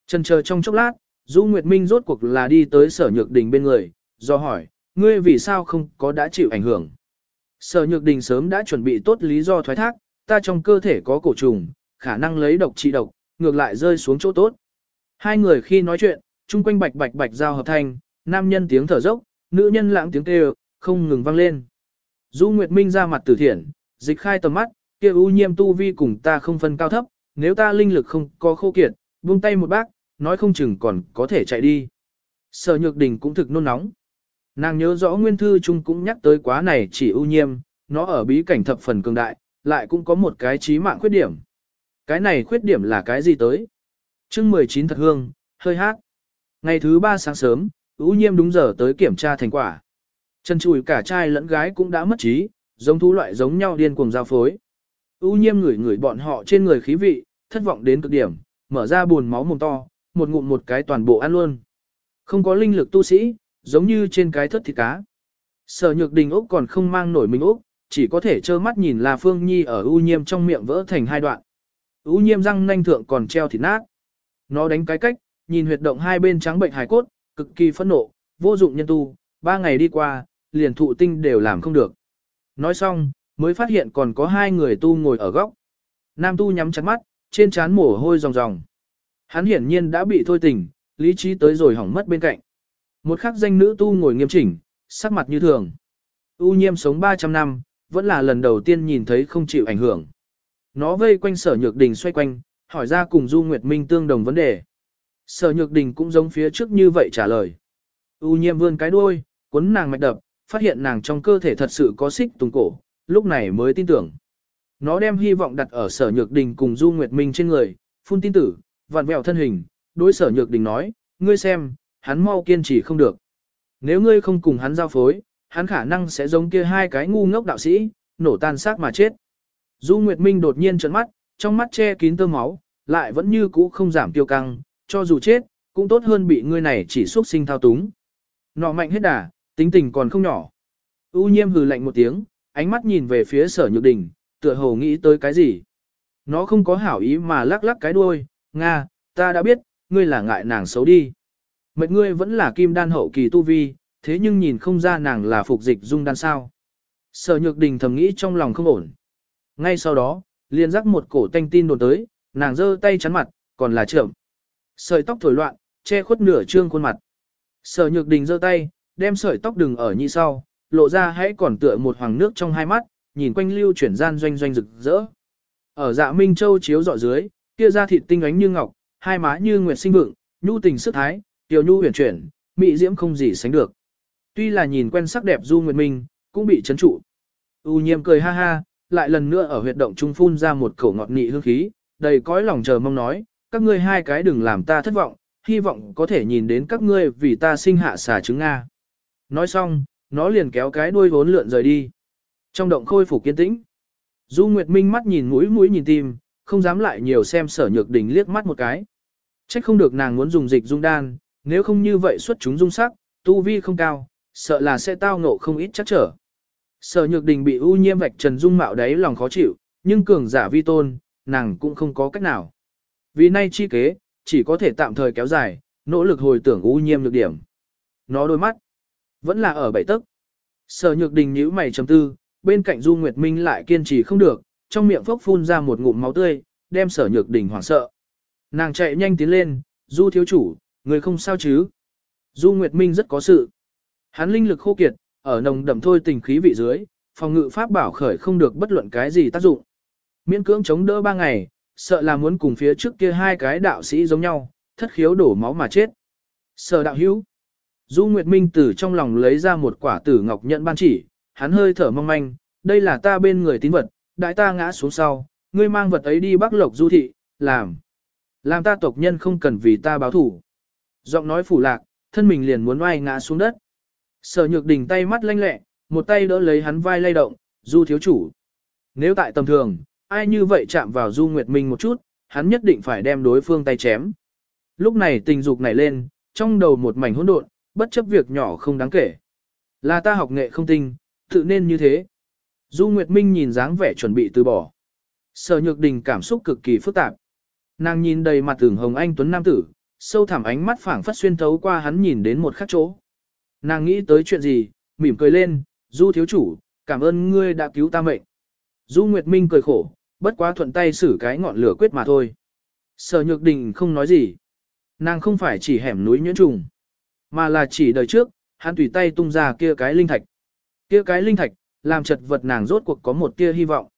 Chân chờ trong chốc lát, Du Nguyệt Minh rốt cuộc là đi tới sở nhược đình bên người, do hỏi, ngươi vì sao không có đã chịu ảnh hưởng. Sở nhược đình sớm đã chuẩn bị tốt lý do thoái thác, ta trong cơ thể có cổ trùng, khả năng lấy độc trị độc, ngược lại rơi xuống chỗ tốt. Hai người khi nói chuyện, chung quanh bạch bạch bạch giao hợp thanh, nam nhân tiếng thở dốc, nữ nhân lãng tiếng kêu, không ngừng vang lên. Du Nguyệt Minh ra mặt tử thiện, dịch khai tầm mắt, kia u nhiêm tu vi cùng ta không phân cao thấp, nếu ta linh lực không có khô kiệt, buông tay một bác, nói không chừng còn có thể chạy đi. Sở Nhược Đình cũng thực nôn nóng. Nàng nhớ rõ nguyên thư trung cũng nhắc tới quá này chỉ ưu nhiêm, nó ở bí cảnh thập phần cường đại, lại cũng có một cái trí mạng khuyết điểm. Cái này khuyết điểm là cái gì tới? chương 19 thật hương, hơi hát. Ngày thứ ba sáng sớm, ưu nhiêm đúng giờ tới kiểm tra thành quả. Chân chùi cả trai lẫn gái cũng đã mất trí, giống thú loại giống nhau điên cuồng giao phối. ưu nhiêm ngửi ngửi bọn họ trên người khí vị, thất vọng đến cực điểm, mở ra buồn máu mồm to, một ngụm một cái toàn bộ ăn luôn. Không có linh lực tu sĩ, giống như trên cái thất thịt cá. Sở nhược đình Úc còn không mang nổi mình Úc, chỉ có thể trơ mắt nhìn là Phương Nhi ở ưu nhiêm trong miệng vỡ thành hai đoạn. ưu nhiêm răng nanh thượng còn treo thịt nát. Nó đánh cái cách, nhìn huyệt động hai bên trắng bệnh hài cốt, cực kỳ phẫn nộ, vô dụng nhân tu, ba ngày đi qua, liền thụ tinh đều làm không được. Nói xong, mới phát hiện còn có hai người tu ngồi ở góc. Nam tu nhắm chặt mắt, trên trán mồ hôi ròng ròng. Hắn hiển nhiên đã bị thôi tỉnh, lý trí tới rồi hỏng mất bên cạnh. Một khắc danh nữ tu ngồi nghiêm chỉnh, sắc mặt như thường. U nhiêm sống 300 năm, vẫn là lần đầu tiên nhìn thấy không chịu ảnh hưởng. Nó vây quanh sở nhược đình xoay quanh, hỏi ra cùng Du Nguyệt Minh tương đồng vấn đề. Sở nhược đình cũng giống phía trước như vậy trả lời. U nhiêm vươn cái đuôi, cuốn nàng mạch đập, phát hiện nàng trong cơ thể thật sự có xích tùng cổ, lúc này mới tin tưởng. Nó đem hy vọng đặt ở sở nhược đình cùng Du Nguyệt Minh trên người, phun tin tử, vặn vẹo thân hình, đối sở nhược đình nói, ngươi xem, hắn mau kiên trì không được. Nếu ngươi không cùng hắn giao phối, hắn khả năng sẽ giống kia hai cái ngu ngốc đạo sĩ, nổ tan xác mà chết. Du Nguyệt Minh đột nhiên trợn mắt, trong mắt che kín tơ máu, lại vẫn như cũ không giảm tiêu căng, cho dù chết, cũng tốt hơn bị ngươi này chỉ xuất sinh thao túng. Nọ mạnh hết đà, tính tình còn không nhỏ. U nhiêm hừ lạnh một tiếng, ánh mắt nhìn về phía sở nhược đình, tựa hồ nghĩ tới cái gì. Nó không có hảo ý mà lắc lắc cái đuôi, Nga, ta đã biết, ngươi là ngại nàng xấu đi. Mệt ngươi vẫn là kim đan hậu kỳ tu vi, thế nhưng nhìn không ra nàng là phục dịch dung đan sao. Sở nhược đình thầm nghĩ trong lòng không ổn. Ngay sau đó, liền rắc một cổ tanh tin đồn tới, nàng giơ tay chắn mặt, còn là trưởng. Sợi tóc thổi loạn, che khuất nửa trương khuôn mặt. Sở nhược đình giơ tay, đem sợi tóc đừng ở như sau, lộ ra hãy còn tựa một hoàng nước trong hai mắt, nhìn quanh lưu chuyển gian doanh doanh rực rỡ. Ở dạ Minh Châu chiếu dọ dưới, kia da thịt tinh ánh như ngọc, hai má như nguyệt sinh vượng, nhu tình sức thái, tiểu nhu huyền chuyển, mỹ diễm không gì sánh được. Tuy là nhìn quen sắc đẹp Du Nguyệt Minh, cũng bị chấn trụ. U Nhiêm cười ha ha, lại lần nữa ở huyệt động trung phun ra một khẩu ngọt nị hương khí, đầy cõi lòng chờ mong nói, các ngươi hai cái đừng làm ta thất vọng, hy vọng có thể nhìn đến các ngươi vì ta sinh hạ xà trứng Nga. Nói xong, nó liền kéo cái đuôi vốn lượn rời đi. Trong động khôi phục kiên tĩnh. Du Nguyệt Minh mắt nhìn mũi mũi nhìn tim, không dám lại nhiều xem sở nhược đình liếc mắt một cái. Trách không được nàng muốn dùng dịch dung đan, nếu không như vậy xuất chúng dung sắc, tu vi không cao, sợ là sẽ tao ngộ không ít chắc trở. Sở nhược đình bị u nhiễm vạch trần dung mạo đấy lòng khó chịu, nhưng cường giả vi tôn, nàng cũng không có cách nào. Vì nay chi kế, chỉ có thể tạm thời kéo dài, nỗ lực hồi tưởng u nhiêm nhược điểm. Nó đôi mắt, vẫn là ở bảy tấc. Sở nhược đình nhíu mày chấm tư, bên cạnh Du Nguyệt Minh lại kiên trì không được, trong miệng phốc phun ra một ngụm máu tươi, đem sở nhược đình hoảng sợ. Nàng chạy nhanh tiến lên, Du thiếu chủ, người không sao chứ. Du Nguyệt Minh rất có sự. Hắn linh lực khô kiệt, ở nồng đậm thôi tình khí vị dưới, phòng ngự pháp bảo khởi không được bất luận cái gì tác dụng. Miễn cưỡng chống đỡ ba ngày, sợ là muốn cùng phía trước kia hai cái đạo sĩ giống nhau, thất khiếu đổ máu mà chết. Sở đạo hữu. Du Nguyệt Minh từ trong lòng lấy ra một quả tử ngọc nhận ban chỉ, hắn hơi thở mong manh, đây là ta bên người tín vật, đại ta ngã xuống sau, ngươi mang vật ấy đi bắc lộc du thị, làm. Làm ta tộc nhân không cần vì ta báo thủ. Giọng nói phủ lạc, thân mình liền muốn oai ngã xuống đất. Sở nhược đình tay mắt lanh lẹ, một tay đỡ lấy hắn vai lay động, du thiếu chủ. Nếu tại tầm thường, ai như vậy chạm vào du nguyệt minh một chút, hắn nhất định phải đem đối phương tay chém. Lúc này tình dục nảy lên, trong đầu một mảnh hỗn độn, bất chấp việc nhỏ không đáng kể. Là ta học nghệ không tinh, tự nên như thế. Du Nguyệt Minh nhìn dáng vẻ chuẩn bị từ bỏ. Sở Nhược Đình cảm xúc cực kỳ phức tạp. Nàng nhìn đầy mặt tưởng hồng anh tuấn nam tử, sâu thẳm ánh mắt phảng phất xuyên thấu qua hắn nhìn đến một khắc chỗ. Nàng nghĩ tới chuyện gì, mỉm cười lên, Du thiếu chủ, cảm ơn ngươi đã cứu ta mệnh. Du Nguyệt Minh cười khổ, bất quá thuận tay xử cái ngọn lửa quyết mà thôi. Sở Nhược Đình không nói gì. Nàng không phải chỉ hẻm núi nhuyễn trùng, mà là chỉ đời trước, hắn tùy tay tung ra kia cái linh thạch. Kia cái linh thạch, làm chật vật nàng rốt cuộc có một tia hy vọng.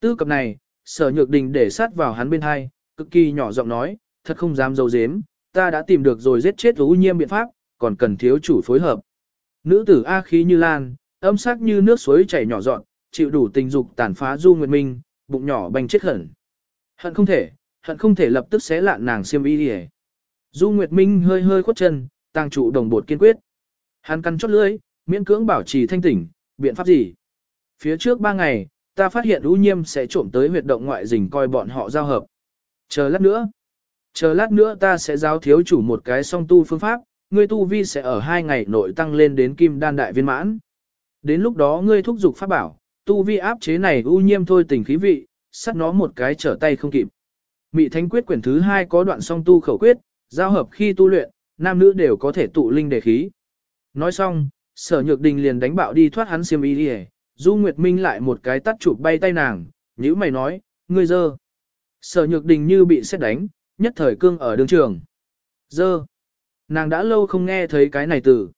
Tư cập này, sở nhược đình để sát vào hắn bên hai, cực kỳ nhỏ giọng nói, thật không dám dấu dếm, ta đã tìm được rồi giết chết ưu nhiêm biện pháp, còn cần thiếu chủ phối hợp. Nữ tử A khí như lan, âm sắc như nước suối chảy nhỏ dọn, chịu đủ tình dục tàn phá du nguyệt minh, bụng nhỏ bành chết hẳn. Hận không thể, hận không thể lập tức xé lạn nàng xiêm y đi Du Nguyệt Minh hơi hơi khuất chân, tàng trụ đồng bột kiên quyết. Hắn căn chót lưỡi, miễn cưỡng bảo trì thanh tỉnh, biện pháp gì? Phía trước ba ngày, ta phát hiện U Nhiêm sẽ trộm tới huyệt động ngoại rình coi bọn họ giao hợp. Chờ lát nữa. Chờ lát nữa ta sẽ giáo thiếu chủ một cái song tu phương pháp, ngươi tu vi sẽ ở hai ngày nội tăng lên đến kim đan đại viên mãn. Đến lúc đó ngươi thúc giục pháp bảo, tu vi áp chế này u nhiêm thôi tình khí vị, sắt nó một cái trở tay không kịp. Mị Thánh Quyết quyển thứ hai có đoạn song tu khẩu quyết, giao hợp khi tu luyện, nam nữ đều có thể tụ linh đề khí. Nói xong, sở nhược đình liền đánh bạo đi thoát hắn xiêm y đi Du Nguyệt Minh lại một cái tắt chụp bay tay nàng, nhữ mày nói, ngươi dơ. Sở nhược đình như bị xét đánh, nhất thời cương ở đường trường. Dơ. Nàng đã lâu không nghe thấy cái này từ.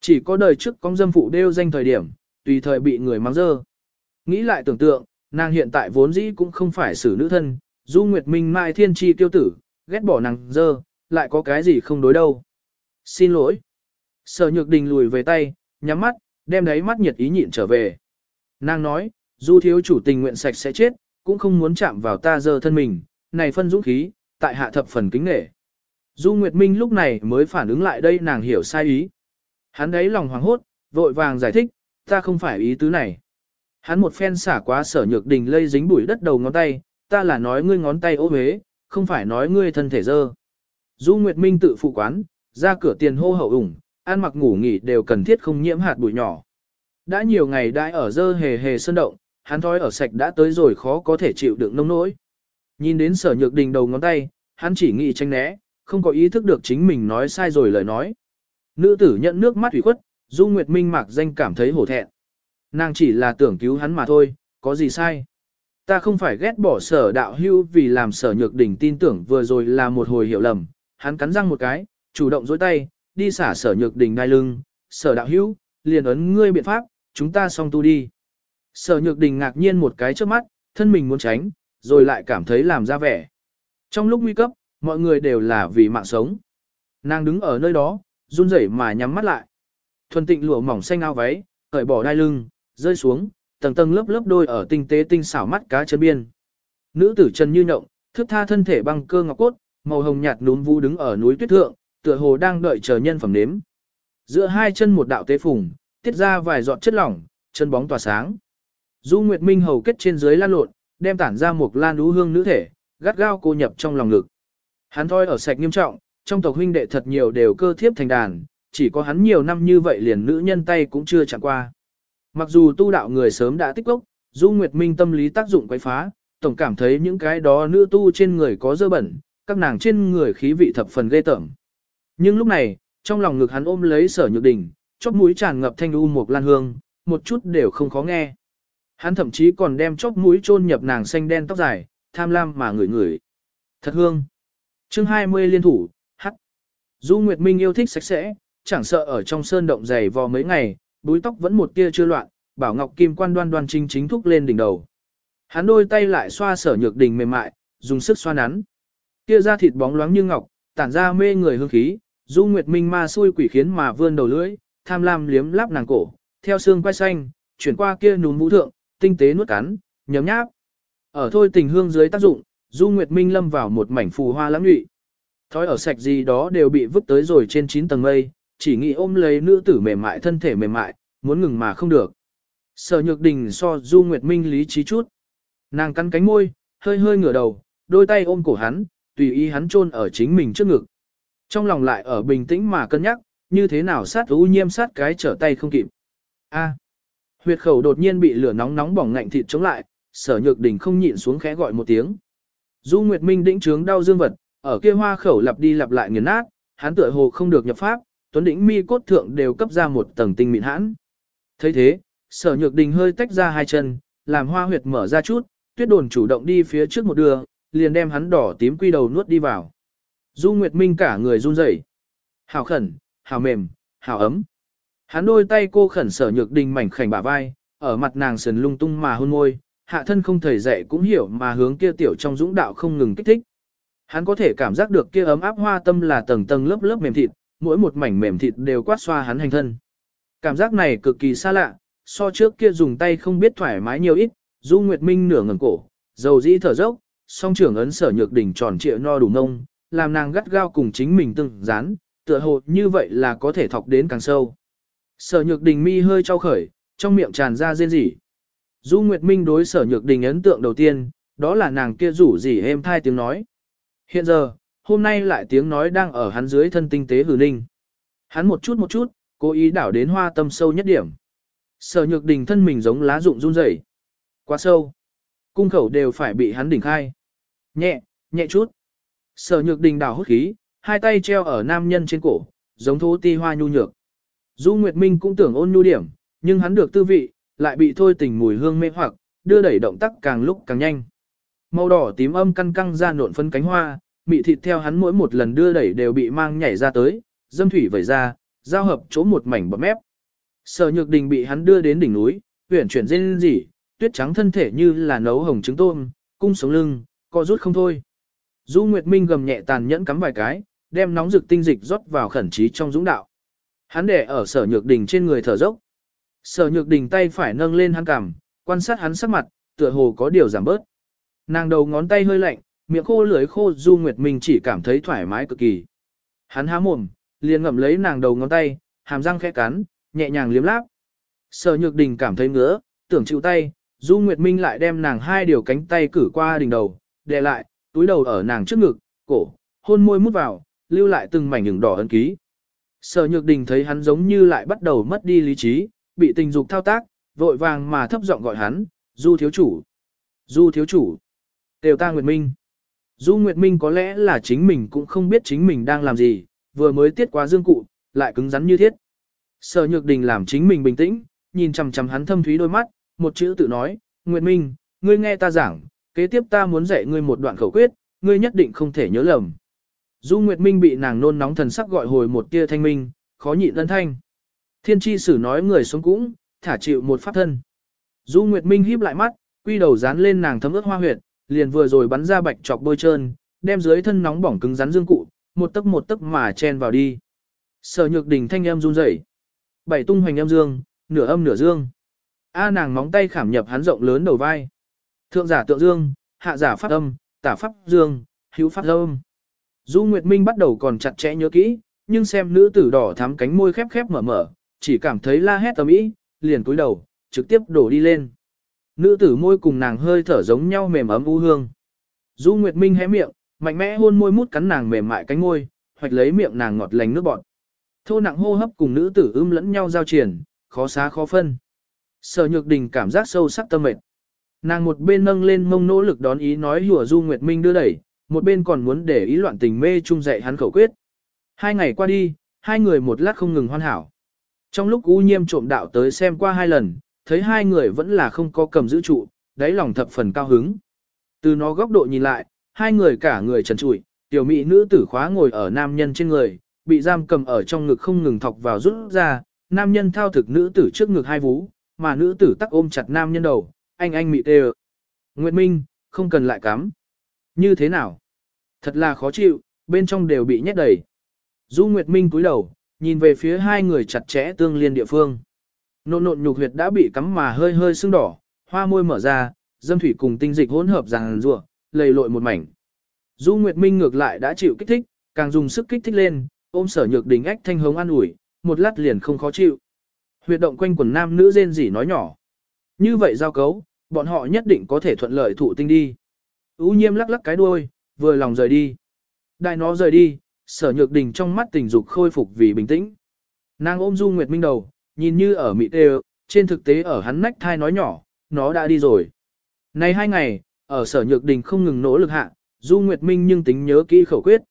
Chỉ có đời trước con dâm phụ đeo danh thời điểm, tùy thời bị người mắng dơ. Nghĩ lại tưởng tượng, nàng hiện tại vốn dĩ cũng không phải xử nữ thân, Du Nguyệt Minh Mai Thiên Chi tiêu tử, ghét bỏ nàng dơ, lại có cái gì không đối đâu. Xin lỗi. Sở Nhược Đình lùi về tay, nhắm mắt, đem đáy mắt nhiệt ý nhịn trở về. Nàng nói, Du thiếu chủ tình nguyện sạch sẽ chết, cũng không muốn chạm vào ta dơ thân mình, này phân dũng khí, tại hạ thập phần kính nể. Du Nguyệt Minh lúc này mới phản ứng lại đây nàng hiểu sai ý. Hắn đấy lòng hoảng hốt, vội vàng giải thích, ta không phải ý tứ này. Hắn một phen xả quá sở nhược đình lây dính bụi đất đầu ngón tay, ta là nói ngươi ngón tay ố huế, không phải nói ngươi thân thể dơ. Du Nguyệt Minh tự phụ quán, ra cửa tiền hô hậu ủng, ăn mặc ngủ nghỉ đều cần thiết không nhiễm hạt bụi nhỏ. Đã nhiều ngày đãi ở dơ hề hề sơn động, hắn thói ở sạch đã tới rồi khó có thể chịu đựng nông nỗi. Nhìn đến sở nhược đình đầu ngón tay, hắn chỉ nghĩ tranh né, không có ý thức được chính mình nói sai rồi lời nói. Nữ tử nhận nước mắt ủy khuất, Du Nguyệt Minh mạc danh cảm thấy hổ thẹn. Nàng chỉ là tưởng cứu hắn mà thôi, có gì sai. Ta không phải ghét bỏ sở đạo hưu vì làm sở nhược đỉnh tin tưởng vừa rồi là một hồi hiểu lầm. Hắn cắn răng một cái, chủ động dối tay, đi xả sở nhược đỉnh đai lưng. Sở đạo hưu, liền ấn ngươi biện pháp, chúng ta xong tu đi. Sở nhược đình ngạc nhiên một cái trước mắt, thân mình muốn tránh, rồi lại cảm thấy làm ra vẻ. Trong lúc nguy cấp, mọi người đều là vì mạng sống. Nàng đứng ở nơi đó, run rẩy mà nhắm mắt lại. Thuần tịnh lụa mỏng xanh ao váy, cởi bỏ đai lưng, rơi xuống, tầng tầng lớp lớp đôi ở tinh tế tinh xảo mắt cá chân biên. Nữ tử chân như nhộng, thước tha thân thể băng cơ ngọc cốt, màu hồng nhạt núm vu đứng ở núi tuyết thượng, tựa hồ đang đợi chờ nhân phẩm nếm. Giữa hai chân một đạo tế phùng, tiết ra vài giọt chất lỏng, chân bóng tỏa sáng. Du Nguyệt Minh hầu kết trên dưới lan lộn, đem tản ra một lan đú hương nữ thể, gắt gao cô nhập trong lòng ngực. Hắn thôi ở sạch nghiêm trọng, trong tộc huynh đệ thật nhiều đều cơ thiếp thành đàn, chỉ có hắn nhiều năm như vậy liền nữ nhân tay cũng chưa chạm qua. Mặc dù tu đạo người sớm đã tích lốc, Du Nguyệt Minh tâm lý tác dụng quấy phá, tổng cảm thấy những cái đó nữ tu trên người có dơ bẩn, các nàng trên người khí vị thập phần ghê tởm. Nhưng lúc này, trong lòng ngực hắn ôm lấy sở nhược đình, chóp mũi tràn ngập thanh u một lan hương, một chút đều không khó nghe. Hắn thậm chí còn đem chóp mũi chôn nhập nàng xanh đen tóc dài, tham lam mà ngửi ngửi. Thật hương. Chương 20 liên thủ, hắc. Du Nguyệt Minh yêu thích sạch sẽ, chẳng sợ ở trong sơn động dày vò mấy ngày, búi tóc vẫn một tia chưa loạn, bảo ngọc kim quan đoan đoan chính chính thúc lên đỉnh đầu. Hắn đôi tay lại xoa sở nhược đình mềm mại, dùng sức xoa nắn. Kia da thịt bóng loáng như ngọc, tản ra mê người hương khí, Du Nguyệt Minh ma xui quỷ khiến mà vươn đầu lưỡi, tham lam liếm láp nàng cổ, theo xương quay xanh, chuyển qua kia núm vũ thượng, tinh tế nuốt cắn, nhấm nháp. Ở thôi tình hương dưới tác dụng, Du Nguyệt Minh lâm vào một mảnh phù hoa lãng nhụy. Thói ở sạch gì đó đều bị vứt tới rồi trên 9 tầng mây, chỉ nghĩ ôm lấy nữ tử mềm mại thân thể mềm mại, muốn ngừng mà không được. Sở Nhược Đình so Du Nguyệt Minh lý trí chút. Nàng cắn cánh môi, hơi hơi ngửa đầu, đôi tay ôm cổ hắn, tùy ý hắn chôn ở chính mình trước ngực. Trong lòng lại ở bình tĩnh mà cân nhắc, như thế nào sát u nhiêm sát cái trở tay không kịp. A. Huyệt khẩu đột nhiên bị lửa nóng nóng bỏng ngạnh thịt chống lại, sở nhược đình không nhịn xuống khẽ gọi một tiếng. Du Nguyệt Minh đĩnh trướng đau dương vật, ở kia hoa khẩu lặp đi lặp lại nghiền nát, hắn tựa hồ không được nhập pháp, tuấn đỉnh mi cốt thượng đều cấp ra một tầng tinh mịn hãn. thấy thế, sở nhược đình hơi tách ra hai chân, làm hoa huyệt mở ra chút, tuyết đồn chủ động đi phía trước một đường, liền đem hắn đỏ tím quy đầu nuốt đi vào. Du Nguyệt Minh cả người run rẩy, hào khẩn, hào mềm, hào ấm. Hắn đôi tay cô khẩn sở nhược đình mảnh khảnh bả vai, ở mặt nàng sườn lung tung mà hôn môi, hạ thân không thể dạy cũng hiểu mà hướng kia tiểu trong dũng đạo không ngừng kích thích. Hắn có thể cảm giác được kia ấm áp hoa tâm là tầng tầng lớp lớp mềm thịt, mỗi một mảnh mềm thịt đều quát xoa hắn hành thân. Cảm giác này cực kỳ xa lạ, so trước kia dùng tay không biết thoải mái nhiều ít, Du Nguyệt Minh nửa ngẩng cổ, dầu dĩ thở dốc, song trưởng ấn sở nhược đỉnh tròn trịa no đủ ngông, làm nàng gắt gao cùng chính mình từng dán, tựa hồ như vậy là có thể thọc đến càng sâu. Sở nhược đình mi hơi trao khởi, trong miệng tràn ra rên rỉ. Du Nguyệt Minh đối sở nhược đình ấn tượng đầu tiên, đó là nàng kia rủ rỉ êm thai tiếng nói. Hiện giờ, hôm nay lại tiếng nói đang ở hắn dưới thân tinh tế hử ninh. Hắn một chút một chút, cố ý đảo đến hoa tâm sâu nhất điểm. Sở nhược đình thân mình giống lá rụng run rẩy, Quá sâu. Cung khẩu đều phải bị hắn đỉnh khai. Nhẹ, nhẹ chút. Sở nhược đình đảo hút khí, hai tay treo ở nam nhân trên cổ, giống thố ti hoa nhu nhược. Du Nguyệt Minh cũng tưởng ôn nhu điểm, nhưng hắn được tư vị, lại bị thôi tình mùi hương mê hoặc, đưa đẩy động tác càng lúc càng nhanh. Màu đỏ tím âm căn căng ra nộn phân cánh hoa, mị thịt theo hắn mỗi một lần đưa đẩy đều bị mang nhảy ra tới, dâm thủy vẩy ra, giao hợp chỗ một mảnh bọt mép. Sở Nhược Đình bị hắn đưa đến đỉnh núi, huyển chuyển rên rỉ, tuyết trắng thân thể như là nấu hồng trứng tôm, cung sống lưng, co rút không thôi. Du Nguyệt Minh gầm nhẹ tàn nhẫn cắm vài cái, đem nóng rực tinh dịch rót vào khẩn trí trong dũng đạo. Hắn để ở sở nhược đình trên người thở dốc. Sở nhược đình tay phải nâng lên hắn cằm, quan sát hắn sắc mặt, tựa hồ có điều giảm bớt. Nàng đầu ngón tay hơi lạnh, miệng khô lưỡi khô Du Nguyệt Minh chỉ cảm thấy thoải mái cực kỳ. Hắn há mồm, liền ngậm lấy nàng đầu ngón tay, hàm răng khẽ cắn, nhẹ nhàng liếm láp. Sở nhược đình cảm thấy ngứa, tưởng chịu tay, Du Nguyệt Minh lại đem nàng hai điều cánh tay cử qua đỉnh đầu, đè lại, túi đầu ở nàng trước ngực, cổ, hôn môi mút vào, lưu lại từng mảnh ửng đỏ ấn ký. Sở Nhược Đình thấy hắn giống như lại bắt đầu mất đi lý trí, bị tình dục thao tác, vội vàng mà thấp giọng gọi hắn, Du thiếu chủ. Du thiếu chủ. Đều ta Nguyệt Minh. Du Nguyệt Minh có lẽ là chính mình cũng không biết chính mình đang làm gì, vừa mới tiết quá dương cụ, lại cứng rắn như thiết. Sở Nhược Đình làm chính mình bình tĩnh, nhìn chằm chằm hắn thâm thúy đôi mắt, một chữ tự nói, Nguyệt Minh, ngươi nghe ta giảng, kế tiếp ta muốn dạy ngươi một đoạn khẩu quyết, ngươi nhất định không thể nhớ lầm. Du Nguyệt Minh bị nàng nôn nóng thần sắc gọi hồi một tia thanh minh, khó nhịn ân thanh. Thiên tri sử nói người sống cũng, thả chịu một pháp thân. Du Nguyệt Minh híp lại mắt, quy đầu dán lên nàng thấm ướt hoa huyệt, liền vừa rồi bắn ra bạch chọc bôi trơn, đem dưới thân nóng bỏng cứng rắn dương cụ, một tấc một tấc mà chen vào đi. Sở Nhược Đình thanh âm run rẩy. Bảy tung hoành âm dương, nửa âm nửa dương. A nàng móng tay khảm nhập hắn rộng lớn đầu vai. Thượng giả tượng dương, hạ giả pháp âm, tả pháp dương, hữu pháp âm. Du Nguyệt Minh bắt đầu còn chặt chẽ nhớ kỹ, nhưng xem nữ tử đỏ thắm cánh môi khép khép mở mở, chỉ cảm thấy la hét tầm ý, liền cúi đầu, trực tiếp đổ đi lên. Nữ tử môi cùng nàng hơi thở giống nhau mềm ấm u hương. Du Nguyệt Minh hé miệng, mạnh mẽ hôn môi mút cắn nàng mềm mại cánh môi, hoạch lấy miệng nàng ngọt lành nước bọt. Thô nặng hô hấp cùng nữ tử ưm lẫn nhau giao triển, khó xá khó phân. Sở Nhược Đình cảm giác sâu sắc tâm mệt. Nàng một bên nâng lên mông nỗ lực đón ý nói hùa Du Nguyệt Minh đưa đẩy, một bên còn muốn để ý loạn tình mê chung dạy hắn khẩu quyết. Hai ngày qua đi, hai người một lát không ngừng hoàn hảo. Trong lúc U Nhiêm trộm đạo tới xem qua hai lần, thấy hai người vẫn là không có cầm giữ trụ, đáy lòng thập phần cao hứng. Từ nó góc độ nhìn lại, hai người cả người trần trụi, tiểu mỹ nữ tử khóa ngồi ở nam nhân trên người, bị giam cầm ở trong ngực không ngừng thọc vào rút ra, nam nhân thao thực nữ tử trước ngực hai vú, mà nữ tử tắc ôm chặt nam nhân đầu, anh anh mị tê Nguyệt Minh, không cần lại cắm. Như thế nào? Thật là khó chịu, bên trong đều bị nhét đầy. Du Nguyệt Minh cúi đầu, nhìn về phía hai người chặt chẽ tương liên địa phương. Nộn nộn nhục huyệt đã bị cắm mà hơi hơi sưng đỏ, hoa môi mở ra, dâm thủy cùng tinh dịch hỗn hợp ràng rùa, lầy lội một mảnh. Du Nguyệt Minh ngược lại đã chịu kích thích, càng dùng sức kích thích lên, ôm sở nhược đỉnh ách thanh hống an ủi, một lát liền không khó chịu. Huyệt động quanh quần nam nữ rên rỉ nói nhỏ. Như vậy giao cấu, bọn họ nhất định có thể thuận lợi thụ tinh đi. Ú nhiêm lắc lắc cái đuôi, vừa lòng rời đi. Đại nó rời đi, sở nhược đình trong mắt tình dục khôi phục vì bình tĩnh. Nàng ôm Du Nguyệt Minh đầu, nhìn như ở mị tê trên thực tế ở hắn nách thai nói nhỏ, nó đã đi rồi. Này hai ngày, ở sở nhược đình không ngừng nỗ lực hạ, Du Nguyệt Minh nhưng tính nhớ kỹ khẩu quyết.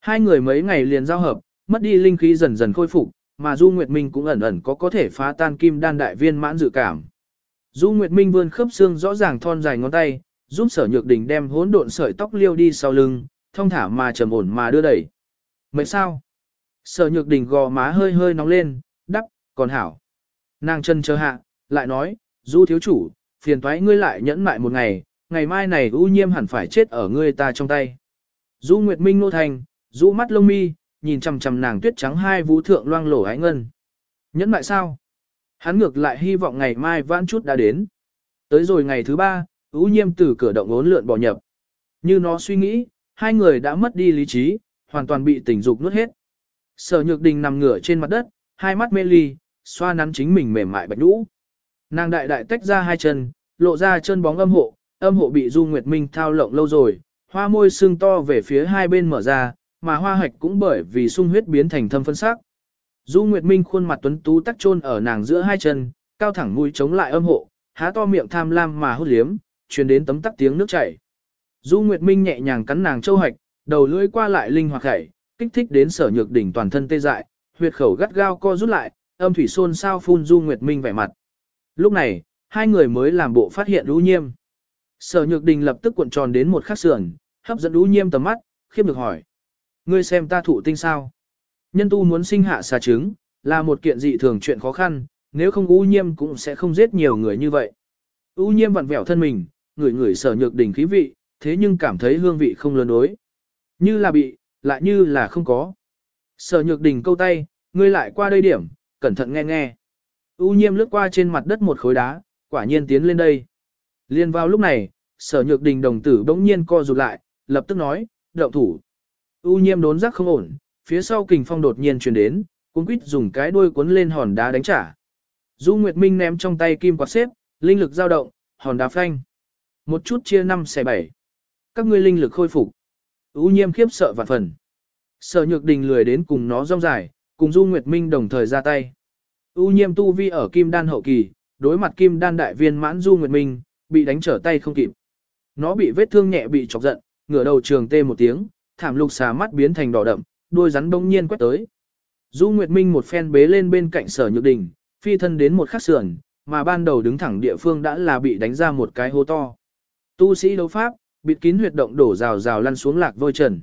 Hai người mấy ngày liền giao hợp, mất đi linh khí dần dần khôi phục, mà Du Nguyệt Minh cũng ẩn ẩn có có thể phá tan kim đan đại viên mãn dự cảm. Du Nguyệt Minh vươn khớp xương rõ ràng thon dài ngón tay, giúp sở nhược đình đem hỗn độn sợi tóc liêu đi sau lưng, thông thả mà trầm ổn mà đưa đẩy. Mấy sao? Sở nhược đình gò má hơi hơi nóng lên, còn hảo. Nàng chân chờ hạ, lại nói, du thiếu chủ, phiền toái ngươi lại nhẫn mại một ngày, ngày mai này u nhiêm hẳn phải chết ở ngươi ta trong tay. Du Nguyệt Minh nô thành, du mắt lông mi, nhìn chằm chằm nàng tuyết trắng hai vũ thượng loang lổ ái ngân. Nhẫn mại sao? Hắn ngược lại hy vọng ngày mai vãn chút đã đến. Tới rồi ngày thứ ba, ưu nhiêm từ cửa động ốn lượn bỏ nhập. Như nó suy nghĩ, hai người đã mất đi lý trí, hoàn toàn bị tình dục nuốt hết. Sở nhược đình nằm ngửa trên mặt đất, hai mắt mê ly, xoa nắn chính mình mềm mại bạch nhũ. Nàng đại đại tách ra hai chân, lộ ra chân bóng âm hộ, âm hộ bị Du Nguyệt Minh thao lộng lâu rồi, hoa môi sưng to về phía hai bên mở ra, mà hoa hạch cũng bởi vì sung huyết biến thành thâm phân sắc. Du Nguyệt Minh khuôn mặt tuấn tú tắc chôn ở nàng giữa hai chân, cao thẳng mũi chống lại âm hộ, há to miệng tham lam mà hút liếm, truyền đến tấm tắc tiếng nước chảy. Du Nguyệt Minh nhẹ nhàng cắn nàng châu hạch, đầu lưỡi qua lại linh hoạt khẩy, kích thích đến sở nhược đỉnh toàn thân tê dại, huyệt khẩu gắt gao co rút lại, âm thủy xôn sao phun Du Nguyệt Minh vẻ mặt. Lúc này, hai người mới làm bộ phát hiện lũ nhiêm. Sở nhược đình lập tức cuộn tròn đến một khắc sườn, hấp dẫn lũ nhiêm tầm mắt, khiếp được hỏi. Ngươi xem ta thụ tinh sao? Nhân tu muốn sinh hạ xà trứng, là một kiện dị thường chuyện khó khăn, nếu không u nhiêm cũng sẽ không giết nhiều người như vậy. U nhiêm vặn vẹo thân mình, người người sở nhược đình khí vị, thế nhưng cảm thấy hương vị không lớn đối. Như là bị, lại như là không có. Sở nhược đình câu tay, ngươi lại qua đây điểm, cẩn thận nghe nghe. U nhiêm lướt qua trên mặt đất một khối đá, quả nhiên tiến lên đây. Liên vào lúc này, sở nhược đình đồng tử bỗng nhiên co rụt lại, lập tức nói, động thủ. U nhiêm đốn giác không ổn, phía sau kình phong đột nhiên truyền đến, cuốn quýt dùng cái đuôi cuốn lên hòn đá đánh trả. Du Nguyệt Minh ném trong tay kim quạt xếp, linh lực dao động, hòn đá phanh. Một chút chia năm xẻ bảy. Các ngươi linh lực khôi phục. U nhiêm khiếp sợ vạn phần. Sở nhược đình lười đến cùng nó rong dài, cùng Du Nguyệt Minh đồng thời ra tay. U nhiêm tu vi ở kim đan hậu kỳ, đối mặt kim đan đại viên mãn Du Nguyệt Minh, bị đánh trở tay không kịp. Nó bị vết thương nhẹ bị chọc giận, ngửa đầu trường tê một tiếng, thảm lục xà mắt biến thành đỏ đậm, đuôi rắn bỗng nhiên quét tới. Du Nguyệt Minh một phen bế lên bên cạnh sở nhược đình, phi thân đến một khắc sườn, mà ban đầu đứng thẳng địa phương đã là bị đánh ra một cái hố to. Tu sĩ đấu pháp, bịt kín huyệt động đổ rào rào lăn xuống lạc vôi trần.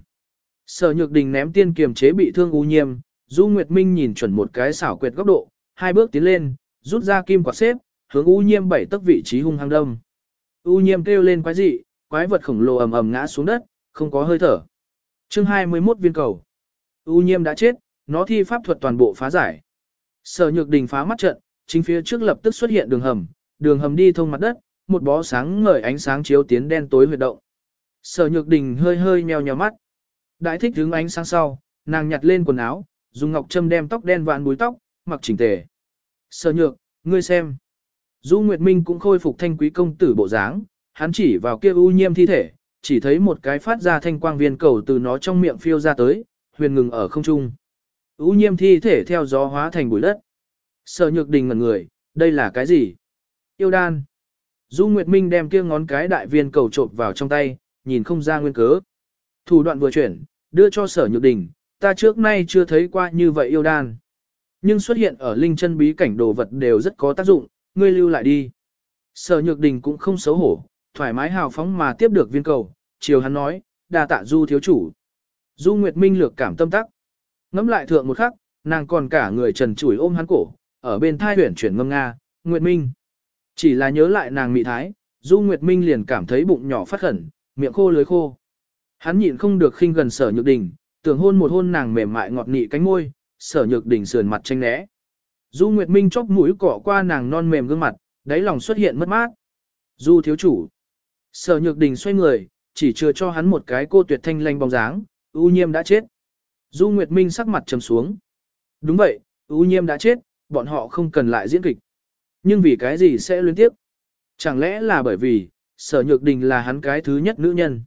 Sở nhược đình ném tiên kiềm chế bị thương u nhiêm, Du Nguyệt Minh nhìn chuẩn một cái xảo quyệt góc độ, hai bước tiến lên, rút ra kim quạt xếp, hướng u nhiêm bảy tấc vị trí hung hăng đâm. U nhiêm kêu lên quái dị, quái vật khổng lồ ầm ầm ngã xuống đất, không có hơi thở. Chương 21 viên cầu. U nhiêm đã chết, nó thi pháp thuật toàn bộ phá giải. Sở nhược đình phá mắt trận, chính phía trước lập tức xuất hiện đường hầm, đường hầm đi thông mặt đất, một bó sáng ngời ánh sáng chiếu tiến đen tối huyệt động. Sở nhược đình hơi hơi nheo nheo mắt. Đại thích hướng ánh sáng sau, nàng nhặt lên quần áo, dùng ngọc châm đem tóc đen vạn búi tóc, mặc chỉnh tề. Sở nhược, ngươi xem. Du Nguyệt Minh cũng khôi phục thanh quý công tử bộ dáng, hắn chỉ vào kia u nhiêm thi thể, chỉ thấy một cái phát ra thanh quang viên cầu từ nó trong miệng phiêu ra tới, huyền ngừng ở không trung. U nhiêm thi thể theo gió hóa thành bụi đất. Sở nhược đình ngẩn người, đây là cái gì? Yêu đan. Du Nguyệt Minh đem kia ngón cái đại viên cầu trộn vào trong tay, nhìn không ra nguyên cớ. Thủ đoạn vừa chuyển, đưa cho sở nhược đình, ta trước nay chưa thấy qua như vậy yêu đan. Nhưng xuất hiện ở linh chân bí cảnh đồ vật đều rất có tác dụng, ngươi lưu lại đi. Sở nhược đình cũng không xấu hổ, thoải mái hào phóng mà tiếp được viên cầu, chiều hắn nói, đa tạ du thiếu chủ. Du Nguyệt Minh lược cảm tâm tắc. Ngắm lại thượng một khắc, nàng còn cả người trần chủi ôm hắn cổ, ở bên thai huyển chuyển ngâm nga, Nguyệt Minh. Chỉ là nhớ lại nàng mị thái, Du Nguyệt Minh liền cảm thấy bụng nhỏ phát khẩn, miệng khô lưới khô. Hắn nhịn không được khinh gần sở nhược đình, tưởng hôn một hôn nàng mềm mại ngọt nị cánh môi, sở nhược đỉnh sườn mặt tranh né. Du Nguyệt Minh chóc mũi cỏ qua nàng non mềm gương mặt, đáy lòng xuất hiện mất mát. Du thiếu chủ. Sở nhược đình xoay người, chỉ chưa cho hắn một cái cô tuyệt thanh lanh bóng dáng, ưu nhiêm đã chết. Du Nguyệt Minh sắc mặt trầm xuống. Đúng vậy, ưu nhiêm đã chết, bọn họ không cần lại diễn kịch. Nhưng vì cái gì sẽ liên tiếp? Chẳng lẽ là bởi vì, sở nhược đình là hắn cái thứ nhất nữ nhân.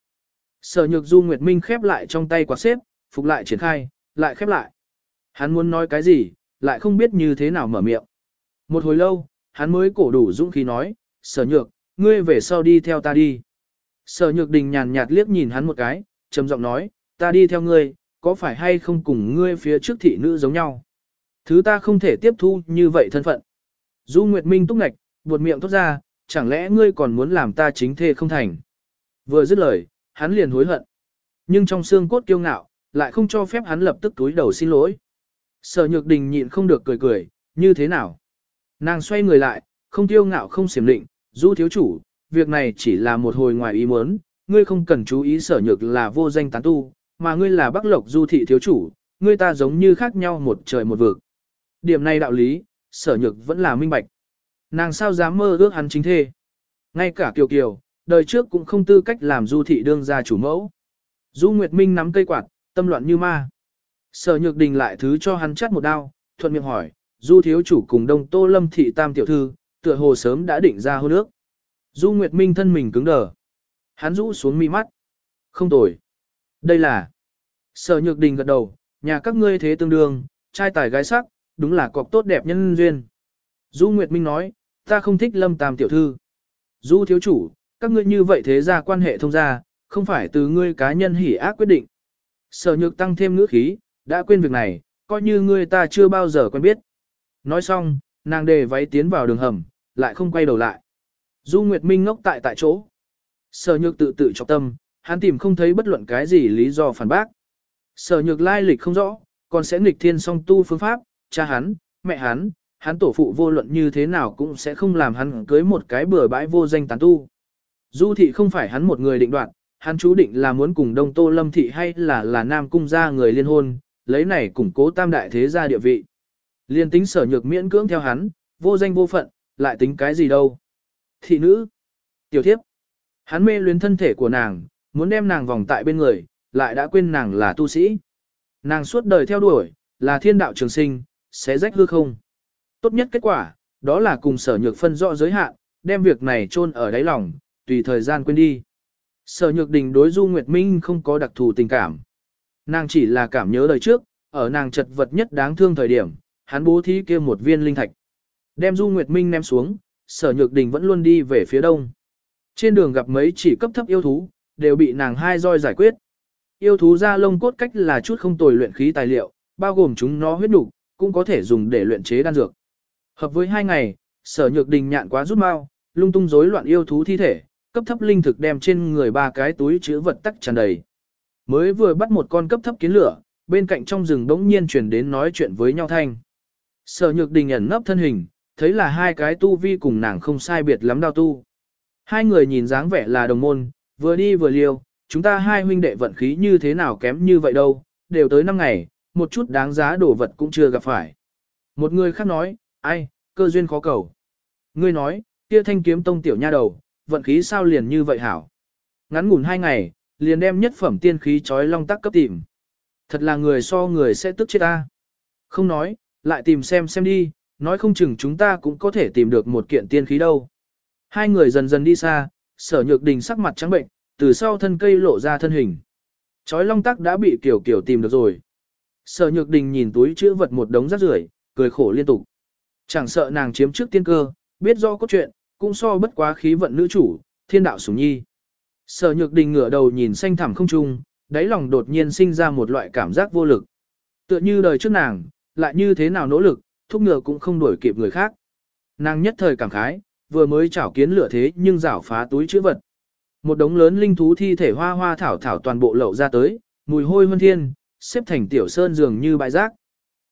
Sở nhược Du Nguyệt Minh khép lại trong tay quạt xếp, phục lại triển khai, lại khép lại. Hắn muốn nói cái gì, lại không biết như thế nào mở miệng. Một hồi lâu, hắn mới cổ đủ dũng khí nói, sở nhược, ngươi về sau đi theo ta đi. Sở nhược đình nhàn nhạt liếc nhìn hắn một cái, trầm giọng nói, ta đi theo ngươi, có phải hay không cùng ngươi phía trước thị nữ giống nhau. Thứ ta không thể tiếp thu như vậy thân phận. Du Nguyệt Minh túc ngạch, buột miệng thốt ra, chẳng lẽ ngươi còn muốn làm ta chính thê không thành. Vừa dứt lời, hắn liền hối hận. Nhưng trong xương cốt kiêu ngạo, lại không cho phép hắn lập tức túi đầu xin lỗi. Sở nhược đình nhịn không được cười cười, như thế nào? Nàng xoay người lại, không tiêu ngạo không xiểm định, du thiếu chủ, việc này chỉ là một hồi ngoài ý muốn, ngươi không cần chú ý sở nhược là vô danh tán tu, mà ngươi là bắc lộc du thị thiếu chủ, ngươi ta giống như khác nhau một trời một vực. Điểm này đạo lý, sở nhược vẫn là minh bạch. Nàng sao dám mơ ước hắn chính thê. Ngay cả kiều kiều, đời trước cũng không tư cách làm du thị đương gia chủ mẫu. Du Nguyệt Minh nắm cây quạt, tâm loạn như ma. Sở Nhược Đình lại thứ cho hắn chắt một đao, thuận miệng hỏi, Du thiếu chủ cùng Đông Tô Lâm thị tam tiểu thư, tựa hồ sớm đã định ra hôn ước. Du Nguyệt Minh thân mình cứng đờ. Hắn rũ xuống mi mắt. Không tồi. Đây là. Sở Nhược Đình gật đầu, nhà các ngươi thế tương đương, trai tài gái sắc, đúng là cọc tốt đẹp nhân duyên. Du Nguyệt Minh nói, ta không thích Lâm Tam tiểu thư. Du thiếu chủ, các ngươi như vậy thế ra quan hệ thông gia, không phải từ ngươi cá nhân hỉ ác quyết định. Sở Nhược tăng thêm ngữ khí, đã quên việc này, coi như ngươi ta chưa bao giờ quen biết. Nói xong, nàng đề váy tiến vào đường hầm, lại không quay đầu lại. Du Nguyệt Minh ngốc tại tại chỗ. Sở nhược tự tự chọc tâm, hắn tìm không thấy bất luận cái gì lý do phản bác. Sở nhược lai lịch không rõ, còn sẽ nghịch thiên song tu phương pháp, cha hắn, mẹ hắn, hắn tổ phụ vô luận như thế nào cũng sẽ không làm hắn cưới một cái bừa bãi vô danh tán tu. Du thị không phải hắn một người định đoạt, hắn chú định là muốn cùng Đông Tô Lâm thị hay là là Nam cung gia người liên hôn, lấy này củng cố tam đại thế gia địa vị. Liên tính sở nhược miễn cưỡng theo hắn, vô danh vô phận, lại tính cái gì đâu. Thị nữ, tiểu thiếp, hắn mê luyến thân thể của nàng, muốn đem nàng vòng tại bên người, lại đã quên nàng là tu sĩ. Nàng suốt đời theo đuổi, là thiên đạo trường sinh, sẽ rách hư không. Tốt nhất kết quả, đó là cùng sở nhược phân rõ giới hạn, đem việc này chôn ở đáy lòng, tùy thời gian quên đi. Sở nhược đình đối Du Nguyệt Minh không có đặc thù tình cảm. Nàng chỉ là cảm nhớ đời trước, ở nàng chật vật nhất đáng thương thời điểm, hắn bố thí kia một viên linh thạch. Đem Du Nguyệt Minh ném xuống, sở nhược đình vẫn luôn đi về phía đông. Trên đường gặp mấy chỉ cấp thấp yêu thú, đều bị nàng hai roi giải quyết. Yêu thú da lông cốt cách là chút không tồi luyện khí tài liệu, bao gồm chúng nó huyết đủ, cũng có thể dùng để luyện chế đan dược. Hợp với hai ngày, sở nhược đình nhạn quá rút mau, lung tung rối loạn yêu thú thi thể, cấp thấp linh thực đem trên người ba cái túi chứa vật tắc tràn đầy. Mới vừa bắt một con cấp thấp kiến lửa, bên cạnh trong rừng bỗng nhiên chuyển đến nói chuyện với nhau thanh. Sở nhược đình ẩn nấp thân hình, thấy là hai cái tu vi cùng nàng không sai biệt lắm đao tu. Hai người nhìn dáng vẻ là đồng môn, vừa đi vừa liêu, chúng ta hai huynh đệ vận khí như thế nào kém như vậy đâu, đều tới năm ngày, một chút đáng giá đồ vật cũng chưa gặp phải. Một người khác nói, ai, cơ duyên khó cầu. Ngươi nói, kia thanh kiếm tông tiểu nha đầu, vận khí sao liền như vậy hảo. Ngắn ngủn hai ngày, liền đem nhất phẩm tiên khí chói long tắc cấp tìm. Thật là người so người sẽ tức chết ta. Không nói, lại tìm xem xem đi, nói không chừng chúng ta cũng có thể tìm được một kiện tiên khí đâu. Hai người dần dần đi xa, sở nhược đình sắc mặt trắng bệnh, từ sau thân cây lộ ra thân hình. Chói long tắc đã bị kiểu kiểu tìm được rồi. Sở nhược đình nhìn túi chữ vật một đống rác rưởi, cười khổ liên tục. Chẳng sợ nàng chiếm trước tiên cơ, biết do có chuyện, cũng so bất quá khí vận nữ chủ, thiên đạo sủng nhi. Sở nhược đình ngửa đầu nhìn xanh thẳm không trung, đáy lòng đột nhiên sinh ra một loại cảm giác vô lực. Tựa như đời trước nàng, lại như thế nào nỗ lực, thúc ngựa cũng không đuổi kịp người khác. Nàng nhất thời cảm khái, vừa mới chảo kiến lửa thế nhưng rảo phá túi chữ vật. Một đống lớn linh thú thi thể hoa hoa thảo thảo toàn bộ lậu ra tới, mùi hôi hơn thiên, xếp thành tiểu sơn dường như bãi rác.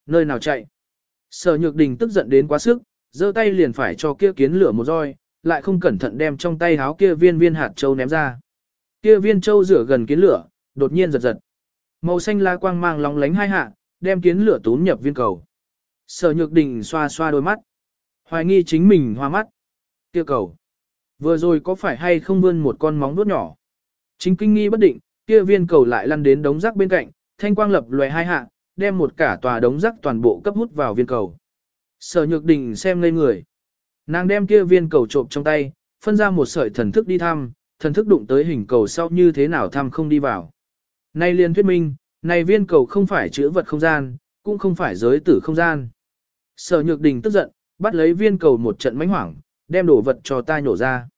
Nơi nào chạy? Sở nhược đình tức giận đến quá sức, giơ tay liền phải cho kia kiến lửa một roi, lại không cẩn thận đem trong tay háo kia viên viên hạt châu ném ra. Kia viên châu rửa gần kiến lửa, đột nhiên giật giật. Màu xanh la quang mang lóng lánh hai hạ, đem kiến lửa tún nhập viên cầu. Sở nhược đình xoa xoa đôi mắt. Hoài nghi chính mình hoa mắt. Kia cầu. Vừa rồi có phải hay không vươn một con móng vuốt nhỏ. Chính kinh nghi bất định, kia viên cầu lại lăn đến đống rác bên cạnh, thanh quang lập loè hai hạ, đem một cả tòa đống rác toàn bộ cấp hút vào viên cầu. Sở nhược đình xem ngây người. Nàng đem kia viên cầu trộm trong tay, phân ra một sợi thần thức đi thăm, thần thức đụng tới hình cầu sau như thế nào thăm không đi vào. Nay liền thuyết minh, này viên cầu không phải chữ vật không gian, cũng không phải giới tử không gian. Sở nhược đình tức giận, bắt lấy viên cầu một trận mánh hoảng, đem đổ vật cho ta nhổ ra.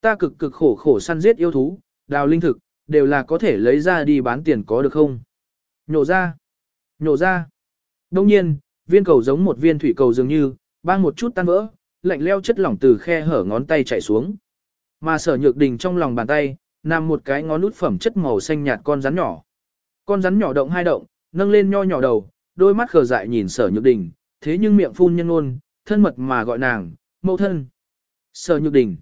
Ta cực cực khổ khổ săn giết yêu thú, đào linh thực, đều là có thể lấy ra đi bán tiền có được không? Nhổ ra, nhổ ra. Đông nhiên, viên cầu giống một viên thủy cầu dường như, bang một chút tan vỡ, lạnh leo chất lỏng từ khe hở ngón tay chảy xuống. Mà sở nhược đình trong lòng bàn tay, nằm một cái ngón nút phẩm chất màu xanh nhạt con rắn nhỏ. Con rắn nhỏ động hai động, nâng lên nho nhỏ đầu, đôi mắt khờ dại nhìn sở nhược đình, thế nhưng miệng phun nhân ôn, thân mật mà gọi nàng, mẫu thân. Sở nhược đình.